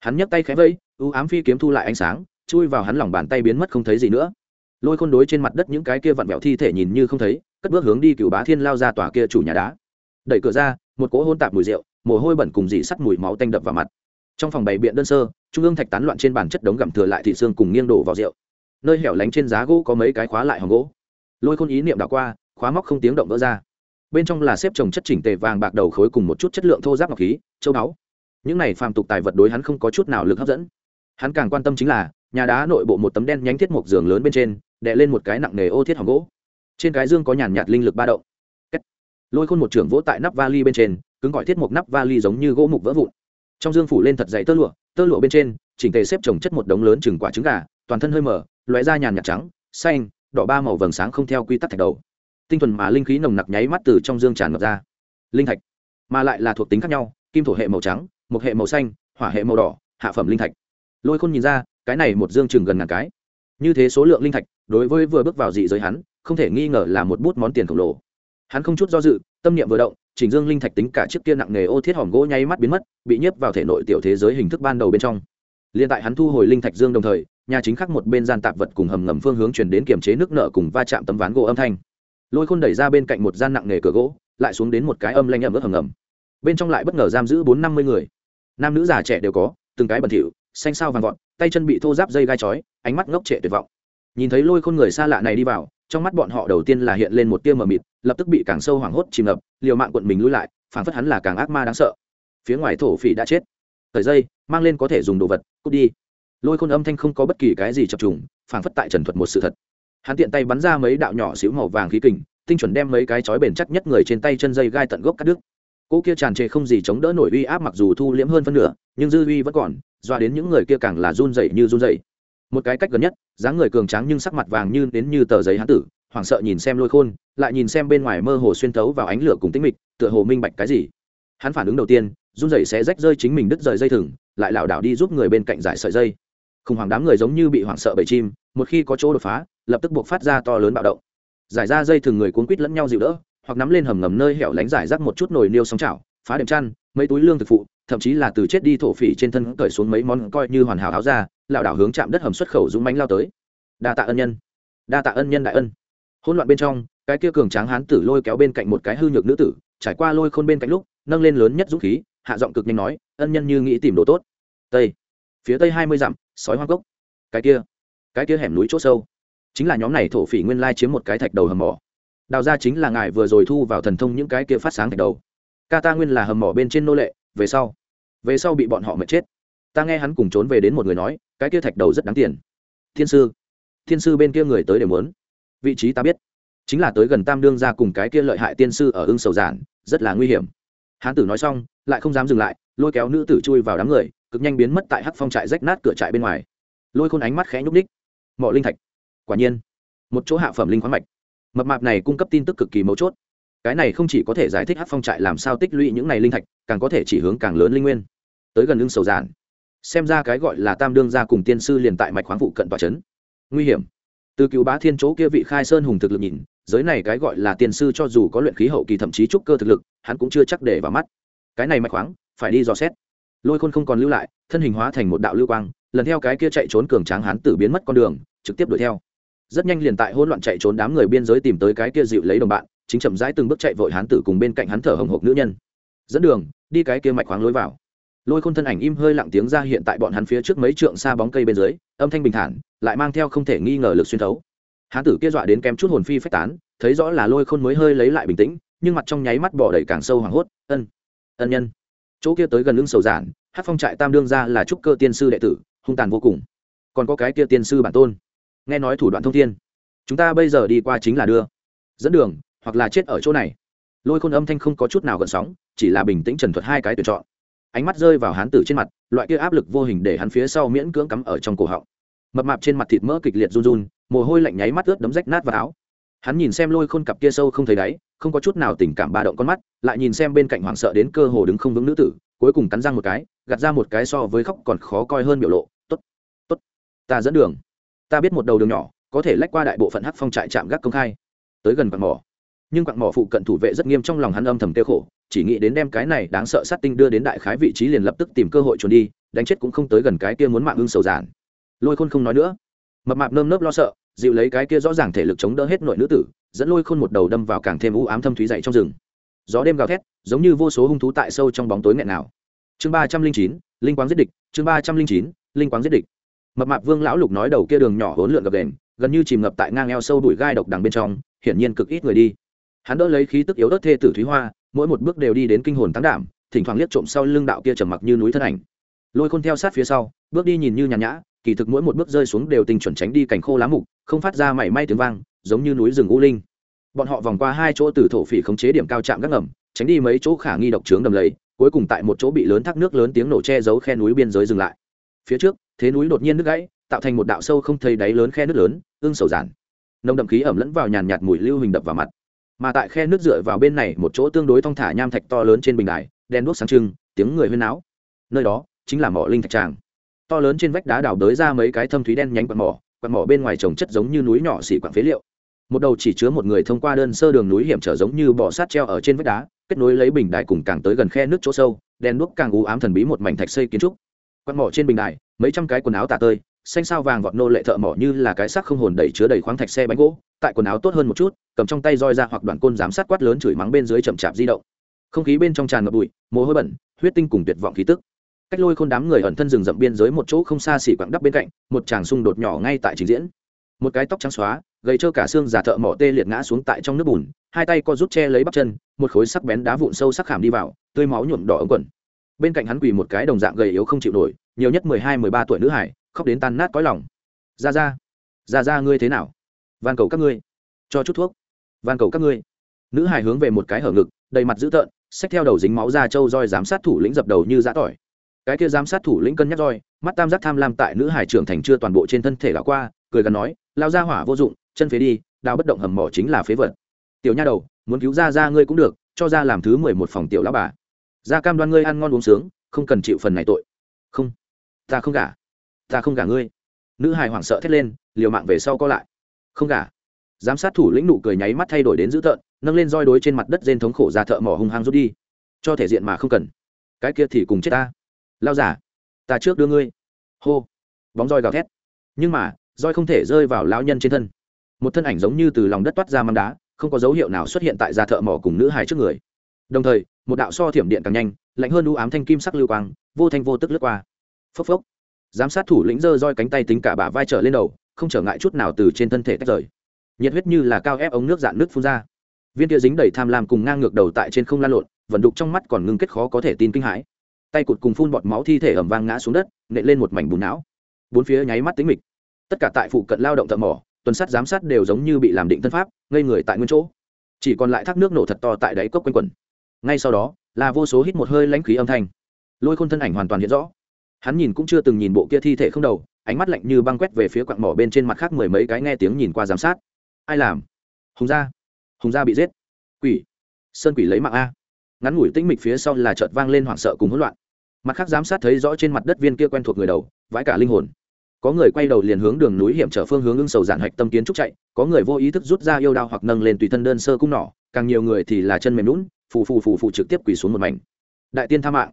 Speaker 1: Hắn nhấc tay khẽ vây ưu ám phi kiếm thu lại ánh sáng, chui vào hắn lòng bàn tay biến mất không thấy gì nữa. Lôi khôn đối trên mặt đất những cái kia vặn vẹo thi thể nhìn như không thấy, cất bước hướng đi cựu bá thiên lao ra tòa kia chủ nhà đá. Đẩy cửa ra, một cỗ hôn tạp mùi rượu mồ hôi bẩn cùng dị sắt mùi máu tanh đập vào mặt. Trong phòng bày biện đơn sơ, trung ương thạch tán loạn trên bàn chất đống gặm thừa lại thị xương cùng nghiêng đổ vào rượu. Nơi hẻo lánh trên giá gỗ có mấy cái khóa lại hòm gỗ. Lôi khôn ý niệm đảo qua, khóa móc không tiếng động vỡ ra. Bên trong là xếp trồng chất chỉnh tề vàng bạc đầu khối cùng một chút chất lượng thô giáp ngọc khí, châu báu. Những này phàm tục tài vật đối hắn không có chút nào lực hấp dẫn. Hắn càng quan tâm chính là, nhà đá nội bộ một tấm đen nhánh thiết mộc giường lớn bên trên, đè lên một cái nặng nề ô thiết hòm gỗ. Trên cái dương có nhàn nhạt linh lực ba động. Lôi khôn một trưởng vỗ tại nắp vali bên trên cứng gọi thiết mục nắp vali giống như gỗ mục vỡ vụn. Trong dương phủ lên thật dày tơ lụa tơ lụa bên trên, chỉnh tề xếp trồng chất một đống lớn trứng quả trứng gà, toàn thân hơi mở lóe ra nhàn nhạt trắng, xanh, đỏ ba màu vầng sáng không theo quy tắc thạch đầu. Tinh thuần mà linh khí nồng nặc nháy mắt từ trong dương tràn ngập ra. Linh thạch, mà lại là thuộc tính khác nhau, kim thổ hệ màu trắng một hệ màu xanh, hỏa hệ màu đỏ, hạ phẩm linh thạch. Lôi khôn nhìn ra, cái này một dương chừng gần ngàn cái. Như thế số lượng linh thạch, đối với vừa bước vào dị giới hắn, không thể nghi ngờ là một bút món tiền khổng lồ. Hắn không chút do dự, tâm niệm vừa động chỉnh dương linh thạch tính cả chiếc kia nặng nghề ô thiết hòm gỗ nháy mắt biến mất, bị nhiếp vào thể nội tiểu thế giới hình thức ban đầu bên trong. Liên tại hắn thu hồi linh thạch dương đồng thời, nhà chính khắc một bên gian tạp vật cùng hầm ngầm phương hướng chuyển đến kiềm chế nước nợ cùng va chạm tấm ván gỗ âm thanh. Lôi khôn đẩy ra bên cạnh một gian nặng nghề cửa gỗ, lại xuống đến một cái âm lanh ẩm ướt hầm ngầm. Bên trong lại bất ngờ giam giữ bốn năm mươi người. Nam nữ già trẻ đều có, từng cái bẩn thỉu, xanh sao vàng vọt, tay chân bị thô giáp dây gai chói, ánh mắt ngốc trệ tuyệt vọng. Nhìn thấy lôi khôn người xa lạ này đi vào trong mắt bọn họ đầu tiên là hiện lên một tia mờ mịt, lập tức bị càng sâu hoảng hốt chìm ngập, liều mạng quận mình lui lại, phản phất hắn là càng ác ma đáng sợ. Phía ngoài thổ phỉ đã chết. Thời dây, mang lên có thể dùng đồ vật, cút đi. Lôi khôn âm thanh không có bất kỳ cái gì chập trùng, phản phất tại trần thuật một sự thật. Hắn tiện tay bắn ra mấy đạo nhỏ xíu màu vàng khí kình, tinh chuẩn đem mấy cái chói bền chắc nhất người trên tay chân dây gai tận gốc cắt đứt. Cô kia tràn trề không gì chống đỡ nổi uy áp mặc dù thu liễm hơn phân nửa, nhưng dư uy vẫn còn, doa đến những người kia càng là run rẩy như run rẩy một cái cách gần nhất, dáng người cường tráng nhưng sắc mặt vàng như đến như tờ giấy hán tử, hoảng sợ nhìn xem lôi khôn, lại nhìn xem bên ngoài mơ hồ xuyên thấu vào ánh lửa cùng tĩnh mịch, tựa hồ minh bạch cái gì. Hắn phản ứng đầu tiên, run rẩy sẽ rách rơi chính mình đứt rời dây thừng, lại lảo đảo đi giúp người bên cạnh giải sợi dây. Khủng hoảng đám người giống như bị hoảng sợ bầy chim, một khi có chỗ đột phá, lập tức buộc phát ra to lớn bạo động. Giải ra dây thừng người cuốn quít lẫn nhau dịu đỡ, hoặc nắm lên hầm ngầm nơi hẻo lánh giải rác một chút nồi niêu sóng chảo, phá đệm chăn, mấy túi lương thực phụ thậm chí là từ chết đi thổ phỉ trên thân cởi xuống mấy món coi như hoàn hảo áo ra lảo đảo hướng chạm đất hầm xuất khẩu dũng mánh lao tới. Đa tạ ân nhân. Đa tạ ân nhân đại ân. Hỗn loạn bên trong, cái kia cường tráng hán tử lôi kéo bên cạnh một cái hư nhược nữ tử, trải qua lôi khôn bên cạnh lúc, nâng lên lớn nhất dũng khí, hạ giọng cực nhanh nói, ân nhân như nghĩ tìm đồ tốt. Tây. Phía tây hai mươi dặm, sói hoa gốc cái kia cái kia hẻm núi c h ỗ sâu. Chính là nhóm này thổ phỉ nguyên lai chiếm một cái thạch đầu hầm mỏ. Đào ra chính là ngài vừa rồi thu vào thần thông những cái kia phát sáng thạch đầu. Ca ta nguyên là hầm mỏ bên trên nô lệ về sau. Về sau bị bọn họ mệt chết. Ta nghe hắn cùng trốn về đến một người nói, cái kia thạch đầu rất đáng tiền. Thiên sư thiên sư bên kia người tới đều muốn. Vị trí ta biết. Chính là tới gần tam đương ra cùng cái kia lợi hại tiên sư ở ưng sầu giản, rất là nguy hiểm. Hán tử nói xong, lại không dám dừng lại, lôi kéo nữ tử chui vào đám người, cực nhanh biến mất tại hắc phong trại rách nát cửa trại bên ngoài. Lôi khôn ánh mắt khẽ nhúc ních mỏ linh thạch. Quả nhiên, một chỗ hạ phẩm linh khoáng mạch. Mập mạp này cung cấp tin tức cực kỳ mấu chốt cái này không chỉ có thể giải thích hắc phong trại làm sao tích lũy những này linh thạch, càng có thể chỉ hướng càng lớn linh nguyên. Tới gần lưng sầu giản. Xem ra cái gọi là tam đương gia cùng tiên sư liền tại mạch khoáng vụ cận tòa trấn nguy hiểm. Từ cựu bá thiên chỗ kia vị khai sơn hùng thực lực nhìn, giới này cái gọi là tiên sư cho dù có luyện khí hậu kỳ thậm chí trúc cơ thực lực, hắn cũng chưa chắc để vào mắt. Cái này mạch khoáng, phải đi dò xét. Lôi khôn không còn lưu lại, thân hình hóa thành một đạo lưu quang, lần theo cái kia chạy trốn cường tráng hắn tử biến mất con đường, trực tiếp đuổi theo. Rất nhanh liền tại hỗn loạn chạy trốn đám người biên giới tìm tới cái kia dịu lấy đồng bạn chính chậm rãi từng bước chạy vội hán tử cùng bên cạnh hắn thở hồng hộc nữ nhân. Dẫn đường, đi cái kia mạch khoáng lối vào. Lôi khôn thân ảnh im hơi lặng tiếng ra hiện tại bọn hắn phía trước mấy trượng xa bóng cây bên dưới, âm thanh bình thản, lại mang theo không thể nghi ngờ lực xuyên thấu. Hán tử kia dọa đến kém chút hồn phi phách tán, thấy rõ là lôi khôn mới hơi lấy lại bình tĩnh, nhưng mặt trong nháy mắt bỏ đầy càng sâu hoảng hốt, ân ân nhân. Chỗ kia tới gần lưng sầu giản hát phong trại tam đương ra là trúc cơ tiên sư đệ tử, hung tàn vô cùng. Còn có cái kia tiên sư bản tôn. Nghe nói thủ đoạn thông thiên. Chúng ta bây giờ đi qua chính là đưa. Dẫn đường hoặc là chết ở chỗ này. Lôi khôn âm thanh không có chút nào gợn sóng, chỉ là bình tĩnh trần thuật hai cái tuyển chọn. Ánh mắt rơi vào hán tử trên mặt, loại kia áp lực vô hình để hắn phía sau miễn cưỡng cắm ở trong cổ họng. Mập mạp trên mặt thịt mỡ kịch liệt run run, mồ hôi lạnh nháy mắt ướt đấm rách nát vào áo. Hắn nhìn xem lôi khôn cặp kia sâu không thấy đáy, không có chút nào tình cảm ba động con mắt, lại nhìn xem bên cạnh hoảng sợ đến cơ hồ đứng không vững nữ tử, cuối cùng cắn răng một cái, gạt ra một cái so với khóc còn khó coi hơn biểu lộ t ố t t ố t ta dẫn đường. Ta biết một đầu đường nhỏ, có thể lách qua đại bộ phận hắc phong trại trạm gác công khai. Tới gần quặng mỏ nhưng quặng mỏ phụ cận thủ vệ rất nghiêm trong lòng hắn âm thầm tiêu khổ, chỉ nghĩ đến đem cái này đáng sợ sát tinh đưa đến đại khái vị trí liền lập tức tìm cơ hội trốn đi, đánh chết cũng không tới gần cái kia muốn mạng ưng sầu giản. Lôi khôn không nói nữa. Mập mạp nơm nớp lo sợ, dịu lấy cái kia rõ ràng thể lực chống đỡ hết nội nữ tử, dẫn lôi khôn một đầu đâm vào càng thêm u ám thâm thúy dậy trong rừng. Gió đêm gào thét, giống như vô số hung thú tại sâu trong bóng tối nghẹn nào. Chương ba trăm linh chín, linh quang giết địch, chương ba trăm linh chín, linh quang giết địch. Mập mạp vương lão lục nói đầu kia đường nhỏ hỗn lượn gập đền gần như chìm ngập tại ngang eo sâu đuổi gai độc đằng bên trong, hiển nhiên cực ít người đi hắn đỡ lấy khí tức yếu ớt thê tử thúy hoa, mỗi một bước đều đi đến kinh hồn tăng đảm, thỉnh thoảng liếc trộm sau lưng đạo kia trầm mặc như núi thân ảnh. Lôi khôn theo sát phía sau, bước đi nhìn như nhàn nhã, kỳ thực mỗi một bước rơi xuống đều tình chuẩn tránh đi cành khô lá mục, không phát ra mảy may tiếng vang, giống như núi rừng u linh. Bọn họ vòng qua hai chỗ từ thổ phỉ khống chế điểm cao chạm gác ngầm, tránh đi mấy chỗ khả nghi độc trướng đầm lầy, cuối cùng tại một chỗ bị lớn thác nước lớn tiếng nổ che giấu khe núi biên giới dừng lại. Phía trước, thế núi đột nhiên nước gãy, tạo thành một đạo sâu không thấy đáy lớn khe nước lớn, ương sầu giản. Nồng đậm khí ẩm lẫn vào nhàn nhạt mùi lưu hình đập vào mặt mà tại khe nước dựa vào bên này một chỗ tương đối thong thả nham thạch to lớn trên bình đài đen đuốc sáng trưng, tiếng người huyên náo. Nơi đó chính là mỏ linh thạch tràng. To lớn trên vách đá đào đới ra mấy cái thâm thúy đen nhánh quạt mỏ quạt mỏ bên ngoài trồng chất giống như núi nhỏ xỉ quạng phế liệu. Một đầu chỉ chứa một người thông qua đơn sơ đường núi hiểm trở giống như bọ sát treo ở trên vách đá, kết nối lấy bình đài cùng càng tới gần khe nước chỗ sâu đen đuốc càng u ám thần bí một mảnh thạch xây kiến trúc. Quạt mỏ trên bình đài, mấy trăm cái quần áo tả tơi xanh sao vàng vọt nô lệ thợ mỏ như là cái xác không hồn đầy chứa đầy khoáng thạch xe bánh gỗ, tại quần áo tốt hơn một chút, cầm trong tay roi ra hoặc đoạn côn giám sát quát lớn chửi mắng bên dưới chậm chạp di động. Không khí bên trong tràn ngập bụi, mồ hôi bẩn, huyết tinh cùng tuyệt vọng khí tức. Cách lôi khôn đám người ẩn thân rừng rậm biên giới một chỗ không xa xỉ quặng đắp bên cạnh, một chàng xung đột nhỏ ngay tại trình diễn. Một cái tóc trắng xóa, gầy trơ cả xương giả thợ mỏ tê liệt ngã xuống tại trong nước bùn, hai tay co rút che lấy bắp chân, một khối sắc bén đá vụn sâu sắc khảm đi vào, tươi máu nhuộm đỏ ống quần. Bên cạnh hắn quỳ một cái đồng dạng gầy yếu không chịu nổi, nhiều nhất mười hai, mười ba tuổi nữ hải khóc đến tan nát cõi lòng. Ra ra ra ra ngươi thế nào? Van cầu các ngươi, cho chút thuốc. Van cầu các ngươi. Nữ hải hướng về một cái hở ngực, đầy mặt dữ tợn, xách theo đầu dính máu ra trâu roi giám sát thủ lĩnh dập đầu như giã tỏi. Cái kia giám sát thủ lĩnh cân nhắc roi, mắt tam giác tham lam tại nữ hải trưởng thành chưa toàn bộ trên thân thể lão qua, cười gần nói lao ra hỏa vô dụng, chân phế đi, đào bất động hầm mỏ chính là phế vật. Tiểu nha đầu, muốn cứu ra ra ngươi cũng được, cho ra làm thứ mười một phòng tiểu lão bà. Ra cam đoan ngươi ăn ngon uống sướng, không cần chịu phần này tội. Không, ta không gả ta không gả ngươi. Nữ hài hoảng sợ thét lên, liều mạng về sau co lại. Không gả. Giám sát thủ lĩnh nụ cười nháy mắt thay đổi đến dữ tợn, nâng lên roi đối trên mặt đất rên thống khổ ra thợ mỏ hung hăng rút đi. Cho thể diện mà không cần. Cái kia thì cùng chết ta. Lao giả, ta trước đưa ngươi. Hô. Bóng roi gào thét. Nhưng mà, roi không thể rơi vào lão nhân trên thân. Một thân ảnh giống như từ lòng đất toát ra mâm đá, không có dấu hiệu nào xuất hiện tại gia thợ mỏ cùng nữ hài trước người. Đồng thời, một đạo so thiểm điện càng nhanh, lạnh hơn u ám thanh kim sắc lưu quang, vô thanh vô tức lướt qua. Phốc phốc giám sát thủ lĩnh giơ roi cánh tay tính cả bả vai trở lên đầu, không trở ngại chút nào từ trên thân thể tách rời. Nhiệt huyết như là cao ép ống nước dạn nước phun ra. Viên kia dính đầy tham lam cùng ngang ngược đầu tại trên không lan lộn, vận đục trong mắt còn ngưng kết khó có thể tin kinh hãi. Tay cụt cùng phun bọt máu thi thể ẩm vang ngã xuống đất, nện lên một mảnh bùn não. Bốn phía nháy mắt tính mịch. Tất cả tại phụ cận lao động thợ mỏ, tuần sát giám sát đều giống như bị làm định thân pháp, ngây người tại nguyên chỗ. Chỉ còn lại thác nước nổ thật to tại đáy cốc quanh quẩn. Ngay sau đó, là vô số hít một hơi lãnh khí âm thanh. Lôi khôn thân ảnh hoàn toàn hiện rõ hắn nhìn cũng chưa từng nhìn bộ kia thi thể không đầu, ánh mắt lạnh như băng quét về phía quặng mỏ bên trên mặt khác mười mấy cái nghe tiếng nhìn qua giám sát. Ai làm? Hùng gia. Hùng gia bị giết. Quỷ. Sơn quỷ lấy mạng a. Ngắn ngủi tĩnh mịch phía sau là chợt vang lên hoảng sợ cùng hỗn loạn. Mặt khác giám sát thấy rõ trên mặt đất viên kia quen thuộc người đầu, vãi cả linh hồn. Có người quay đầu liền hướng đường núi hiểm trở phương hướng ưng sầu giản hạch tâm kiến trúc chạy, có người vô ý thức rút ra yêu đao hoặc nâng lên tùy thân đơn sơ cung nỏ, càng nhiều người thì là chân mềm lún phù phù phù phù trực tiếp quỳ xuống một mảnh. Đại tiên tha mạng.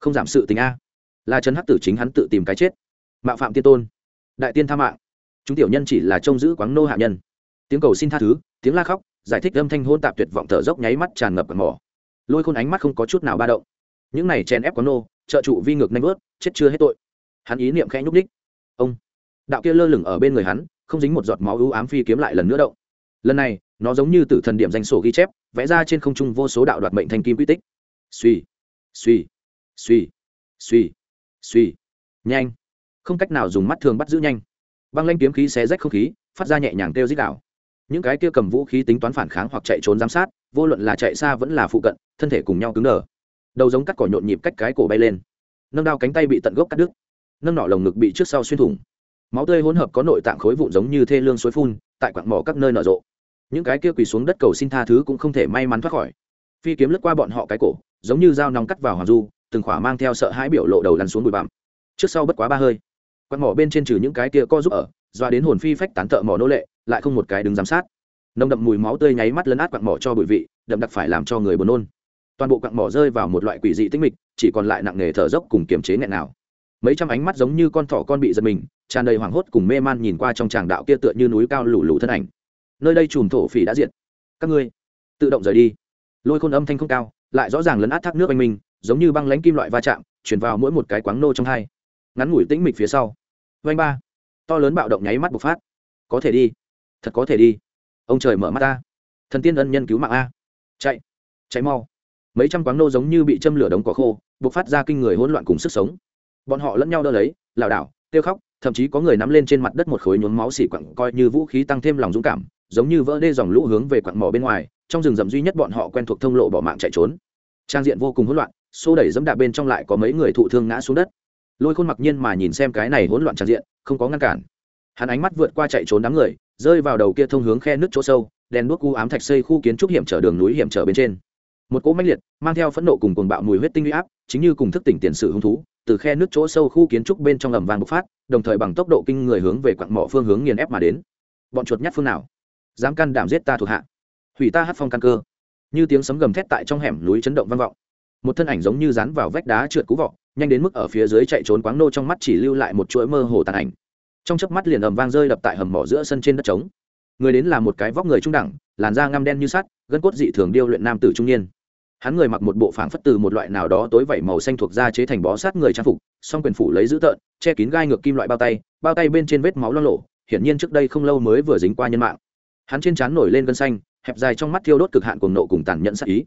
Speaker 1: Không giảm sự tình a là trần hắc tử chính hắn tự tìm cái chết. Mạo phạm tiên tôn. Đại tiên tha mạng. Chúng tiểu nhân chỉ là trông giữ quáng nô hạ nhân. Tiếng cầu xin tha thứ, tiếng la khóc, giải thích âm thanh hôn tạp tuyệt vọng thở dốc nháy mắt tràn ngập quạt mỏ. Lôi khôn ánh mắt không có chút nào ba động. Những này chèn ép quáng nô, trợ trụ vi ngược nanh vớt, chết chưa hết tội. Hắn ý niệm khẽ nhúc đích ông. Đạo kia lơ lửng ở bên người hắn, không dính một giọt máu ưu ám phi kiếm lại lần nữa động. Lần này, nó giống như tử thần điểm danh sổ ghi chép, vẽ ra trên không trung vô số đạo đoạt mệnh thành kim quy tích. Suy suy suy suy suy, nhanh. Không cách nào dùng mắt thường bắt giữ nhanh. Băng lanh kiếm khí xé rách không khí, phát ra nhẹ nhàng kêu dích đạo những cái kia cầm vũ khí tính toán phản kháng hoặc chạy trốn giám sát, vô luận là chạy xa vẫn là phụ cận, thân thể cùng nhau cứng đờ. Đầu giống cắt cỏ nhộn nhịp cách cái cổ bay lên. Nâng đao cánh tay bị tận gốc cắt đứt. Nâng nỏ lồng ngực bị trước sau xuyên thủng. Máu tươi hỗn hợp có nội tạng khối vụn giống như thê lương suối phun, tại quặng mỏ các nơi nở rộ. Những cái kia quỳ xuống đất cầu xin tha thứ cũng không thể may mắn thoát khỏi. Phi kiếm lướt qua bọn họ cái cổ, giống như dao nòng cắt vào hoàng du từng khỏa mang theo sợ hãi biểu lộ đầu lăn xuống bụi bặm. Trước sau bất quá ba hơi. Quạt mỏ bên trên trừ những cái kia co giúp ở, doa đến hồn phi phách tán thợ mỏ nô lệ, lại không một cái đứng giám sát. Nồng đậm mùi máu tươi nháy mắt lấn át quặng mỏ cho bụi vị, đậm đặc phải làm cho người buồn nôn. Toàn bộ quặng mỏ rơi vào một loại quỷ dị tinh mịch, chỉ còn lại nặng nghề thở dốc cùng kiềm chế nghẹn nào. Mấy trăm ánh mắt giống như con thỏ con bị giật mình, tràn đầy hoảng hốt cùng mê man nhìn qua trong tràng đạo kia tựa như núi cao lù lù thân ảnh. Nơi đây chùm thổ phỉ đã diệt. Các ngươi, tự động rời đi. Lôi khôn âm thanh không cao, lại rõ ràng lấn át thác nước anh minh giống như băng lánh kim loại va chạm, chuyển vào mỗi một cái quáng nô trong hai. Ngắn ngủi tĩnh mịch phía sau. Vanh ba. To lớn bạo động nháy mắt bộc phát. Có thể đi. Thật có thể đi. Ông trời mở mắt ta. Thần tiên ân nhân cứu mạng a. Chạy. Chạy mau. Mấy trăm quáng nô giống như bị châm lửa đống cỏ khô, bộc phát ra kinh người hỗn loạn cùng sức sống. Bọn họ lẫn nhau đỡ lấy, lảo đảo tiêu khóc, thậm chí có người nắm lên trên mặt đất một khối nhuốm máu xỉ quặng, coi như vũ khí tăng thêm lòng dũng cảm, giống như vỡ đê dòng lũ hướng về quặng mỏ bên ngoài, trong rừng rậm duy nhất bọn họ quen thuộc thông lộ bỏ mạng chạy trốn. Trang diện vô cùng hỗn loạn xô đẩy dẫm đạp bên trong lại có mấy người thụ thương ngã xuống đất. Lôi khôn mặc nhiên mà nhìn xem cái này hỗn loạn tràn diện, không có ngăn cản. Hắn ánh mắt vượt qua chạy trốn đám người, rơi vào đầu kia thông hướng khe nước chỗ sâu, đèn đuốc u ám thạch xây khu kiến trúc hiểm trở đường núi hiểm trở bên trên. Một cỗ mãnh liệt, mang theo phẫn nộ cùng cuồng bạo mùi huyết tinh uy áp, chính như cùng thức tỉnh tiền sự hung thú, từ khe nước chỗ sâu khu kiến trúc bên trong ầm vàng bộc phát, đồng thời bằng tốc độ kinh người hướng về quặng mỏ phương hướng nghiền ép mà đến. Bọn chuột nhát phương nào? Dám can đảm giết ta thuộc hạ. Hủy ta hát phong căn cơ. Như tiếng sấm gầm thét tại trong hẻm núi chấn động vang vọng một thân ảnh giống như dán vào vách đá trượt cú vọ, nhanh đến mức ở phía dưới chạy trốn quáng nô trong mắt chỉ lưu lại một chuỗi mơ hồ tàn ảnh. Trong chớp mắt liền ầm vang rơi đập tại hầm mỏ giữa sân trên đất trống. Người đến là một cái vóc người trung đẳng, làn da ngăm đen như sắt, gân cốt dị thường điêu luyện nam tử trung niên. Hắn người mặc một bộ phảng phất từ một loại nào đó tối vẩy màu xanh thuộc da chế thành bó sát người trang phục, song quyền phủ lấy giữ tợn, che kín gai ngược kim loại bao tay bao tay bên trên vết máu lo lộ hiển nhiên trước đây không lâu mới vừa dính qua nhân mạng. Hắn trên trán nổi lên gân xanh, hẹp dài trong mắt thiêu đốt cực hạn cuồng nộ cùng tàn nhẫn sát ý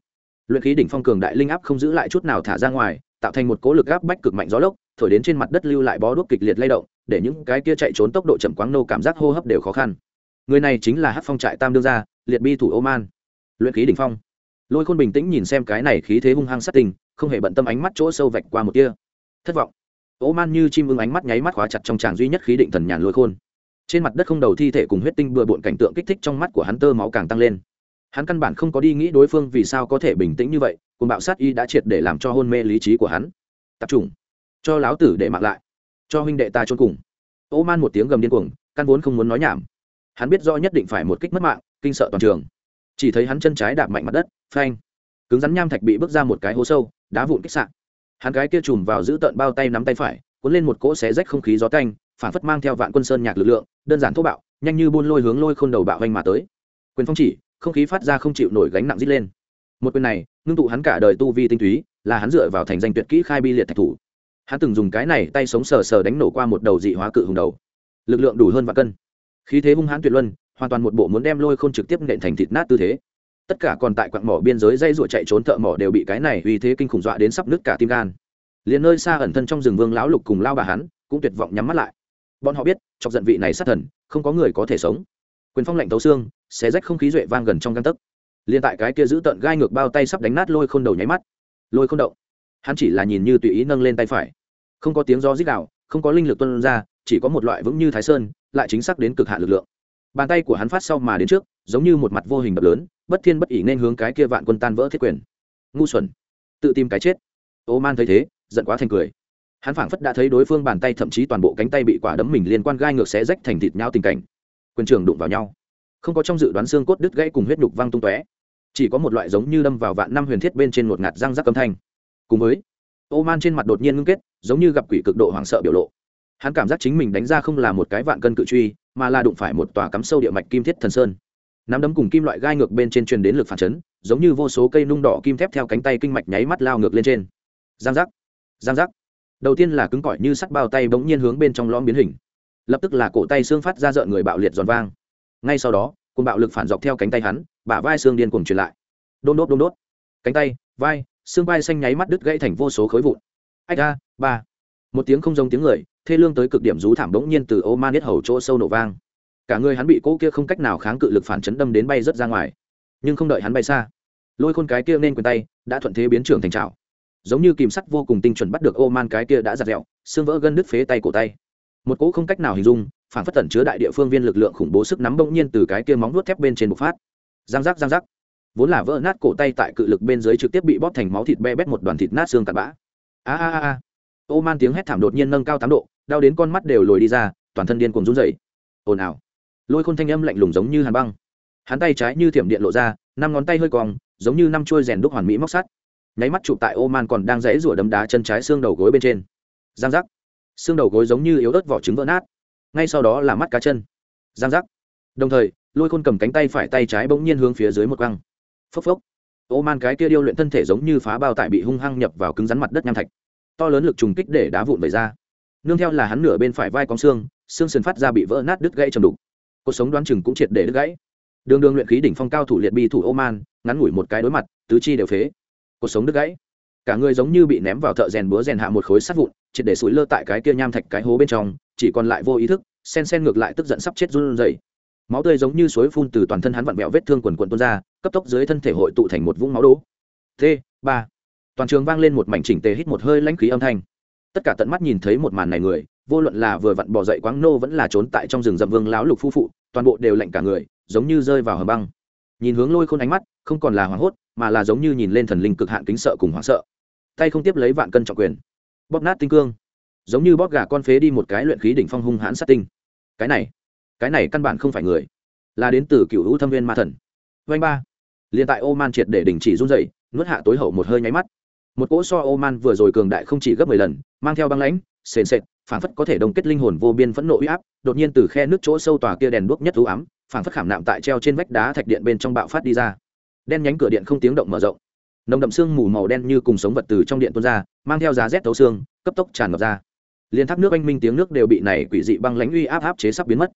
Speaker 1: luyện khí đỉnh phong cường đại linh áp không giữ lại chút nào thả ra ngoài, tạo thành một cố lực áp bách cực mạnh gió lốc, thổi đến trên mặt đất lưu lại bó đuốc kịch liệt lay động, để những cái kia chạy trốn tốc độ chậm quáng nô cảm giác hô hấp đều khó khăn. Người này chính là hát phong trại tam đương gia, liệt bi thủ ô man luyện khí đỉnh phong. Lôi khôn bình tĩnh nhìn xem cái này khí thế hung hăng sát tình, không hề bận tâm ánh mắt chỗ sâu vạch qua một tia. Thất vọng. Ô man như chim ưng ánh mắt nháy mắt khóa chặt trong tràng duy nhất khí định thần nhàn lôi khôn. Trên mặt đất không đầu thi thể cùng huyết tinh bừa bộn cảnh tượng kích thích trong mắt của hắn tơ máu càng tăng lên hắn căn bản không có đi nghĩ đối phương vì sao có thể bình tĩnh như vậy cùng bạo sát y đã triệt để làm cho hôn mê lý trí của hắn. Tập trung. Cho láo tử để mặc lại. Cho huynh đệ ta trốn cùng. Ô man một tiếng gầm điên cuồng, căn vốn không muốn nói nhảm. Hắn biết do nhất định phải một kích mất mạng, kinh sợ toàn trường. Chỉ thấy hắn chân trái đạp mạnh mặt đất, phanh. Cứng rắn nham thạch bị bước ra một cái hố sâu, đá vụn kích sạn hắn cái kia chùm vào giữ tợn bao tay nắm tay phải, cuốn lên một cỗ xé rách không khí gió canh phản phất mang theo vạn quân sơn nhạc lực lượng, đơn giản thô bạo, nhanh như buôn lôi hướng lôi khôn đầu bạo hoành mà tới. Quyền phong chỉ không khí phát ra không chịu nổi gánh nặng dít lên. Một quyền này, ngưng tụ hắn cả đời tu vi tinh túy, là hắn dựa vào thành danh tuyệt kỹ khai bi liệt thạch thủ. Hắn từng dùng cái này tay sống sờ sờ đánh nổ qua một đầu dị hóa cự hùng đầu. Lực lượng đủ hơn vạn cân. Khí thế hung hãn tuyệt luân, hoàn toàn một bộ muốn đem lôi không trực tiếp nện thành thịt nát tư thế. Tất cả còn tại quặng mỏ biên giới dây ruột chạy trốn thợ mỏ đều bị cái này uy thế kinh khủng dọa đến sắp nứt cả tim gan. Liền nơi xa ẩn thân trong rừng vương lão lục cùng lao bà hắn, cũng tuyệt vọng nhắm mắt lại. Bọn họ biết, chọc giận vị này sát thần, không có người có thể sống quyền phong lạnh tấu xương, xé rách không khí duệ vang gần trong găng tấc. Liền tại cái kia giữ tận gai ngược bao tay sắp đánh nát lôi khôn đầu nháy mắt. Lôi khôn động. Hắn chỉ là nhìn như tùy ý nâng lên tay phải. Không có tiếng gió rít đạo không có linh lực tuân ra, chỉ có một loại vững như thái sơn, lại chính xác đến cực hạn lực lượng. Bàn tay của hắn phát sau mà đến trước, giống như một mặt vô hình đập lớn, bất thiên bất ỉ nên hướng cái kia vạn quân tan vỡ thiết quyền. Ngu xuẩn. Tự tìm cái chết. Ô man thấy thế, giận quá thành cười. Hắn phảng phất đã thấy đối phương bàn tay thậm chí toàn bộ cánh tay bị quả đấm mình liên quan gai ngược xé rách thành thịt nhau tình cảnh quyền trường đụng vào nhau. Không có trong dự đoán xương cốt đứt gãy cùng huyết nhục văng tung tóe. Chỉ có một loại giống như đâm vào vạn năm huyền thiết bên trên một ngạt răng rắc âm thanh. Cùng với ô man trên mặt đột nhiên ngưng kết, giống như gặp quỷ cực độ hoảng sợ biểu lộ. Hắn cảm giác chính mình đánh ra không là một cái vạn cân cự truy, mà là đụng phải một tòa cắm sâu địa mạch kim thiết thần sơn. Nắm đấm cùng kim loại gai ngược bên trên truyền đến lực phản chấn, giống như vô số cây nung đỏ kim thép theo cánh tay kinh mạch nháy mắt lao ngược lên trên. Giang giác giang giác. Đầu tiên là cứng cỏi như sắt bao tay bỗng nhiên hướng bên trong lõm biến hình lập tức là cổ tay xương phát ra rợn người bạo liệt giòn vang. Ngay sau đó cùng bạo lực phản dọc theo cánh tay hắn, bả vai xương điên cuồng truyền lại. Đôn đốt đôn đốt. Cánh tay, vai, xương vai xanh nháy mắt đứt gãy thành vô số khối vụn. Ách a, ba. Một tiếng không giống tiếng người, thê lương tới cực điểm rú thảm bỗng nhiên từ ô man nhất hầu chỗ sâu nổ vang. Cả người hắn bị cỗ kia không cách nào kháng cự lực phản chấn đâm đến bay rớt ra ngoài. Nhưng không đợi hắn bay xa, lôi khôn cái kia nên quyền tay đã thuận thế biến trưởng thành trào giống như kìm sắt vô cùng tinh chuẩn bắt được ô man cái kia đã giặt dẹo, xương vỡ gân đứt phế tay cổ tay một cỗ không cách nào hình dung, phản phất tẩn chứa đại địa phương viên lực lượng khủng bố sức nắm bỗng nhiên từ cái kia móng nuốt thép bên trên bộc phát. Giang giác giang giác. Vốn là vỡ nát cổ tay tại cự lực bên dưới trực tiếp bị bóp thành máu thịt be bét một đoàn thịt nát xương cặn bã. A a a. Ô man tiếng hét thảm đột nhiên nâng cao tám độ, đau đến con mắt đều lồi đi ra, toàn thân điên cuồng run rẩy. Ồn ào. Lôi khôn thanh âm lạnh lùng giống như hàn băng. Hắn tay trái như thiểm điện lộ ra, năm ngón tay hơi cong, giống như năm chuôi rèn đúc hoàn mỹ móc sắt. Nháy mắt chụp tại ô man còn đang rẽ rủa đấm đá chân trái xương đầu gối bên trên. Giang giác xương đầu gối giống như yếu ớt vỏ trứng vỡ nát, ngay sau đó là mắt cá chân. Giang giác. Đồng thời, lôi khôn cầm cánh tay phải tay trái bỗng nhiên hướng phía dưới một quăng. Phốc phốc. Ô man cái kia điêu luyện thân thể giống như phá bao tải bị hung hăng nhập vào cứng rắn mặt đất nham thạch. To lớn lực trùng kích để đá vụn vẩy ra. Nương theo là hắn nửa bên phải vai cong xương xương sườn phát ra bị vỡ nát đứt gãy trầm đục. Cuộc sống đoán chừng cũng triệt để đứt gãy. Đường đường luyện khí đỉnh phong cao thủ liệt bi thủ ô man, ngắn ngủi một cái đối mặt, tứ chi đều phế. Cuộc sống đứt gãy cả người giống như bị ném vào thợ rèn búa rèn hạ một khối sắt vụn, triệt để sủi lơ tại cái kia nham thạch cái hố bên trong, chỉ còn lại vô ý thức, sen sen ngược lại tức giận sắp chết run rẩy. Máu tươi giống như suối phun từ toàn thân hắn vặn vẹo vết thương quần quần tuôn ra, cấp tốc dưới thân thể hội tụ thành một vũng máu đố t, ba. Toàn trường vang lên một mảnh chỉnh tề hít một hơi lãnh khí âm thanh. Tất cả tận mắt nhìn thấy một màn này người, vô luận là vừa vặn bỏ dậy quáng nô vẫn là trốn tại trong rừng rậm vương láo lục phu phụ, toàn bộ đều lạnh cả người, giống như rơi vào hầm băng. Nhìn hướng lôi khôn ánh mắt, không còn là hoảng hốt mà là giống như nhìn lên thần linh cực hạn kính sợ cùng hoảng sợ. Tay không tiếp lấy vạn cân trọng quyền. Bóp nát tinh cương. Giống như bóp gà con phế đi một cái luyện khí đỉnh phong hung hãn sát tinh. Cái này cái này căn bản không phải người. Là đến từ cựu hữu thâm viên ma thần. Vanh ba. Liền tại ô man triệt để đình chỉ run dậy nuốt hạ tối hậu một hơi nháy mắt. Một cỗ so ô man vừa rồi cường đại không chỉ gấp mười lần, mang theo băng lãnh, sền sệt, phảng phất có thể đồng kết linh hồn vô biên phẫn nộ uy áp, đột nhiên từ khe nước chỗ sâu tòa kia đèn đuốc nhất thú ám, phảng phất khảm nạm tại treo trên vách đá thạch điện bên trong bạo phát đi ra đen nhánh cửa điện không tiếng động mở rộng. Nồng đậm xương mù màu đen như cùng sống vật từ trong điện tuôn ra, mang theo giá rét thấu xương, cấp tốc tràn ngập ra. Liên thác nước anh minh tiếng nước đều bị này quỷ dị băng lãnh uy áp áp chế sắp biến mất.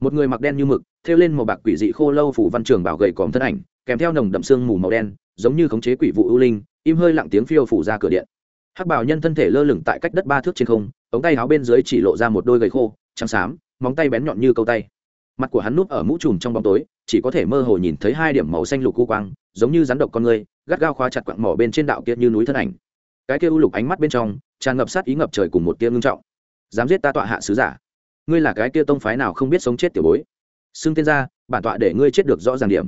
Speaker 1: Một người mặc đen như mực, thêu lên màu bạc quỷ dị khô lâu phủ văn trường bảo gầy còm thân ảnh, kèm theo nồng đậm xương mù màu đen, giống như khống chế quỷ vụ ưu linh, im hơi lặng tiếng phiêu phủ ra cửa điện. Hắc bảo nhân thân thể lơ lửng tại cách đất ba thước trên không, ống tay áo bên dưới chỉ lộ ra một đôi gầy khô, trắng xám, móng tay bén nhọn như câu tay. Mặt của hắn núp ở mũ trùm trong bóng tối, chỉ có thể mơ hồ nhìn thấy hai điểm màu xanh lục cu quang giống như rắn độc con người, gắt gao khóa chặt quặng mỏ bên trên đạo kia như núi thân ảnh. Cái kia u lục ánh mắt bên trong, tràn ngập sát ý ngập trời cùng một tia ngưng trọng. Dám giết ta tọa hạ sứ giả. Ngươi là cái kia tông phái nào không biết sống chết tiểu bối? Xưng tên ra, bản tọa để ngươi chết được rõ ràng điểm.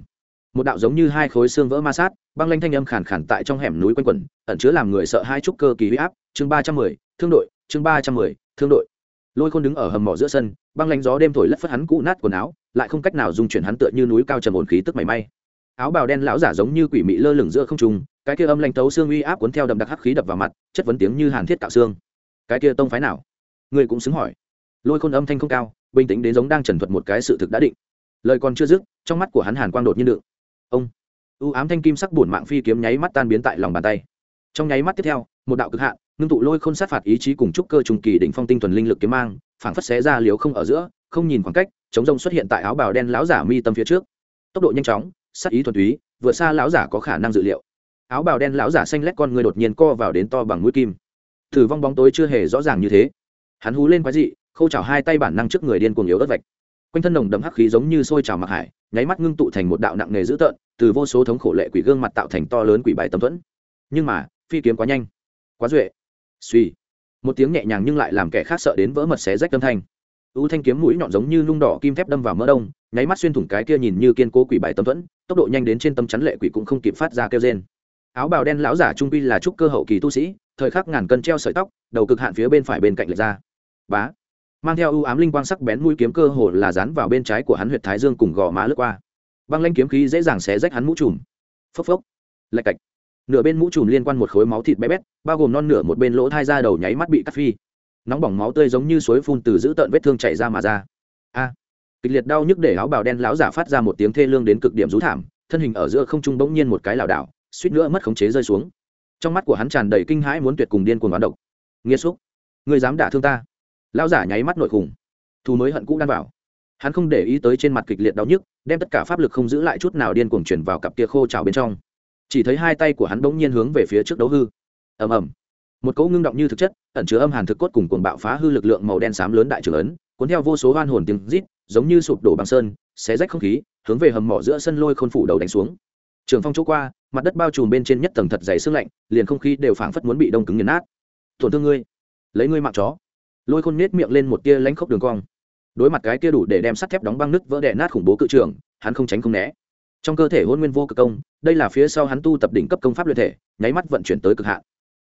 Speaker 1: Một đạo giống như hai khối xương vỡ ma sát, băng lanh thanh âm khàn khàn tại trong hẻm núi quanh quẩn, ẩn chứa làm người sợ hai trúc cơ kỳ huy áp. Chương ba trăm mười, thương đội, chương ba trăm mười, thương đội. Lôi khôn đứng ở hầm mỏ giữa sân, băng lanh gió đêm thổi lất phất hắn cũ nát quần áo, lại không cách nào dung chuyển hắn tựa như núi cao trầm ổn khí tức mảy may áo bào đen lão giả giống như quỷ mị lơ lửng giữa không trung, cái kia âm lanh tấu xương uy áp cuốn theo đậm đặc hắc khí đập vào mặt, chất vấn tiếng như hàn thiết cạo xương. Cái kia tông phái nào? Người cũng xứng hỏi. Lôi khôn âm thanh không cao, bình tĩnh đến giống đang trần thuật một cái sự thực đã định. Lời còn chưa dứt, trong mắt của hắn hàn quang đột nhiên đựng. Ông. U ám thanh kim sắc bổn mạng phi kiếm nháy mắt tan biến tại lòng bàn tay. Trong nháy mắt tiếp theo, một đạo cực hạn, ngưng tụ lôi khôn sát phạt ý chí cùng trúc cơ trùng kỳ đỉnh phong tinh thuần linh lực kiếm mang, phảng phất xé ra liếu không ở giữa, không nhìn khoảng cách, chống rông xuất hiện tại áo bào đen lão giả mi tâm phía trước. Tốc độ nhanh chóng sát ý thuần túy, vượt xa lão giả có khả năng dự liệu. Áo bào đen lão giả xanh lét con người đột nhiên co vào đến to bằng mũi kim. Thử vong bóng tối chưa hề rõ ràng như thế. Hắn hú lên quái dị, khâu chảo hai tay bản năng trước người điên cuồng yếu đất vạch. Quanh thân nồng đậm hắc khí giống như sôi trào mặc hải, nháy mắt ngưng tụ thành một đạo nặng nề dữ tợn, từ vô số thống khổ lệ quỷ gương mặt tạo thành to lớn quỷ bài tâm thuẫn. Nhưng mà, phi kiếm quá nhanh, quá duệ. Suy một tiếng nhẹ nhàng nhưng lại làm kẻ khác sợ đến vỡ mật xé rách âm thanh u thanh kiếm mũi nhọn giống như nung đỏ kim thép đâm vào mỡ đông, nháy mắt xuyên thủng cái kia nhìn như kiên cố quỷ bài tâm thuẫn, tốc độ nhanh đến trên tâm chắn lệ quỷ cũng không kịp phát ra kêu rên. Áo bào đen lão giả trung pi là trúc cơ hậu kỳ tu sĩ, thời khắc ngàn cân treo sợi tóc, đầu cực hạn phía bên phải bên cạnh lệch ra. Bá. Mang theo ưu ám linh quang sắc bén mũi kiếm cơ hồ là dán vào bên trái của hắn huyệt thái dương cùng gò má lướt qua. Băng lanh kiếm khí dễ dàng xé rách hắn mũ trùm. Phốc phốc. Lạch cạch. Nửa bên mũ trùm liên quan một khối máu thịt bé bét, bao gồm non nửa một bên lỗ thai ra đầu nháy mắt bị cắt phi nóng bỏng máu tươi giống như suối phun từ giữ tợn vết thương chảy ra mà ra. A, kịch liệt đau nhức để áo bào đen lão giả phát ra một tiếng thê lương đến cực điểm rú thảm, thân hình ở giữa không trung bỗng nhiên một cái lảo đảo, suýt nữa mất khống chế rơi xuống. Trong mắt của hắn tràn đầy kinh hãi muốn tuyệt cùng điên cuồng đoán độc. Nghiêm xúc người dám đả thương ta? Lão giả nháy mắt nội khủng, thù mới hận cũ đan vào. Hắn không để ý tới trên mặt kịch liệt đau nhức, đem tất cả pháp lực không giữ lại chút nào điên cuồng chuyển vào cặp kia khô trào bên trong. Chỉ thấy hai tay của hắn bỗng nhiên hướng về phía trước đấu hư. Ầm ầm một cỗ ngưng động như thực chất, ẩn chứa âm hàn thực cốt cùng cuồng bạo phá hư lực lượng màu đen xám lớn đại trưởng ấn, cuốn theo vô số oan hồn tiếng rít, giống như sụp đổ bằng sơn, xé rách không khí, hướng về hầm mỏ giữa sân lôi khôn phủ đầu đánh xuống. Trường phong chỗ qua, mặt đất bao trùm bên trên nhất tầng thật dày sương lạnh, liền không khí đều phảng phất muốn bị đông cứng nghiền nát. Tổn thương ngươi, lấy ngươi mạng chó. Lôi khôn nết miệng lên một tia lánh khốc đường cong. Đối mặt cái kia đủ để đem sắt thép đóng băng nứt vỡ đè nát khủng bố cự trường, hắn không tránh không né. Trong cơ thể hôn nguyên vô cực công, đây là phía sau hắn tu tập đỉnh cấp công pháp luyện thể, nháy mắt vận chuyển tới cực hạn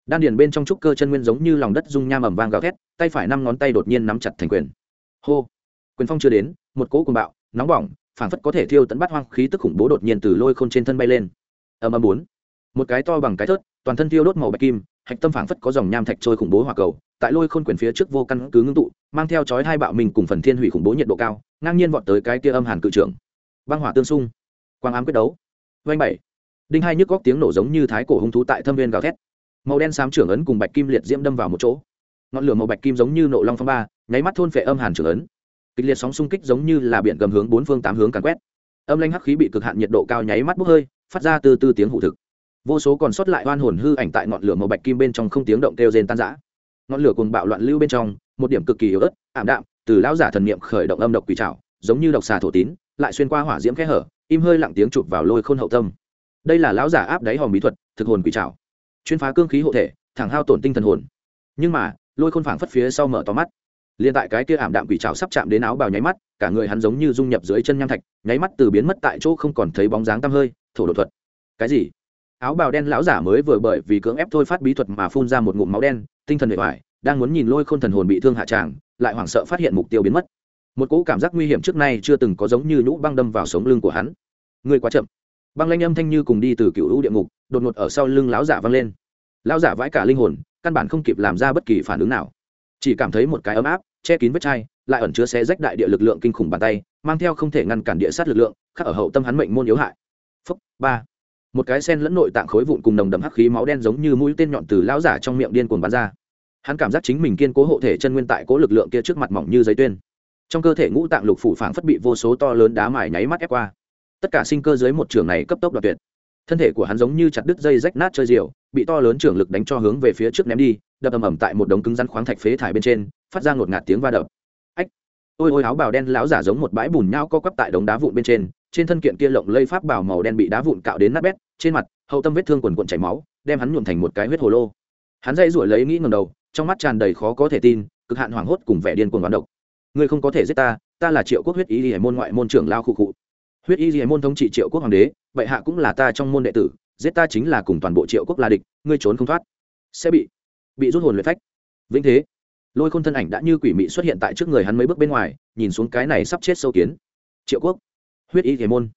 Speaker 1: đan điền bên trong trúc cơ chân nguyên giống như lòng đất dung nham ẩm vang gào thét, tay phải năm ngón tay đột nhiên nắm chặt thành quyền. Hô! Quyền phong chưa đến, một cỗ cùng bạo, nóng bỏng, phảng phất có thể thiêu tận bắt hoang khí tức khủng bố đột nhiên từ lôi khôn trên thân bay lên. Ầm ầm bốn. Một cái to bằng cái thớt, toàn thân thiêu đốt màu bạch kim, hạch tâm phảng phất có dòng nham thạch trôi khủng bố hỏa cầu, tại lôi khôn quyền phía trước vô căn cứ ngưng tụ, mang theo chói hai bạo mình cùng phần thiên hủy khủng bố nhiệt độ cao, ngang nhiên vọt tới cái kia âm hàn cự trưởng. Băng hỏa tương xung. Quang ám quyết đấu. Vanh bảy. Đinh hai nhức góc tiếng nổ giống như thái cổ hung thú tại thâm viên gào thét màu đen xám trưởng ấn cùng bạch kim liệt diễm đâm vào một chỗ. Ngọn lửa màu bạch kim giống như nộ long phong ba, nháy mắt thôn phệ âm hàn trưởng ấn. Kịch liệt sóng xung kích giống như là biển gầm hướng bốn phương tám hướng càn quét. Âm lanh hắc khí bị cực hạn nhiệt độ cao nháy mắt bốc hơi, phát ra từ từ tiếng hụ thực. Vô số còn sót lại oan hồn hư ảnh tại ngọn lửa màu bạch kim bên trong không tiếng động kêu rên tan rã. Ngọn lửa cùng bạo loạn lưu bên trong, một điểm cực kỳ yếu ớt, ảm đạm, từ lão giả thần niệm khởi động âm độc quỷ trảo, giống như độc xà thổ tín, lại xuyên qua hỏa diễm kẽ hở, im hơi lặng tiếng chụp vào lôi khôn hậu tâm. Đây là lão giả áp đáy hòm bí thuật, thực hồn quỷ trảo chuyên phá cương khí hộ thể, thẳng hao tổn tinh thần hồn. Nhưng mà, lôi khôn phảng phất phía sau mở to mắt. Liền tại cái kia ảm đạm quỷ trảo sắp chạm đến áo bào nháy mắt, cả người hắn giống như dung nhập dưới chân nham thạch, nháy mắt từ biến mất tại chỗ không còn thấy bóng dáng tăm hơi, thổ đột thuật. Cái gì? Áo bào đen lão giả mới vừa bởi vì cưỡng ép thôi phát bí thuật mà phun ra một ngụm máu đen, tinh thần hệ hoại đang muốn nhìn lôi khôn thần hồn bị thương hạ tràng, lại hoảng sợ phát hiện mục tiêu biến mất. Một cỗ cảm giác nguy hiểm trước nay chưa từng có giống như nhũ băng đâm vào sống lưng của hắn. Người quá chậm. Băng lanh âm thanh như cùng đi từ cựu lũ địa ngục đột ngột ở sau lưng lão giả văng lên. Lão giả vãi cả linh hồn, căn bản không kịp làm ra bất kỳ phản ứng nào. Chỉ cảm thấy một cái ấm áp, che kín vết chai, lại ẩn chứa xé rách đại địa lực lượng kinh khủng bàn tay, mang theo không thể ngăn cản địa sát lực lượng, khắc ở hậu tâm hắn mệnh môn yếu hại. Phúc, ba. Một cái sen lẫn nội tạng khối vụn cùng nồng đậm hắc khí máu đen giống như mũi tên nhọn từ lão giả trong miệng điên cuồng bắn ra. Hắn cảm giác chính mình kiên cố hộ thể chân nguyên tại cố lực lượng kia trước mặt mỏng như giấy tuyên. Trong cơ thể ngũ tạng lục phủ phảng phất bị vô số to lớn đá mài nháy mắt ép qua. Tất cả sinh cơ dưới một trường này cấp tốc đoạt tuyệt thân thể của hắn giống như chặt đứt dây rách nát chơi diều bị to lớn trường lực đánh cho hướng về phía trước ném đi, đập ầm ầm tại một đống cứng rắn khoáng thạch phế thải bên trên, phát ra ngột ngạt tiếng va đập. Ách! Ôi ôi, áo bào đen láo giả giống một bãi bùn nhau co quắp tại đống đá vụn bên trên trên thân kiện kia lộng lây pháp bảo màu đen bị đá vụn cạo đến nát bét, trên mặt, hậu tâm vết thương quần quần chảy máu, đem hắn nhuộm thành một cái huyết hồ lô. Hắn dây rủi lấy nghĩ ngầm đầu, trong mắt tràn đầy khó có thể tin, cực hạn hoảng hốt cùng vẻ điên cuồng đoán độc. Ngươi không có thể giết ta ta là triệu quốc huyết ý hải môn ngoại môn trưởng lao khu cụ huyết y hải môn thống trị triệu quốc hoàng đế, vậy hạ cũng là ta trong môn đệ tử, giết ta chính là cùng toàn bộ triệu quốc là địch, ngươi trốn không thoát. Sẽ bị bị rút hồn luyện phách. Vĩnh thế. Lôi khôn thân ảnh đã như quỷ mị xuất hiện tại trước người hắn mấy bước bên ngoài, nhìn xuống cái này sắp chết sâu kiến. Triệu quốc. Huyết y thể môn.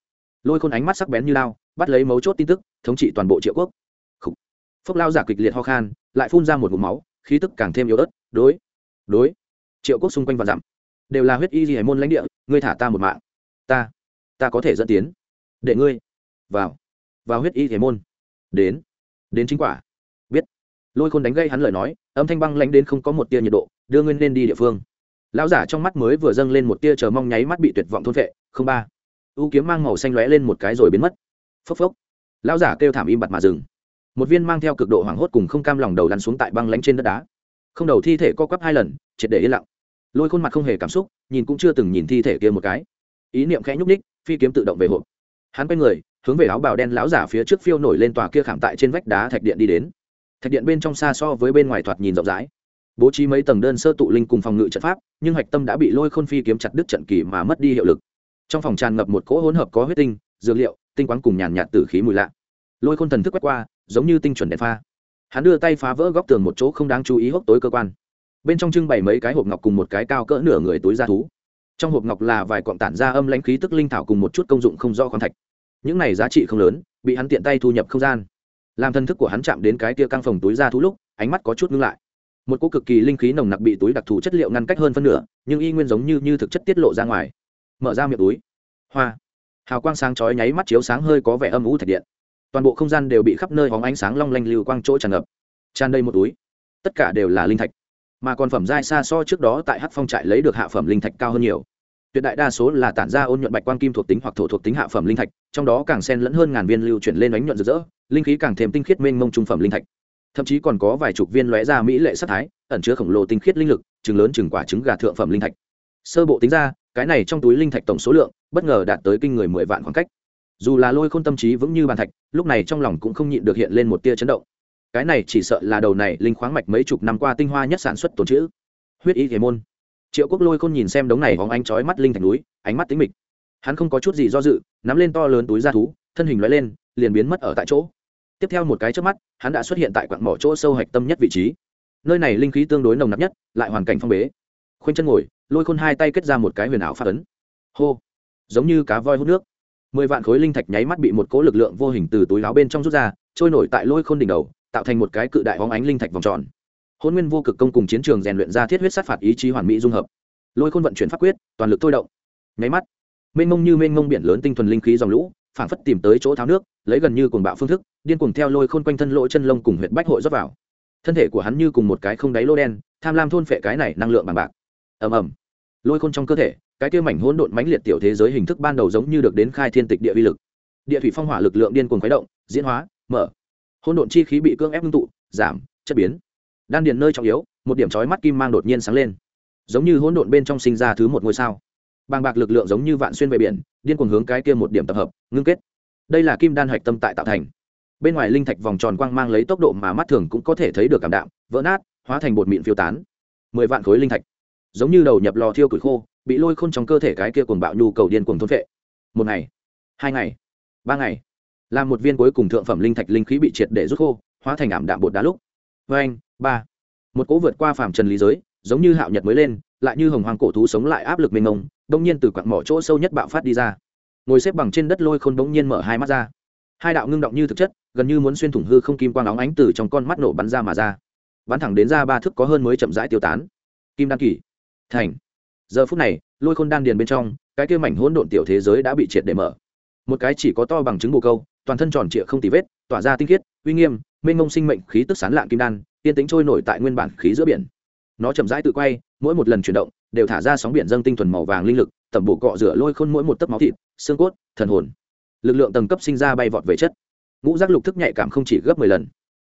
Speaker 1: Lôi khôn ánh mắt sắc bén như lao, bắt lấy mấu chốt tin tức, thống trị toàn bộ triệu quốc. Khủ. phốc lao giả kịch liệt ho khan, lại phun ra một ngụm máu, khí tức càng thêm yếu ớt, đối đối. Triệu quốc xung quanh và dặm, đều là huyết y gì hải môn lãnh địa, ngươi thả ta một mạng. Ta ta có thể dẫn tiến. Để ngươi. Vào. Vào huyết y thế môn. Đến. Đến chính quả. Biết. Lôi khôn đánh gây hắn lời nói, âm thanh băng lãnh đến không có một tia nhiệt độ, đưa ngươi lên đi địa phương. Lão giả trong mắt mới vừa dâng lên một tia chờ mong nháy mắt bị tuyệt vọng thôn vệ không ba. U kiếm mang màu xanh lóe lên một cái rồi biến mất. Phốc phốc. Lão giả kêu thảm im bặt mà dừng. Một viên mang theo cực độ hoảng hốt cùng không cam lòng đầu lăn xuống tại băng lánh trên đất đá. Không đầu thi thể co quắp hai lần, triệt để yên lặng. Lôi khuôn mặt không hề cảm xúc, nhìn cũng chưa từng nhìn thi thể kia một cái ý niệm khẽ nhúc ních phi kiếm tự động về hộp. Hắn quay người, hướng về áo bào đen lão giả phía trước phiêu nổi lên tòa kia khảm tại trên vách đá thạch điện đi đến. Thạch điện bên trong xa so với bên ngoài thoạt nhìn rộng rãi. Bố trí mấy tầng đơn sơ tụ linh cùng phòng ngự trận pháp, nhưng hạch tâm đã bị lôi khôn phi kiếm chặt đứt trận kỳ mà mất đi hiệu lực. Trong phòng tràn ngập một cỗ hỗn hợp có huyết tinh, dược liệu, tinh quán cùng nhàn nhạt tử khí mùi lạ. Lôi khôn thần thức quét qua, giống như tinh chuẩn đèn pha. Hắn đưa tay phá vỡ góc tường một chỗ không đáng chú ý hốc tối cơ quan. Bên trong trưng bày mấy cái hộp ngọc cùng một cái cao cỡ nửa người túi da thú trong hộp ngọc là vài cọng tản ra âm lãnh khí tức linh thảo cùng một chút công dụng không rõ khoáng thạch. Những này giá trị không lớn, bị hắn tiện tay thu nhập không gian. Làm thân thức của hắn chạm đến cái tia căng phòng túi ra thú lúc, ánh mắt có chút ngưng lại. Một cỗ cực kỳ linh khí nồng nặc bị túi đặc thù chất liệu ngăn cách hơn phân nửa, nhưng y nguyên giống như như thực chất tiết lộ ra ngoài. Mở ra miệng túi. Hoa. Hào quang sáng chói nháy mắt chiếu sáng hơi có vẻ âm u thạch điện. Toàn bộ không gian đều bị khắp nơi hóng ánh sáng long lanh lưu quang chỗ tràn ngập. Tràn đầy một túi. Tất cả đều là linh thạch mà còn phẩm giai xa so trước đó tại hắc phong trại lấy được hạ phẩm linh thạch cao hơn nhiều. Tuyệt đại đa số là tản ra ôn nhuận bạch quan kim thuộc tính hoặc thổ thuộc tính hạ phẩm linh thạch, trong đó càng xen lẫn hơn ngàn viên lưu chuyển lên ánh nhuận rực rỡ, linh khí càng thêm tinh khiết mênh mông trung phẩm linh thạch. Thậm chí còn có vài chục viên lóe ra mỹ lệ sắc thái, ẩn chứa khổng lồ tinh khiết linh lực chừng lớn chừng quả trứng gà thượng phẩm linh thạch. Sơ bộ tính ra, cái này trong túi linh thạch tổng số lượng, bất ngờ đạt tới kinh người mười vạn khoảng cách. Dù là lôi khôn tâm trí vững như bàn thạch, lúc này trong lòng cũng không nhịn được hiện lên một tia chấn động cái này chỉ sợ là đầu này linh khoáng mạch mấy chục năm qua tinh hoa nhất sản xuất tồn chữ. Huyết y thế môn. Triệu quốc lôi khôn nhìn xem đống này hóng ánh chói mắt linh thạch núi, ánh mắt tính mịch. Hắn không có chút gì do dự, nắm lên to lớn túi da thú, thân hình loại lên, liền biến mất ở tại chỗ. Tiếp theo một cái trước mắt, hắn đã xuất hiện tại quặng mỏ chỗ sâu hạch tâm nhất vị trí. Nơi này linh khí tương đối nồng nặc nhất, lại hoàn cảnh phong bế. Khoanh chân ngồi, lôi khôn hai tay kết ra một cái huyền ảo phát ấn. Hô! Giống như cá voi hút nước. Mười vạn khối linh thạch nháy mắt bị một cỗ lực lượng vô hình từ túi áo bên trong rút ra, trôi nổi tại lôi khôn đỉnh đầu tạo thành một cái cự đại hóng ánh linh thạch vòng tròn. Hôn nguyên vô cực công cùng chiến trường rèn luyện ra thiết huyết sát phạt ý chí hoàn mỹ dung hợp. Lôi khôn vận chuyển pháp quyết, toàn lực thôi động. Nháy mắt, mênh mông như mênh mông biển lớn tinh thuần linh khí dòng lũ, phảng phất tìm tới chỗ tháo nước, lấy gần như cuồng bạo phương thức, điên cuồng theo lôi khôn quanh thân lỗ chân lông cùng huyệt bách hội rót vào. Thân thể của hắn như cùng một cái không đáy lô đen, tham lam thôn phệ cái này năng lượng bằng bạc. Ầm ầm. Lôi khôn trong cơ thể, cái kia mảnh hỗn độn mãnh liệt tiểu thế giới hình thức ban đầu giống như được đến khai thiên tịch địa vi lực. Địa thủy phong hỏa lực lượng điên cuồng khuấy động, diễn hóa, mở hỗn độn chi khí bị cưỡng ép ngưng tụ, giảm, chất biến. Đan điền nơi trọng yếu, một điểm chói mắt kim mang đột nhiên sáng lên. Giống như hỗn độn bên trong sinh ra thứ một ngôi sao. Bàng bạc lực lượng giống như vạn xuyên về biển, điên cuồng hướng cái kia một điểm tập hợp, ngưng kết. Đây là kim đan hạch tâm tại tạo thành. Bên ngoài linh thạch vòng tròn quang mang lấy tốc độ mà mắt thường cũng có thể thấy được cảm đạm, vỡ nát, hóa thành bột mịn phiêu tán. Mười vạn khối linh thạch. Giống như đầu nhập lò thiêu củi khô, bị lôi khôn trong cơ thể cái kia cuồng bạo nhu cầu điên cuồng thôn vệ một ngày, hai ngày, ba ngày làm một viên cuối cùng thượng phẩm linh thạch linh khí bị triệt để rút khô, hóa thành ảm đạm bột đá lúc. Vê anh ba. Một cỗ vượt qua phàm trần lý giới, giống như hạo nhật mới lên, lại như hồng hoàng cổ thú sống lại áp lực mênh mông, đông nhiên từ quặng mỏ chỗ sâu nhất bạo phát đi ra. Ngồi xếp bằng trên đất lôi khôn bỗng nhiên mở hai mắt ra. Hai đạo ngưng động như thực chất, gần như muốn xuyên thủng hư không kim quang óng ánh từ trong con mắt nổ bắn ra mà ra. Bắn thẳng đến ra ba thức có hơn mới chậm rãi tiêu tán. Kim đan kỳ. Thành. Giờ phút này, lôi khôn đan điền bên trong, cái kia mảnh hỗn độn tiểu thế giới đã bị triệt để mở. Một cái chỉ có to bằng trứng bồ câu toàn thân tròn trịa không tì vết, tỏa ra tinh khiết, uy nghiêm, mênh mông sinh mệnh khí tức sán lạng kim đan, yên tính trôi nổi tại nguyên bản khí giữa biển. Nó chậm rãi tự quay, mỗi một lần chuyển động, đều thả ra sóng biển dâng tinh thuần màu vàng linh lực, tẩm bổ cọ rửa lôi khôn mỗi một tấc máu thịt, xương cốt, thần hồn. Lực lượng tầng cấp sinh ra bay vọt về chất. Ngũ giác lục thức nhạy cảm không chỉ gấp mười lần.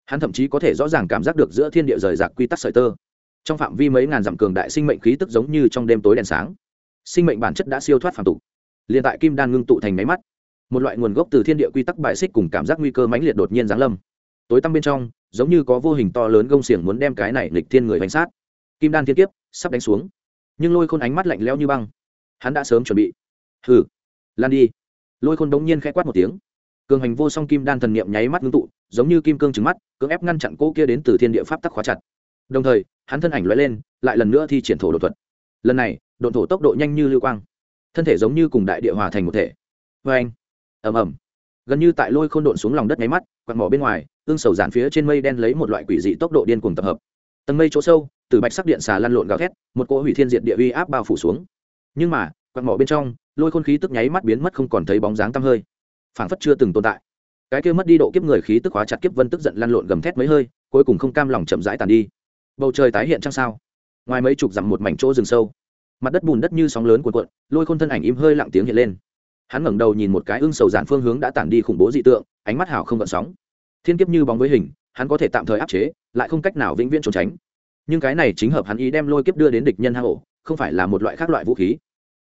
Speaker 1: Hắn thậm chí có thể rõ ràng cảm giác được giữa thiên địa rời rạc quy tắc sợi tơ. Trong phạm vi mấy ngàn dặm cường đại sinh mệnh khí tức giống như trong đêm tối đèn sáng. Sinh mệnh bản chất đã siêu thoát phàm tục. Liền tại kim đan ngưng tụ thành máy mắt một loại nguồn gốc từ thiên địa quy tắc bại xích cùng cảm giác nguy cơ mãnh liệt đột nhiên giáng lâm. Tối tăm bên trong, giống như có vô hình to lớn gông xiềng muốn đem cái này lịch thiên người bánh sát. Kim đan thiên kiếp sắp đánh xuống, nhưng lôi khôn ánh mắt lạnh lẽo như băng. Hắn đã sớm chuẩn bị. Hừ, lan đi. Lôi khôn đống nhiên khẽ quát một tiếng. Cường hành vô song kim đan thần niệm nháy mắt ngưng tụ, giống như kim cương trứng mắt, cưỡng ép ngăn chặn cỗ kia đến từ thiên địa pháp tắc khóa chặt. Đồng thời, hắn thân ảnh lóe lên, lại lần nữa thi triển thổ đột thuật. Lần này, độn thổ tốc độ nhanh như lưu quang. Thân thể giống như cùng đại địa hòa thành một thể. Vê anh ầm ầm. Gần như tại lôi khôn độn xuống lòng đất nháy mắt quặn mỏ bên ngoài, ương sầu giản phía trên mây đen lấy một loại quỷ dị tốc độ điên cuồng tập hợp. Tầng mây chỗ sâu, từ bạch sắc điện xà lăn lộn gào thét, một cỗ hủy thiên diệt địa uy áp bao phủ xuống. Nhưng mà quặn mỏ bên trong, lôi khôn khí tức nháy mắt biến mất không còn thấy bóng dáng tăm hơi. Phảng phất chưa từng tồn tại. Cái kia mất đi độ kiếp người khí tức hóa chặt kiếp vân tức giận lăn lộn gầm thét mấy hơi, cuối cùng không cam lòng chậm rãi tàn đi. Bầu trời tái hiện trăng sao. Ngoài mấy chục dặm một mảnh chỗ rừng sâu. Mặt đất bùn đất như sóng lớn cuộn cuộn, lôi khôn thân ảnh im hơi lặng tiếng hiện lên hắn ngẩng đầu nhìn một cái ưng sầu giản phương hướng đã tản đi khủng bố dị tượng, ánh mắt hảo không gợn sóng. Thiên kiếp như bóng với hình, hắn có thể tạm thời áp chế, lại không cách nào vĩnh viễn trốn tránh. Nhưng cái này chính hợp hắn ý đem lôi kiếp đưa đến địch nhân hang ổ, không phải là một loại khác loại vũ khí.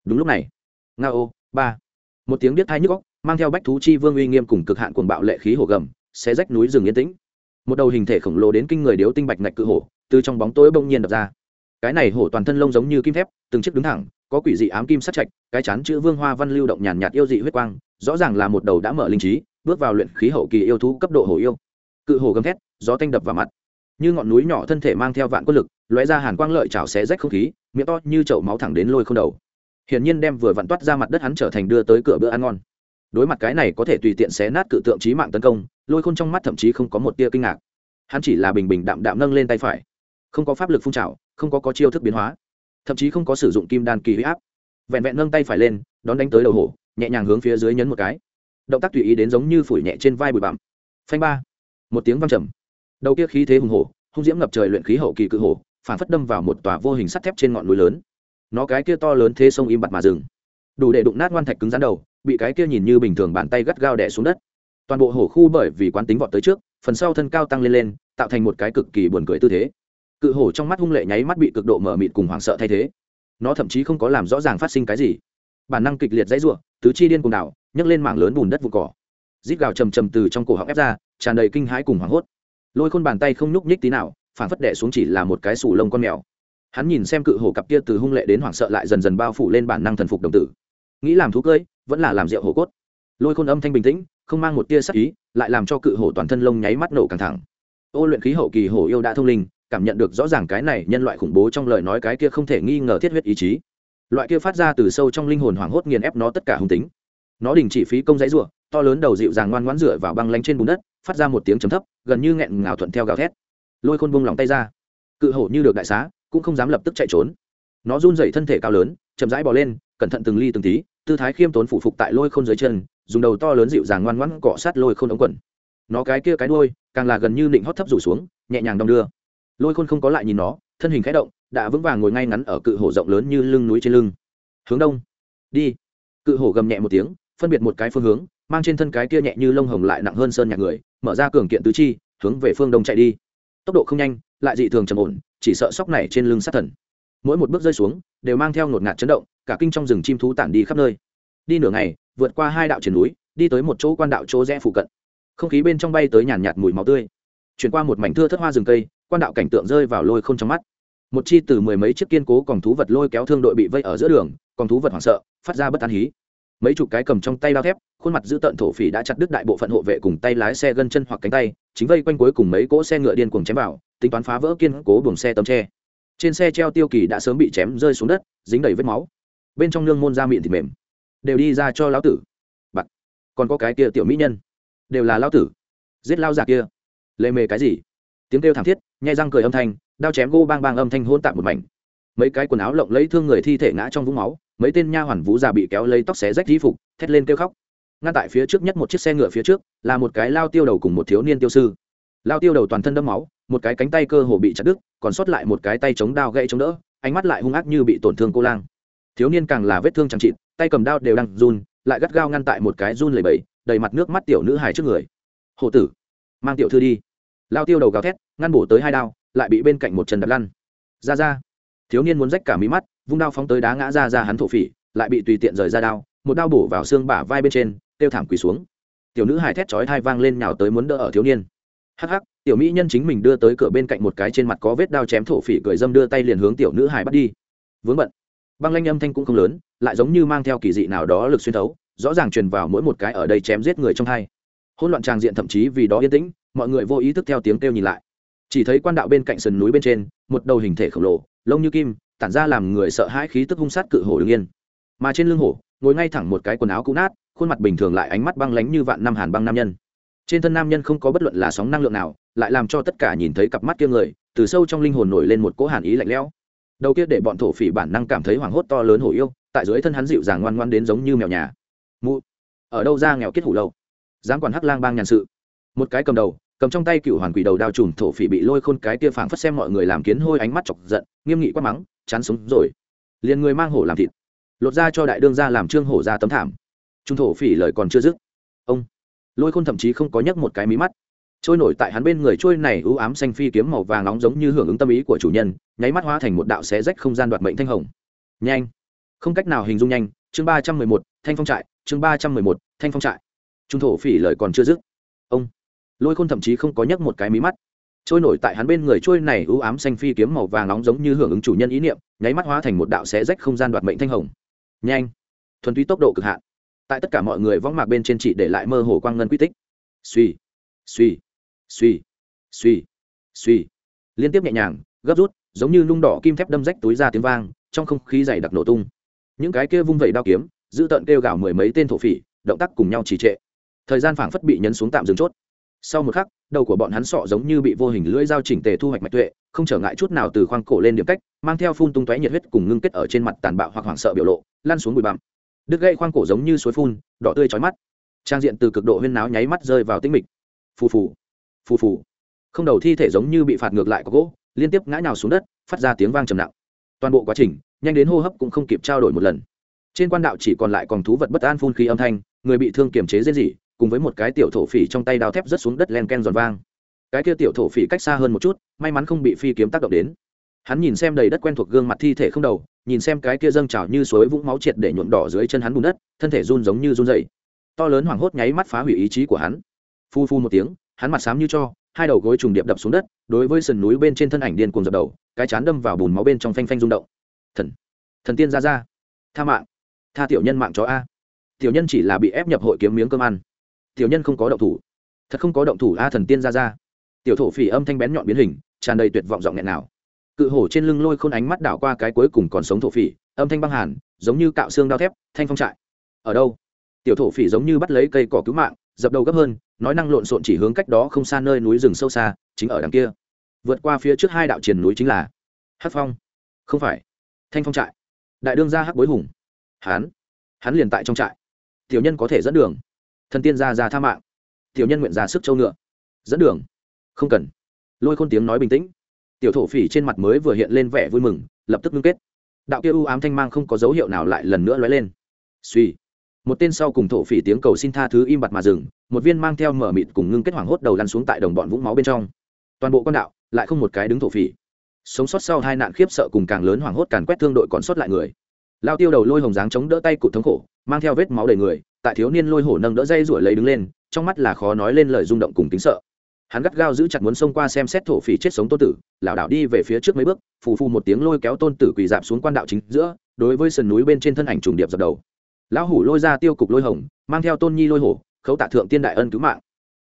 Speaker 1: Đúng lúc này nga ô ba. Một tiếng biết thai nhức góc mang theo bách thú chi vương uy nghiêm cùng cực hạn cuồng bạo lệ khí hổ gầm sẽ rách núi rừng yên tĩnh. Một đầu hình thể khổng lồ đến kinh người điếu tinh bạch ngạch cự hổ, từ trong bóng tối bỗng nhiên đập ra. Cái này hổ toàn thân lông giống như kim thép, từng chiếc đứng thẳng có quỷ dị ám kim sát trạch, cái chán chữ vương hoa văn lưu động nhàn nhạt yêu dị huyết quang rõ ràng là một đầu đã mở linh trí bước vào luyện khí hậu kỳ yêu thú cấp độ hổ yêu. Cự hổ gầm thét gió tanh đập vào mặt. Như ngọn núi nhỏ thân thể mang theo vạn quân lực lóe ra hàn quang lợi chảo xé rách không khí miệng to như chậu máu thẳng đến lôi không đầu. Hiển nhiên đem vừa vặn toát ra mặt đất hắn trở thành đưa tới cửa bữa ăn ngon. Đối mặt cái này có thể tùy tiện xé nát cự tượng trí mạng tấn công lôi khôn trong mắt thậm chí không có một tia kinh ngạc. Hắn chỉ là bình bình đạm đạm nâng lên tay phải. Không có pháp lực phun trào không có có chiêu thức biến hóa thậm chí không có sử dụng kim đan kỳ huy áp. Vẹn vẹn nâng tay phải lên, đón đánh tới đầu hổ, nhẹ nhàng hướng phía dưới nhấn một cái. Động tác tùy ý đến giống như phủi nhẹ trên vai bụi bặm. Phanh ba. Một tiếng văng trầm. Đầu kia khí thế hùng hổ, hung diễm ngập trời luyện khí hậu kỳ cự hổ, phản phất đâm vào một tòa vô hình sắt thép trên ngọn núi lớn. Nó cái kia to lớn thế sông im bặt mà dừng. Đủ để đụng nát ngoan thạch cứng rắn đầu, bị cái kia nhìn như bình thường bàn tay gắt gao đẻ xuống đất. Toàn bộ hổ khu bởi vì quán tính vọt tới trước, phần sau thân cao tăng lên lên, tạo thành một cái cực kỳ buồn cười tư thế cự hổ trong mắt hung lệ nháy mắt bị cực độ mở mịt cùng hoảng sợ thay thế. Nó thậm chí không có làm rõ ràng phát sinh cái gì. Bản năng kịch liệt dãy ruộng tứ chi điên cùng đảo, nhấc lên mảng lớn bùn đất vụ cỏ. Rít gào trầm trầm từ trong cổ họng ép ra, tràn đầy kinh hãi cùng hoảng hốt. Lôi khôn bàn tay không nhúc nhích tí nào, phản phất đẻ xuống chỉ là một cái sủ lông con mèo. Hắn nhìn xem cự hổ cặp kia từ hung lệ đến hoảng sợ lại dần dần bao phủ lên bản năng thần phục đồng tử. Nghĩ làm thú cưỡi vẫn là làm rượu hổ cốt. Lôi khôn âm thanh bình tĩnh, không mang một tia sắc ý, lại làm cho cự hổ toàn thân lông nháy mắt nổ căng thẳng. Ô luyện khí hậu kỳ hổ yêu đã thông linh cảm nhận được rõ ràng cái này nhân loại khủng bố trong lời nói cái kia không thể nghi ngờ thiết huyết ý chí. Loại kia phát ra từ sâu trong linh hồn hoảng hốt nghiền ép nó tất cả hung tính. Nó đình chỉ phí công dãy ruộng to lớn đầu dịu dàng ngoan ngoãn dựa vào băng lánh trên bùn đất, phát ra một tiếng chấm thấp, gần như nghẹn ngào thuận theo gào thét. Lôi khôn bung lòng tay ra. Cự hổ như được đại xá, cũng không dám lập tức chạy trốn. Nó run dậy thân thể cao lớn, chậm rãi bò lên, cẩn thận từng ly từng tí, tư thái khiêm tốn phụ phục tại lôi khôn dưới chân, dùng đầu to lớn dịu dàng ngoan ngoãn cọ sát lôi khôn ống quần. Nó cái kia cái đuôi, càng là gần như định hót thấp rủ xuống, nhẹ nhàng đong đưa lôi khôn không có lại nhìn nó, thân hình khẽ động, đã vững vàng ngồi ngay ngắn ở cự hổ rộng lớn như lưng núi trên lưng. Hướng đông. Đi. Cự hổ gầm nhẹ một tiếng, phân biệt một cái phương hướng, mang trên thân cái kia nhẹ như lông hồng lại nặng hơn sơn nhạc người, mở ra cường kiện tứ chi, hướng về phương đông chạy đi. Tốc độ không nhanh, lại dị thường trầm ổn, chỉ sợ sóc này trên lưng sát thần. Mỗi một bước rơi xuống, đều mang theo ngột ngạt chấn động, cả kinh trong rừng chim thú tản đi khắp nơi. Đi nửa ngày, vượt qua hai đạo triển núi, đi tới một chỗ quan đạo chỗ rẽ phụ cận. Không khí bên trong bay tới nhàn nhạt mùi máu tươi. Chuyển qua một mảnh thưa thất hoa rừng cây quan đạo cảnh tượng rơi vào lôi không trong mắt. Một chi từ mười mấy chiếc kiên cố còn thú vật lôi kéo thương đội bị vây ở giữa đường còn thú vật hoảng sợ, phát ra bất an hí. Mấy chục cái cầm trong tay đao thép, khuôn mặt giữ tợn thổ phỉ đã chặt đứt đại bộ phận hộ vệ cùng tay lái xe gân chân hoặc cánh tay, chính vây quanh cuối cùng mấy cỗ xe ngựa điên cuồng chém vào, tính toán phá vỡ kiên cố buồng xe tấm tre. Trên xe treo tiêu kỳ đã sớm bị chém rơi xuống đất, dính đầy vết máu. Bên trong nương môn da miệng thịt mềm. Đều đi ra cho lão tử. Bặt còn có cái kia tiểu mỹ nhân. Đều là lão tử. Giết lao già kia. Lệ mề cái gì? Tiếng kêu thảm thiết, nhai răng cười âm thanh, đao chém gô bang bang âm thanh hôn tạm một mảnh. Mấy cái quần áo lộng lấy thương người thi thể ngã trong vũng máu, mấy tên nha hoàn vũ già bị kéo lấy tóc xé rách di phục, thét lên kêu khóc. Ngăn tại phía trước nhất một chiếc xe ngựa phía trước, là một cái lao tiêu đầu cùng một thiếu niên tiêu sư. Lao tiêu đầu toàn thân đẫm máu, một cái cánh tay cơ hồ bị chặt đứt, còn sót lại một cái tay chống đao gãy chống đỡ, ánh mắt lại hung ác như bị tổn thương cô lang. Thiếu niên càng là vết thương chẳng chịt, tay cầm đao đều đang run, lại gắt gao ngăn tại một cái run lầy bẫy đầy mặt nước mắt tiểu nữ hài trước người. Hộ tử, mang tiểu thư đi lao tiêu đầu gào thét, ngăn bổ tới hai đao, lại bị bên cạnh một chân đập lăn. Ra ra. Thiếu niên muốn rách cả mí mắt, vung đao phóng tới đá ngã ra ra hắn thổ phỉ, lại bị tùy tiện rời ra đao, một đao bổ vào xương bả vai bên trên, tiêu thảm quỳ xuống. Tiểu nữ hài thét chói thai vang lên nhào tới muốn đỡ ở thiếu niên. Hắc hắc, tiểu mỹ nhân chính mình đưa tới cửa bên cạnh một cái trên mặt có vết đao chém thổ phỉ cười dâm đưa tay liền hướng tiểu nữ hài bắt đi. Vướng bận. Băng lanh âm thanh cũng không lớn, lại giống như mang theo kỳ dị nào đó lực xuyên thấu, rõ ràng truyền vào mỗi một cái ở đây chém giết người trong hai. Hỗn loạn tràng diện thậm chí vì đó yên tĩnh mọi người vô ý thức theo tiếng kêu nhìn lại. Chỉ thấy quan đạo bên cạnh sườn núi bên trên, một đầu hình thể khổng lồ, lông như kim, tản ra làm người sợ hãi khí tức hung sát cự hổ đương yên. Mà trên lưng hổ, ngồi ngay thẳng một cái quần áo cũ nát, khuôn mặt bình thường lại ánh mắt băng lánh như vạn năm hàn băng nam nhân. Trên thân nam nhân không có bất luận là sóng năng lượng nào, lại làm cho tất cả nhìn thấy cặp mắt kia người, từ sâu trong linh hồn nổi lên một cỗ hàn ý lạnh lẽo. Đầu kia để bọn thổ phỉ bản năng cảm thấy hoảng hốt to lớn hổ yêu, tại dưới thân hắn dịu dàng ngoan ngoan đến giống như mèo nhà. Mụ, ở đâu ra nghèo kết hủ lâu dám quản hắc lang bang nhàn sự. Một cái cầm đầu cầm trong tay cựu hoàn quỷ đầu đao trùm thổ phỉ bị lôi khôn cái kia phảng phất xem mọi người làm kiến hôi ánh mắt chọc giận, nghiêm nghị quát mắng, chán sống rồi. Liền người mang hổ làm thịt, lột ra cho đại đương ra làm trương hổ ra tấm thảm. Trung thổ phỉ lời còn chưa dứt, ông lôi khôn thậm chí không có nhấc một cái mí mắt. Trôi nổi tại hắn bên người trôi này ưu ám xanh phi kiếm màu vàng nóng giống như hưởng ứng tâm ý của chủ nhân, nháy mắt hóa thành một đạo xé rách không gian đoạt mệnh thanh hồng. Nhanh! Không cách nào hình dung nhanh, chương ba trăm mười một, thanh phong trại, chương ba trăm mười một, thanh phong trại. Trung thổ phỉ lời còn chưa dứt, ông lôi khôn thậm chí không có nhấc một cái mí mắt. Trôi nổi tại hắn bên người trôi này ưu ám xanh phi kiếm màu vàng nóng giống như hưởng ứng chủ nhân ý niệm, nháy mắt hóa thành một đạo xé rách không gian đoạt mệnh thanh hồng. Nhanh! Thuần túy tốc độ cực hạn. Tại tất cả mọi người võng mạc bên trên chị để lại mơ hồ quang ngân quy tích. Suy suy suy suy suy liên tiếp nhẹ nhàng, gấp rút, giống như nung đỏ kim thép đâm rách túi ra tiếng vang, trong không khí dày đặc nổ tung. Những cái kia vung vẩy đao kiếm, giữ tận kêu gào mười mấy tên thổ phỉ, động tác cùng nhau trì trệ. Thời gian phảng phất bị nhấn xuống tạm dừng chốt sau một khắc, đầu của bọn hắn sọ giống như bị vô hình lưỡi dao chỉnh tề thu hoạch mạch tuệ, không trở ngại chút nào từ khoang cổ lên điểm cách, mang theo phun tung tóe nhiệt huyết cùng ngưng kết ở trên mặt tàn bạo hoặc hoảng sợ biểu lộ lan xuống bụi bặm. Đứt gãy khoang cổ giống như suối phun, đỏ tươi chói mắt. Trang diện từ cực độ huyên náo nháy mắt rơi vào tĩnh mịch. Phù phù phù phù. Không đầu thi thể giống như bị phạt ngược lại có gỗ, liên tiếp ngã nhào xuống đất, phát ra tiếng vang trầm nặng. Toàn bộ quá trình, nhanh đến hô hấp cũng không kịp trao đổi một lần. Trên quan đạo chỉ còn lại còn thú vật bất an phun khí âm thanh, người bị thương kiềm chế dễ gì cùng với một cái tiểu thổ phỉ trong tay đao thép rớt xuống đất len ken giòn vang. Cái kia tiểu thổ phỉ cách xa hơn một chút, may mắn không bị phi kiếm tác động đến. Hắn nhìn xem đầy đất quen thuộc gương mặt thi thể không đầu, nhìn xem cái kia dâng trào như suối vũng máu triệt để nhuộm đỏ dưới chân hắn bùn đất, thân thể run giống như run dậy to lớn hoảng hốt nháy mắt phá hủy ý chí của hắn. Phu phu một tiếng, hắn mặt xám như cho, hai đầu gối trùng điệp đập xuống đất, đối với sườn núi bên trên thân ảnh điên cuồng dập đầu, cái chán đâm vào bùn máu bên trong phanh phanh rung động. Thần thần tiên ra ra. Tha mạng, tha tiểu nhân mạng cho a. Tiểu nhân chỉ là bị ép nhập hội kiếm miếng cơm ăn tiểu nhân không có động thủ. Thật không có động thủ a thần tiên ra ra. Tiểu thổ phỉ âm thanh bén nhọn biến hình, tràn đầy tuyệt vọng giọng nghẹn nào. Cự hổ trên lưng lôi khôn ánh mắt đảo qua cái cuối cùng còn sống thổ phỉ, âm thanh băng hàn, giống như cạo xương đao thép, thanh phong trại. Ở đâu? Tiểu thổ phỉ giống như bắt lấy cây cỏ cứu mạng, dập đầu gấp hơn, nói năng lộn xộn chỉ hướng cách đó không xa nơi núi rừng sâu xa, chính ở đằng kia. Vượt qua phía trước hai đạo triển núi chính là hát phong. Không phải, thanh phong trại. Đại đương gia hắc bối hùng. Hán hắn liền tại trong trại. Tiểu nhân có thể dẫn đường thần tiên ra ra tha mạng. Tiểu nhân nguyện ra sức châu ngựa. Dẫn đường. Không cần. Lôi khôn tiếng nói bình tĩnh. Tiểu thổ phỉ trên mặt mới vừa hiện lên vẻ vui mừng, lập tức ngưng kết. Đạo kia u ám thanh mang không có dấu hiệu nào lại lần nữa lóe lên. Suy một tên sau cùng thổ phỉ tiếng cầu xin tha thứ im bặt mà dừng, một viên mang theo mở mịt cùng ngưng kết hoảng hốt đầu lăn xuống tại đồng bọn vũng máu bên trong. Toàn bộ con đạo, lại không một cái đứng thổ phỉ. Sống sót sau hai nạn khiếp sợ cùng càng lớn hoảng hốt càn quét thương đội còn sót lại người. Lao tiêu đầu lôi hồng dáng chống đỡ tay cụt thống khổ, mang theo vết máu đầy người tại thiếu niên lôi hổ nâng đỡ dây ruổi lấy đứng lên, trong mắt là khó nói lên lời rung động cùng tính sợ. Hắn gắt gao giữ chặt muốn xông qua xem xét thổ phỉ chết sống tôn tử, lảo đảo đi về phía trước mấy bước, phù phù một tiếng lôi kéo tôn tử quỳ dạp xuống quan đạo chính giữa, đối với sườn núi bên trên thân ảnh trùng điệp dập đầu. Lão hủ lôi ra tiêu cục lôi hồng, mang theo tôn nhi lôi hổ, khấu tạ thượng tiên đại ân cứu mạng.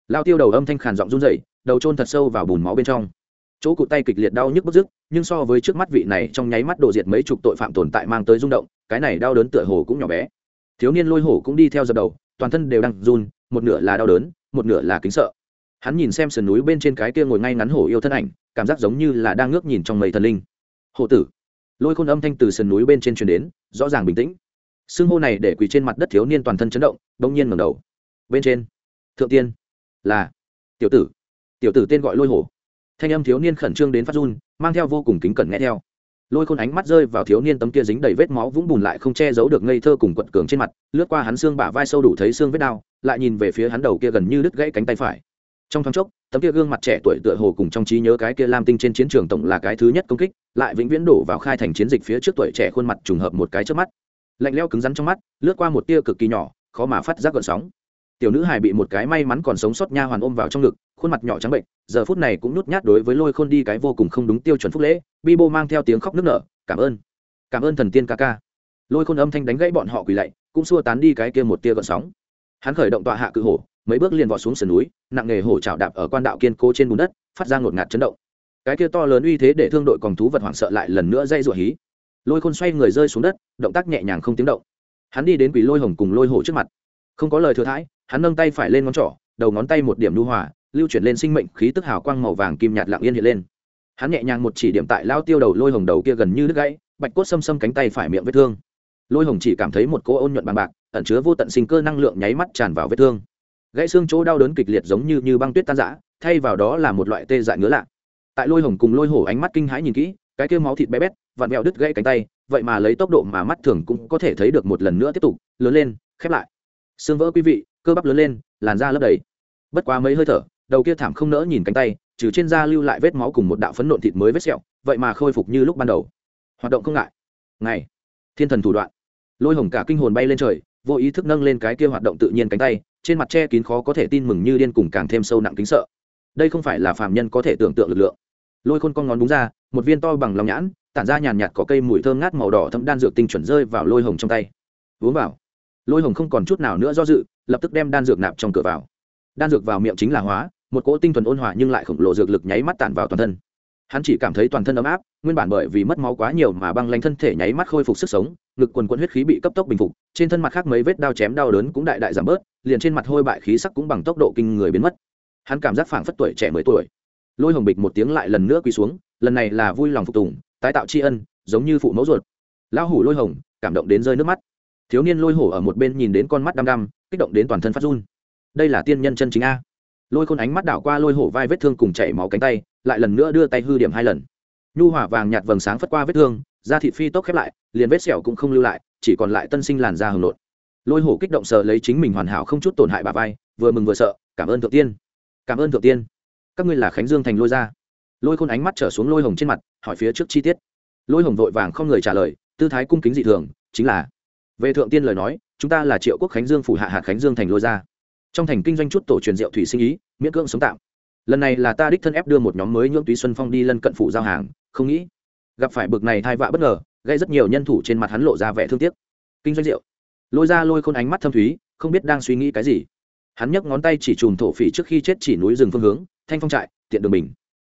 Speaker 1: Lao tiêu đầu âm thanh khàn giọng run rẩy, đầu trôn thật sâu vào bùn máu bên trong. Chỗ cụt tay kịch liệt đau nhức bức dứt nhưng so với trước mắt vị này trong nháy mắt đổ diệt mấy chục tội phạm tồn tại mang tới rung động, cái này đau đớn tựa hồ cũng nhỏ bé thiếu niên lôi hổ cũng đi theo dập đầu, toàn thân đều đang run, một nửa là đau đớn, một nửa là kính sợ. Hắn nhìn xem sườn núi bên trên cái kia ngồi ngay ngắn hổ yêu thân ảnh, cảm giác giống như là đang ngước nhìn trong mây thần linh. Hổ tử. Lôi khôn âm thanh từ sườn núi bên trên truyền đến, rõ ràng bình tĩnh. Xưng hô này để quỳ trên mặt đất thiếu niên toàn thân chấn động, bỗng nhiên ngẩng đầu. Bên trên, thượng tiên, là tiểu tử. Tiểu tử tên gọi lôi hổ. Thanh âm thiếu niên khẩn trương đến phát run, mang theo vô cùng kính cẩn nghe theo lôi khôn ánh mắt rơi vào thiếu niên tấm kia dính đầy vết máu vũng bùn lại không che giấu được ngây thơ cùng quật cường trên mặt, lướt qua hắn xương bả vai sâu đủ thấy xương vết đau, lại nhìn về phía hắn đầu kia gần như đứt gãy cánh tay phải. Trong thoáng chốc, tấm kia gương mặt trẻ tuổi tựa hồ cùng trong trí nhớ cái kia lam tinh trên chiến trường tổng là cái thứ nhất công kích, lại vĩnh viễn đổ vào khai thành chiến dịch phía trước tuổi trẻ khuôn mặt trùng hợp một cái trước mắt. Lạnh leo cứng rắn trong mắt, lướt qua một tia cực kỳ nhỏ, khó mà phát giác gợn sóng. Tiểu nữ hài bị một cái may mắn còn sống sót nha hoàn ôm vào trong ngực khuôn mặt nhỏ trắng bệnh, giờ phút này cũng nút nhát đối với lôi khôn đi cái vô cùng không đúng tiêu chuẩn phúc lễ bi bô mang theo tiếng khóc nức nở, cảm ơn cảm ơn thần tiên ca ca. Lôi khôn âm thanh đánh gãy bọn họ quỳ lạy, cũng xua tán đi cái kia một tia gợn sóng. Hắn khởi động tọa hạ cự hổ, mấy bước liền vọt xuống sườn núi, nặng nghề hổ trào đạp ở quan đạo kiên cố trên bùn đất, phát ra ngột ngạt chấn động. Cái kia to lớn uy thế để thương đội còn thú vật hoảng sợ lại lần nữa dây ruột hí. Lôi khôn xoay người rơi xuống đất, động tác nhẹ nhàng không tiếng động. Hắn đi đến quỷ lôi hồng cùng lôi hổ trước mặt. Không có lời thừa thãi, hắn nâng tay phải lên ngón trỏ, đầu ngón tay một điểm lưu hòa lưu chuyển lên sinh mệnh khí tức hào quang màu vàng kim nhạt lặng yên hiện lên. Hắn nhẹ nhàng một chỉ điểm tại lao tiêu đầu lôi hồng đầu kia gần như đứt gãy, bạch cốt xâm xâm cánh tay phải miệng vết thương. Lôi hồng chỉ cảm thấy một cỗ ôn nhuận bằng bạc, ẩn chứa vô tận sinh cơ năng lượng nháy mắt tràn vào vết thương. Gãy xương chỗ đau đớn kịch liệt giống như như băng tuyết tan rã, thay vào đó là một loại tê dại ngứa lạ. Tại lôi hồng cùng lôi hổ ánh mắt kinh hãi nhìn kỹ, cái kêu máu thịt bé bét, vặn vẹo đứt gãy cánh tay, vậy mà lấy tốc độ mà mắt thường cũng có thể thấy được một lần nữa tiếp tục, lớn lên, khép lại. Xương vỡ quý vị, cơ bắp lớn lên, làn da lấp đầy. Bất quá mấy hơi thở đầu kia thảm không nỡ nhìn cánh tay, trừ trên da lưu lại vết máu cùng một đạo phấn nộn thịt mới vết sẹo, vậy mà khôi phục như lúc ban đầu. Hoạt động không ngại. Ngày, thiên thần thủ đoạn. Lôi hồng cả kinh hồn bay lên trời, vô ý thức nâng lên cái kia hoạt động tự nhiên cánh tay, trên mặt che kín khó có thể tin mừng như điên cùng càng thêm sâu nặng kính sợ. Đây không phải là phàm nhân có thể tưởng tượng lực lượng. Lôi khôn con ngón đúng ra, một viên to bằng lòng nhãn, tản ra nhàn nhạt có cây mùi thơm ngát màu đỏ thấm đan dược tinh chuẩn rơi vào lôi hồng trong tay. Uống vào. Lôi hồng không còn chút nào nữa do dự, lập tức đem đan dược nạp trong cửa vào đan dược vào miệng chính là hóa, một cỗ tinh thuần ôn hòa nhưng lại khổng lồ dược lực nháy mắt tản vào toàn thân. Hắn chỉ cảm thấy toàn thân ấm áp, nguyên bản bởi vì mất máu quá nhiều mà băng lanh thân thể nháy mắt khôi phục sức sống, ngực quần quần huyết khí bị cấp tốc bình phục, trên thân mặt khác mấy vết đao chém đau đớn cũng đại đại giảm bớt, liền trên mặt hôi bại khí sắc cũng bằng tốc độ kinh người biến mất. Hắn cảm giác phảng phất tuổi trẻ mười tuổi. Lôi hồng bịch một tiếng lại lần nữa quỳ xuống, lần này là vui lòng phục tùng, tái tạo tri ân, giống như phụ mẫu ruột. Lão hủ lôi hồng, cảm động đến rơi nước mắt. Thiếu niên lôi hổ ở một bên nhìn đến con mắt đăm đăm, kích động đến toàn thân phát run đây là tiên nhân chân chính a. Lôi khôn ánh mắt đảo qua lôi hổ vai vết thương cùng chảy máu cánh tay, lại lần nữa đưa tay hư điểm hai lần. Nhu hỏa vàng nhạt vầng sáng phất qua vết thương, da thịt phi tốc khép lại, liền vết sẹo cũng không lưu lại, chỉ còn lại tân sinh làn da hồng lột. lôi hổ kích động sờ lấy chính mình hoàn hảo không chút tổn hại bà vai, vừa mừng vừa sợ, cảm ơn thượng tiên. Cảm ơn thượng tiên. Các ngươi là khánh dương thành lôi ra lôi khôn ánh mắt trở xuống lôi hồng trên mặt, hỏi phía trước chi tiết. Lôi hồng vội vàng không người trả lời, tư thái cung kính dị thường, chính là, về thượng tiên lời nói, chúng ta là triệu quốc khánh dương phủ hạ hạt khánh dương thành lôi ra trong thành kinh doanh chút tổ truyền rượu thủy sinh ý, miễn cưỡng sống tạm. Lần này là ta đích thân ép đưa một nhóm mới nhưỡng túy xuân phong đi lân cận phủ giao hàng, không nghĩ gặp phải bực này thai vạ bất ngờ, gây rất nhiều nhân thủ trên mặt hắn lộ ra vẻ thương tiếc. Kinh doanh rượu. Lôi ra lôi khôn ánh mắt thâm thúy, không biết đang suy nghĩ cái gì. Hắn nhấc ngón tay chỉ chùm thổ phỉ trước khi chết chỉ núi rừng phương hướng, thanh phong trại, tiện đường bình.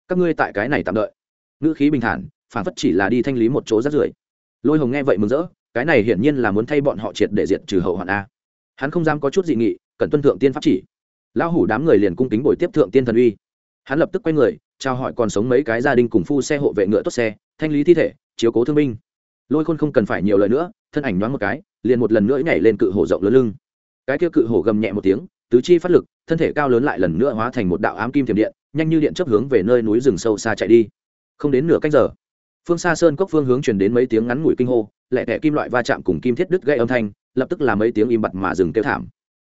Speaker 1: Các ngươi tại cái này tạm đợi. Ngữ khí bình thản, phản phất chỉ là đi thanh lý một chỗ rắt rưởi. Lôi hồng nghe vậy mừng rỡ, cái này hiển nhiên là muốn thay bọn họ triệt để diệt trừ hậu hoạn a. Hắn không dám có chút dị nghị cần tuân thượng tiên pháp chỉ. Lão hủ đám người liền cung kính bồi tiếp thượng tiên thần uy. Hắn lập tức quay người trao hỏi còn sống mấy cái gia đình cùng phu xe hộ vệ ngựa tốt xe, thanh lý thi thể, chiếu cố thương binh. Lôi khôn không cần phải nhiều lời nữa, thân ảnh nhoáng một cái, liền một lần nữa nhảy lên cự hổ rộng lớn lưng. Cái kia cự hổ gầm nhẹ một tiếng, tứ chi phát lực, thân thể cao lớn lại lần nữa hóa thành một đạo ám kim thiểm điện, nhanh như điện chấp hướng về nơi núi rừng sâu xa chạy đi. Không đến nửa cách giờ, phương xa sơn cốc phương hướng truyền đến mấy tiếng ngắn ngủi kinh hô lẹ tẻ kim loại va chạm cùng kim thiết đứt gây âm thanh, lập tức là mấy tiếng im bặt mà dừng kêu thảm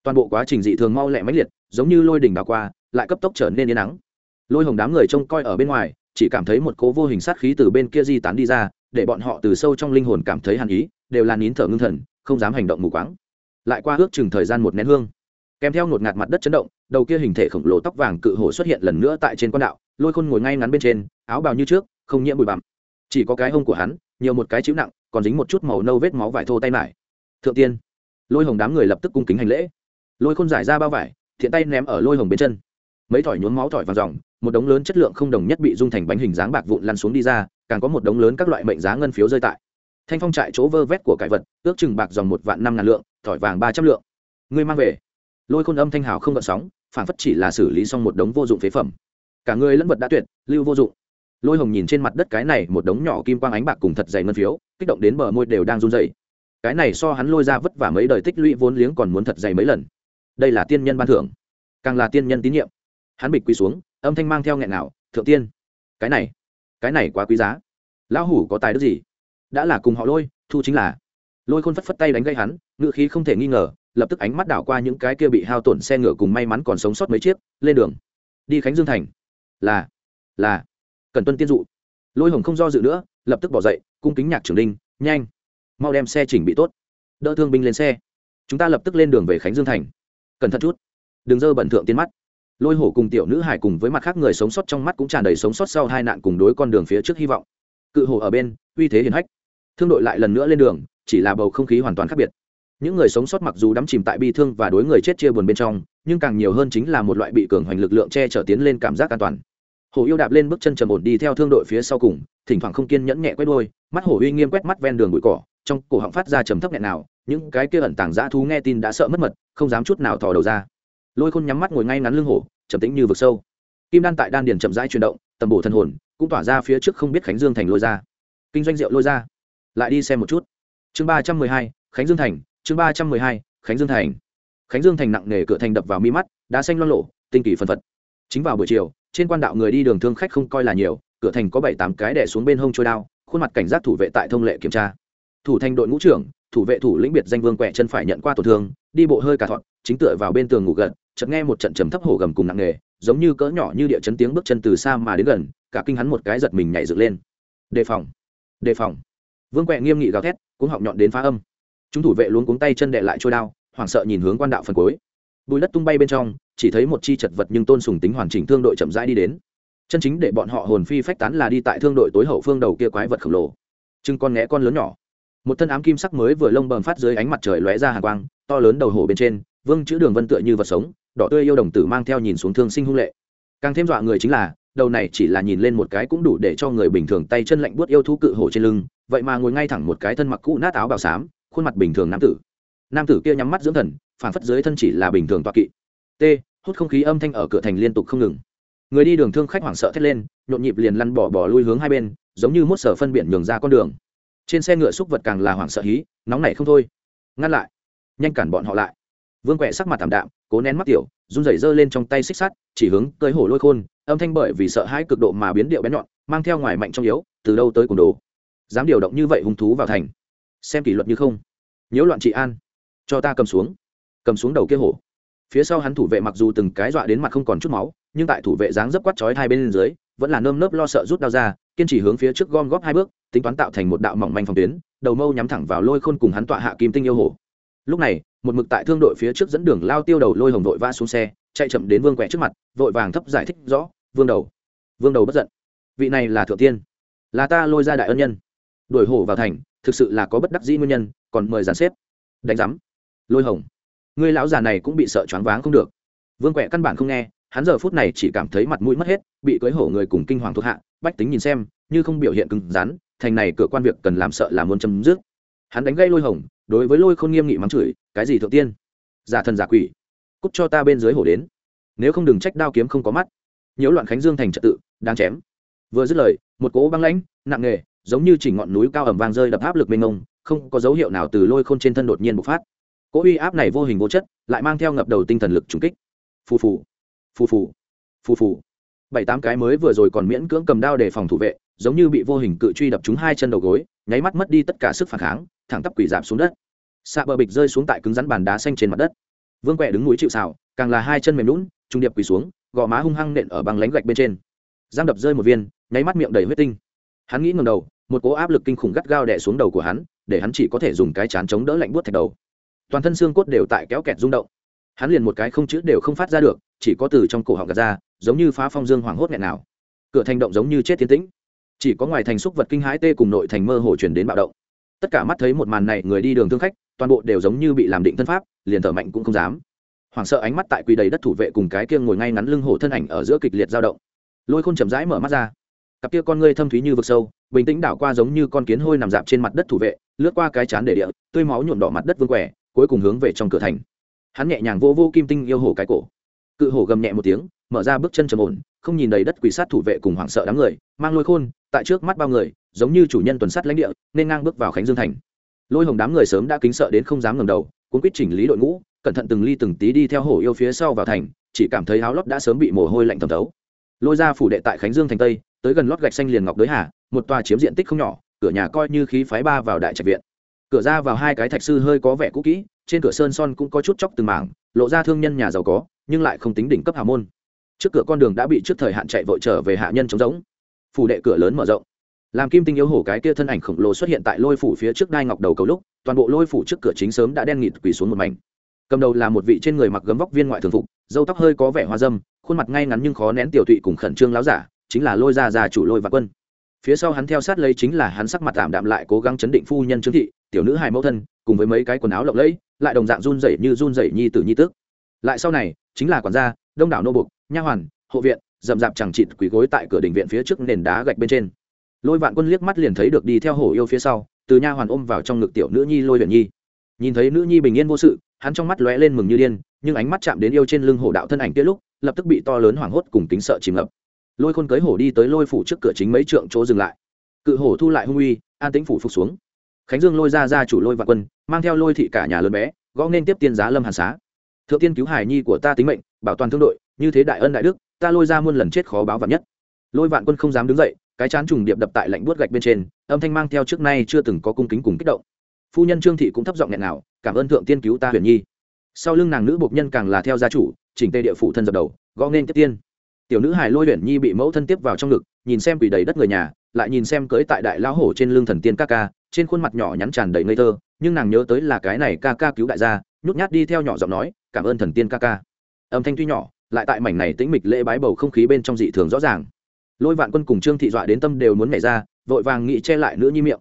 Speaker 1: toàn bộ quá trình dị thường mau lẹ mãnh liệt, giống như lôi đỉnh đào qua, lại cấp tốc trở nên yên nắng. Lôi hồng đám người trông coi ở bên ngoài, chỉ cảm thấy một cố vô hình sát khí từ bên kia di tán đi ra, để bọn họ từ sâu trong linh hồn cảm thấy hàn ý, đều là nín thở ngưng thần, không dám hành động mù quáng. Lại qua ước chừng thời gian một nén hương, kèm theo ngột ngạt mặt đất chấn động, đầu kia hình thể khổng lồ tóc vàng cự hổ xuất hiện lần nữa tại trên quan đạo, lôi khôn ngồi ngay ngắn bên trên, áo bào như trước, không nhiễm bụi bặm. Chỉ có cái hông của hắn, nhiều một cái chữ nặng, còn dính một chút màu nâu vết máu vải thô tay mải. Thượng tiên, lôi hồng đám người lập tức cung kính hành lễ lôi khôn giải ra bao vải, thiện tay ném ở lôi hồng bên chân. Mấy thỏi nhuốm máu thỏi vàng dòng, một đống lớn chất lượng không đồng nhất bị dung thành bánh hình dáng bạc vụn lăn xuống đi ra, càng có một đống lớn các loại mệnh giá ngân phiếu rơi tại. Thanh phong trại chỗ vơ vét của cải vật, ước chừng bạc dòng một vạn năm ngàn lượng, thỏi vàng ba trăm lượng. Ngươi mang về. Lôi khôn âm thanh hào không gợn sóng phản phất chỉ là xử lý xong một đống vô dụng phế phẩm. Cả người lẫn vật đã tuyệt, lưu vô dụng. Lôi hồng nhìn trên mặt đất cái này một đống nhỏ kim quang ánh bạc cùng thật dày ngân phiếu, kích động đến bờ môi đều đang run dày cái này so hắn lôi ra vất vả mấy đời tích lũy vốn liếng còn muốn thật dày mấy lần đây là tiên nhân ban thưởng. Càng là tiên nhân tín nhiệm. Hắn bịch quỳ xuống, âm thanh mang theo nghẹn nào thượng tiên, cái này cái này quá quý giá. Lão hủ có tài đức gì? Đã là cùng họ lôi, thu chính là. Lôi khôn phất phất tay đánh gây hắn ngự khí không thể nghi ngờ, lập tức ánh mắt đảo qua những cái kia bị hao tổn xe ngựa cùng may mắn còn sống sót mấy chiếc, lên đường. Đi khánh dương thành. Là là, cần tuân tiên dụ. Lôi hồng không do dự nữa, lập tức bỏ dậy, cung kính nhạc trưởng đinh, nhanh, mau đem xe chỉnh bị tốt. Đỡ thương binh lên xe. Chúng ta lập tức lên đường về khánh dương thành cẩn thận chút. Đừng dơ bẩn thượng tiến mắt. Lôi hổ cùng tiểu nữ hải cùng với mặt khác người sống sót trong mắt cũng tràn đầy sống sót sau hai nạn cùng đối con đường phía trước hy vọng. Cự hổ ở bên, uy thế hiển hách. Thương đội lại lần nữa lên đường, chỉ là bầu không khí hoàn toàn khác biệt. Những người sống sót mặc dù đắm chìm tại bi thương và đối người chết chia buồn bên trong, nhưng càng nhiều hơn chính là một loại bị cường hoành lực lượng che chở tiến lên cảm giác an toàn. Hổ yêu đạp lên bước chân trầm ổn đi theo thương đội phía sau cùng, thỉnh thoảng không kiên nhẫn nhẹ quét đôi, mắt hổ uy nghiêm quét mắt ven đường bụi cỏ, trong cổ họng phát ra trầm thấp nghẹn nào những cái kia ẩn tàng dã thú nghe tin đã sợ mất mật, không dám chút nào thò đầu ra. Lôi khôn nhắm mắt ngồi ngay ngắn lưng hổ, trầm tĩnh như vực sâu. Kim đan tại đan điền chậm rãi chuyển động, tầm bổ thân hồn, cũng tỏa ra phía trước không biết khánh dương thành lôi ra. Kinh doanh rượu lôi ra. Lại đi xem một chút. Chương ba trăm mười hai, khánh dương thành, chương ba trăm mười hai, khánh dương thành. Khánh dương thành nặng nề cửa thành đập vào mi mắt đá xanh loan lộ tinh kỳ phân phật. Chính vào buổi chiều, trên quan đạo người đi đường thương khách không coi là nhiều, cửa thành có bảy tám cái đẻ xuống bên hông trôi đao, khuôn mặt cảnh giác thủ vệ tại thông lệ kiểm tra. Thủ thành đội ngũ trưởng thủ vệ thủ lĩnh biệt danh vương quẹ chân phải nhận qua tổn thương, đi bộ hơi cả thọn, chính tựa vào bên tường ngủ gật, chợt nghe một trận trầm thấp hổ gầm cùng nặng nề, giống như cỡ nhỏ như địa chấn tiếng bước chân từ xa mà đến gần, cả kinh hắn một cái giật mình nhảy dựng lên. Đề phòng đề phòng. Vương quẹ nghiêm nghị gào thét cũng họng nhọn đến phá âm. Chúng thủ vệ luống cuống tay chân đệ lại trôi đao, hoảng sợ nhìn hướng quan đạo phần cuối. Bùi đất tung bay bên trong, chỉ thấy một chi chật vật nhưng tôn sùng tính hoàn chỉnh thương đội chậm rãi đi đến. Chân chính để bọn họ hồn phi phách tán là đi tại thương đội tối hậu phương đầu kia quái vật khổng lồ. Chừng con nghé con lớn nhỏ một thân ám kim sắc mới vừa lông bờm phát dưới ánh mặt trời lóe ra hàng quang, to lớn đầu hổ bên trên, vương chữ đường vân tựa như vật sống, đỏ tươi yêu đồng tử mang theo nhìn xuống thương sinh hung lệ. Càng thêm dọa người chính là, đầu này chỉ là nhìn lên một cái cũng đủ để cho người bình thường tay chân lạnh buốt yêu thú cự hổ trên lưng, vậy mà ngồi ngay thẳng một cái thân mặc cũ nát áo bào xám, khuôn mặt bình thường nam tử. Nam tử kia nhắm mắt dưỡng thần phản phất dưới thân chỉ là bình thường toa kỵ. T, hút không khí âm thanh ở cửa thành liên tục không ngừng. Người đi đường thương khách hoảng sợ thét lên, nhộn nhịp liền lăn bỏ bỏ lui hướng hai bên, giống như mốt sở phân biển nhường ra con đường trên xe ngựa xúc vật càng là hoảng sợ hí, nóng này không thôi. Ngăn lại. Nhanh cản bọn họ lại. Vương quẹ sắc mặt thảm đạm, cố nén mắt tiểu, run rẩy giơ lên trong tay xích sắt, chỉ hướng tới hổ lôi khôn, âm thanh bởi vì sợ hãi cực độ mà biến điệu bén nhọn, mang theo ngoài mạnh trong yếu, từ đâu tới cùng đồ. Dám điều động như vậy hung thú vào thành. Xem kỷ luật như không. Nhiễu loạn trị an. Cho ta cầm xuống. Cầm xuống đầu kia hổ. Phía sau hắn thủ vệ mặc dù từng cái dọa đến mặt không còn chút máu, nhưng tại thủ vệ dáng dấp quát chói hai bên dưới vẫn là nơm nớp lo sợ rút đao ra, kiên trì hướng phía trước gom góp hai bước, tính toán tạo thành một đạo mỏng manh phòng tuyến, đầu mâu nhắm thẳng vào lôi khôn cùng hắn tọa hạ kim tinh yêu hổ lúc này, một mực tại thương đội phía trước dẫn đường lao tiêu đầu lôi hồng vội va xuống xe, chạy chậm đến vương quẹ trước mặt, vội vàng thấp giải thích rõ, vương đầu vương đầu bất giận. Vị này là thượng tiên, là ta lôi ra đại ân nhân. Đuổi hổ vào thành, thực sự là có bất đắc dĩ nguyên nhân, còn mời giàn xếp. Đánh giám, lôi hồng người lão già này cũng bị sợ choáng váng không được. Vương quẹ căn bản không nghe hắn giờ phút này chỉ cảm thấy mặt mũi mất hết, bị cưới hổ người cùng kinh hoàng thuộc hạ, bách tính nhìn xem, như không biểu hiện cứng rắn, thành này cửa quan việc cần làm sợ là muốn chấm dứt. Hắn đánh gây lôi hồng, đối với lôi khôn nghiêm nghị mắng chửi, cái gì thượng tiên? Giả thần giả quỷ, cút cho ta bên dưới hổ đến. Nếu không đừng trách đao kiếm không có mắt. Nhiễu loạn khánh dương thành trật tự, đang chém. Vừa dứt lời, một cỗ băng lãnh, nặng nề, giống như chỉ ngọn núi cao ẩm vang rơi đập áp lực mênh mông, không có dấu hiệu nào từ lôi khôn trên thân đột nhiên bộc phát. Cỗ uy áp này vô hình vô chất, lại mang theo ngập đầu tinh thần lực trùng kích. Phù phù phù phù phù phù. Bảy tám cái mới vừa rồi còn miễn cưỡng cầm đao để phòng thủ vệ, giống như bị vô hình cự truy đập trúng hai chân đầu gối, nháy mắt mất đi tất cả sức phản kháng, thẳng tắp quỷ giảm xuống đất. Xạ bờ bịch rơi xuống tại cứng rắn bàn đá xanh trên mặt đất. Vương quẹ đứng núi chịu xào càng là hai chân mềm lún trung điệp quỳ xuống, gò má hung hăng nện ở bằng lánh gạch bên trên. Giang đập rơi một viên, nháy mắt miệng đầy huyết tinh. Hắn nghĩ ngầm đầu, một cố áp lực kinh khủng gắt gao đè xuống đầu của hắn, để hắn chỉ có thể dùng cái chán chống đỡ lạnh buốt thạch đầu. Toàn thân xương cốt đều tại kéo kẹt rung động hắn liền một cái không chữ đều không phát ra được, chỉ có từ trong cổ họng gạt ra, giống như phá phong dương hoảng hốt nghẹn nào. Cửa thành động giống như chết tiến tĩnh. Chỉ có ngoài thành xúc vật kinh hãi tê cùng nội thành mơ hồ chuyển đến bạo động. Tất cả mắt thấy một màn này, người đi đường thương khách, toàn bộ đều giống như bị làm định thân pháp, liền thở mạnh cũng không dám. Hoảng sợ ánh mắt tại quỳ đầy đất thủ vệ cùng cái kia ngồi ngay ngắn lưng hổ thân ảnh ở giữa kịch liệt dao động. Lôi khôn chậm rãi mở mắt ra. Cặp kia con ngươi thâm thúy như vực sâu, bình tĩnh đảo qua giống như con kiến hôi nằm dạp trên mặt đất thủ vệ, lướt qua cái chán để địa, tươi máu nhuộm đỏ mặt đất vương quẻ, cuối cùng hướng về trong cửa thành hắn nhẹ nhàng vô vô kim tinh yêu hổ cái cổ. Cự hổ gầm nhẹ một tiếng, mở ra bước chân trầm ổn, không nhìn đầy đất quỷ sát thủ vệ cùng hoảng sợ đám người, mang lôi khôn, tại trước mắt bao người, giống như chủ nhân tuần sát lãnh địa, nên ngang bước vào khánh dương thành. Lôi hồng đám người sớm đã kính sợ đến không dám ngầm đầu, cuốn quyết chỉnh lý đội ngũ, cẩn thận từng ly từng tí đi theo hổ yêu phía sau vào thành, chỉ cảm thấy áo lót đã sớm bị mồ hôi lạnh thẩm thấu. Lôi ra phủ đệ tại khánh dương thành tây, tới gần lót gạch xanh liền ngọc đới hà, một tòa chiếm diện tích không nhỏ, cửa nhà coi như khí phái ba vào đại trạch viện. Cửa ra vào hai cái thạch sư hơi có vẻ cũ kỹ trên cửa sơn son cũng có chút chóc từng mảng, lộ ra thương nhân nhà giàu có, nhưng lại không tính đỉnh cấp hào môn. Trước cửa con đường đã bị trước thời hạn chạy vội trở về hạ nhân trống giống phủ đệ cửa lớn mở rộng. Làm kim tinh yếu hổ cái kia thân ảnh khổng lồ xuất hiện tại lôi phủ phía trước đai ngọc đầu cầu lúc, toàn bộ lôi phủ trước cửa chính sớm đã đen nghịt quỳ xuống một mảnh. Cầm đầu là một vị trên người mặc gấm vóc viên ngoại thường phục dâu tóc hơi có vẻ hoa dâm, khuôn mặt ngay ngắn nhưng khó nén tiểu tụy cùng khẩn trương láo giả, chính là lôi gia già chủ lôi và quân. Phía sau hắn theo sát lấy chính là hắn sắc mặt tạm đạm lại cố gắng chấn định phu nhân trương thị tiểu nữ hài mẫu thân, cùng với mấy cái quần áo lộng lẫy, lại đồng dạng run rẩy như run rẩy nhi tử nhi tước. Lại sau này, chính là quản gia, đông đảo nô bục, nha hoàn, hộ viện, rậm rạp chẳng chịt quỳ gối tại cửa đình viện phía trước nền đá gạch bên trên. Lôi vạn quân liếc mắt liền thấy được đi theo hổ yêu phía sau, từ nha hoàn ôm vào trong ngực tiểu nữ nhi lôi viện nhi. Nhìn thấy nữ nhi bình yên vô sự, hắn trong mắt lóe lên mừng như điên, nhưng ánh mắt chạm đến yêu trên lưng hổ đạo thân ảnh kia lúc, lập tức bị to lớn hoảng hốt cùng kính sợ chìm ngập. Lôi khôn cưới hổ đi tới lôi phủ trước cửa chính mấy trượng chỗ dừng lại. Cự hổ thu lại hung uy, an tĩnh phủ phục xuống khánh dương lôi ra ra chủ lôi vạn quân, mang theo lôi thị cả nhà lớn bé, gõ nên tiếp tiên giá lâm hàn xá. Thượng tiên cứu hải nhi của ta tính mệnh, bảo toàn thương đội, như thế đại ân đại đức, ta lôi ra muôn lần chết khó báo vạn nhất. Lôi vạn quân không dám đứng dậy, cái chán trùng điệp đập tại lạnh buốt gạch bên trên, âm thanh mang theo trước nay chưa từng có cung kính cùng kích động. Phu nhân trương thị cũng thấp giọng nghẹn nào cảm ơn thượng tiên cứu ta huyền nhi. Sau lưng nàng nữ bộc nhân càng là theo gia chủ, chỉnh tê địa phủ thân dập đầu, gõ nên tiếp tiên. Tiểu nữ hài lôi huyền nhi bị mẫu thân tiếp vào trong ngực, nhìn xem quỷ đầy đất người nhà, lại nhìn xem cưới tại đại lão hổ trên lưng thần tiên ca ca trên khuôn mặt nhỏ nhắn tràn đầy ngây thơ, nhưng nàng nhớ tới là cái này ca ca cứu đại gia, nhút nhát đi theo nhỏ giọng nói, cảm ơn thần tiên ca ca. Âm thanh tuy nhỏ, lại tại mảnh này tĩnh mịch lễ bái bầu không khí bên trong dị thường rõ ràng. Lôi vạn quân cùng trương thị dọa đến tâm đều muốn nhảy ra, vội vàng nghĩ che lại nữ nhi miệng.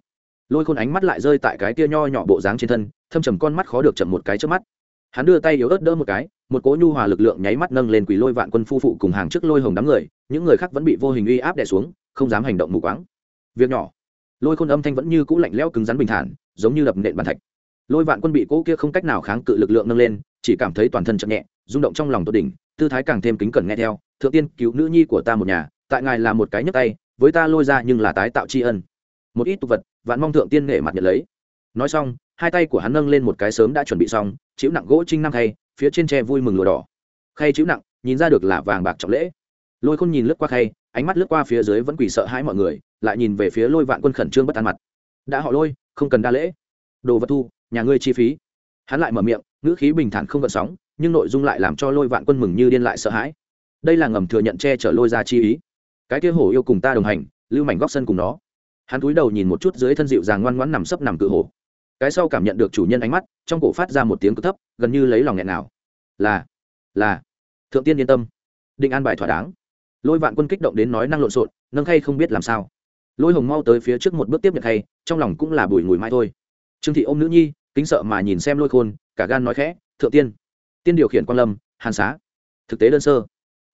Speaker 1: Lôi khôn ánh mắt lại rơi tại cái tia nho nhỏ bộ dáng trên thân, thâm trầm con mắt khó được chậm một cái trước mắt. Hắn đưa tay yếu ớt đỡ một cái, một cỗ nhu hòa lực lượng nháy mắt nâng lên quỷ lôi vạn quân phu phụ cùng hàng trước lôi hồng đám người, những người khác vẫn bị vô hình uy áp đè xuống, không dám hành động mù quáng. Việc nhỏ lôi khôn âm thanh vẫn như cũ lạnh lẽo cứng rắn bình thản, giống như đập nện bàn thạch. Lôi vạn quân bị cỗ kia không cách nào kháng cự lực lượng nâng lên, chỉ cảm thấy toàn thân chậm nhẹ, rung động trong lòng tốt đỉnh, tư thái càng thêm kính cẩn nghe theo, thượng tiên, cứu nữ nhi của ta một nhà, tại ngài là một cái nhấc tay, với ta lôi ra nhưng là tái tạo tri ân. Một ít tục vật, vạn mong thượng tiên nghệ mặt nhận lấy. Nói xong, hai tay của hắn nâng lên một cái sớm đã chuẩn bị xong chịu nặng gỗ trinh năm khay, phía trên tre vui mừng lùa đỏ. Khay chịu nặng, nhìn ra được là vàng bạc trọng lễ. Lôi khôn nhìn lướt qua khay, ánh mắt lướt qua phía dưới vẫn quỳ sợ hãi mọi người lại nhìn về phía lôi vạn quân khẩn trương bất an mặt. Đã họ lôi, không cần đa lễ. Đồ vật thu, nhà ngươi chi phí. Hắn lại mở miệng, ngữ khí bình thản không gợn sóng, nhưng nội dung lại làm cho lôi vạn quân mừng như điên lại sợ hãi. Đây là ngầm thừa nhận che chở lôi ra chi ý. Cái kia hổ yêu cùng ta đồng hành, lưu mảnh góc sân cùng nó. Hắn cúi đầu nhìn một chút dưới thân dịu dàng ngoan ngoãn nằm sấp nằm cự hổ. Cái sau cảm nhận được chủ nhân ánh mắt, trong cổ phát ra một tiếng cực thấp, gần như lấy lòng nghẹn nào. Là là, thượng tiên yên tâm. Định an bài thỏa đáng. Lôi vạn quân kích động đến nói năng lộn xộn, nâng khay không biết làm sao lôi hồng mau tới phía trước một bước tiếp nhận hay trong lòng cũng là bùi ngùi mai thôi. Trương thị ôm nữ nhi, kính sợ mà nhìn xem lôi khôn, cả gan nói khẽ, thượng tiên. Tiên điều khiển quan lâm, hàn xá. Thực tế đơn sơ.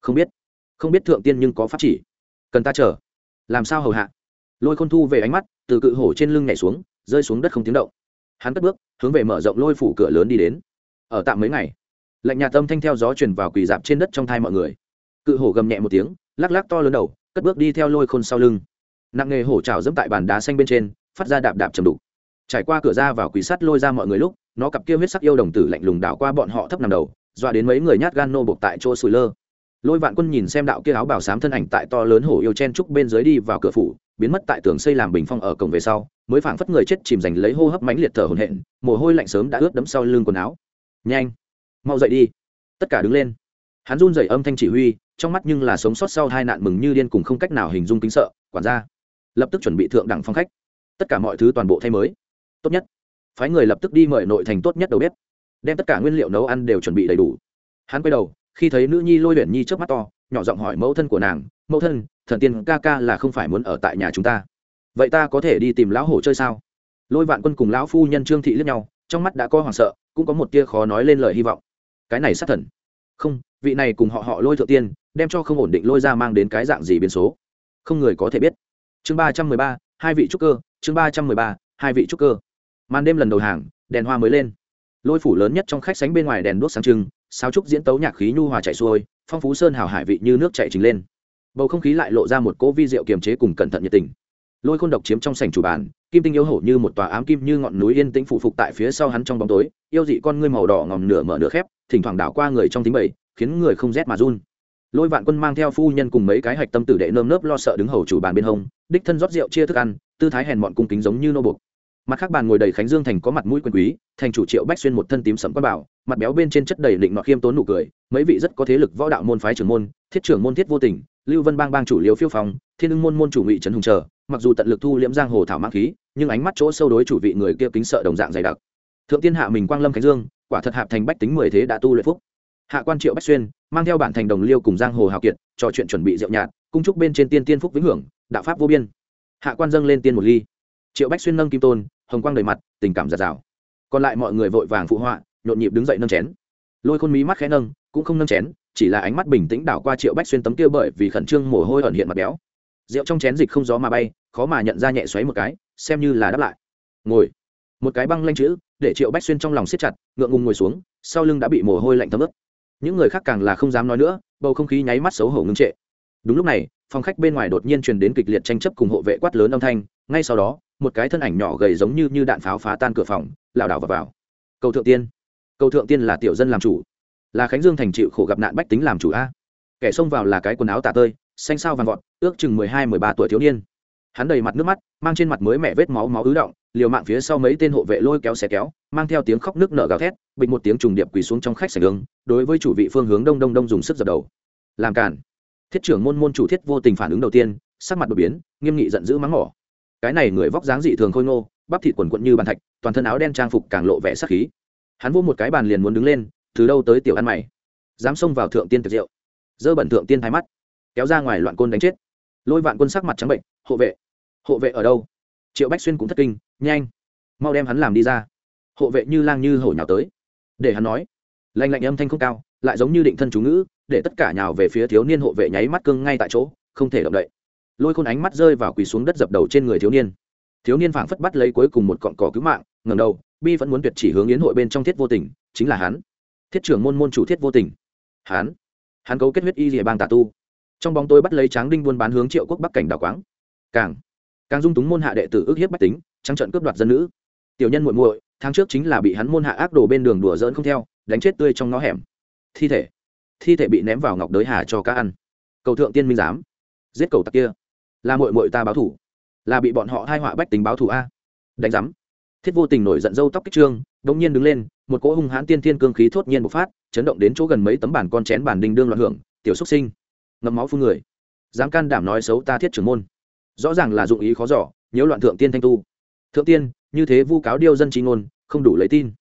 Speaker 1: Không biết. Không biết thượng tiên nhưng có pháp chỉ. Cần ta chờ. Làm sao hầu hạ? Lôi khôn thu về ánh mắt, từ cự hổ trên lưng nhảy xuống, rơi xuống đất không tiếng động. Hắn cất bước, hướng về mở rộng lôi phủ cửa lớn đi đến. Ở tạm mấy ngày, lạnh nhà tâm thanh theo gió truyền vào quỳ dạp trên đất trong thai mọi người. Cự hổ gầm nhẹ một tiếng, lắc lắc to lớn đầu, cất bước đi theo lôi khôn sau lưng nặng nghề hổ trào dẫm tại bàn đá xanh bên trên, phát ra đạp đạp chầm đục. Trải qua cửa ra vào quỷ sắt lôi ra mọi người lúc, nó cặp kia huyết sắc yêu đồng tử lạnh lùng đảo qua bọn họ thấp nằm đầu, dọa đến mấy người nhát gan nô bộc tại chỗ sùi lơ. Lôi vạn quân nhìn xem đạo kia áo bảo sám thân ảnh tại to lớn hổ yêu chen trúc bên dưới đi vào cửa phủ, biến mất tại tường xây làm bình phong ở cổng về sau, mới phảng phất người chết chìm dành lấy hô hấp mãnh liệt thở hổn hển, mồ hôi lạnh sớm đã ướt đẫm sau lưng quần áo. Nhanh, mau dậy đi. Tất cả đứng lên. Hắn run dậy âm thanh chỉ huy, trong mắt nhưng là sống sót sau hai nạn mừng như điên cùng không cách nào hình dung kính sợ, quản gia lập tức chuẩn bị thượng đẳng phong khách. Tất cả mọi thứ toàn bộ thay mới. Tốt nhất. Phái người lập tức đi mời nội thành tốt nhất đầu bếp. Đem tất cả nguyên liệu nấu ăn đều chuẩn bị đầy đủ. Hắn quay đầu, khi thấy nữ nhi lôi luyện nhi trước mắt to, nhỏ giọng hỏi mẫu thân của nàng, mẫu thân, thần tiên ca ca là không phải muốn ở tại nhà chúng ta. Vậy ta có thể đi tìm lão hổ chơi sao? Lôi vạn quân cùng lão phu nhân trương thị lướt nhau, trong mắt đã có hoảng sợ, cũng có một tia khó nói lên lời hy vọng. Cái này sát thần. Không, vị này cùng họ họ lôi thượng tiên, đem cho không ổn định lôi ra mang đến cái dạng gì biến số? Không người có thể biết chương ba trăm mười ba, hai vị trúc cơ, chương ba trăm mười ba, hai vị trúc cơ. Màn đêm lần đầu hàng, đèn hoa mới lên. Lôi phủ lớn nhất trong khách sánh bên ngoài đèn đuốc sáng trưng, sáo trúc diễn tấu nhạc khí nhu hòa chạy xuôi, phong phú sơn hào hải vị như nước chạy trình lên. Bầu không khí lại lộ ra một cỗ vi rượu kiềm chế cùng cẩn thận nhiệt tình. Lôi khôn độc chiếm trong sảnh chủ bàn, kim tinh yếu hổ như một tòa ám kim như ngọn núi yên tĩnh phụ phục tại phía sau hắn trong bóng tối, yêu dị con ngươi màu đỏ ngòm nửa mở nửa khép, thỉnh thoảng đảo qua người trong tính bầy, khiến người không rét mà run lôi vạn quân mang theo phu nhân cùng mấy cái hạch tâm tử đệ nơm nớp lo sợ đứng hầu chủ bàn bên hông, đích thân rót rượu chia thức ăn, tư thái hèn mọn cung kính giống như nô buộc. Mặt khác bàn ngồi đầy khánh dương thành có mặt mũi quân quý, thành chủ triệu bách xuyên một thân tím sẫm quan bảo, mặt béo bên trên chất đầy định nọ khiêm tốn nụ cười, mấy vị rất có thế lực võ đạo môn phái trưởng môn, thiết trưởng môn thiết vô tình, lưu vân bang bang chủ liều phiêu phong, thiên ưng môn môn chủ ngụy trần hùng chờ, mặc dù tận lực thu liễm giang hồ thảo mang khí, nhưng ánh mắt chỗ sâu đối chủ vị người kia kính sợ đồng dạng dày đặc. Thượng tiên hạ mình quang lâm khánh dương, quả thật hạp thành bách tính mười thế đã tu luyện phúc hạ quan triệu bách xuyên, mang theo bản thành đồng liêu cùng giang hồ hào kiệt, trò chuyện chuẩn bị rượu nhạt, cung trúc bên trên tiên tiên phúc vĩnh hưởng, đạo pháp vô biên. Hạ quan dâng lên tiên một ly. Triệu bách xuyên nâng kim tôn, hồng quang đầy mặt, tình cảm giạt rào. Còn lại mọi người vội vàng phụ họa, nhộn nhịp đứng dậy nâng chén. Lôi khôn mí mắt khẽ nâng, cũng không nâng chén, chỉ là ánh mắt bình tĩnh đảo qua triệu bách xuyên tấm kia bởi vì khẩn trương mồ hôi ẩn hiện mặt béo. Rượu trong chén dịch không gió mà bay, khó mà nhận ra nhẹ xoáy một cái, xem như là đáp lại. Ngồi. Một cái băng lanh chữ, để triệu bách xuyên trong lòng siết chặt, ngượng ngùng ngồi xuống, sau lưng đã bị mồ hôi lạnh thấm ướt những người khác càng là không dám nói nữa bầu không khí nháy mắt xấu hổ ngưng trệ. Đúng lúc này phòng khách bên ngoài đột nhiên truyền đến kịch liệt tranh chấp cùng hộ vệ quát lớn âm thanh ngay sau đó một cái thân ảnh nhỏ gầy giống như như đạn pháo phá tan cửa phòng lảo đảo vào, vào. cầu thượng tiên. Cầu thượng tiên là tiểu dân làm chủ. Là khánh dương thành chịu khổ gặp nạn bách tính làm chủ a. Kẻ xông vào là cái quần áo tả tơi xanh sao vàng vọt ước chừng mười hai mười ba tuổi thiếu niên. Hắn đầy mặt nước mắt mang trên mặt mới mẹ vết máu máu ứ động liều mạng phía sau mấy tên hộ vệ lôi kéo xé kéo, mang theo tiếng khóc nước nở gào thét, bịch một tiếng trùng điệp quỳ xuống trong khách sảnh đường, đối với chủ vị phương hướng đông đông đông dùng sức dập đầu. Làm cản thiết trưởng môn môn chủ thiết vô tình phản ứng đầu tiên, sắc mặt đột biến, nghiêm nghị giận dữ mắng mỏ. Cái này người vóc dáng dị thường khôi ngô, bắp thịt quần quận như bàn thạch, toàn thân áo đen trang phục càng lộ vẻ sắc khí. Hắn vô một cái bàn liền muốn đứng lên, từ đâu tới tiểu ăn mày. Dám xông vào thượng tiên tiệc rượu. Dơ bẩn thượng tiên thái mắt. Kéo ra ngoài loạn côn đánh chết. Lôi vạn quân sắc mặt trắng bệnh, hộ vệ hộ vệ ở đâu? Triệu bách xuyên cũng thất kinh, nhanh, mau đem hắn làm đi ra. Hộ vệ như lang như hổ nhào tới. Để hắn nói. Lạnh lạnh âm thanh không cao, lại giống như định thân chú ngữ, để tất cả nhào về phía thiếu niên hộ vệ nháy mắt cưng ngay tại chỗ, không thể động đậy. Lôi khôn ánh mắt rơi vào quỳ xuống đất dập đầu trên người thiếu niên. Thiếu niên phảng phất bắt lấy cuối cùng một cọn cỏ cứu mạng ngầm đầu, bi vẫn muốn tuyệt chỉ hướng yến hội bên trong thiết vô tình, chính là hắn. Thiết trưởng môn môn chủ thiết vô tình. Hắn. Hắn cấu kết huyết y rìa bang tà tu. Trong bóng tôi bắt lấy tráng đinh buôn bán hướng triệu quốc bắc cảnh đảo quáng. Càng càng dung túng môn hạ đệ tử ước hiếp bách tính, trắng trận cướp đoạt dân nữ. Tiểu nhân muội muội, tháng trước chính là bị hắn môn hạ ác đồ bên đường đùa dỡn không theo, đánh chết tươi trong ngõ hẻm. Thi thể. Thi thể bị ném vào ngọc đới hà cho cá ăn. Cầu thượng tiên minh giám. Giết cầu tặc kia. Là muội muội ta báo thủ. Là bị bọn họ hai họa bách tính báo thủ a. Đánh giám. Thiết vô tình nổi giận dâu tóc kích trương, đống nhiên đứng lên, một cỗ hung hãn tiên thiên cương khí thốt nhiên bộc phát, chấn động đến chỗ gần mấy tấm bản con chén bản đình đương loạn hưởng, tiểu xúc sinh. Ngậm máu phun người. Dám can đảm nói xấu ta thiết trưởng môn rõ ràng là dụng ý khó giỏ nhiễu loạn thượng tiên thanh tu. Thượng tiên, như thế vu cáo điêu dân trí ngôn, không đủ lấy tin.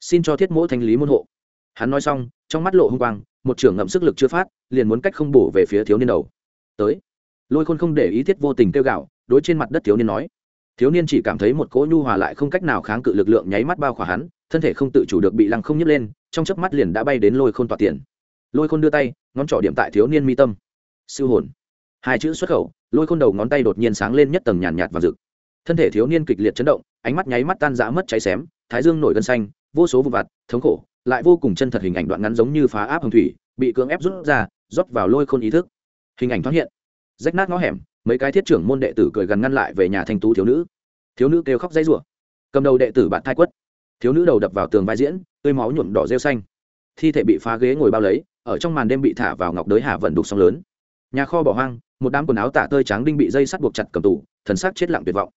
Speaker 1: Xin cho thiết mỗ thanh lý môn hộ. Hắn nói xong, trong mắt lộ hung quang, một trưởng ngậm sức lực chưa phát, liền muốn cách không bổ về phía thiếu niên đầu. Tới. Lôi khôn không để ý thiết vô tình kêu gạo đối trên mặt đất thiếu niên nói. Thiếu niên chỉ cảm thấy một cỗ nhu hòa lại không cách nào kháng cự lực lượng nháy mắt bao khỏa hắn, thân thể không tự chủ được bị lăng không nhấc lên, trong chớp mắt liền đã bay đến lôi khôn tọa tiền. Lôi khôn đưa tay, ngón trỏ điểm tại thiếu niên mi tâm. Siêu hồn. Hai chữ xuất khẩu lôi khôn đầu ngón tay đột nhiên sáng lên nhất tầng nhàn nhạt và rực. Thân thể thiếu niên kịch liệt chấn động, ánh mắt nháy mắt tan rã mất cháy xém, thái dương nổi gân xanh, vô số vụ vặt, thống khổ, lại vô cùng chân thật hình ảnh đoạn ngắn giống như phá áp hồng thủy, bị cưỡng ép rút ra, rót vào lôi khôn ý thức. Hình ảnh thoát hiện. Rách nát ngõ hẻm, mấy cái thiết trưởng môn đệ tử cười gần ngăn lại về nhà thanh tú thiếu nữ. Thiếu nữ kêu khóc dãy rủa. Cầm đầu đệ tử bạn thai quất. Thiếu nữ đầu đập vào tường vai diễn, tươi máu nhuộm đỏ rêu xanh. Thi thể bị phá ghế ngồi bao lấy, ở trong màn đêm bị thả vào ngọc đới hà vận đục sóng lớn nhà kho bỏ hoang, một đám quần áo tả tơi trắng đinh bị dây sắt buộc chặt cầm tủ thần sắc chết lặng tuyệt vọng.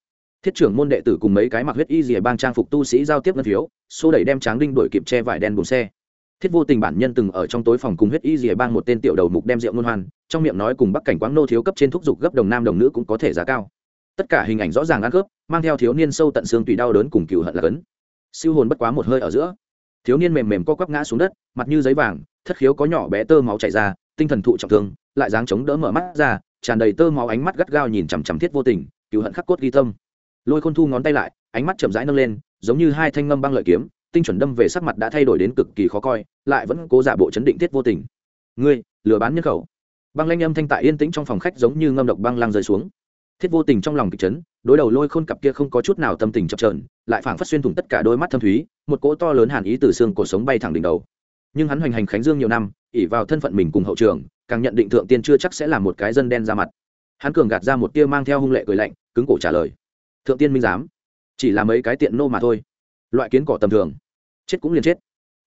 Speaker 1: Thiết trưởng môn đệ tử cùng mấy cái mặc huyết y rìa bang trang phục tu sĩ giao tiếp ngân phiếu, xô đẩy đem tráng đinh đổi kịp che vải đen bùn xe. Thiết vô tình bản nhân từng ở trong tối phòng cùng huyết y rìa bang một tên tiểu đầu mục đem rượu ngôn hoan, trong miệng nói cùng bắc cảnh quáng nô thiếu cấp trên thúc giục gấp đồng nam đồng nữ cũng có thể giá cao. Tất cả hình ảnh rõ ràng ăn khớp, mang theo thiếu niên sâu tận xương tùy đau đớn cùng cựu hận là cấn. Siêu hồn bất quá một hơi ở giữa. Thiếu niên mềm mềm co quắp ngã xuống đất, mặt như giấy vàng, thất khiếu có nhỏ bé tơ máu chảy ra, tinh thần thụ trọng thương lại dáng chống đỡ mở mắt ra, tràn đầy tơ máu ánh mắt gắt gao nhìn chằm chằm thiết vô tình cựu hận khắc cốt ghi tâm. Lôi khôn thu ngón tay lại, ánh mắt chậm rãi nâng lên, giống như hai thanh ngâm băng lợi kiếm, tinh chuẩn đâm về sắc mặt đã thay đổi đến cực kỳ khó coi, lại vẫn cố giả bộ chấn định thiết vô tình. Ngươi, lừa bán nhân khẩu. Băng lanh âm thanh tại yên tĩnh trong phòng khách giống như ngâm độc băng lăng rơi xuống. Thiết vô tình trong lòng kịch chấn, đối đầu lôi khôn cặp kia không có chút nào tâm tình chập trờn lại phảng phất xuyên thủng tất cả đôi mắt thâm thúy, một cỗ to lớn hàn ý từ xương cổ sống bay thẳng đỉnh đầu. Nhưng hắn hoành hành khánh dương nhiều năm ỉ vào thân phận mình cùng hậu trường, càng nhận định thượng tiên chưa chắc sẽ là một cái dân đen ra mặt. Hắn cường gạt ra một tia mang theo hung lệ cười lạnh, cứng cổ trả lời. Thượng tiên minh giám, chỉ là mấy cái tiện nô mà thôi. Loại kiến cỏ tầm thường, chết cũng liền chết.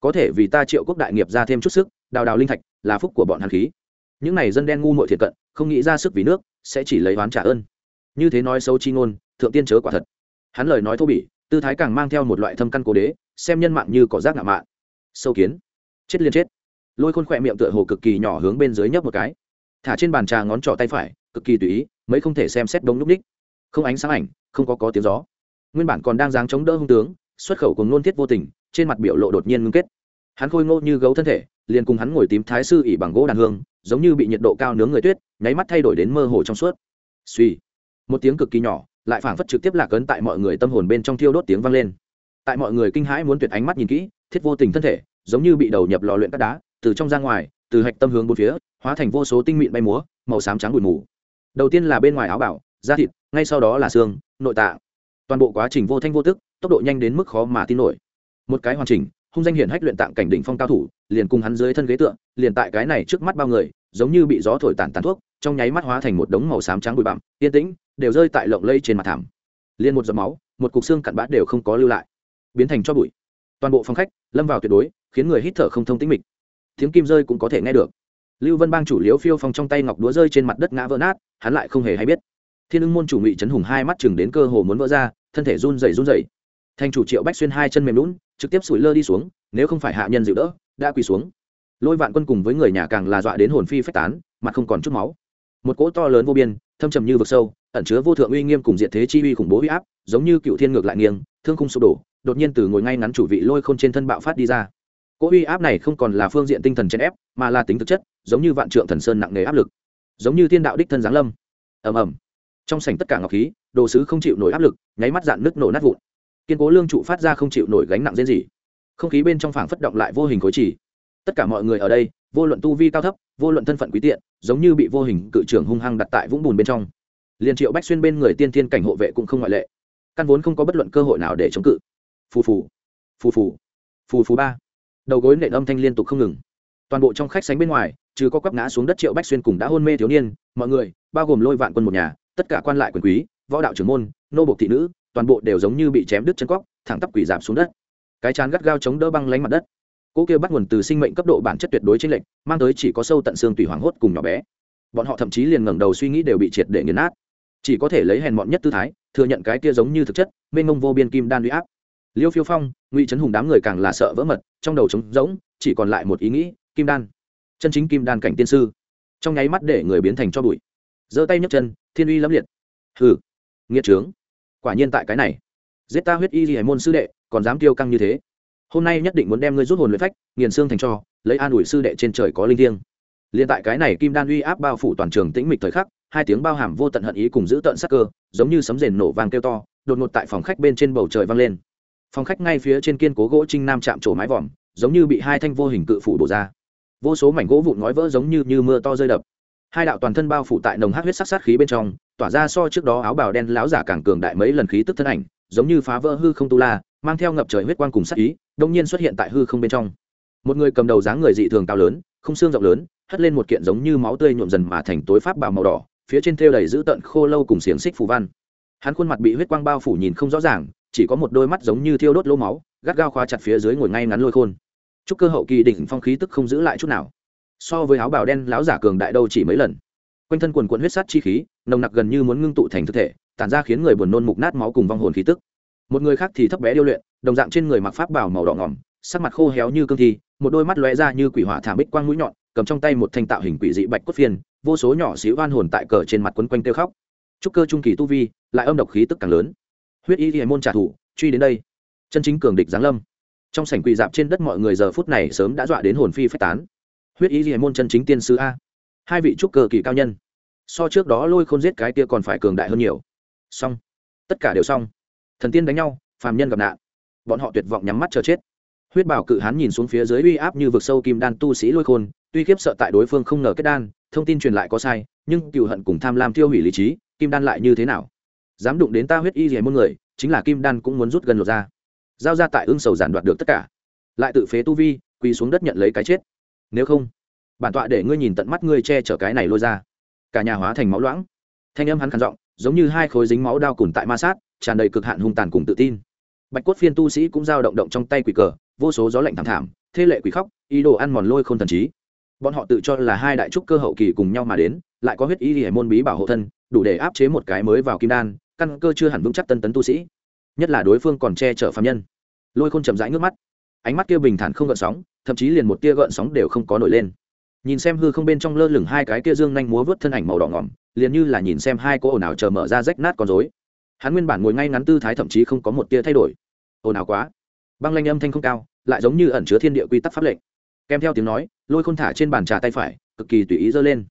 Speaker 1: Có thể vì ta triệu quốc đại nghiệp ra thêm chút sức, đào đào linh thạch, là phúc của bọn hàn khí. Những này dân đen ngu muội thiệt cận, không nghĩ ra sức vì nước, sẽ chỉ lấy oán trả ơn. Như thế nói xấu chi ngôn, thượng tiên chớ quả thật. Hắn lời nói thô bỉ, tư thái càng mang theo một loại thâm căn cố đế, xem nhân mạng như cỏ rác ngạo mạn. Sâu kiến, chết liên chết lôi khôn khỏe miệng tựa hồ cực kỳ nhỏ hướng bên dưới nhấp một cái. Thả trên bàn trà ngón trỏ tay phải, cực kỳ tùy ý, mấy không thể xem xét đống lúc ních. Không ánh sáng ảnh, không có có tiếng gió. Nguyên bản còn đang dáng chống đỡ hung tướng, xuất khẩu cùng nôn thiết vô tình, trên mặt biểu lộ đột nhiên ngưng kết. Hắn khôi ngô như gấu thân thể, liền cùng hắn ngồi tím thái sư ỉ bằng gỗ đàn hương, giống như bị nhiệt độ cao nướng người tuyết, nháy mắt thay đổi đến mơ hồ trong suốt. Suy một tiếng cực kỳ nhỏ, lại phảng phất trực tiếp lạc ấn tại mọi người tâm hồn bên trong thiêu đốt tiếng vang lên. Tại mọi người kinh hãi muốn tuyệt ánh mắt nhìn kỹ, thiết vô tình thân thể, giống như bị đầu nhập lò luyện các đá từ trong ra ngoài, từ hạch tâm hướng bốn phía, hóa thành vô số tinh mịn bay múa, màu xám trắng bụi mù. Đầu tiên là bên ngoài áo bảo, da thịt, ngay sau đó là xương, nội tạ toàn bộ quá trình vô thanh vô tức, tốc độ nhanh đến mức khó mà tin nổi. Một cái hoàn chỉnh, hung danh hiển hách luyện tạng cảnh đỉnh phong cao thủ, liền cùng hắn dưới thân ghế tượng liền tại cái này trước mắt bao người, giống như bị gió thổi tàn tàn thuốc, trong nháy mắt hóa thành một đống màu xám trắng bụi bặm, yên tĩnh, đều rơi tại lộng lây trên mặt thảm. Liền một giọt máu, một cục xương cặn bã đều không có lưu lại, biến thành cho bụi. Toàn bộ phòng khách lâm vào tuyệt đối, khiến người hít thở không thông tĩnh mịch tiếng kim rơi cũng có thể nghe được. Lưu vân bang chủ liếu phiêu phong trong tay ngọc đúa rơi trên mặt đất ngã vỡ nát, hắn lại không hề hay biết. Thiên ưng môn chủ ngụy trấn hùng hai mắt chừng đến cơ hồ muốn vỡ ra, thân thể run rẩy run rẩy. Thành chủ triệu bách xuyên hai chân mềm lún trực tiếp sủi lơ đi xuống, nếu không phải hạ nhân dịu đỡ, đã quỳ xuống. Lôi vạn quân cùng với người nhà càng là dọa đến hồn phi phách tán, mặt không còn chút máu. Một cỗ to lớn vô biên, thâm trầm như vực sâu, ẩn chứa vô thượng uy nghiêm cùng diện thế chi uy khủng bố uy áp, giống như cựu thiên ngược lại nghiêng, thương khung sụp đổ, đột nhiên từ ngồi ngay ngắn chủ vị lôi khôn trên thân bạo phát đi ra cỗ uy áp này không còn là phương diện tinh thần chèn ép, mà là tính thực chất, giống như vạn trượng thần sơn nặng nề áp lực. Giống như thiên đạo đích thân giáng lâm. Ầm ầm. Trong sảnh tất cả ngọc khí, đồ sứ không chịu nổi áp lực, nháy mắt dạn nước nổ nát vụn. Kiên cố lương trụ phát ra không chịu nổi gánh nặng dễ gì không khí bên trong phảng phất động lại vô hình khối chỉ tất cả mọi người ở đây, vô luận tu vi cao thấp, vô luận thân phận quý tiện, giống như bị vô hình cự trưởng hung hăng đặt tại vũng bùn bên trong. Liền triệu bách xuyên bên người tiên thiên cảnh hộ vệ cũng không ngoại lệ. Căn vốn không có bất luận cơ hội nào để chống cự. Phù phù. Phù phù. Phù phù ba đầu gối nện âm thanh liên tục không ngừng. Toàn bộ trong khách sánh bên ngoài, trừ có quắp ngã xuống đất triệu bách xuyên cùng đã hôn mê thiếu niên, mọi người, bao gồm lôi vạn quân một nhà, tất cả quan lại quyền quý, võ đạo trưởng môn, nô bộc thị nữ, toàn bộ đều giống như bị chém đứt chân cóc, thẳng tắp quỷ giảm xuống đất. Cái chán gắt gao chống đỡ băng lánh mặt đất. Cỗ kia bắt nguồn từ sinh mệnh cấp độ bản chất tuyệt đối chênh lệch, mang tới chỉ có sâu tận xương tùy hoảng hốt cùng nhỏ bé. Bọn họ thậm chí liền ngẩng đầu suy nghĩ đều bị triệt để nghiền nát. Chỉ có thể lấy hèn mọn nhất tư thái, thừa nhận cái kia giống như thực chất, mênh mông vô biên kim đan uy áp liêu phiêu phong, ngụy trấn hùng đám người càng là sợ vỡ mật, trong đầu trống rỗng, chỉ còn lại một ý nghĩ, kim đan. Chân chính kim đan cảnh tiên sư. Trong nháy mắt để người biến thành cho bụi. Giơ tay nhấc chân, thiên uy lẫm liệt. Hừ, nghiệt trướng. Quả nhiên tại cái này. Giết ta huyết y gì hải môn sư đệ, còn dám tiêu căng như thế. Hôm nay nhất định muốn đem ngươi rút hồn luyện phách, nghiền xương thành cho, lấy an ủi sư đệ trên trời có linh thiêng. Liền tại cái này kim đan uy áp bao phủ toàn trường tĩnh mịch thời khắc, hai tiếng bao hàm vô tận hận ý cùng giữ tận sắc cơ, giống như sấm rền nổ vang kêu to, đột ngột tại phòng khách bên trên bầu trời vang lên phòng khách ngay phía trên kiên cố gỗ trinh nam chạm trổ mái vòm giống như bị hai thanh vô hình cự phủ đổ ra. Vô số mảnh gỗ vụn ngói vỡ giống như, như mưa to rơi đập. Hai đạo toàn thân bao phủ tại nồng hát huyết sắc sát khí bên trong tỏa ra so trước đó áo bào đen láo giả càng cường đại mấy lần khí tức thân ảnh giống như phá vỡ hư không tu la mang theo ngập trời huyết quang cùng sát ý đông nhiên xuất hiện tại hư không bên trong. Một người cầm đầu dáng người dị thường cao lớn không xương rộng lớn hất lên một kiện giống như máu tươi nhuộm dần mà thành tối pháp bào màu đỏ phía trên thêu đầy giữ tận khô lâu cùng xiềng xích phù văn. Hắn khuôn mặt bị huyết quang bao phủ nhìn không rõ ràng chỉ có một đôi mắt giống như thiêu đốt lỗ máu, gắt gao khóa chặt phía dưới ngồi ngay ngắn lôi khôn. Chúc cơ hậu kỳ đỉnh phong khí tức không giữ lại chút nào. So với áo bào đen láo giả cường đại đâu chỉ mấy lần. Quanh thân quần quận huyết sát chi khí, nồng nặc gần như muốn ngưng tụ thành thực thể, tản ra khiến người buồn nôn mục nát máu cùng vong hồn khí tức. Một người khác thì thấp bé điêu luyện, đồng dạng trên người mặc pháp bảo màu đỏ ngỏm, sắc mặt khô héo như cương thi, một đôi mắt lóe ra như quỷ hỏa thảm bích quang mũi nhọn, cầm trong tay một thanh tạo hình quỷ dị bạch cốt phiên, vô số nhỏ xíu oan hồn tại cờ trên mặt quấn quanh kêu khóc. Trúc cơ trung kỳ tu vi, lại âm độc khí tức càng lớn huyết y hải môn trả thù, truy đến đây. Chân chính cường địch giáng lâm. Trong sảnh quỳ dạp trên đất mọi người giờ phút này sớm đã dọa đến hồn phi phách tán. Huyết y hải môn chân chính tiên sứ a. Hai vị trúc cơ kỳ cao nhân. So trước đó lôi khôn giết cái kia còn phải cường đại hơn nhiều. Xong. Tất cả đều xong. Thần tiên đánh nhau, phàm nhân gặp nạn. Bọn họ tuyệt vọng nhắm mắt chờ chết. Huyết bảo cự hán nhìn xuống phía dưới uy áp như vực sâu kim đan tu sĩ lôi khôn, tuy khiếp sợ tại đối phương không ngờ kết đan, thông tin truyền lại có sai, nhưng cựu hận cùng tham lam tiêu hủy lý trí, kim đan lại như thế nào? Dám đụng đến ta huyết y rẻ môn người, chính là kim đan cũng muốn rút gần lột ra. Giao ra tại ương sầu giản đoạt được tất cả. Lại tự phế tu vi, quỳ xuống đất nhận lấy cái chết. Nếu không, bản tọa để ngươi nhìn tận mắt ngươi che chở cái này lôi ra. Cả nhà hóa thành máu loãng. Thanh âm hắn khản giọng, giống như hai khối dính máu đao cùn tại ma sát, tràn đầy cực hạn hung tàn cùng tự tin. Bạch cốt phiên tu sĩ cũng giao động động trong tay quỷ cờ, vô số gió lạnh thảm thảm thê lệ quỷ khóc, ý đồ ăn mòn lôi không thần trí. Bọn họ tự cho là hai đại trúc cơ hậu kỳ cùng nhau mà đến, lại có huyết y hải môn bí bảo hộ thân, đủ để áp chế một cái mới vào kim đan căn cơ chưa hẳn vững chắc tân tấn tu sĩ, nhất là đối phương còn che chở phạm nhân. Lôi khôn chậm rãi nước mắt, ánh mắt kia bình thản không gợn sóng, thậm chí liền một tia gợn sóng đều không có nổi lên. Nhìn xem hư không bên trong lơ lửng hai cái kia dương nhanh múa vớt thân ảnh màu đỏ ngỏm, liền như là nhìn xem hai cô ồn ào chờ mở ra rách nát con dối hắn nguyên bản ngồi ngay ngắn tư thái thậm chí không có một tia thay đổi. Ồn ào quá. Băng lanh âm thanh không cao, lại giống như ẩn chứa thiên địa quy tắc pháp lệnh. Kèm theo tiếng nói, lôi khôn thả trên bàn trà tay phải, cực kỳ tùy ý giơ lên.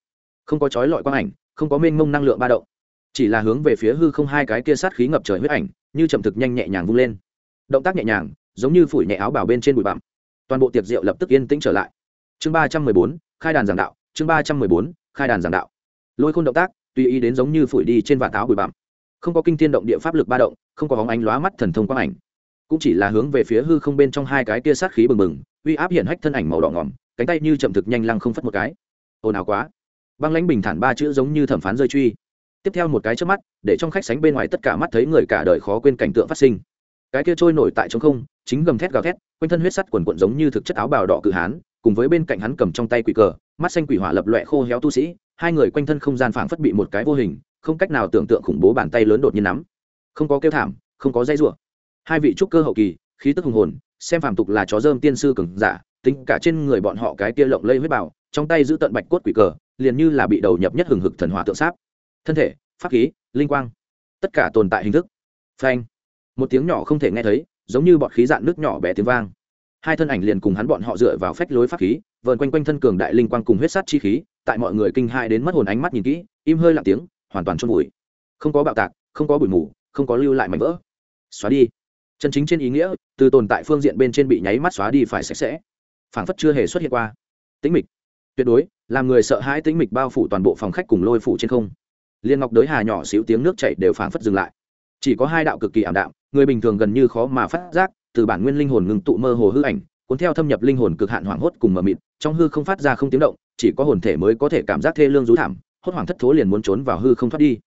Speaker 1: Không có trói lọi quang ảnh, không có mênh mông năng lượng ba động chỉ là hướng về phía hư không hai cái kia sát khí ngập trời huyết ảnh, như chậm thực nhanh nhẹ nhàng vung lên. Động tác nhẹ nhàng, giống như phủi nhẹ áo bảo bên trên bụi bặm. Toàn bộ tiệc rượu lập tức yên tĩnh trở lại. Chương ba trăm mười bốn, khai đàn giảng đạo, chương ba trăm mười bốn, khai đàn giảng đạo. Lôi khôn động tác, tùy ý đến giống như phủi đi trên vạt áo bụi bặm. Không có kinh thiên động địa pháp lực ba động, không có bóng ánh lóa mắt thần thông quang ảnh. Cũng chỉ là hướng về phía hư không bên trong hai cái kia sát khí bừng bừng, uy áp hiện hách thân ảnh màu đỏ ngỏm, cánh tay như chậm thực nhanh lăng không phất một cái. Ồn ào quá. Băng lãnh bình thản ba chữ giống như thẩm phán rơi truy tiếp theo một cái trước mắt, để trong khách sánh bên ngoài tất cả mắt thấy người cả đời khó quên cảnh tượng phát sinh. Cái kia trôi nổi tại trống không, chính gầm thét gào thét, quanh thân huyết sắt quần quận giống như thực chất áo bào đỏ cự hán, cùng với bên cạnh hắn cầm trong tay quỷ cờ, mắt xanh quỷ hỏa lập loẹ khô héo tu sĩ, hai người quanh thân không gian phảng phất bị một cái vô hình, không cách nào tưởng tượng khủng bố bàn tay lớn đột nhiên nắm. Không có kêu thảm, không có dây rủa. Hai vị trúc cơ hậu kỳ, khí tức hùng hồn, xem phàm tục là chó dơm tiên sư cường giả, tính cả trên người bọn họ cái kia lộng lây huyết bảo trong tay giữ tận bạch cốt quỷ cờ, liền như là bị đầu nhập nhất hừng hực thần hỏa tượng sáp thân thể, pháp khí, linh quang, tất cả tồn tại hình thức. Phanh. Một tiếng nhỏ không thể nghe thấy, giống như bọn khí dạn nước nhỏ bé tiếng vang. Hai thân ảnh liền cùng hắn bọn họ dựa vào phách lối pháp khí, vờn quanh quanh thân cường đại linh quang cùng huyết sát chi khí, tại mọi người kinh hai đến mất hồn ánh mắt nhìn kỹ, im hơi lặng tiếng, hoàn toàn trôn vùi. Không có bạo tạc, không có bụi mù, không có lưu lại mảnh vỡ. Xóa đi. Chân chính trên ý nghĩa, từ tồn tại phương diện bên trên bị nháy mắt xóa đi phải sạch sẽ. Phảng phất chưa hề xuất hiện qua. Tĩnh mịch. Tuyệt đối, làm người sợ hãi tĩnh mịch bao phủ toàn bộ phòng khách cùng lôi phủ trên không liên ngọc đới hà nhỏ xíu tiếng nước chảy đều phảng phất dừng lại. Chỉ có hai đạo cực kỳ ảm đạm, người bình thường gần như khó mà phát giác, từ bản nguyên linh hồn ngừng tụ mơ hồ hư ảnh, cuốn theo thâm nhập linh hồn cực hạn hoảng hốt cùng mờ mịt, trong hư không phát ra không tiếng động, chỉ có hồn thể mới có thể cảm giác thê lương rú thảm, hốt hoảng thất thố liền muốn trốn vào hư không thoát đi.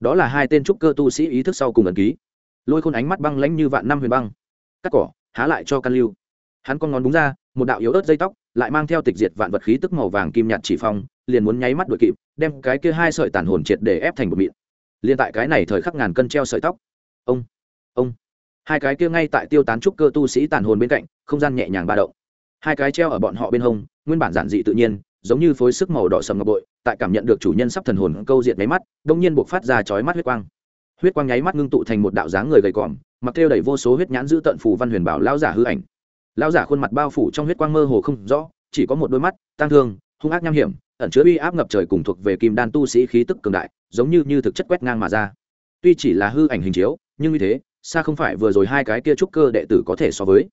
Speaker 1: Đó là hai tên trúc cơ tu sĩ ý thức sau cùng ẩn ký. Lôi khôn ánh mắt băng lãnh như vạn năm huyền băng. Cắt cỏ, há lại cho căn lưu. Hắn con ngón đúng ra, một đạo yếu ớt dây tóc, lại mang theo tịch diệt vạn vật khí tức màu vàng kim nhạt chỉ phong, liền muốn nháy mắt đuổi kịp đem cái kia hai sợi tàn hồn triệt để ép thành một mịn. Liền tại cái này thời khắc ngàn cân treo sợi tóc. Ông ông. Hai cái kia ngay tại tiêu tán trúc cơ tu sĩ tàn hồn bên cạnh, không gian nhẹ nhàng ba động. Hai cái treo ở bọn họ bên hông, nguyên bản giản dị tự nhiên, giống như phối sức màu đỏ sầm ngọc bội, tại cảm nhận được chủ nhân sắp thần hồn câu diện nháy mắt đông nhiên buộc phát ra chói mắt huyết quang. Huyết quang nháy mắt ngưng tụ thành một đạo dáng người gầy còm, mặc theo đầy vô số huyết nhãn giữ tận phù văn huyền bảo lao giả hư ảnh. Lao giả khuôn mặt bao phủ trong huyết quang mơ hồ không rõ, chỉ có một đôi mắt tăng thương, hung ác nham hiểm ẩn chứa uy áp ngập trời cùng thuộc về kim đan tu sĩ khí tức cường đại, giống như như thực chất quét ngang mà ra. Tuy chỉ là hư ảnh hình chiếu, nhưng như thế, xa không phải vừa rồi hai cái kia trúc cơ đệ tử có thể so với.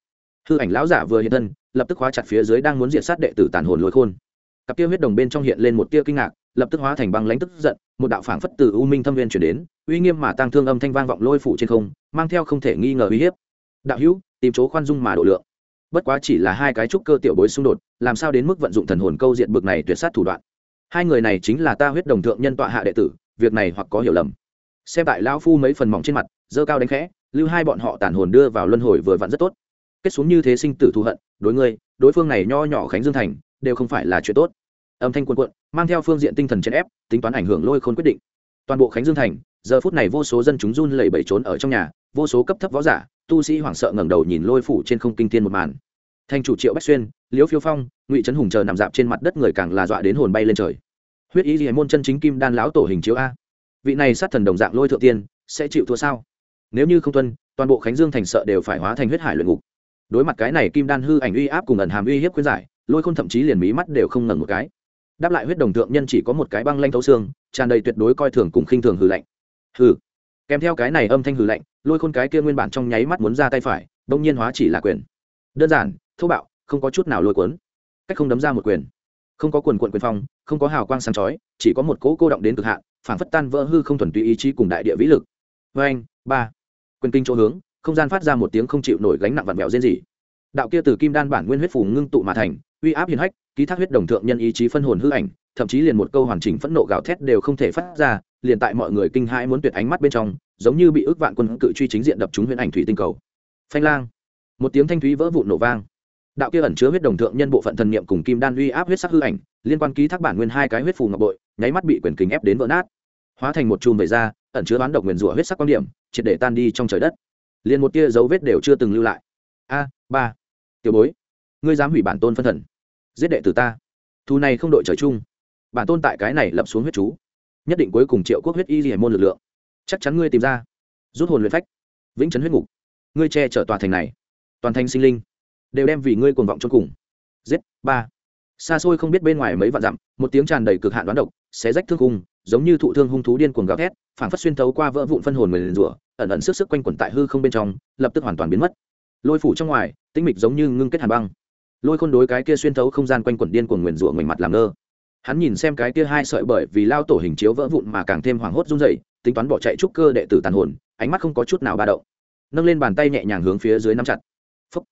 Speaker 1: Hư ảnh lão giả vừa hiện thân, lập tức hóa chặt phía dưới đang muốn diệt sát đệ tử tàn hồn lôi khôn. Cặp kia huyết đồng bên trong hiện lên một tia kinh ngạc, lập tức hóa thành băng lãnh tức giận, một đạo phảng phất từ u minh thâm viên chuyển đến, uy nghiêm mà tăng thương âm thanh vang vọng lôi phủ trên không, mang theo không thể nghi ngờ uy hiếp. Đạo hữu, tìm chỗ khoan dung mà độ lượng bất quá chỉ là hai cái trúc cơ tiểu bối xung đột, làm sao đến mức vận dụng thần hồn câu diện bực này tuyệt sát thủ đoạn? Hai người này chính là ta huyết đồng thượng nhân tọa hạ đệ tử, việc này hoặc có hiểu lầm. Xem tại lão phu mấy phần mỏng trên mặt dơ cao đánh khẽ, lưu hai bọn họ tàn hồn đưa vào luân hồi vừa vặn rất tốt. Kết xuống như thế sinh tử thù hận, đối ngươi, đối phương này nho nhỏ khánh dương thành, đều không phải là chuyện tốt. Âm thanh quân quận mang theo phương diện tinh thần chèn ép, tính toán ảnh hưởng lôi khôn quyết định. Toàn bộ khánh dương thành, giờ phút này vô số dân chúng run lẩy bẩy trốn ở trong nhà, vô số cấp thấp võ giả tu sĩ hoảng sợ ngẩng đầu nhìn lôi phủ trên không kinh thiên một màn. Thanh chủ triệu bách xuyên, liễu phiêu phong, ngụy trấn hùng chờ nằm dạp trên mặt đất người càng là dọa đến hồn bay lên trời. Huyết ý gì môn chân chính kim đan lão tổ hình chiếu a. Vị này sát thần đồng dạng lôi thượng tiên, sẽ chịu thua sao? Nếu như không tuân, toàn bộ khánh dương thành sợ đều phải hóa thành huyết hải luyện ngục. Đối mặt cái này kim đan hư ảnh uy áp cùng ẩn hàm uy hiếp khuyên giải, lôi khôn thậm chí liền mí mắt đều không ngẩn một cái. Đáp lại huyết đồng thượng nhân chỉ có một cái băng lanh thấu xương, tràn đầy tuyệt đối coi thường cùng khinh thường hư lạnh. Hư kèm theo cái này âm thanh hư lạnh, lôi khôn cái kia nguyên bản trong nháy mắt muốn ra tay phải đông nhiên hóa chỉ là quyền. Đơn giản, thô bạo, không có chút nào lôi cuốn. Cách không đấm ra một quyền. Không có quần quận quyền phong, không có hào quang sáng chói, chỉ có một cỗ cô động đến cực hạn phản phất tan vỡ hư không thuần túy ý chí cùng đại địa vĩ lực. Vê anh ba. Quyền kinh chỗ hướng, không gian phát ra một tiếng không chịu nổi gánh nặng vặn vẹo riêng gì đạo kia từ kim đan bản nguyên huyết phù ngưng tụ mà thành, uy áp hiền hách, ký thác huyết đồng thượng nhân ý chí phân hồn hư ảnh, thậm chí liền một câu hoàn chỉnh phẫn nộ gào thét đều không thể phát ra liền tại mọi người kinh hãi muốn tuyệt ánh mắt bên trong, giống như bị ước vạn quân cự truy chính diện đập trúng huyền ảnh thủy tinh cầu. Phanh lang. Một tiếng thanh thúy vỡ vụn nổ vang. Đạo kia ẩn chứa huyết đồng thượng nhân bộ phận thần niệm cùng kim đan uy áp huyết sắc hư ảnh, liên quan ký thác bản nguyên hai cái huyết phù ngọc bội, nháy mắt bị quyền kính ép đến vỡ nát. Hóa thành một chùm về da ẩn chứa bán độc nguyền rủa huyết sắc quan điểm, triệt để tan đi trong trời đất. Liền một tia dấu vết đều chưa từng lưu lại. A, ba. Tiểu bối, ngươi dám hủy bản tôn phân thần. Giết đệ tử ta. Thu này không đội trời chung. Bản tôn tại cái này lập xuống huyết chú nhất định cuối cùng triệu quốc huyết y di hải môn lực lượng. Chắc chắn ngươi tìm ra. Rút hồn luyện phách. Vĩnh chấn huyết ngục. Ngươi che chở tòa thành này. Toàn thành sinh linh. Đều đem vì ngươi cuồng vọng cho cùng. Giết. Ba. Xa xôi không biết bên ngoài mấy vạn dặm, một tiếng tràn đầy cực hạn đoán độc, xé rách thương cung giống như thụ thương hung thú điên cuồng gào thét, phảng phất xuyên thấu qua vỡ vụn phân hồn mười lần rủa, ẩn ẩn sức sức quanh quẩn tại hư không bên trong, lập tức hoàn toàn biến mất. Lôi phủ trong ngoài tinh mịch giống như ngưng kết hàn băng. Lôi khôn đối cái kia xuyên thấu không gian quanh quẩn điên cuồng nguyền rủa ngoảnh mặt làm ngơ hắn nhìn xem cái kia hai sợi bởi vì lao tổ hình chiếu vỡ vụn mà càng thêm hoảng hốt run rẩy, tính toán bỏ chạy trúc cơ đệ tử tàn hồn, ánh mắt không có chút nào ba động. Nâng lên bàn tay nhẹ nhàng hướng phía dưới nắm chặt. Phúc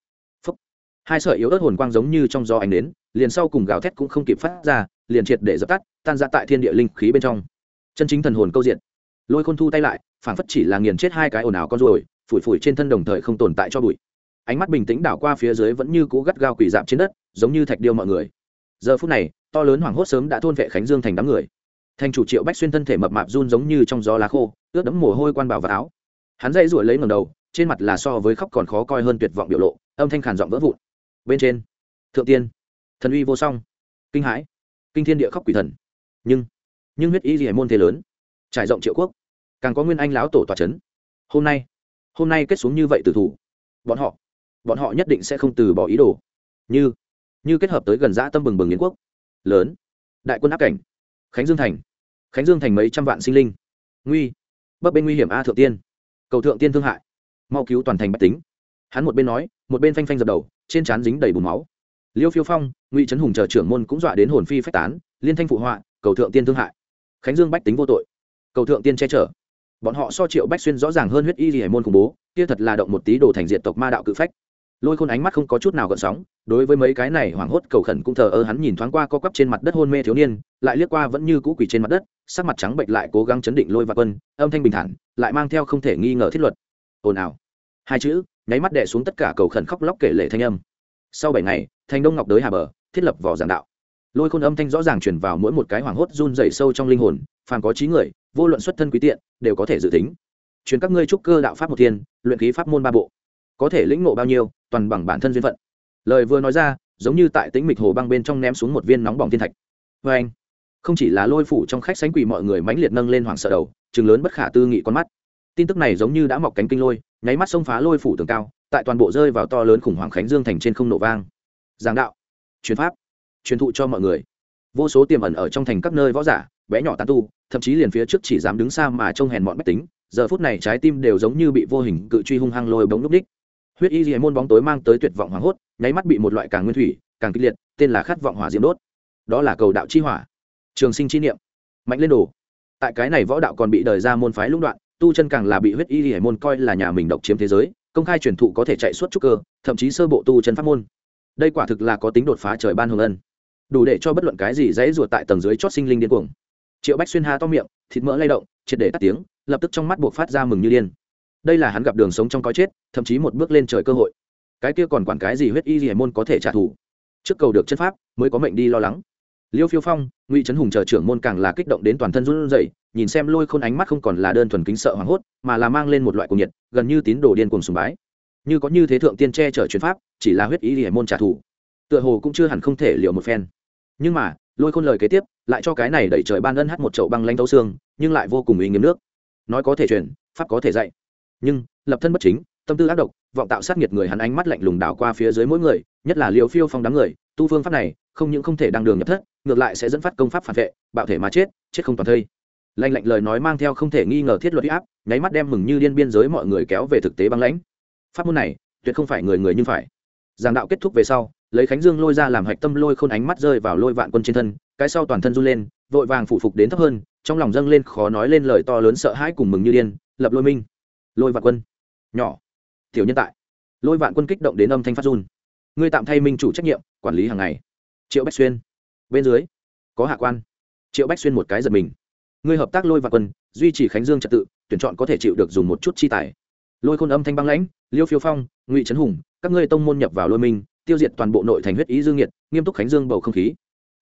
Speaker 1: phúc. Hai sợi yếu ớt hồn quang giống như trong gió ánh đến, liền sau cùng gào thét cũng không kịp phát ra, liền triệt để dập tắt, tan ra tại thiên địa linh khí bên trong. Chân chính thần hồn câu diện. Lôi khôn thu tay lại phản phất chỉ là nghiền chết hai cái ồn ào con ruồi, phủi phủi trên thân đồng thời không tồn tại cho bụi. Ánh mắt bình tĩnh đảo qua phía dưới vẫn như cũ gắt gao quỷ dạp trên đất, giống như thạch điêu mọi người giờ phút này, to lớn hoảng hốt sớm đã thôn vệ khánh dương thành đám người. Thành chủ triệu bách xuyên thân thể mập mạp run giống như trong gió lá khô, ướt đẫm mồ hôi quan bảo và áo. Hắn dậy ruổi lấy ngầm đầu, trên mặt là so với khóc còn khó coi hơn tuyệt vọng biểu lộ, âm thanh khàn giọng vỡ vụn. Bên trên, thượng tiên, thần uy vô song, kinh hãi, kinh thiên địa khóc quỷ thần. Nhưng nhưng huyết y gì môn thế lớn, trải rộng triệu quốc, càng có nguyên anh lão tổ tòa c h ấ n hôm nay hôm nay kết xuống như vậy từ thủ, bọn họ bọn họ nhất định sẽ không từ bỏ ý đồ. Như như kết hợp tới gần giã tâm bừng bừng yến quốc. Lớn. Đại quân áp cảnh. Khánh dương thành. Khánh dương thành mấy trăm vạn sinh linh. Nguy. Bấp bên nguy hiểm a thượng tiên. Cầu thượng tiên thương hại. Mau cứu toàn thành bách tính. Hắn một bên nói, một bên phanh phanh dập đầu, trên trán dính đầy bùn máu. Liêu phiêu phong, ngụy trấn hùng chờ trưởng môn cũng dọa đến hồn phi phách tán, liên thanh phụ họa, cầu thượng tiên thương hại. Khánh dương bách tính vô tội. Cầu thượng tiên che chở. Bọn họ so triệu bách xuyên rõ ràng hơn huyết y gì hải môn khủng bố, kia thật là động một tí đồ thành diện tộc ma đạo cự phách lôi khôn ánh mắt không có chút nào gợn sóng, đối với mấy cái này hoảng hốt cầu khẩn cũng thờ ơ hắn nhìn thoáng qua co quắp trên mặt đất hôn mê thiếu niên, lại liếc qua vẫn như cũ quỳ trên mặt đất, sắc mặt trắng bệnh lại cố gắng chấn định lôi và quân, âm thanh bình thản, lại mang theo không thể nghi ngờ thiết luật. Ồn ào. Hai chữ, nháy mắt đẻ xuống tất cả cầu khẩn khóc lóc kể lệ thanh âm. Sau bảy ngày, thành đông ngọc đới hà bờ, thiết lập vỏ giảng đạo. Lôi khôn âm thanh rõ ràng truyền vào mỗi một cái hoảng hốt run dày sâu trong linh hồn, phàm có trí người, vô luận xuất thân quý tiện, đều có thể dự tính. Truyền các ngươi trúc cơ đạo pháp một thiên, luyện khí pháp môn ba bộ có thể lĩnh ngộ bao nhiêu, toàn bằng bản thân duyên phận. Lời vừa nói ra, giống như tại tĩnh mịch hồ băng bên trong ném xuống một viên nóng bỏng thiên thạch. Vê anh, không chỉ là lôi phủ trong khách sánh quỳ mọi người mãnh liệt nâng lên hoảng sợ đầu, chừng lớn bất khả tư nghị con mắt. Tin tức này giống như đã mọc cánh kinh lôi, nháy mắt xông phá lôi phủ tường cao, tại toàn bộ rơi vào to lớn khủng hoảng khánh dương thành trên không nổ vang. Giảng đạo, truyền pháp, truyền thụ cho mọi người. Vô số tiềm ẩn ở trong thành các nơi võ giả, bé nhỏ tán tu, thậm chí liền phía trước chỉ dám đứng xa mà trông hèn mọn bách tính, giờ phút này trái tim đều giống như bị vô hình cự truy hung hăng lôi bóng núp đích huyết y dì môn bóng tối mang tới tuyệt vọng hoảng hốt, nháy mắt bị một loại càng nguyên thủy, càng kịch liệt, tên là khát vọng hỏa diễm đốt. Đó là cầu đạo chi hỏa. Trường sinh chi niệm. Mạnh lên đồ. Tại cái này võ đạo còn bị đời ra môn phái lũng đoạn, tu chân càng là bị huyết y dì môn coi là nhà mình độc chiếm thế giới, công khai truyền thụ có thể chạy suốt trúc cơ, thậm chí sơ bộ tu chân pháp môn. Đây quả thực là có tính đột phá trời ban hồng ân. Đủ để cho bất luận cái gì dãy ruột tại tầng dưới chót sinh linh điên cuồng. Triệu bách xuyên ha to miệng, thịt mỡ lay động, triệt để tắt tiếng, lập tức trong mắt buộc phát ra mừng như điên đây là hắn gặp đường sống trong cõi chết, thậm chí một bước lên trời cơ hội. Cái kia còn quản cái gì huyết y gì môn có thể trả thù? Trước cầu được chân pháp, mới có mệnh đi lo lắng. Liêu phiêu phong, ngụy trấn hùng chờ trưởng môn càng là kích động đến toàn thân run rẩy, nhìn xem lôi khôn ánh mắt không còn là đơn thuần kính sợ hoảng hốt, mà là mang lên một loại cuồng nhiệt, gần như tín đồ điên cuồng sùng bái. Như có như thế thượng tiên che chở chuyến pháp, chỉ là huyết ý hiển môn trả thù, tựa hồ cũng chưa hẳn không thể liệu một phen. Nhưng mà, lôi khôn lời kế tiếp, lại cho cái này đẩy trời ban ân hát một chậu băng lanh thấu xương, nhưng lại vô cùng ý nghiêm nước. Nói có thể truyền, pháp có thể dạy nhưng lập thân bất chính, tâm tư ác độc, vọng tạo sát nghiệt người hắn ánh mắt lạnh lùng đảo qua phía dưới mỗi người, nhất là liều phiêu phong đám người, tu phương pháp này, không những không thể đăng đường nhập thất, ngược lại sẽ dẫn phát công pháp phản vệ, bạo thể mà chết chết không toàn thây. Lạnh lạnh lời nói mang theo không thể nghi ngờ thiết luật áp, nháy mắt đem mừng như điên biên giới mọi người kéo về thực tế băng lãnh. Pháp môn này, tuyệt không phải người người nhưng phải. Giảng đạo kết thúc về sau, lấy khánh dương lôi ra làm hạch tâm lôi khôn ánh mắt rơi vào lôi vạn quân trên thân, cái sau toàn thân run lên, vội vàng phủ phục đến thấp hơn, trong lòng dâng lên khó nói lên lời to lớn sợ hãi cùng mừng như điên, lập lôi minh lôi vạn quân. Nhỏ. Tiểu nhân tại. Lôi vạn quân kích động đến âm thanh phát run. Ngươi tạm thay minh chủ trách nhiệm, quản lý hàng ngày. Triệu bách xuyên. Bên dưới, có hạ quan. Triệu bách xuyên một cái giật mình. Ngươi hợp tác lôi vạn quân, duy trì khánh dương trật tự, tuyển chọn có thể chịu được dùng một chút chi tài. Lôi khôn âm thanh băng lãnh, liêu phiêu phong, ngụy trấn hùng, các ngươi tông môn nhập vào lôi minh, tiêu diệt toàn bộ nội thành huyết ý dương nhiệt, nghiêm túc khánh dương bầu không khí.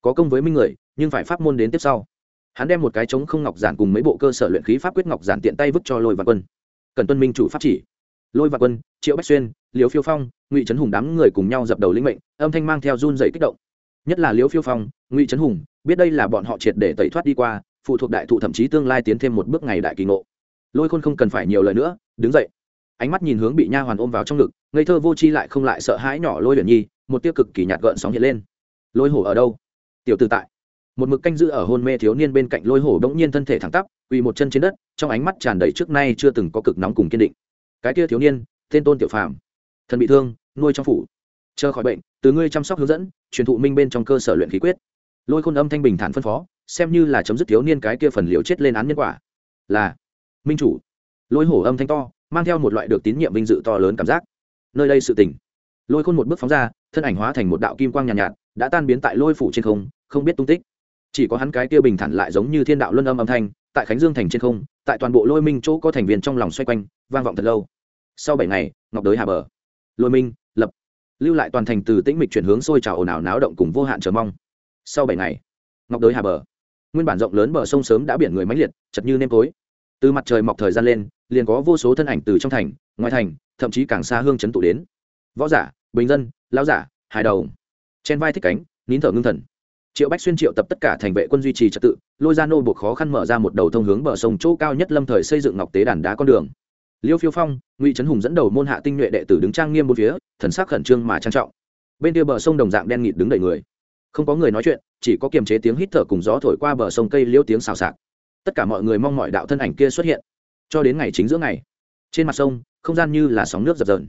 Speaker 1: Có công với minh người, nhưng phải pháp môn đến tiếp sau. Hắn đem một cái trống không ngọc giản cùng mấy bộ cơ sở luyện khí pháp quyết ngọc giản tiện tay vứt cho lôi vạn quân cần tuân minh chủ pháp chỉ. Lôi và quân, triệu bách xuyên liều phiêu phong, ngụy trấn hùng đám người cùng nhau dập đầu linh mệnh, âm thanh mang theo run dày kích động. Nhất là liều phiêu phong, ngụy trấn hùng, biết đây là bọn họ triệt để tẩy thoát đi qua, phụ thuộc đại thụ thậm chí tương lai tiến thêm một bước ngày đại kỳ ngộ. Lôi khôn không cần phải nhiều lời nữa, đứng dậy. Ánh mắt nhìn hướng bị nha hoàn ôm vào trong ngực, ngây thơ vô chi lại không lại sợ hãi nhỏ lôi huyền nhi, một tiêu cực kỳ nhạt gợn sóng hiện lên. Lôi hổ ở đâu? Tiểu tử tại một mực canh giữ ở hôn mê thiếu niên bên cạnh lôi hổ đống nhiên thân thể thẳng tắp quỳ một chân trên đất trong ánh mắt tràn đầy trước nay chưa từng có cực nóng cùng kiên định. Cái kia thiếu niên tên tôn tiểu phàm thần bị thương nuôi trong phủ. Chờ khỏi bệnh từ ngươi chăm sóc hướng dẫn truyền thụ minh bên trong cơ sở luyện khí quyết. Lôi khôn âm thanh bình thản phân phó xem như là chấm dứt thiếu niên cái kia phần liều chết lên án nhân quả. Là minh chủ. Lôi hổ âm thanh to mang theo một loại được tín nhiệm vinh dự to lớn cảm giác. Nơi đây sự tỉnh lôi khôn một bước phóng ra thân ảnh hóa thành một đạo kim quang nhàn nhạt, nhạt đã tan biến tại lôi phủ trên không không biết tung tích chỉ có hắn cái kia bình thản lại giống như thiên đạo luân âm âm thanh, tại khánh dương thành trên không, tại toàn bộ lôi minh chỗ có thành viên trong lòng xoay quanh, vang vọng thật lâu. Sau bảy ngày, ngọc đới hà bờ. Lôi minh, lập. Lưu lại toàn thành từ tĩnh mịch chuyển hướng sôi trào ồn ào náo động cùng vô hạn chờ mong. Sau bảy ngày, ngọc đới hà bờ. Nguyên bản rộng lớn bờ sông sớm đã biển người mãnh liệt, chật như nêm tối. Từ mặt trời mọc thời gian lên, liền có vô số thân ảnh từ trong thành, ngoài thành, thậm chí càng xa hương chấn tụ đến. Võ giả, bình dân lao giả, hài đầu. Chen vai thích cánh, nín thở ngưng thần triệu bách xuyên triệu tập tất cả thành vệ quân duy trì trật tự, lôi ra nô buộc khó khăn mở ra một đầu thông hướng bờ sông chỗ cao nhất lâm thời xây dựng ngọc tế đàn đá con đường. Liêu phiêu phong, ngụy trấn hùng dẫn đầu môn hạ tinh nhuệ đệ tử đứng trang nghiêm bốn phía, thần sắc khẩn trương mà trang trọng. Bên kia bờ sông đồng dạng đen nghịt đứng đầy người. Không có người nói chuyện, chỉ có kiềm chế tiếng hít thở cùng gió thổi qua bờ sông cây liêu tiếng xào xạc. Tất cả mọi người mong mọi đạo thân ảnh kia xuất hiện. Cho đến ngày chính giữa ngày, trên mặt sông, không gian như là sóng nước dập dờn.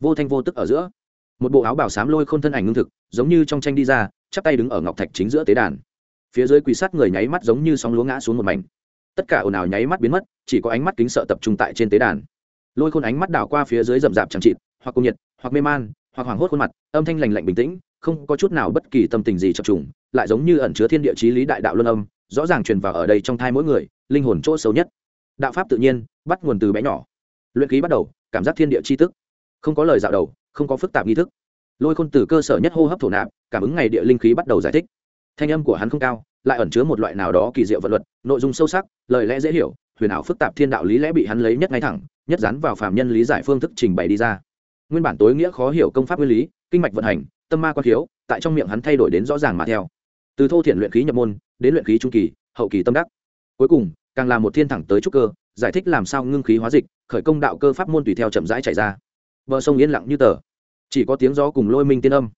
Speaker 1: Vô thanh vô tức ở giữa. Một bộ áo bảo sám lôi khôn thân ảnh ngưng thực, giống như trong tranh đi ra chắp tay đứng ở ngọc thạch chính giữa tế đàn. Phía dưới quỳ sát người nháy mắt giống như sóng lúa ngã xuống một mảnh. Tất cả ồn ào nháy mắt biến mất, chỉ có ánh mắt kính sợ tập trung tại trên tế đàn. Lôi khôn ánh mắt đảo qua phía dưới rậm rạp chẳng chịt, hoặc cung nhiệt, hoặc mê man, hoặc hoảng hốt khuôn mặt, âm thanh lành lạnh bình tĩnh, không có chút nào bất kỳ tâm tình gì chập trùng, lại giống như ẩn chứa thiên địa chí lý đại đạo luân âm, rõ ràng truyền vào ở đây trong thai mỗi người, linh hồn chỗ xấu nhất. Đạo pháp tự nhiên, bắt nguồn từ bé nhỏ. Luyện khí bắt đầu, cảm giác thiên địa chi tức. Không có lời dạo đầu, không có phức tạp nghi thức. Lôi khôn từ cơ sở nhất hô hấp thổ nạp cảm ứng ngày địa linh khí bắt đầu giải thích. Thanh âm của hắn không cao, lại ẩn chứa một loại nào đó kỳ diệu vật luật, nội dung sâu sắc, lời lẽ dễ hiểu, huyền ảo phức tạp thiên đạo lý lẽ bị hắn lấy nhất ngay thẳng, nhất dán vào phạm nhân lý giải phương thức trình bày đi ra. Nguyên bản tối nghĩa khó hiểu công pháp nguyên lý, kinh mạch vận hành, tâm ma quan thiếu tại trong miệng hắn thay đổi đến rõ ràng mà theo. Từ thô thiện luyện khí nhập môn, đến luyện khí trung kỳ, hậu kỳ tâm đắc. Cuối cùng, càng là một thiên thẳng tới trúc cơ, giải thích làm sao ngưng khí hóa dịch, khởi công đạo cơ pháp môn tùy theo chậm rãi chạy ra. Bờ sông yên lặng như tờ. Chỉ có tiếng gió cùng lôi minh tiên âm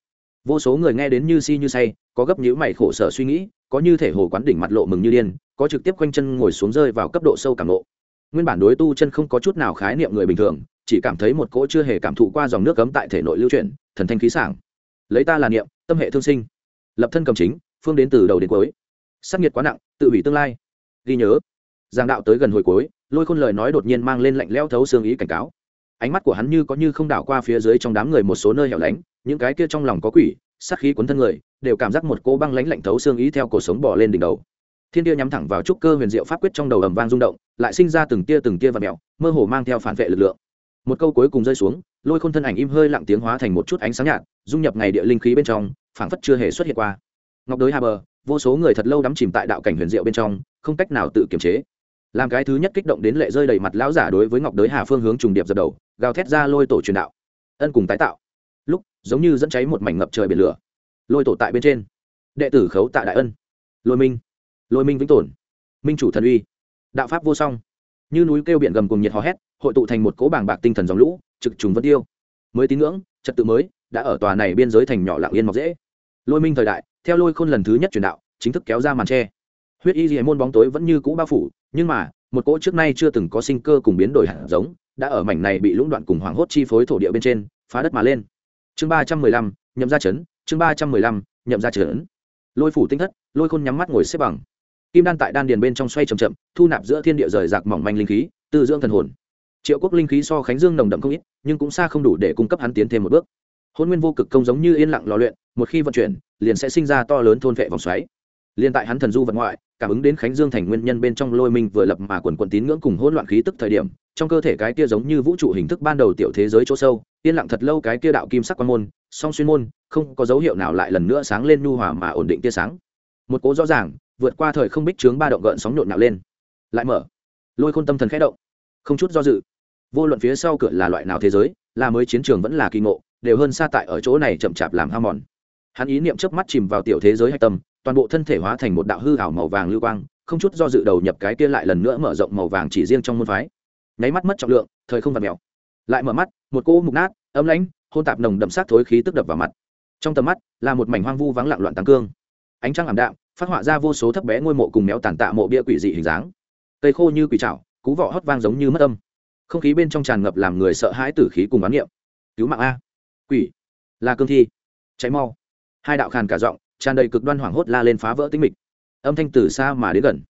Speaker 1: vô số người nghe đến như si như say, có gấp nhữ mày khổ sở suy nghĩ, có như thể hồ quán đỉnh mặt lộ mừng như điên, có trực tiếp quanh chân ngồi xuống rơi vào cấp độ sâu cảm lộ nguyên bản đối tu chân không có chút nào khái niệm người bình thường, chỉ cảm thấy một cỗ chưa hề cảm thụ qua dòng nước cấm tại thể nội lưu chuyển, thần thanh khí sảng. Lấy ta là niệm, tâm hệ thương sinh. Lập thân cầm chính, phương đến từ đầu đến cuối. Sắc nhiệt quá nặng, tự hủy tương lai. Ghi nhớ. Giang đạo tới gần hồi cuối, lôi khôn lời nói đột nhiên mang lên lạnh leo thấu xương ý cảnh cáo. Ánh mắt của hắn như có như không đảo qua phía dưới trong đám người một số nơi hẻo lánh những cái kia trong lòng có quỷ, sát khí cuốn thân người, đều cảm giác một cô băng lãnh lạnh thấu xương ý theo cổ sống bỏ lên đỉnh đầu. Thiên tia nhắm thẳng vào trúc cơ huyền diệu pháp quyết trong đầu ầm vang rung động, lại sinh ra từng tia từng tia và mẹo, mơ hồ mang theo phản vệ lực lượng. Một câu cuối cùng rơi xuống, lôi khôn thân ảnh im hơi lặng tiếng hóa thành một chút ánh sáng nhạt, dung nhập ngày địa linh khí bên trong, phảng phất chưa hề xuất hiện qua. Ngọc đới hà bờ, vô số người thật lâu đắm chìm tại đạo cảnh huyền diệu bên trong, không cách nào tự kiềm chế. Làm cái thứ nhất kích động đến lệ rơi đầy mặt lão giả đối với ngọc đới hà phương hướng trùng điệp dập đầu, gào thét ra lôi tổ truyền đạo. Ân cùng tái tạo giống như dẫn cháy một mảnh ngập trời biển lửa. Lôi tổ tại bên trên. Đệ tử khấu tạ đại ân. Lôi minh. Lôi minh vĩnh tồn. Minh chủ thần uy. Đạo pháp vô song. Như núi kêu biển gầm cùng nhiệt hò hét, hội tụ thành một cỗ bàng bạc tinh thần dòng lũ, trực trùng vân tiêu. Mới tín ngưỡng, trật tự mới, đã ở tòa này biên giới thành nhỏ lạng yên mọc dễ. Lôi minh thời đại, theo lôi khôn lần thứ nhất truyền đạo, chính thức kéo ra màn tre. Huyết y dị môn bóng tối vẫn như cũ bao phủ, nhưng mà, một cỗ trước nay chưa từng có sinh cơ cùng biến đổi hạt giống, đã ở mảnh này bị lũng đoạn cùng hoảng hốt chi phối thổ địa bên trên, phá đất mà lên chương ba trăm mười lăm, nhậm ra chấn chương ba trăm mười lăm, nhậm ra chấn lôi phủ tinh thất, lôi khôn nhắm mắt ngồi xếp bằng. Kim đan tại đan điền bên trong xoay chậm chậm, thu nạp giữa thiên địa rời rạc mỏng manh linh khí, tư dưỡng thần hồn. Triệu quốc linh khí so khánh dương nồng đậm không ít, nhưng cũng xa không đủ để cung cấp hắn tiến thêm một bước. Hôn nguyên vô cực công giống như yên lặng lò luyện, một khi vận chuyển, liền sẽ sinh ra to lớn thôn vệ vòng xoáy. Liền tại hắn thần du vật ngoại cảm ứng đến khánh dương thành nguyên nhân bên trong lôi minh vừa lập mà quần quần tín ngưỡng cùng hỗn loạn khí tức thời điểm, trong cơ thể cái kia giống như vũ trụ hình thức ban đầu tiểu thế giới chỗ sâu, yên lặng thật lâu cái kia đạo kim sắc quan môn, song xuyên môn, không có dấu hiệu nào lại lần nữa sáng lên nhu hòa mà ổn định tia sáng. Một cố rõ ràng, vượt qua thời không bích chướng ba động gợn sóng nhộn nhạo lên. Lại mở. Lôi khôn tâm thần khẽ động. Không chút do dự. Vô luận phía sau cửa là loại nào thế giới, là mới chiến trường vẫn là kỳ ngộ, đều hơn xa tại ở chỗ này chậm chạp làm ham mòn. Hắn ý niệm chớp mắt chìm vào tiểu thế giới hạch tâm toàn bộ thân thể hóa thành một đạo hư ảo màu vàng lưu quang, không chút do dự đầu nhập cái kia lại lần nữa mở rộng màu vàng chỉ riêng trong môn phái. Nháy mắt mất trọng lượng, thời không vặt mèo. Lại mở mắt, một cô mục nát ấm lãnh, hôn tạp nồng đậm sát thối khí tức đập vào mặt. Trong tầm mắt, là một mảnh hoang vu vắng lặng loạn tăng cương. Ánh trăng ảm đạm, phát họa ra vô số thấp bé ngôi mộ cùng méo tàn tạ mộ bia quỷ dị hình dáng. Cây khô như quỷ trảo cú vọ hót vang giống như mất âm. Không khí bên trong tràn ngập làm người sợ hãi tử khí cùng bán niệm. Cứu mạng a. Quỷ. Là cương thi. Cháy mau. Hai đạo khàn cả giọng tràn đầy cực đoan hoảng hốt la lên phá vỡ tĩnh mịch. Âm thanh từ xa mà đến gần.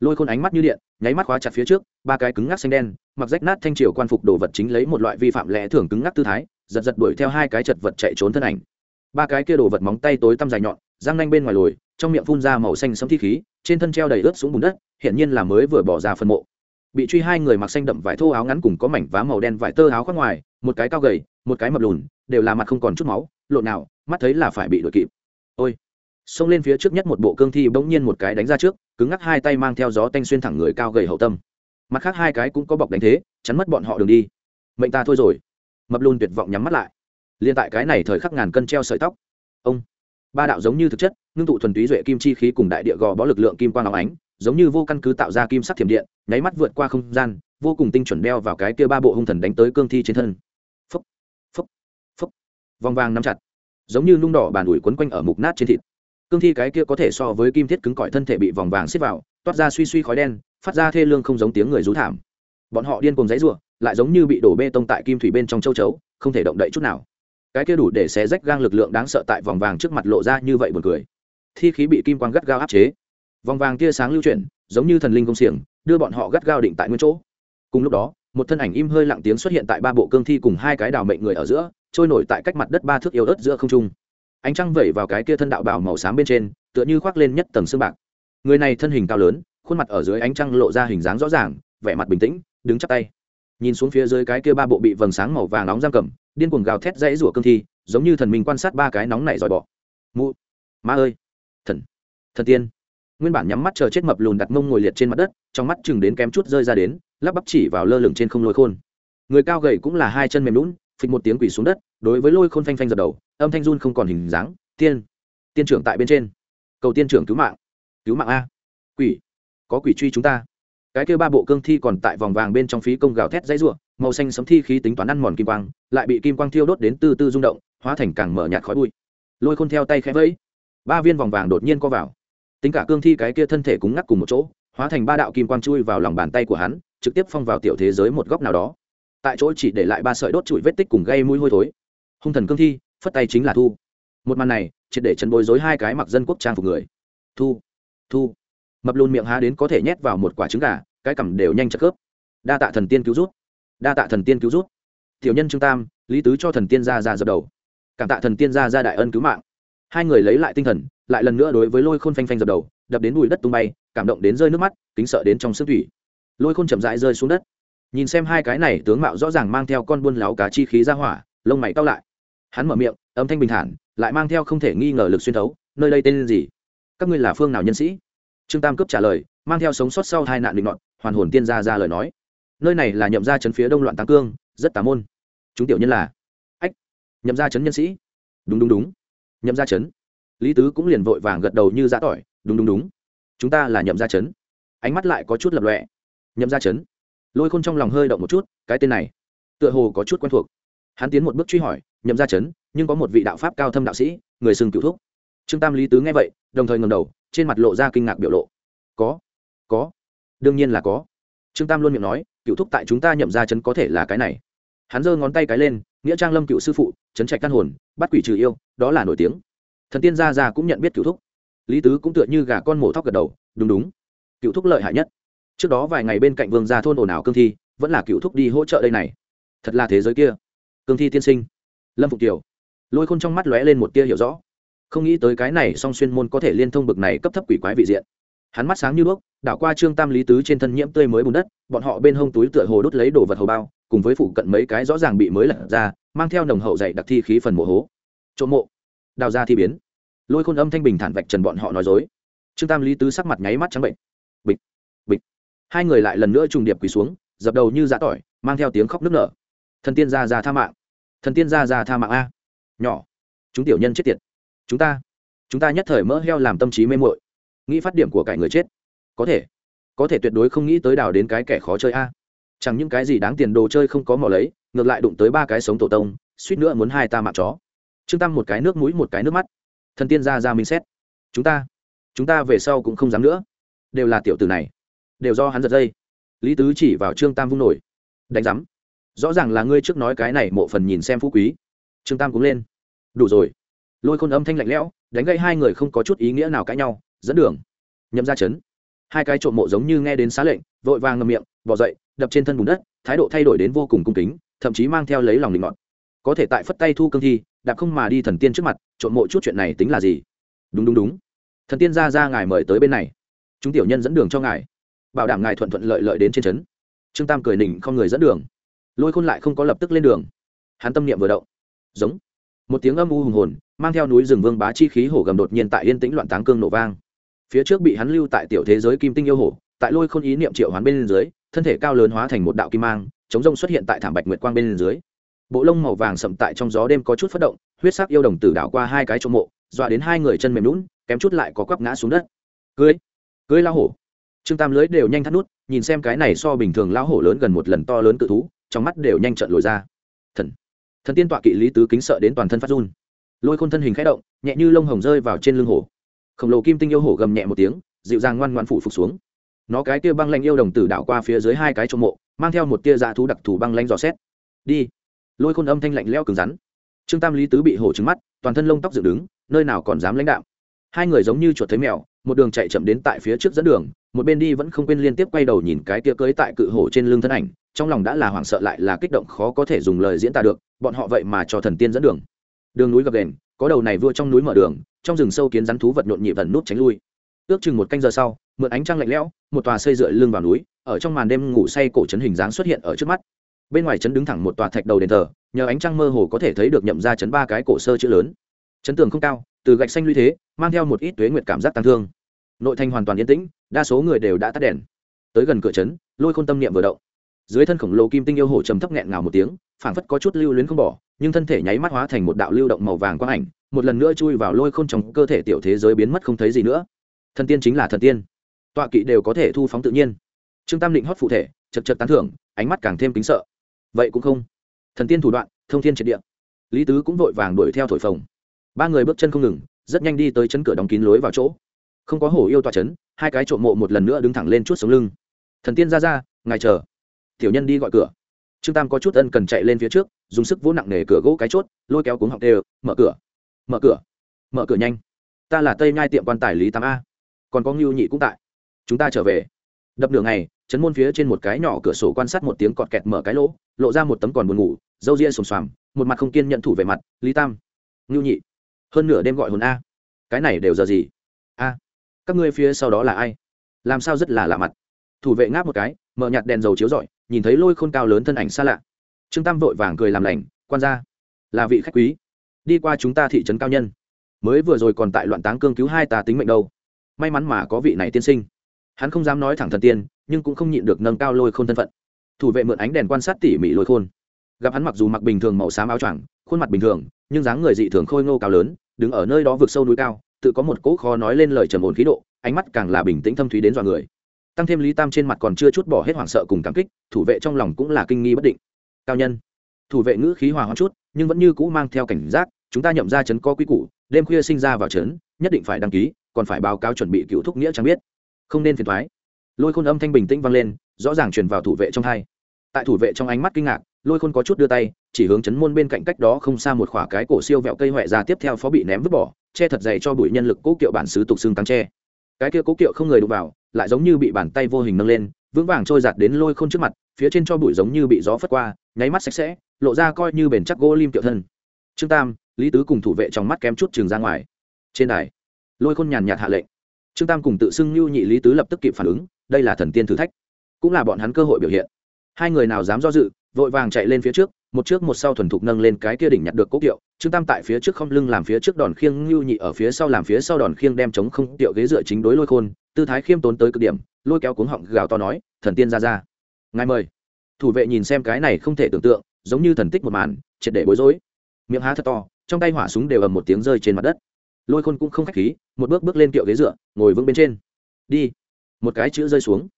Speaker 1: Lôi khôn ánh mắt như điện, nháy mắt khóa chặt phía trước, ba cái cứng ngắc xanh đen, mặc rách nát thanh triều quan phục đồ vật chính lấy một loại vi phạm lẽ thường cứng ngắc tư thái, giật giật đuổi theo hai cái chật vật chạy trốn thân ảnh. Ba cái kia đồ vật móng tay tối tăm dài nhọn, răng nanh bên ngoài lồi, trong miệng phun ra màu xanh sẫm thi khí, trên thân treo đầy ướt xuống bùn đất hiện nhiên là mới vừa bỏ ra phân mộ. Bị truy hai người mặc xanh đậm vải thô áo ngắn cùng có mảnh vá màu đen vải tơ áo khoác ngoài, một cái cao gầy, một cái mập lùn, đều là mặt không còn chút máu, lộn nào, mắt thấy là phải bị đuổi kịp. Ôi! Xông lên phía trước nhất một bộ cương thi bỗng nhiên một cái đánh ra trước, cứng ngắc hai tay mang theo gió tanh xuyên thẳng người cao gầy hậu tâm. Mặt khác hai cái cũng có bọc đánh thế, chắn mất bọn họ đường đi. Mệnh ta thôi rồi. Mập lùn tuyệt vọng nhắm mắt lại. Liên tại cái này thời khắc ngàn cân treo sợi tóc. Ông. Ba đạo giống như thực chất, ngưng tụ thuần túy duệ kim chi khí cùng đại địa gò bó lực lượng kim quang áo ánh, giống như vô căn cứ tạo ra kim sắc thiểm điện, nháy mắt vượt qua không gian, vô cùng tinh chuẩn đeo vào cái kia ba bộ hung thần đánh tới cương thi trên thân. Phúc. Phúc. Phúc. Vòng vàng nắm chặt. Giống như nung đỏ bàn ủi quấn quanh ở mục nát trên thịt cương thi cái kia có thể so với kim thiết cứng cỏi thân thể bị vòng vàng xếp vào, toát ra suy suy khói đen, phát ra thê lương không giống tiếng người rú thảm. Bọn họ điên cùng giấy ruộng lại giống như bị đổ bê tông tại kim thủy bên trong châu chấu, không thể động đậy chút nào. Cái kia đủ để xé rách gang lực lượng đáng sợ tại vòng vàng trước mặt lộ ra như vậy buồn cười. Thi khí bị kim quang gắt gao áp chế. Vòng vàng tia sáng lưu chuyển, giống như thần linh công xiềng, đưa bọn họ gắt gao định tại nguyên chỗ. Cùng lúc đó, một thân ảnh im hơi lặng tiếng xuất hiện tại ba bộ cương thi cùng hai cái đào mệnh người ở giữa, trôi nổi tại cách mặt đất ba thước yếu ớt giữa không trung ánh trăng vẩy vào cái kia thân đạo bào màu xám bên trên, tựa như khoác lên nhất tầng xương bạc. Người này thân hình cao lớn, khuôn mặt ở dưới ánh trăng lộ ra hình dáng rõ ràng, vẻ mặt bình tĩnh, đứng chắp tay. Nhìn xuống phía dưới cái kia ba bộ bị vầng sáng màu vàng nóng giam cầm, điên cuồng gào thét dãy rủa cương thi, giống như thần minh quan sát ba cái nóng này dòi bỏ mụ, ma ơi, thần thần tiên. Nguyên bản nhắm mắt chờ chết mập lùn đặt mông ngồi liệt trên mặt đất, trong mắt chừng đến kém chút rơi ra đến, lắp bắp chỉ vào lơ lửng trên không lôi khôn. Người cao gầy cũng là hai chân mềm lún phịch một tiếng quỷ xuống đất, đối với lôi khôn phanh phanh giật đầu âm thanh run không còn hình dáng, tiên tiên trưởng tại bên trên. Cầu tiên trưởng cứu mạng cứu mạng a. Quỷ, có quỷ truy chúng ta. Cái kêu ba bộ cương thi còn tại vòng vàng bên trong phí công gào thét dãy ruộng màu xanh sấm thi khí tính toán ăn mòn kim quang, lại bị kim quang thiêu đốt đến từ từ rung động, hóa thành càng mở nhạt khói bụi. Lôi khôn theo tay khẽ vẫy. Ba viên vòng vàng đột nhiên co vào. Tính cả cương thi cái kia thân thể cúng ngắc cùng một chỗ, hóa thành ba đạo kim quang chui vào lòng bàn tay của hắn, trực tiếp phong vào tiểu thế giới một góc nào đó. Tại chỗ chỉ để lại ba sợi đốt trụi vết tích cùng gây mũi hôi thối. Hung thần cương thi phất tay chính là thu. Một màn này, triệt để chân bối rối hai cái mặc dân quốc trang phục người. Thu thu. Mập lùn miệng há đến có thể nhét vào một quả trứng gà, cái cằm đều nhanh chất khớp. Đa tạ thần tiên cứu rút đa tạ thần tiên cứu rút tiểu nhân trương tam, lý tứ cho thần tiên ra ra dập đầu. Cảm tạ thần tiên ra ra đại ân cứu mạng. Hai người lấy lại tinh thần, lại lần nữa đối với lôi khôn phanh phanh dập đầu, đập đến bụi đất tung bay, cảm động đến rơi nước mắt, kính sợ đến trong sức thủy. Lôi khôn chậm rãi rơi xuống đất. Nhìn xem hai cái này, tướng mạo rõ ràng mang theo con buôn láo cá chi khí ra hỏa, lông mày cao lại hắn mở miệng, âm thanh bình thản, lại mang theo không thể nghi ngờ lực xuyên thấu, nơi đây tên gì? Các ngươi là phương nào nhân sĩ? Trương tam cướp trả lời, mang theo sống sót sau hai nạn định đoạn hoàn hồn tiên gia ra lời nói. Nơi này là nhậm gia chấn phía đông loạn tăng cương, rất tà môn. Chúng tiểu nhân là ách, nhậm gia chấn nhân sĩ. Đúng đúng đúng. Nhậm gia chấn lý tứ cũng liền vội vàng gật đầu như giã tỏi, đúng đúng đúng. Chúng ta là nhậm gia chấn ánh mắt lại có chút lập lọe nhậm gia chấn lôi khôn trong lòng hơi động một chút, cái tên này? Tựa hồ có chút quen thuộc. Hắn tiến một bước truy hỏi nhậm gia chấn, nhưng có một vị đạo pháp cao thâm đạo sĩ, người xưng cựu thúc. Trương tam lý tứ nghe vậy, đồng thời ngầm đầu, trên mặt lộ ra kinh ngạc biểu lộ. Có có, đương nhiên là có. Trương tam luôn miệng nói, cựu thúc tại chúng ta nhậm ra chấn có thể là cái này. Hắn giơ ngón tay cái lên, nghĩa trang lâm cựu sư phụ, chấn trạch căn hồn, bắt quỷ trừ yêu, đó là nổi tiếng. Thần tiên gia gia cũng nhận biết cựu thúc. Lý tứ cũng tựa như gà con mổ thóc gật đầu, đúng đúng, cựu thúc lợi hại nhất. Trước đó vài ngày bên cạnh vương gia thôn ồn ào cương thi, vẫn là cựu thúc đi hỗ trợ đây này. Thật là thế giới kia. Cương thi tiên sinh lâm phục kiều. Lôi khôn trong mắt lóe lên một tia hiểu rõ. Không nghĩ tới cái này song xuyên môn có thể liên thông bực này cấp thấp quỷ quái vị diện. Hắn mắt sáng như đuốc, đảo qua trương tam lý tứ trên thân nhiễm tươi mới bùn đất, bọn họ bên hông túi tựa hồ đốt lấy đồ vật hầu bao, cùng với phụ cận mấy cái rõ ràng bị mới lật ra, mang theo nồng hậu dạy đặc thi khí phần mộ hố. Trộm mộ. Đào ra thi biến. Lôi khôn âm thanh bình thản vạch trần bọn họ nói dối. Trương tam lý tứ sắc mặt nháy mắt trắng bệnh. Bịch bịch. Hai người lại lần nữa trùng điệp quỳ xuống, dập đầu như giã tỏi, mang theo tiếng khóc nức nở. Thần tiên ra ra tha mạng thần tiên gia gia tha mạng a. Nhỏ. Chúng tiểu nhân chết tiệt. Chúng ta chúng ta nhất thời mỡ heo làm tâm trí mê mội nghĩ phát điểm của cải người chết. Có thể. Có thể tuyệt đối không nghĩ tới đào đến cái kẻ khó chơi a. Chẳng những cái gì đáng tiền đồ chơi không có mỏ lấy, ngược lại đụng tới ba cái sống tổ tông, suýt nữa muốn hai ta mạng chó. Trương tam một cái nước mũi, một cái nước mắt. Thần tiên ra ra minh xét. Chúng ta chúng ta về sau cũng không dám nữa. Đều là tiểu tử này. Đều do hắn giật dây. Lý tứ chỉ vào trương tam vung nổi. Đánh giám rõ ràng là ngươi trước nói cái này mộ phần nhìn xem phú quý. Trương tam cũng lên. Đủ rồi. Lôi khôn âm thanh lạnh lẽo, đánh gây hai người không có chút ý nghĩa nào cãi nhau, dẫn đường. Nhậm ra chấn. Hai cái trộm mộ giống như nghe đến xá lệnh, vội vàng ngầm miệng, bỏ dậy, đập trên thân bùn đất, thái độ thay đổi đến vô cùng cung kính, thậm chí mang theo lấy lòng định ngọn có thể tại phất tay thu cương thi, đạp không mà đi thần tiên trước mặt, trộm mộ chút chuyện này tính là gì? Đúng đúng đúng. Thần tiên ra ra ngài mời tới bên này. Chúng tiểu nhân dẫn đường cho ngài. Bảo đảm ngài thuận thuận lợi lợi đến trên trấn trương tam cười nỉnh không người dẫn đường lôi khôn lại không có lập tức lên đường. Hắn tâm niệm vừa động. Giống. Một tiếng âm u hùng hồn, mang theo núi rừng vương bá chi khí hổ gầm đột nhiên tại yên tĩnh loạn táng cương nổ vang. Phía trước bị hắn lưu tại tiểu thế giới kim tinh yêu hổ, tại lôi khôn ý niệm triệu hoán bên dưới, thân thể cao lớn hóa thành một đạo kim mang, chống rông xuất hiện tại thảm bạch nguyệt quang bên dưới. Bộ lông màu vàng sậm tại trong gió đêm có chút phất động, huyết sắc yêu đồng tử đảo qua hai cái chỗ mộ, dọa đến hai người chân mềm lún kém chút lại có quắp ngã xuống đất. Cưới. Cưới lao hổ. Trương tam lưới đều nhanh thắt nút, nhìn xem cái này so bình thường lao hổ lớn gần một lần to lớn cự thú trong mắt đều nhanh trận lồi ra. Thần. Thần tiên tọa kỵ lý tứ kính sợ đến toàn thân phát run. Lôi khôn thân hình khẽ động, nhẹ như lông hồng rơi vào trên lưng hổ. Khổng lồ kim tinh yêu hổ gầm nhẹ một tiếng, dịu dàng ngoan ngoan phủ phục xuống. Nó cái tia băng lanh yêu đồng tử đảo qua phía dưới hai cái trong mộ, mang theo một tia dạ thú đặc thù băng lanh dò xét. Đi. Lôi khôn âm thanh lạnh leo cứng rắn. Trương tam lý tứ bị hổ trứng mắt, toàn thân lông tóc dựng đứng, nơi nào còn dám lãnh đạo. Hai người giống như chuột thấy mèo, một đường chạy chậm đến tại phía trước dẫn đường, một bên đi vẫn không quên liên tiếp quay đầu nhìn cái tia cưới tại cự hổ trên lưng thân ảnh trong lòng đã là hoảng sợ lại là kích động khó có thể dùng lời diễn tả được, bọn họ vậy mà cho thần tiên dẫn đường. Đường núi gập đền có đầu này vua trong núi mở đường, trong rừng sâu kiến rắn thú vật nhộn nhịp vẩn nút tránh lui. Ước chừng một canh giờ sau, mượn ánh trăng lạnh lẽo, một tòa xây dựa lưng vào núi, ở trong màn đêm ngủ say cổ trấn hình dáng xuất hiện ở trước mắt. Bên ngoài trấn đứng thẳng một tòa thạch đầu đền thờ, nhờ ánh trăng mơ hồ có thể thấy được nhậm ra chấn ba cái cổ sơ chữ lớn. Chấn tường không cao, từ gạch xanh luy thế, mang theo một ít tuế nguyệt cảm giác tăng thương. Nội thành hoàn toàn yên tĩnh, đa số người đều đã tắt đèn. Tới gần cửa trấn, lôi khôn tâm niệm vừa động dưới thân khổng lồ kim tinh yêu hổ trầm thấp nghẹn ngào một tiếng, phảng phất có chút lưu luyến không bỏ, nhưng thân thể nháy mắt hóa thành một đạo lưu động màu vàng quang ảnh, một lần nữa chui vào lôi khôn trong cơ thể tiểu thế giới biến mất không thấy gì nữa. Thần tiên chính là thần tiên. Tọa kỵ đều có thể thu phóng tự nhiên. Trương tam định hót phụ thể, chật chật tán thưởng, ánh mắt càng thêm kính sợ. Vậy cũng không. Thần tiên thủ đoạn, thông thiên triệt địa. Lý tứ cũng vội vàng đuổi theo thổi phồng. Ba người bước chân không ngừng, rất nhanh đi tới chân cửa đóng kín lối vào chỗ. Không có hổ yêu tòa chấn, hai cái trộm mộ một lần nữa đứng thẳng lên chút sống lưng. Thần tiên ra ra, ngài chờ tiểu nhân đi gọi cửa. Trương tam có chút ân cần chạy lên phía trước, dùng sức vỗ nặng nề cửa gỗ cái chốt, lôi kéo cuống học đều, mở cửa mở cửa mở cửa nhanh. Ta là tây nhai tiệm quan tài lý tám a, còn có ngưu nhị cũng tại. Chúng ta trở về. Đập nửa ngày chấn môn phía trên một cái nhỏ cửa sổ quan sát một tiếng cọt kẹt mở cái lỗ, lộ ra một tấm còn buồn ngủ, râu ria xồm xoàm, một mặt không kiên nhận thủ về mặt, lý tam, ngưu nhị, hơn nửa đêm gọi hồn a, cái này đều giờ gì? A, các ngươi phía sau đó là ai? Làm sao rất là lạ mặt? Thủ vệ ngáp một cái, mở nhạt đèn dầu chiếu rọi nhìn thấy lôi khôn cao lớn thân ảnh xa lạ. Trương tam vội vàng cười làm lành, quan ra là vị khách quý. Đi qua chúng ta thị trấn cao nhân. Mới vừa rồi còn tại loạn táng cương cứu hai ta tính mệnh đâu. May mắn mà có vị này tiên sinh. Hắn không dám nói thẳng thần tiên, nhưng cũng không nhịn được nâng cao lôi khôn thân phận. Thủ vệ mượn ánh đèn quan sát tỉ mỉ lôi khôn. Gặp hắn mặc dù mặc bình thường màu xám áo choàng, khuôn mặt bình thường, nhưng dáng người dị thường khôi ngô cao lớn, đứng ở nơi đó vực sâu núi cao, tự có một cỗ khó nói lên lời trầm ổn khí độ, ánh mắt càng là bình tĩnh thâm thúy đến dọa người tăng thêm lý tam trên mặt còn chưa chút bỏ hết hoảng sợ cùng cảm kích, thủ vệ trong lòng cũng là kinh nghi bất định. Cao nhân. Thủ vệ ngữ khí hòa hoãn chút, nhưng vẫn như cũ mang theo cảnh giác, chúng ta nhậm ra chấn có quy củ, đêm khuya sinh ra vào trấn nhất định phải đăng ký, còn phải báo cáo chuẩn bị cựu thúc nghĩa chẳng biết. Không nên phiền thoái lôi khôn âm thanh bình tĩnh vang lên, rõ ràng truyền vào thủ vệ trong hai. Tại thủ vệ trong ánh mắt kinh ngạc, lôi khôn có chút đưa tay, chỉ hướng chấn môn bên cạnh cách đó không xa một khỏa cái cổ siêu vẹo cây huệ ra tiếp theo phó bị ném vứt bỏ, che thật dày cho bụi nhân lực cố kiệu bản xứ tục xương tăng tre cái kia cố kiệu không người đụng vào lại giống như bị bàn tay vô hình nâng lên, vững vàng trôi giạt đến lôi khôn trước mặt, phía trên cho bụi giống như bị gió phất qua, nháy mắt sạch sẽ, lộ ra coi như bền chắc gỗ lim tiểu thân. Trương tam, lý tứ cùng thủ vệ trong mắt kém chút trường ra ngoài. Trên đài, lôi khôn nhàn nhạt hạ lệnh. Trương tam cùng tự xưng lưu nhị lý tứ lập tức kịp phản ứng, đây là thần tiên thử thách, cũng là bọn hắn cơ hội biểu hiện. Hai người nào dám do dự, vội vàng chạy lên phía trước một trước một sau thuần thục nâng lên cái kia đỉnh nhặt được cố kiệu, trương tam tại phía trước không lưng làm phía trước đòn khiêng lưu nhị ở phía sau làm phía sau đòn khiêng đem chống không kiệu ghế dựa chính đối lôi khôn, tư thái khiêm tốn tới cực điểm, lôi kéo cuống họng gào to nói, thần tiên ra ra, ngài mời. Thủ vệ nhìn xem cái này không thể tưởng tượng, giống như thần tích một màn, triệt để bối rối. Miệng há thật to, trong tay hỏa súng đều ầm một tiếng rơi trên mặt đất. Lôi khôn cũng không khách khí, một bước bước lên kiệu ghế dựa, ngồi vững bên trên. Đi. Một cái chữ rơi xuống.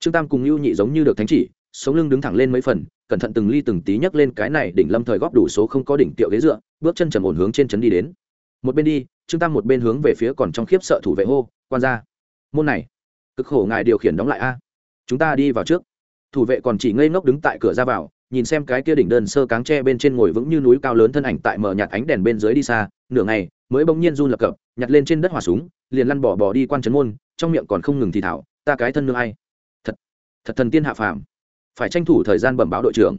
Speaker 1: Trương tam cùng lưu nhị giống như được thánh chỉ sống lưng đứng thẳng lên mấy phần, cẩn thận từng ly từng tí nhấc lên cái này đỉnh lâm thời góp đủ số không có đỉnh tiệu ghế dựa, bước chân trầm ổn hướng trên trấn đi đến. Một bên đi, trương tam một bên hướng về phía còn trong khiếp sợ thủ vệ hô, quan ra môn này, cực khổ ngài điều khiển đóng lại a. Chúng ta đi vào trước. Thủ vệ còn chỉ ngây ngốc đứng tại cửa ra vào, nhìn xem cái kia đỉnh đơn sơ cáng tre bên trên ngồi vững như núi cao lớn thân ảnh tại mở nhạt ánh đèn bên dưới đi xa, nửa ngày, mới bỗng nhiên run lập cập, nhặt lên trên đất hỏa súng, liền lăn bỏ bỏ đi quan trấn môn, trong miệng còn không ngừng thì thảo, ta cái thân nương ai? Thật thật thần tiên hạ phàm phải tranh thủ thời gian bẩm báo đội trưởng.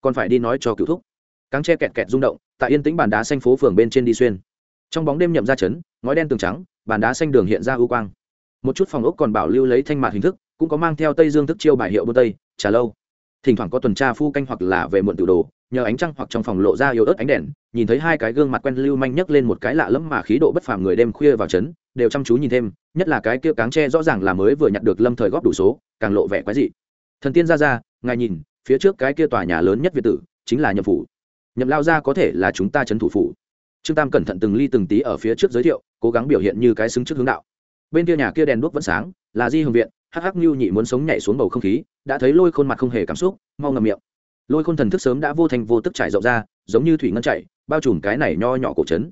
Speaker 1: Còn phải đi nói cho cựu thúc. Cáng tre kẹt kẹt rung động, tại yên tĩnh bàn đá xanh phố phường bên trên đi xuyên. Trong bóng đêm nhậm ra chấn, ngói đen tường trắng, bàn đá xanh đường hiện ra ưu quang. Một chút phòng ốc còn bảo lưu lấy thanh mạt hình thức, cũng có mang theo tây dương thức chiêu bài hiệu bơ tây, trà lâu. Thỉnh thoảng có tuần tra phu canh hoặc là về muộn tự đồ, nhờ ánh trăng hoặc trong phòng lộ ra yếu ớt ánh đèn, nhìn thấy hai cái gương mặt quen lưu manh nhấc lên một cái lạ lẫm mà khí độ bất phàm người đêm khuya vào trấn đều chăm chú nhìn thêm, nhất là cái kia cáng tre rõ ràng là mới vừa nhặt được lâm thời góp đủ số, càng lộ vẻ quái dị thần tiên ra ra, ngài nhìn, phía trước cái kia tòa nhà lớn nhất việt tử, chính là nhậm phủ. Nhậm lao ra có thể là chúng ta trấn thủ phủ. Trương tam cẩn thận từng ly từng tí ở phía trước giới thiệu, cố gắng biểu hiện như cái xứng trước hướng đạo. Bên kia nhà kia đèn đuốc vẫn sáng, là di hồng viện, hắc hắc nhu nhị muốn sống nhảy xuống bầu không khí, đã thấy lôi khôn mặt không hề cảm xúc, mau ngầm miệng. Lôi khôn thần thức sớm đã vô thành vô tức trải rộng ra, giống như thủy ngân chạy, bao trùm cái này nho nhỏ cổ trấn.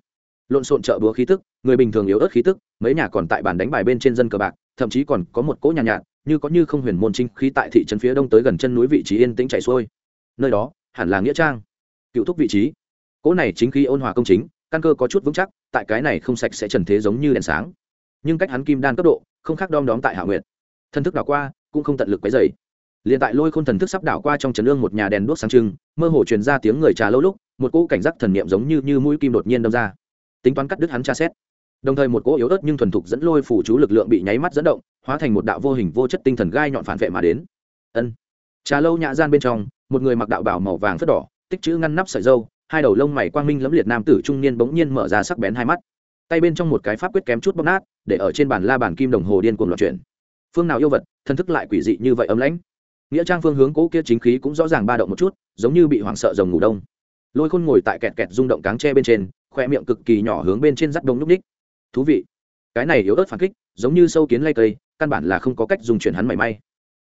Speaker 1: Lộn xộn chợ búa khí tức, người bình thường yếu ớt khí tức, mấy nhà còn tại bàn đánh bài bên trên dân cờ bạc, thậm chí còn có một cỗ nhàn nhạt như có như không huyền môn trinh khí tại thị trấn phía đông tới gần chân núi vị trí yên tĩnh chảy xuôi. Nơi đó, hẳn là nghĩa trang, cựu thúc vị trí. Cỗ này chính khí ôn hòa công chính, căn cơ có chút vững chắc, tại cái này không sạch sẽ trần thế giống như đèn sáng. Nhưng cách hắn kim đan cấp độ, không khác đom đóm tại hạ nguyệt. Thân thức đảo qua, cũng không tận lực quấy dày liền tại lôi khôn thần thức sắp đảo qua trong trấn ương một nhà đèn đuốc sáng trưng, mơ hồ truyền ra tiếng người trà lâu lúc, một cỗ cảnh giác thần niệm giống như như mũi kim đột nhiên đâm ra. Tính toán cắt đứt hắn tra xét. Đồng thời một cỗ yếu ớt nhưng thuần thục dẫn lôi phủ chú lực lượng bị nháy mắt dẫn động hóa thành một đạo vô hình vô chất tinh thần gai nhọn phản vệ mà đến. Ân. Trà lâu nhã gian bên trong, một người mặc đạo bảo màu vàng phất đỏ, tích chữ ngăn nắp sợi dâu hai đầu lông mày quang minh lẫm liệt nam tử trung niên bỗng nhiên mở ra sắc bén hai mắt. Tay bên trong một cái pháp quyết kém chút bóc nát, để ở trên bàn la bàn kim đồng hồ điên cuồng loạn chuyển. Phương nào yêu vật thân thức lại quỷ dị như vậy ấm lãnh. Nghĩa trang phương hướng cũ kia chính khí cũng rõ ràng ba động một chút, giống như bị hoảng sợ rồng ngủ đông. Lôi khôn ngồi tại kẹt kẹt rung động cáng tre bên trên, khoe miệng cực kỳ nhỏ hướng bên trên rắt đông núp ních thú vị. Cái này yếu ớt phản kích, giống như sâu kiến lay cây căn bản là không có cách dùng chuyển hắn mảy may.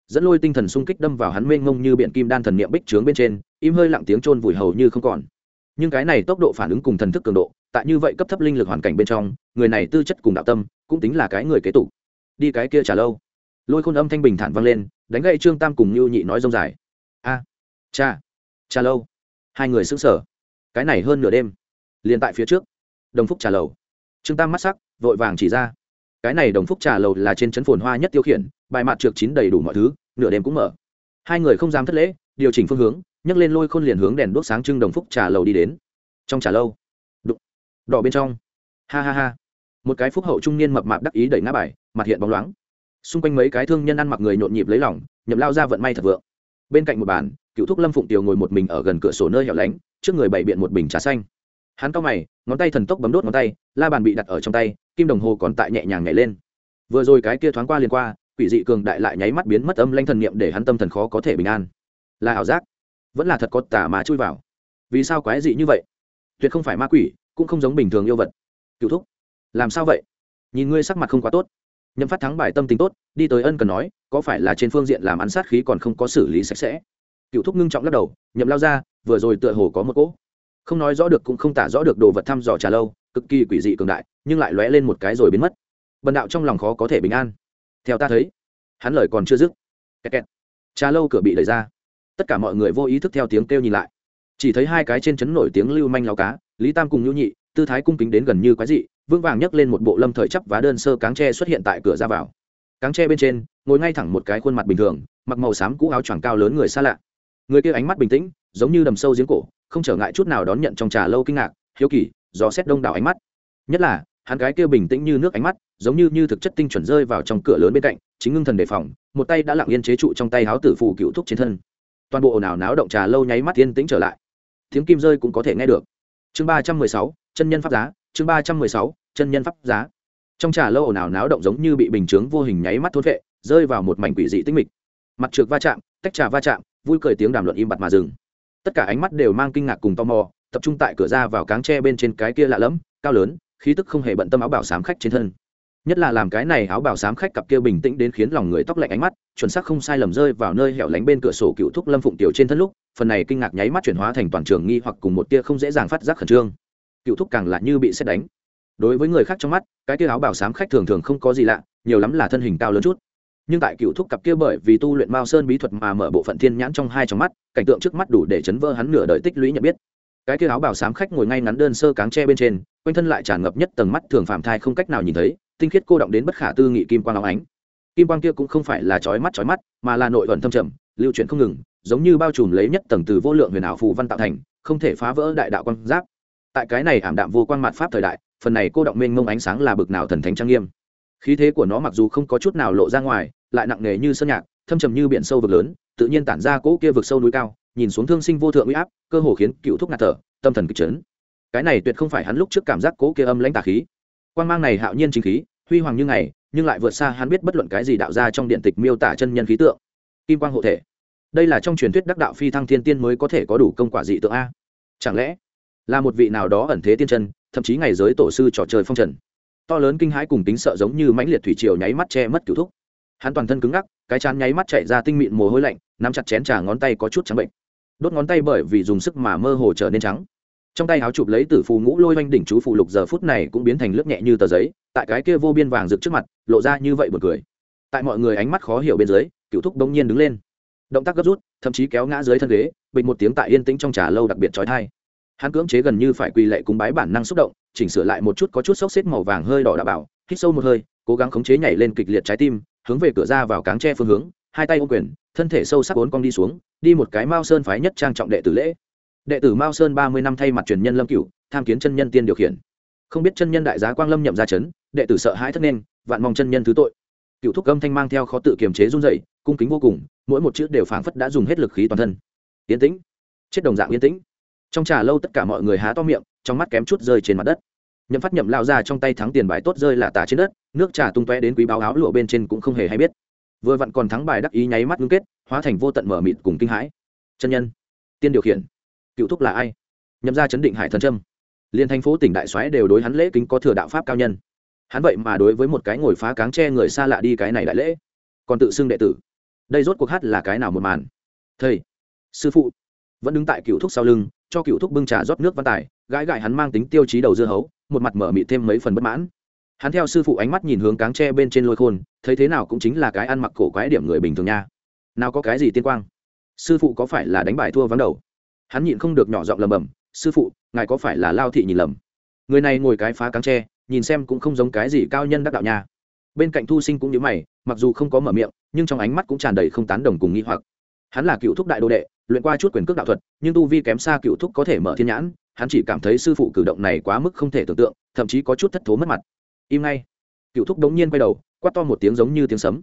Speaker 1: Dẫn lôi tinh thần xung kích đâm vào hắn mênh mông như biện kim đan thần niệm bích trướng bên trên, im hơi lặng tiếng trôn vùi hầu như không còn. Nhưng cái này tốc độ phản ứng cùng thần thức cường độ, tại như vậy cấp thấp linh lực hoàn cảnh bên trong, người này tư chất cùng đạo tâm, cũng tính là cái người kế tục đi cái kia trả lâu. Lôi khôn âm thanh bình thản vang lên, đánh gậy trương tam cùng như nhị nói rông dài. A, cha cha lâu. Hai người xứng sở cái này hơn nửa đêm. Liền tại phía trước. Đồng phúc trả lầu trương tam mắt sắc, vội vàng chỉ ra cái này đồng phúc trà lầu là trên trấn phồn hoa nhất tiêu khiển, bài mặt trượt chín đầy đủ mọi thứ, nửa đêm cũng mở. Hai người không dám thất lễ, điều chỉnh phương hướng, nhấc lên lôi khôn liền hướng đèn đuốc sáng trưng đồng phúc trà lầu đi đến. Trong trà lâu, đụng, đỏ bên trong. Ha ha ha. Một cái phúc hậu trung niên mập mạp đắc ý đẩy ngã bài, mặt hiện bóng loáng. Xung quanh mấy cái thương nhân ăn mặc người nhộn nhịp lấy lỏng nhậm lao ra vận may thật vượng. Bên cạnh một bàn, cựu thúc lâm phụng tiều ngồi một mình ở gần cửa sổ nơi hẻo lánh, trước người bày biện một bình trà xanh. Hắn cao mày, ngón tay thần tốc bấm đốt ngón tay, la bàn bị đặt ở trong tay kim đồng hồ còn tại nhẹ nhàng nhảy lên. Vừa rồi cái kia thoáng qua liền qua, quỷ dị cường đại lại nháy mắt biến mất âm lanh thần niệm để hắn tâm thần khó có thể bình an. Là ảo giác. Vẫn là thật có tà mà chui vào. Vì sao quái dị như vậy? Tuyệt không phải ma quỷ, cũng không giống bình thường yêu vật. Cựu thúc, làm sao vậy? Nhìn ngươi sắc mặt không quá tốt. Nhậm phát thắng bài tâm tính tốt, đi tới ân cần nói, có phải là trên phương diện làm ăn sát khí còn không có xử lý sạch sẽ? Cựu thúc ngưng trọng lắc đầu, nhậm lao ra, vừa rồi tựa hồ có một cỗ. Không nói rõ được cũng không tả rõ được đồ vật thăm dò trà lâu cực kỳ quỷ dị cường đại, nhưng lại lóe lên một cái rồi biến mất. Bần đạo trong lòng khó có thể bình an. Theo ta thấy, hắn lời còn chưa dứt, kẹt kẹt. trà lâu cửa bị đẩy ra. Tất cả mọi người vô ý thức theo tiếng kêu nhìn lại. Chỉ thấy hai cái trên chấn nổi tiếng lưu manh lao cá, lý tam cùng nhu nhị, tư thái cung kính đến gần như quái dị, vững vàng nhấc lên một bộ lâm thời chấp và đơn sơ cáng tre xuất hiện tại cửa ra vào. Cáng tre bên trên, ngồi ngay thẳng một cái khuôn mặt bình thường, mặc màu xám cũ áo choàng cao lớn người xa lạ. Người kia ánh mắt bình tĩnh, giống như đầm sâu giếng cổ, không trở ngại chút nào đón nhận trong trà lâu kinh ngạc, hiếu kỳ do xét đông đảo ánh mắt. Nhất là, hắn gái kia bình tĩnh như nước ánh mắt, giống như như thực chất tinh chuẩn rơi vào trong cửa lớn bên cạnh, chính ngưng thần đề phòng, một tay đã lặng yên chế trụ trong tay háo tử phù cựu thúc trên thân. Toàn bộ ồn ào náo động trà lâu nháy mắt yên tĩnh trở lại. Tiếng kim rơi cũng có thể nghe được. Chương ba trăm mười sáu, chân nhân pháp giá, chương ba trăm mười sáu, chân nhân pháp giá. Trong trà lâu ồn ào náo động giống như bị bình chướng vô hình nháy mắt thốt vệ rơi vào một mảnh quỷ dị tinh mịch. Mặt trượt va chạm, tách trà va chạm, vui cười tiếng đàm luận im bặt mà dừng. Tất cả ánh mắt đều mang kinh ngạc cùng tò mò tập trung tại cửa ra vào cáng tre bên trên cái kia lạ lẫm, cao lớn, khí tức không hề bận tâm áo bảo sám khách trên thân. Nhất là làm cái này áo bảo sám khách cặp kia bình tĩnh đến khiến lòng người tóc lạnh ánh mắt, chuẩn xác không sai lầm rơi vào nơi hẻo lánh bên cửa sổ cựu thúc lâm phụng tiểu trên thân lúc, phần này kinh ngạc nháy mắt chuyển hóa thành toàn trường nghi hoặc cùng một tia không dễ dàng phát giác khẩn trương. Cựu thúc càng là như bị xét đánh. Đối với người khác trong mắt, cái tia áo bảo sám khách thường thường không có gì lạ, nhiều lắm là thân hình cao lớn chút. Nhưng tại cựu thúc cặp kia bởi vì tu luyện mao sơn bí thuật mà mở bộ phận thiên nhãn trong hai trong mắt, cảnh tượng trước mắt đủ để chấn vỡ hắn nửa đời tích lũy nhận biết cái kia áo bảo sám khách ngồi ngay ngắn đơn sơ cáng tre bên trên, quanh thân lại tràn ngập nhất tầng mắt thường phạm thai không cách nào nhìn thấy, tinh khiết cô động đến bất khả tư nghị kim quang áo ánh. Kim quang kia cũng không phải là chói mắt chói mắt, mà là nội ẩn thâm trầm, lưu chuyển không ngừng, giống như bao trùm lấy nhất tầng từ vô lượng huyền ảo phù văn tạo thành, không thể phá vỡ đại đạo quang giáp. Tại cái này ảm đạm vô quang mặt pháp thời đại, phần này cô động mênh mông ánh sáng là bực nào thần thánh trang nghiêm. Khí thế của nó mặc dù không có chút nào lộ ra ngoài, lại nặng nề như sơn nhạc, thâm trầm như biển sâu vực lớn, tự nhiên tản ra cỗ kia vực sâu núi cao nhìn xuống thương sinh vô thượng uy áp, cơ hồ khiến cựu thúc ngạt thở, tâm thần kịch chấn. Cái này tuyệt không phải hắn lúc trước cảm giác cố kia âm lãnh tà khí. Quan mang này hạo nhiên chính khí, huy hoàng như ngày, nhưng lại vượt xa hắn biết bất luận cái gì đạo ra trong điện tịch miêu tả chân nhân khí tượng. Kim quang hộ thể. Đây là trong truyền thuyết đắc đạo phi thăng thiên tiên mới có thể có đủ công quả dị tượng a. Chẳng lẽ là một vị nào đó ẩn thế tiên chân, thậm chí ngày giới tổ sư trò chơi phong trần. To lớn kinh hãi cùng tính sợ giống như mãnh liệt thủy triều nháy mắt che mất cửu thúc. Hắn toàn thân cứng ngắc, cái chán nháy mắt chạy ra tinh mịn mồ hôi lạnh, nắm chặt chén trà ngón tay có chút trắng bệnh đốt ngón tay bởi vì dùng sức mà mơ hồ trở nên trắng. Trong tay áo chụp lấy tử phù ngũ lôi oanh đỉnh chú phụ lục giờ phút này cũng biến thành lớp nhẹ như tờ giấy, tại cái kia vô biên vàng rực trước mặt, lộ ra như vậy một cười. Tại mọi người ánh mắt khó hiểu bên dưới, cựu thúc bỗng nhiên đứng lên. Động tác gấp rút, thậm chí kéo ngã dưới thân ghế, bịch một tiếng tại yên tĩnh trong trà lâu đặc biệt trói thai hắn cưỡng chế gần như phải quỳ lệ cúng bái bản năng xúc động, chỉnh sửa lại một chút có chút xốc xếp màu vàng hơi đỏ đạo bảo, hít sâu một hơi, cố gắng khống chế nhảy lên kịch liệt trái tim, hướng về cửa ra vào cáng tre phương hướng, hai tay ô quyền thân thể sâu sắc bốn cong đi xuống, đi một cái mao sơn phái nhất trang trọng đệ tử lễ. Đệ tử mao sơn ba mươi năm thay mặt truyền nhân lâm cửu, tham kiến chân nhân tiên điều khiển. Không biết chân nhân đại giá quang lâm nhậm ra chấn, đệ tử sợ hãi thất nên, vạn mong chân nhân thứ tội. Cựu thúc âm thanh mang theo khó tự kiềm chế run dậy cung kính vô cùng, mỗi một chữ đều phảng phất đã dùng hết lực khí toàn thân. Yên tĩnh. Chết đồng dạng yên tĩnh. Trong trà lâu tất cả mọi người há to miệng, trong mắt kém chút rơi trên mặt đất. Nhậm phát nhậm lao ra trong tay thắng tiền bài tốt rơi là tả trên đất, nước trà tung tóe đến quý báo áo lụa bên trên cũng không hề hay biết vừa vặn còn thắng bài đắc ý nháy mắt ngưng kết, hóa thành vô tận mở mịt cùng kinh hãi. Chân nhân, tiên điều khiển. Cựu thúc là ai? Nhậm ra chấn định hải thần trâm. Liên thành phố tỉnh đại soái đều đối hắn lễ kính có thừa đạo pháp cao nhân. Hắn vậy mà đối với một cái ngồi phá cáng tre người xa lạ đi cái này đại lễ. Còn tự xưng đệ tử. Đây rốt cuộc hát là cái nào một màn? Thầy, sư phụ. Vẫn đứng tại cựu thúc sau lưng, cho cựu thúc bưng trà rót nước văn tài, gãi gãi hắn mang tính tiêu chí đầu dưa hấu, một mặt mở mị thêm mấy phần bất mãn hắn theo sư phụ ánh mắt nhìn hướng cáng tre bên trên lôi khôn, thấy thế nào cũng chính là cái ăn mặc cổ quái điểm người bình thường nha. Nào có cái gì tiên quang? Sư phụ có phải là đánh bài thua vắng đầu? Hắn nhịn không được nhỏ giọng lầm bầm sư phụ, ngài có phải là lao thị nhìn lầm? Người này ngồi cái phá cáng tre, nhìn xem cũng không giống cái gì cao nhân đắc đạo nha. Bên cạnh thu sinh cũng nhớ mày, mặc dù không có mở miệng, nhưng trong ánh mắt cũng tràn đầy không tán đồng cùng nghi hoặc. Hắn là cựu thúc đại đô đệ, luyện qua chút quyền cước đạo thuật, nhưng tu vi kém xa cựu thúc có thể mở thiên nhãn, hắn chỉ cảm thấy sư phụ cử động này quá mức không thể tưởng tượng, thậm chí có chút thất thố mất mặt im ngay. Cựu thúc đống nhiên quay đầu, quát to một tiếng giống như tiếng sấm.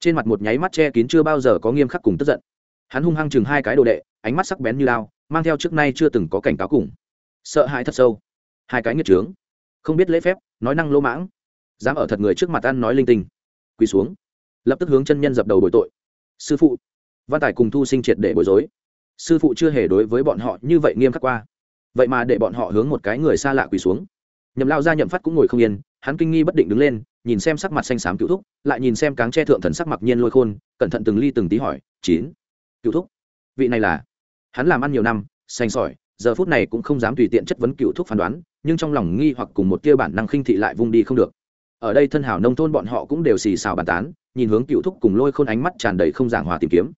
Speaker 1: Trên mặt một nháy mắt che kín chưa bao giờ có nghiêm khắc cùng tức giận. Hắn hung hăng chừng hai cái đồ đệ, ánh mắt sắc bén như lao mang theo trước nay chưa từng có cảnh cáo cùng. Sợ hãi thật sâu. Hai cái nghiệt trướng không biết lễ phép, nói năng lỗ mãng. Dám ở thật người trước mặt ăn nói linh tinh. Quỳ xuống. Lập tức hướng chân nhân dập đầu bồi tội. Sư phụ. Văn tài cùng thu sinh triệt để bối rối. Sư phụ chưa hề đối với bọn họ như vậy nghiêm khắc qua. Vậy mà để bọn họ hướng một cái người xa lạ quỳ xuống. Nhậm lao ra nhậm phát cũng ngồi không yên hắn kinh nghi bất định đứng lên, nhìn xem sắc mặt xanh xám cựu thúc, lại nhìn xem cáng che thượng thần sắc mặc nhiên lôi khôn, cẩn thận từng ly từng tí hỏi, chín, cựu thúc, vị này là? Hắn làm ăn nhiều năm xanh sỏi, giờ phút này cũng không dám tùy tiện chất vấn cựu thúc phán đoán, nhưng trong lòng nghi hoặc cùng một tia bản năng khinh thị lại vung đi không được. Ở đây thân hảo nông thôn bọn họ cũng đều xì xào bàn tán, nhìn hướng cựu thúc cùng lôi khôn ánh mắt tràn đầy không giảng hòa tìm kiếm.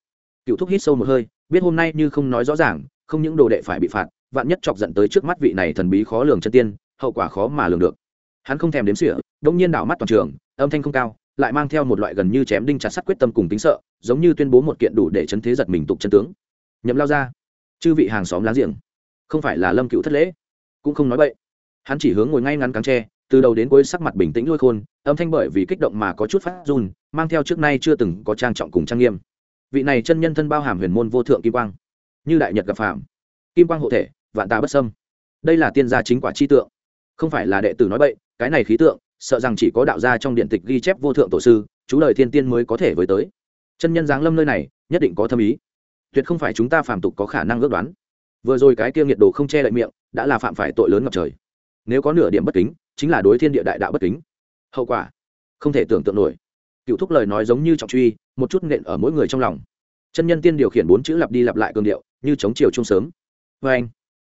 Speaker 1: Cựu thúc hít sâu một hơi, biết hôm nay như không nói rõ ràng, không những đồ đệ phải bị phạt, vạn nhất chọc giận tới trước mắt vị này thần bí khó lường chân tiên, hậu quả khó mà lường được hắn không thèm đếm xỉa, đông nhiên đảo mắt toàn trường, âm thanh không cao, lại mang theo một loại gần như chém đinh chặt sắt quyết tâm cùng tính sợ, giống như tuyên bố một kiện đủ để chấn thế giật mình tục chân tướng. Nhậm lao ra. Chư vị hàng xóm láng giềng. Không phải là lâm cựu thất lễ. Cũng không nói vậy hắn chỉ hướng ngồi ngay ngắn cáng tre, từ đầu đến cuối sắc mặt bình tĩnh lôi khôn, âm thanh bởi vì kích động mà có chút phát run, mang theo trước nay chưa từng có trang trọng cùng trang nghiêm. Vị này chân nhân thân bao hàm huyền môn vô thượng kim quang. Như đại nhật gặp phạm kim quang hộ thể, vạn tà bất sâm đây là tiên gia chính quả chi tượng không phải là đệ tử nói bậy, cái này khí tượng, sợ rằng chỉ có đạo gia trong điện tịch ghi chép vô thượng tổ sư, chú lời thiên tiên mới có thể với tới. Chân nhân giáng lâm nơi này, nhất định có thâm ý. Tuyệt không phải chúng ta phàm tục có khả năng ước đoán. Vừa rồi cái kia nhiệt độ không che lại miệng, đã là phạm phải tội lớn ngập trời. Nếu có nửa điểm bất kính, chính là đối thiên địa đại đạo bất kính. Hậu quả, không thể tưởng tượng nổi. Cựu thúc lời nói giống như trọng truy, một chút nện ở mỗi người trong lòng. Chân nhân tiên điều khiển bốn chữ lặp đi lặp lại cường điệu, như chống chiều chung sớm. Vê anh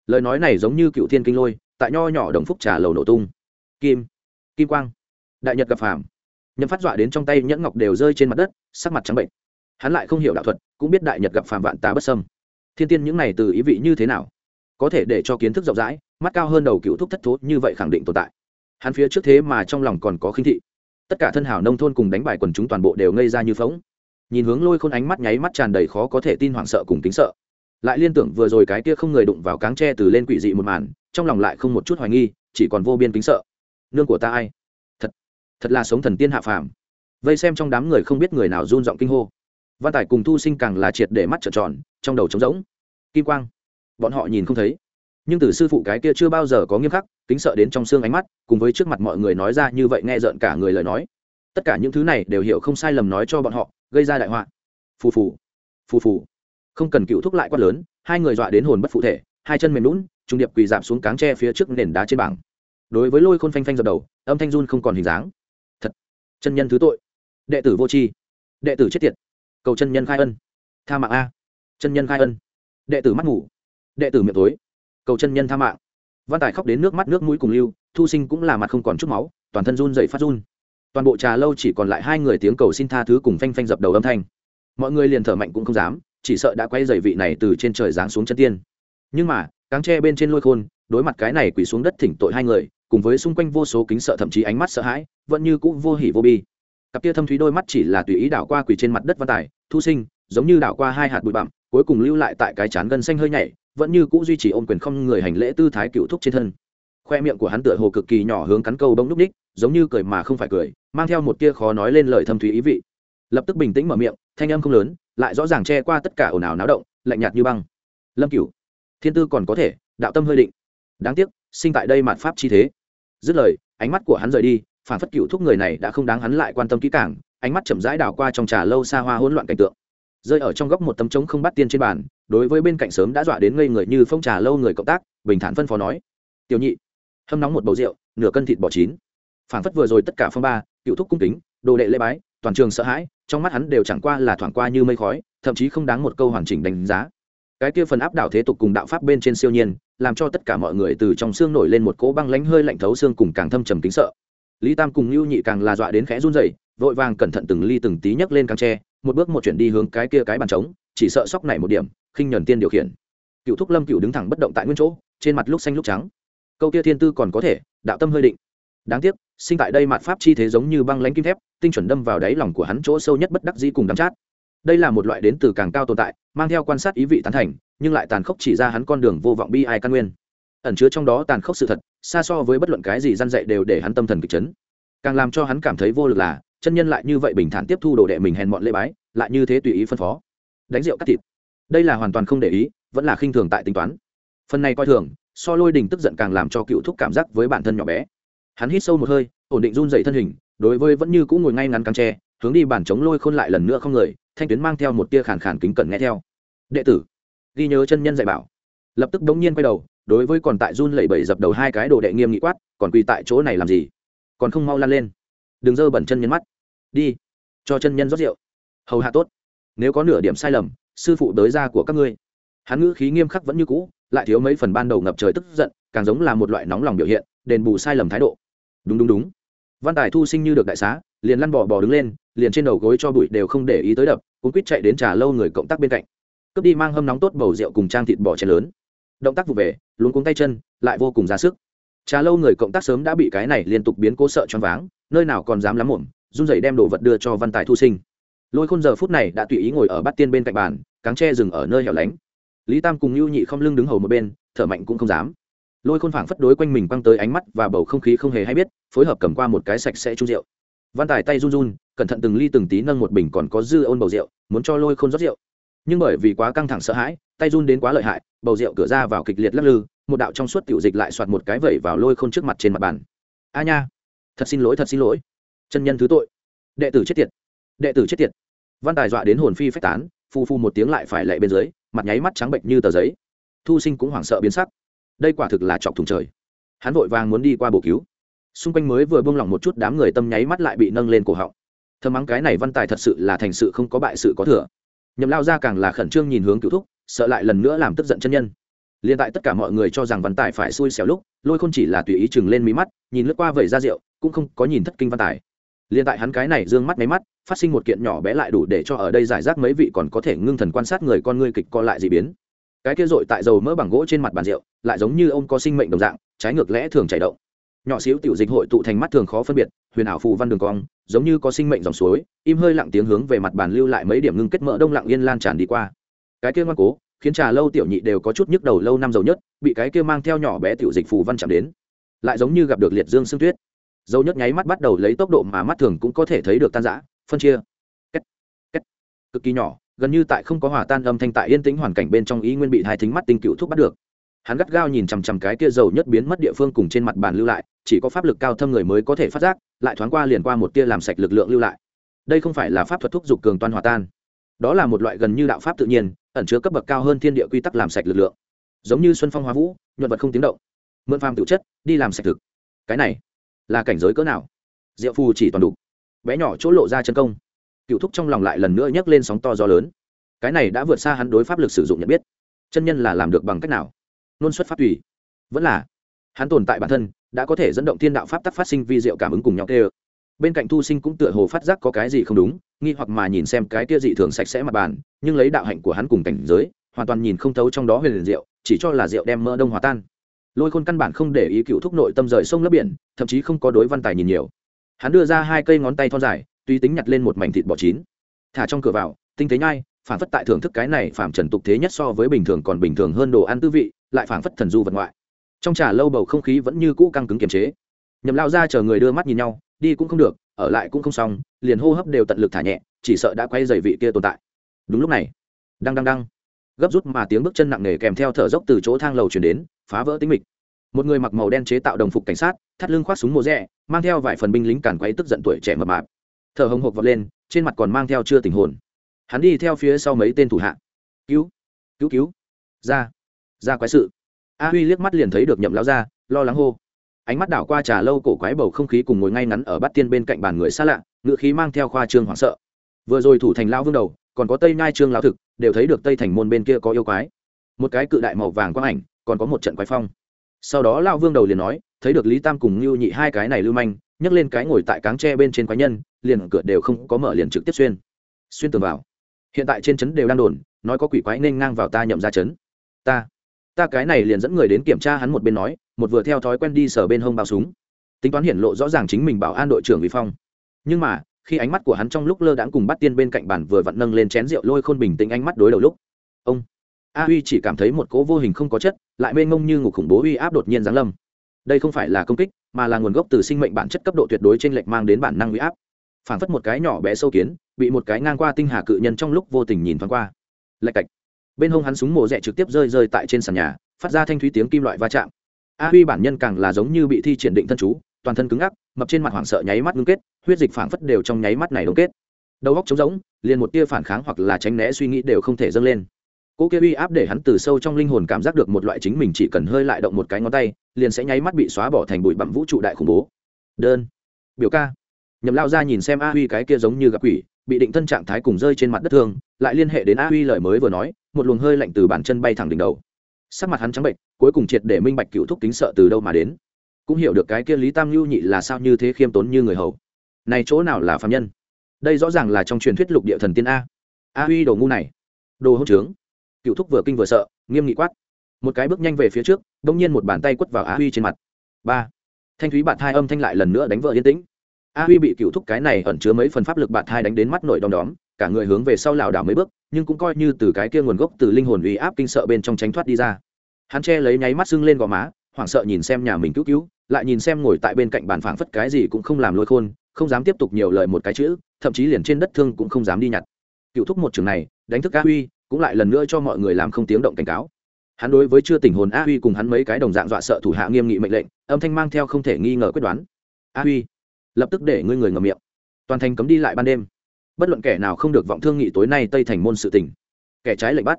Speaker 1: lời nói này giống như cựu thiên kinh lôi tại nho nhỏ đồng phúc trà lầu nổ tung. Kim kim quang, đại nhật gặp phàm. Nhâm phát dọa đến trong tay nhẫn ngọc đều rơi trên mặt đất, sắc mặt trắng bệnh. Hắn lại không hiểu đạo thuật, cũng biết đại nhật gặp phàm vạn tá bất sâm thiên tiên những này từ ý vị như thế nào? Có thể để cho kiến thức rộng rãi, mắt cao hơn đầu cựu thúc thất thố như vậy khẳng định tồn tại. Hắn phía trước thế mà trong lòng còn có khinh thị. Tất cả thân hảo nông thôn cùng đánh bài quần chúng toàn bộ đều ngây ra như phóng nhìn hướng lôi khôn ánh mắt nháy mắt tràn đầy khó có thể tin hoảng sợ cùng tính sợ lại liên tưởng vừa rồi cái kia không người đụng vào cáng tre từ lên quỷ dị một màn, trong lòng lại không một chút hoài nghi, chỉ còn vô biên kính sợ. Nương của ta ai? Thật thật là sống thần tiên hạ phàm. Vây xem trong đám người không biết người nào run giọng kinh hô. Văn tài cùng thu sinh càng là triệt để mắt trợn tròn, trong đầu trống rỗng. Kim quang, bọn họ nhìn không thấy. Nhưng từ sư phụ cái kia chưa bao giờ có nghiêm khắc, kính sợ đến trong xương ánh mắt, cùng với trước mặt mọi người nói ra như vậy nghe rợn cả người lời nói. Tất cả những thứ này đều hiểu không sai lầm nói cho bọn họ, gây ra đại họa. Phù phù phù phù không cần cựu thúc lại quát lớn, hai người dọa đến hồn bất phụ thể, hai chân mềm lún trung điệp quỳ giảm xuống cáng tre phía trước nền đá trên bảng. Đối với lôi khôn phanh phanh dập đầu, âm thanh run không còn hình dáng. Thật, chân nhân thứ tội. Đệ tử vô tri, đệ tử chết tiệt. Cầu chân nhân khai ân. Tha mạng a. Chân nhân khai ân. Đệ tử mắt ngủ. Đệ tử miệng tối. Cầu chân nhân tha mạng. Văn tài khóc đến nước mắt nước mũi cùng lưu, thu sinh cũng là mặt không còn chút máu, toàn thân run dậy phát run. Toàn bộ trà lâu chỉ còn lại hai người tiếng cầu xin tha thứ cùng phanh phanh dập đầu âm thanh. Mọi người liền thở mạnh cũng không dám chỉ sợ đã quay dày vị này từ trên trời giáng xuống chân tiên. Nhưng mà, cáng tre bên trên lôi khôn, đối mặt cái này quỳ xuống đất thỉnh tội hai người, cùng với xung quanh vô số kính sợ thậm chí ánh mắt sợ hãi, vẫn như cũ vô hỉ vô bi. Cặp kia thâm thúy đôi mắt chỉ là tùy ý đảo qua quỳ trên mặt đất văn tài, thu sinh, giống như đảo qua hai hạt bụi bặm, cuối cùng lưu lại tại cái chán gân xanh hơi nhảy, vẫn như cũ duy trì ôm quyền không người hành lễ tư thái cựu thúc trên thân. Khoe miệng của hắn tựa hồ cực kỳ nhỏ hướng cắn câu bông núc ních, giống như cười mà không phải cười, mang theo một tia khó nói lên lời thâm thúy ý vị. Lập tức bình tĩnh mở miệng, thanh âm không lớn lại rõ ràng che qua tất cả ồn ào náo động, lạnh nhạt như băng. Lâm cửu, thiên tư còn có thể, đạo tâm hơi định. Đáng tiếc, sinh tại đây mạt pháp chi thế. Dứt lời, ánh mắt của hắn rời đi, phản phất cựu thúc người này đã không đáng hắn lại quan tâm kỹ càng, ánh mắt chậm rãi đảo qua trong trà lâu xa hoa hỗn loạn cảnh tượng. Rơi ở trong góc một tấm trống không bắt tiên trên bàn, đối với bên cạnh sớm đã dọa đến ngây người như phong trà lâu người cộng tác, bình thản phân phó nói. Tiểu nhị. Hâm nóng một bầu rượu, nửa cân thịt bò chín. Phản phất vừa rồi tất cả phong ba, cựu thúc cung kính, đồ đệ lễ bái, toàn trường sợ hãi trong mắt hắn đều chẳng qua là thoảng qua như mây khói, thậm chí không đáng một câu hoàn chỉnh đánh giá. Cái kia phần áp đảo thế tục cùng đạo pháp bên trên siêu nhiên, làm cho tất cả mọi người từ trong xương nổi lên một cỗ băng lánh hơi lạnh thấu xương cùng càng thâm trầm kính sợ. Lý tam cùng lưu nhị càng là dọa đến khẽ run rẩy, vội vàng cẩn thận từng ly từng tí nhấc lên càng tre, một bước một chuyển đi hướng cái kia cái bàn trống, chỉ sợ sóc này một điểm, khinh nhẫn tiên điều khiển. Cựu thúc lâm cựu đứng thẳng bất động tại nguyên chỗ, trên mặt lúc xanh lúc trắng. Câu kia thiên tư còn có thể, đạo tâm hơi định đáng tiếc, sinh tại đây mặt pháp chi thế giống như băng lãnh kim thép, tinh chuẩn đâm vào đáy lòng của hắn chỗ sâu nhất bất đắc dĩ cùng đắm chát. Đây là một loại đến từ càng cao tồn tại, mang theo quan sát ý vị tán thành, nhưng lại tàn khốc chỉ ra hắn con đường vô vọng bi ai căn nguyên. Ẩn chứa trong đó tàn khốc sự thật, xa so với bất luận cái gì răn dạy đều để hắn tâm thần kịch chấn. Càng làm cho hắn cảm thấy vô lực là, chân nhân lại như vậy bình thản tiếp thu đồ đệ mình hèn mọn lễ bái, lại như thế tùy ý phân phó. Đánh rượu cắt thịt. Đây là hoàn toàn không để ý, vẫn là khinh thường tại tính toán. Phần này coi thường, so lôi đình tức giận càng làm cho cựu thúc cảm giác với bản thân nhỏ bé hắn hít sâu một hơi, ổn định run dậy thân hình, đối với vẫn như cũng ngồi ngay ngắn căng tre, hướng đi bản chống lôi khôn lại lần nữa không người, thanh tuyến mang theo một tia khàn khàn kính cẩn nghe theo. Đệ tử, ghi nhớ chân nhân dạy bảo. Lập tức đống nhiên quay đầu, đối với còn tại run lẩy bẩy dập đầu hai cái đồ đệ nghiêm nghị quát, còn quỳ tại chỗ này làm gì? Còn không mau lan lên. Đừng dơ bẩn chân nhân mắt. Đi, cho chân nhân rót rượu. Hầu hạ tốt. Nếu có nửa điểm sai lầm, sư phụ đới ra của các ngươi. Hắn ngữ khí nghiêm khắc vẫn như cũ, lại thiếu mấy phần ban đầu ngập trời tức giận, càng giống là một loại nóng lòng biểu hiện, đền bù sai lầm thái độ đúng đúng đúng. Văn tài thu sinh như được đại xá, liền lăn bò bò đứng lên, liền trên đầu gối cho bụi đều không để ý tới đập, cuốn quýt chạy đến trà lâu người cộng tác bên cạnh. Cướp đi mang hâm nóng tốt bầu rượu cùng trang thịt bò chén lớn. Động tác vụ về, luống cuống tay chân, lại vô cùng ra sức. Trà lâu người cộng tác sớm đã bị cái này liên tục biến cố sợ choáng váng, nơi nào còn dám lắm muộn, run rẩy đem đồ vật đưa cho văn tài thu sinh. Lôi khôn giờ phút này đã tùy ý ngồi ở bát tiên bên cạnh bàn, cáng tre dừng ở nơi hẻo lánh. Lý tam cùng lưu nhị không lưng đứng hầu một bên, thở mạnh cũng không dám lôi khôn phảng phất đối quanh mình băng tới ánh mắt và bầu không khí không hề hay biết, phối hợp cầm qua một cái sạch sẽ chung rượu. Văn tài tay run run, cẩn thận từng ly từng tí nâng một bình còn có dư ôn bầu rượu, muốn cho lôi khôn rót rượu. Nhưng bởi vì quá căng thẳng sợ hãi, tay run đến quá lợi hại, bầu rượu cửa ra vào kịch liệt lắc lư, một đạo trong suốt tiểu dịch lại soạt một cái vẩy vào lôi khôn trước mặt trên mặt bàn. A nha, thật xin lỗi, thật xin lỗi. Chân nhân thứ tội. Đệ tử chết tiệt. Đệ tử chết tiệt. Văn tài dọa đến hồn phi phách tán, phu phu một tiếng lại phải lệ bên dưới, mặt nháy mắt trắng bệnh như tờ giấy. Thu sinh cũng hoảng sợ biến sắc đây quả thực là chọc thùng trời. Hắn vội vàng muốn đi qua bổ cứu. Xung quanh mới vừa buông lỏng một chút đám người tâm nháy mắt lại bị nâng lên cổ họng. Thơm mắng cái này văn tài thật sự là thành sự không có bại sự có thừa. Nhậm lao ra càng là khẩn trương nhìn hướng cựu thúc, sợ lại lần nữa làm tức giận chân nhân. Liền tại tất cả mọi người cho rằng văn tài phải xui xẻo lúc, lôi không chỉ là tùy ý chừng lên mí mắt, nhìn lướt qua vẩy ra rượu, cũng không có nhìn thất kinh văn tài. Liền tại hắn cái này dương mắt máy mắt, phát sinh một kiện nhỏ bé lại đủ để cho ở đây giải rác mấy vị còn có thể ngưng thần quan sát người con ngươi kịch co lại dị biến cái kia dội tại dầu mỡ bằng gỗ trên mặt bàn rượu, lại giống như ông có sinh mệnh đồng dạng, trái ngược lẽ thường chảy động nhỏ xíu tiểu dịch hội tụ thành mắt thường khó phân biệt, huyền ảo phù văn đường cong, giống như có sinh mệnh dòng suối, im hơi lặng tiếng hướng về mặt bàn lưu lại mấy điểm ngưng kết mỡ đông lặng yên lan tràn đi qua cái kia ngoan cố, khiến trà lâu tiểu nhị đều có chút nhức đầu lâu năm dầu nhất, bị cái kia mang theo nhỏ bé tiểu dịch phù văn chạm đến lại giống như gặp được liệt dương sương tuyết dầu nhất nháy mắt bắt đầu lấy tốc độ mà mắt thường cũng có thể thấy được tan rã, phân chia Kết. Kết. cực kỳ nhỏ gần như tại không có hòa tan âm thanh tại yên tĩnh hoàn cảnh bên trong ý nguyên bị hai thính mắt tinh cựu thuốc bắt được. Hắn gắt gao nhìn chằm chằm cái kia dầu nhất biến mất địa phương cùng trên mặt bàn lưu lại, chỉ có pháp lực cao thâm người mới có thể phát giác, lại thoáng qua liền qua một tia làm sạch lực lượng lưu lại. Đây không phải là pháp thuật thúc giục cường toan hòa tan. Đó là một loại gần như đạo pháp tự nhiên, ẩn chứa cấp bậc cao hơn thiên địa quy tắc làm sạch lực lượng. Giống như xuân phong hóa vũ, nhuận vật không tiếng động. Mượn phàm tự chất, đi làm sạch thực. Cái này là cảnh giới cỡ nào? Diệu phù chỉ toàn đủ. Bé nhỏ chỗ lộ ra chân công cựu thúc trong lòng lại lần nữa nhấc lên sóng to gió lớn. Cái này đã vượt xa hắn đối pháp lực sử dụng nhận biết. Chân nhân là làm được bằng cách nào? Nôn xuất pháp tùy. Vẫn là, hắn tồn tại bản thân, đã có thể dẫn động thiên đạo pháp tắc phát sinh vi diệu cảm ứng cùng nhau kê bên cạnh thu sinh cũng tựa hồ phát giác có cái gì không đúng, nghi hoặc mà nhìn xem cái kia dị thường sạch sẽ mặt bàn, nhưng lấy đạo hạnh của hắn cùng cảnh giới, hoàn toàn nhìn không thấu trong đó huyền liền rượu chỉ cho là rượu đem mỡ đông hòa tan. Lôi khôn căn bản không để ý cựu thúc nội tâm rời sông lấp biển, thậm chí không có đối văn tài nhìn nhiều. Hắn đưa ra hai cây ngón tay thon dài tuy tính nhặt lên một mảnh thịt bò chín. Thả trong cửa vào, tinh tế nhai, phản phất tại thưởng thức cái này phản trần tục thế nhất so với bình thường còn bình thường hơn đồ ăn tư vị, lại phản phất thần du vật ngoại. Trong trà lâu bầu không khí vẫn như cũ căng cứng kiềm chế. Nhầm lao ra chờ người đưa mắt nhìn nhau, đi cũng không được, ở lại cũng không xong, liền hô hấp đều tận lực thả nhẹ, chỉ sợ đã quay dày vị kia tồn tại. Đúng lúc này đang đang đang gấp rút mà tiếng bước chân nặng nề kèm theo thở dốc từ chỗ thang lầu chuyển đến, phá vỡ tính mịch. Một người mặc màu đen chế tạo đồng phục cảnh sát, thắt lưng khoác súng mùa rẽ mang theo vài phần binh lính càn quấy tức giận tuổi trẻ mập mạp thở hồng hộc vọt lên, trên mặt còn mang theo chưa tình hồn. Hắn đi theo phía sau mấy tên thủ hạ. Cứu cứu cứu. Ra ra quái sự. A huy liếc mắt liền thấy được nhậm lao ra lo lắng hô. Ánh mắt đảo qua trà lâu cổ quái bầu không khí cùng ngồi ngay ngắn ở bát tiên bên cạnh bàn người xa lạ ngự khí mang theo khoa trương hoảng sợ. Vừa rồi thủ thành lao vương đầu, còn có tây nhai trương lao thực, đều thấy được tây thành môn bên kia có yêu quái. Một cái cự đại màu vàng quang ảnh, còn có một trận quái phong. Sau đó lao vương đầu liền nói, thấy được lý tam cùng lưu nhị hai cái này lưu manh, nhấc lên cái ngồi tại cáng tre bên trên quái nhân liền cửa đều không có mở liền trực tiếp xuyên. Xuyên tường vào. Hiện tại trên trấn đều đang đồn, nói có quỷ quái nên ngang vào ta nhậm ra trấn. Ta ta cái này liền dẫn người đến kiểm tra hắn một bên nói, một vừa theo thói quen đi sở bên hông bao súng. Tính toán hiển lộ rõ ràng chính mình bảo an đội trưởng vi phong. Nhưng mà, khi ánh mắt của hắn trong lúc lơ đãng cùng bắt tiên bên cạnh bàn vừa vặn nâng lên chén rượu lôi khôn bình tĩnh ánh mắt đối đầu lúc. Ông, a huy chỉ cảm thấy một cỗ vô hình không có chất, lại mênh mông như ngục khủng bố uy áp đột nhiên giáng lâm. Đây không phải là công kích, mà là nguồn gốc từ sinh mệnh bản chất cấp độ tuyệt đối trên lệch mang đến bản năng uy áp phản phất một cái nhỏ bé sâu kiến, bị một cái ngang qua tinh hà cự nhân trong lúc vô tình nhìn thoáng qua. Lạch cạch. Bên hông hắn súng mổ rẽ trực tiếp rơi rơi tại trên sàn nhà, phát ra thanh thúy tiếng kim loại va chạm. A huy bản nhân càng là giống như bị thi triển định thân chú, toàn thân cứng ngắc, mập trên mặt hoảng sợ nháy mắt ngưng kết, huyết dịch phảng phất đều trong nháy mắt này đông kết. Đầu góc trống rỗng, liền một tia phản kháng hoặc là tránh né suy nghĩ đều không thể dâng lên. Cỗ kia uy áp để hắn từ sâu trong linh hồn cảm giác được một loại chính mình chỉ cần hơi lại động một cái ngón tay, liền sẽ nháy mắt bị xóa bỏ thành bụi bặm vũ trụ đại khủng bố. Đơn. Biểu ca nhầm lao ra nhìn xem a huy cái kia giống như gặp quỷ, bị định thân trạng thái cùng rơi trên mặt đất thương, lại liên hệ đến a huy lời mới vừa nói, một luồng hơi lạnh từ bàn chân bay thẳng đỉnh đầu. Sắc mặt hắn trắng bệnh, cuối cùng triệt để minh bạch cựu thúc kính sợ từ đâu mà đến. Cũng hiểu được cái kia lý tam lưu nhị là sao như thế khiêm tốn như người hầu. Này chỗ nào là phạm nhân? Đây rõ ràng là trong truyền thuyết lục địa thần tiên a. A huy đồ ngu này. Đồ hỗn trướng. Cựu thúc vừa kinh vừa sợ, nghiêm nghị quát. Một cái bước nhanh về phía trước đ ỗ n g nhiên một bàn tay quất vào a huy trên mặt. Ba. Thanh thúy bạn hai âm thanh lại lần nữa đánh vợ yên tĩnh a huy bị cựu thúc cái này ẩn chứa mấy phần pháp lực bạt hai đánh đến mắt nổi đom đóm, cả người hướng về sau lảo đảo mấy bước, nhưng cũng coi như từ cái kia nguồn gốc từ linh hồn uy áp kinh sợ bên trong tránh thoát đi ra. Hắn che lấy nháy mắt sưng lên gò má, hoảng sợ nhìn xem nhà mình cứu cứu, lại nhìn xem ngồi tại bên cạnh bàn phảng phất cái gì cũng không làm lôi khôn, không dám tiếp tục nhiều lời một cái chữ, thậm chí liền trên đất thương cũng không dám đi nhặt. Cựu thúc một trường này, đánh thức a huy, cũng lại lần nữa cho mọi người làm không tiếng động cảnh cáo. Hắn đối với chưa tình hồn a huy cùng hắn mấy cái đồng dạng dọa sợ thủ hạ nghiêm nghị mệnh lệnh, âm thanh mang theo không thể nghi ngờ quyết đoán. A huy lập tức để ngươi người ngầm miệng. Toàn thành cấm đi lại ban đêm. Bất luận kẻ nào không được vọng thương nghị tối nay tây thành môn sự tình. Kẻ trái lệnh bắt.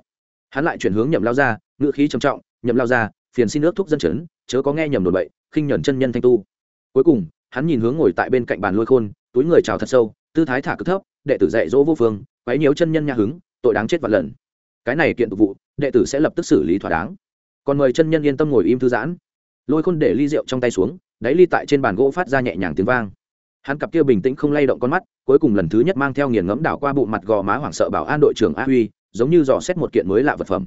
Speaker 1: Hắn lại chuyển hướng nhậm lao ra ngựa khí trầm trọng, nhậm lao ra phiền xin nước thuốc dân chấn, chớ có nghe nhầm đồn bậy, khinh nhẫn chân nhân thanh tu. Cuối cùng, hắn nhìn hướng ngồi tại bên cạnh bàn lôi khôn, túi người chào thật sâu, tư thái thả cực thấp, đệ tử dạy dỗ vô phương, quấy nhiễu chân nhân nhà hứng, tội đáng chết vạn lần. Cái này kiện tục vụ, đệ tử sẽ lập tức xử lý thỏa đáng. Còn mời chân nhân yên tâm ngồi im thư giãn. Lôi khôn để ly rượu trong tay xuống, đáy ly tại trên bàn gỗ phát ra nhẹ nhàng tiếng vang hắn cặp kia bình tĩnh không lay động con mắt, cuối cùng lần thứ nhất mang theo nghiền ngẫm đảo qua bụng mặt gò má hoảng sợ bảo an đội trưởng a huy, giống như dò xét một kiện mới lạ vật phẩm.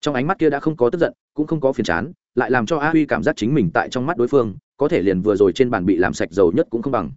Speaker 1: Trong ánh mắt kia đã không có tức giận, cũng không có phiền chán, lại làm cho a huy cảm giác chính mình tại trong mắt đối phương, có thể liền vừa rồi trên bàn bị làm sạch dầu nhất cũng không bằng.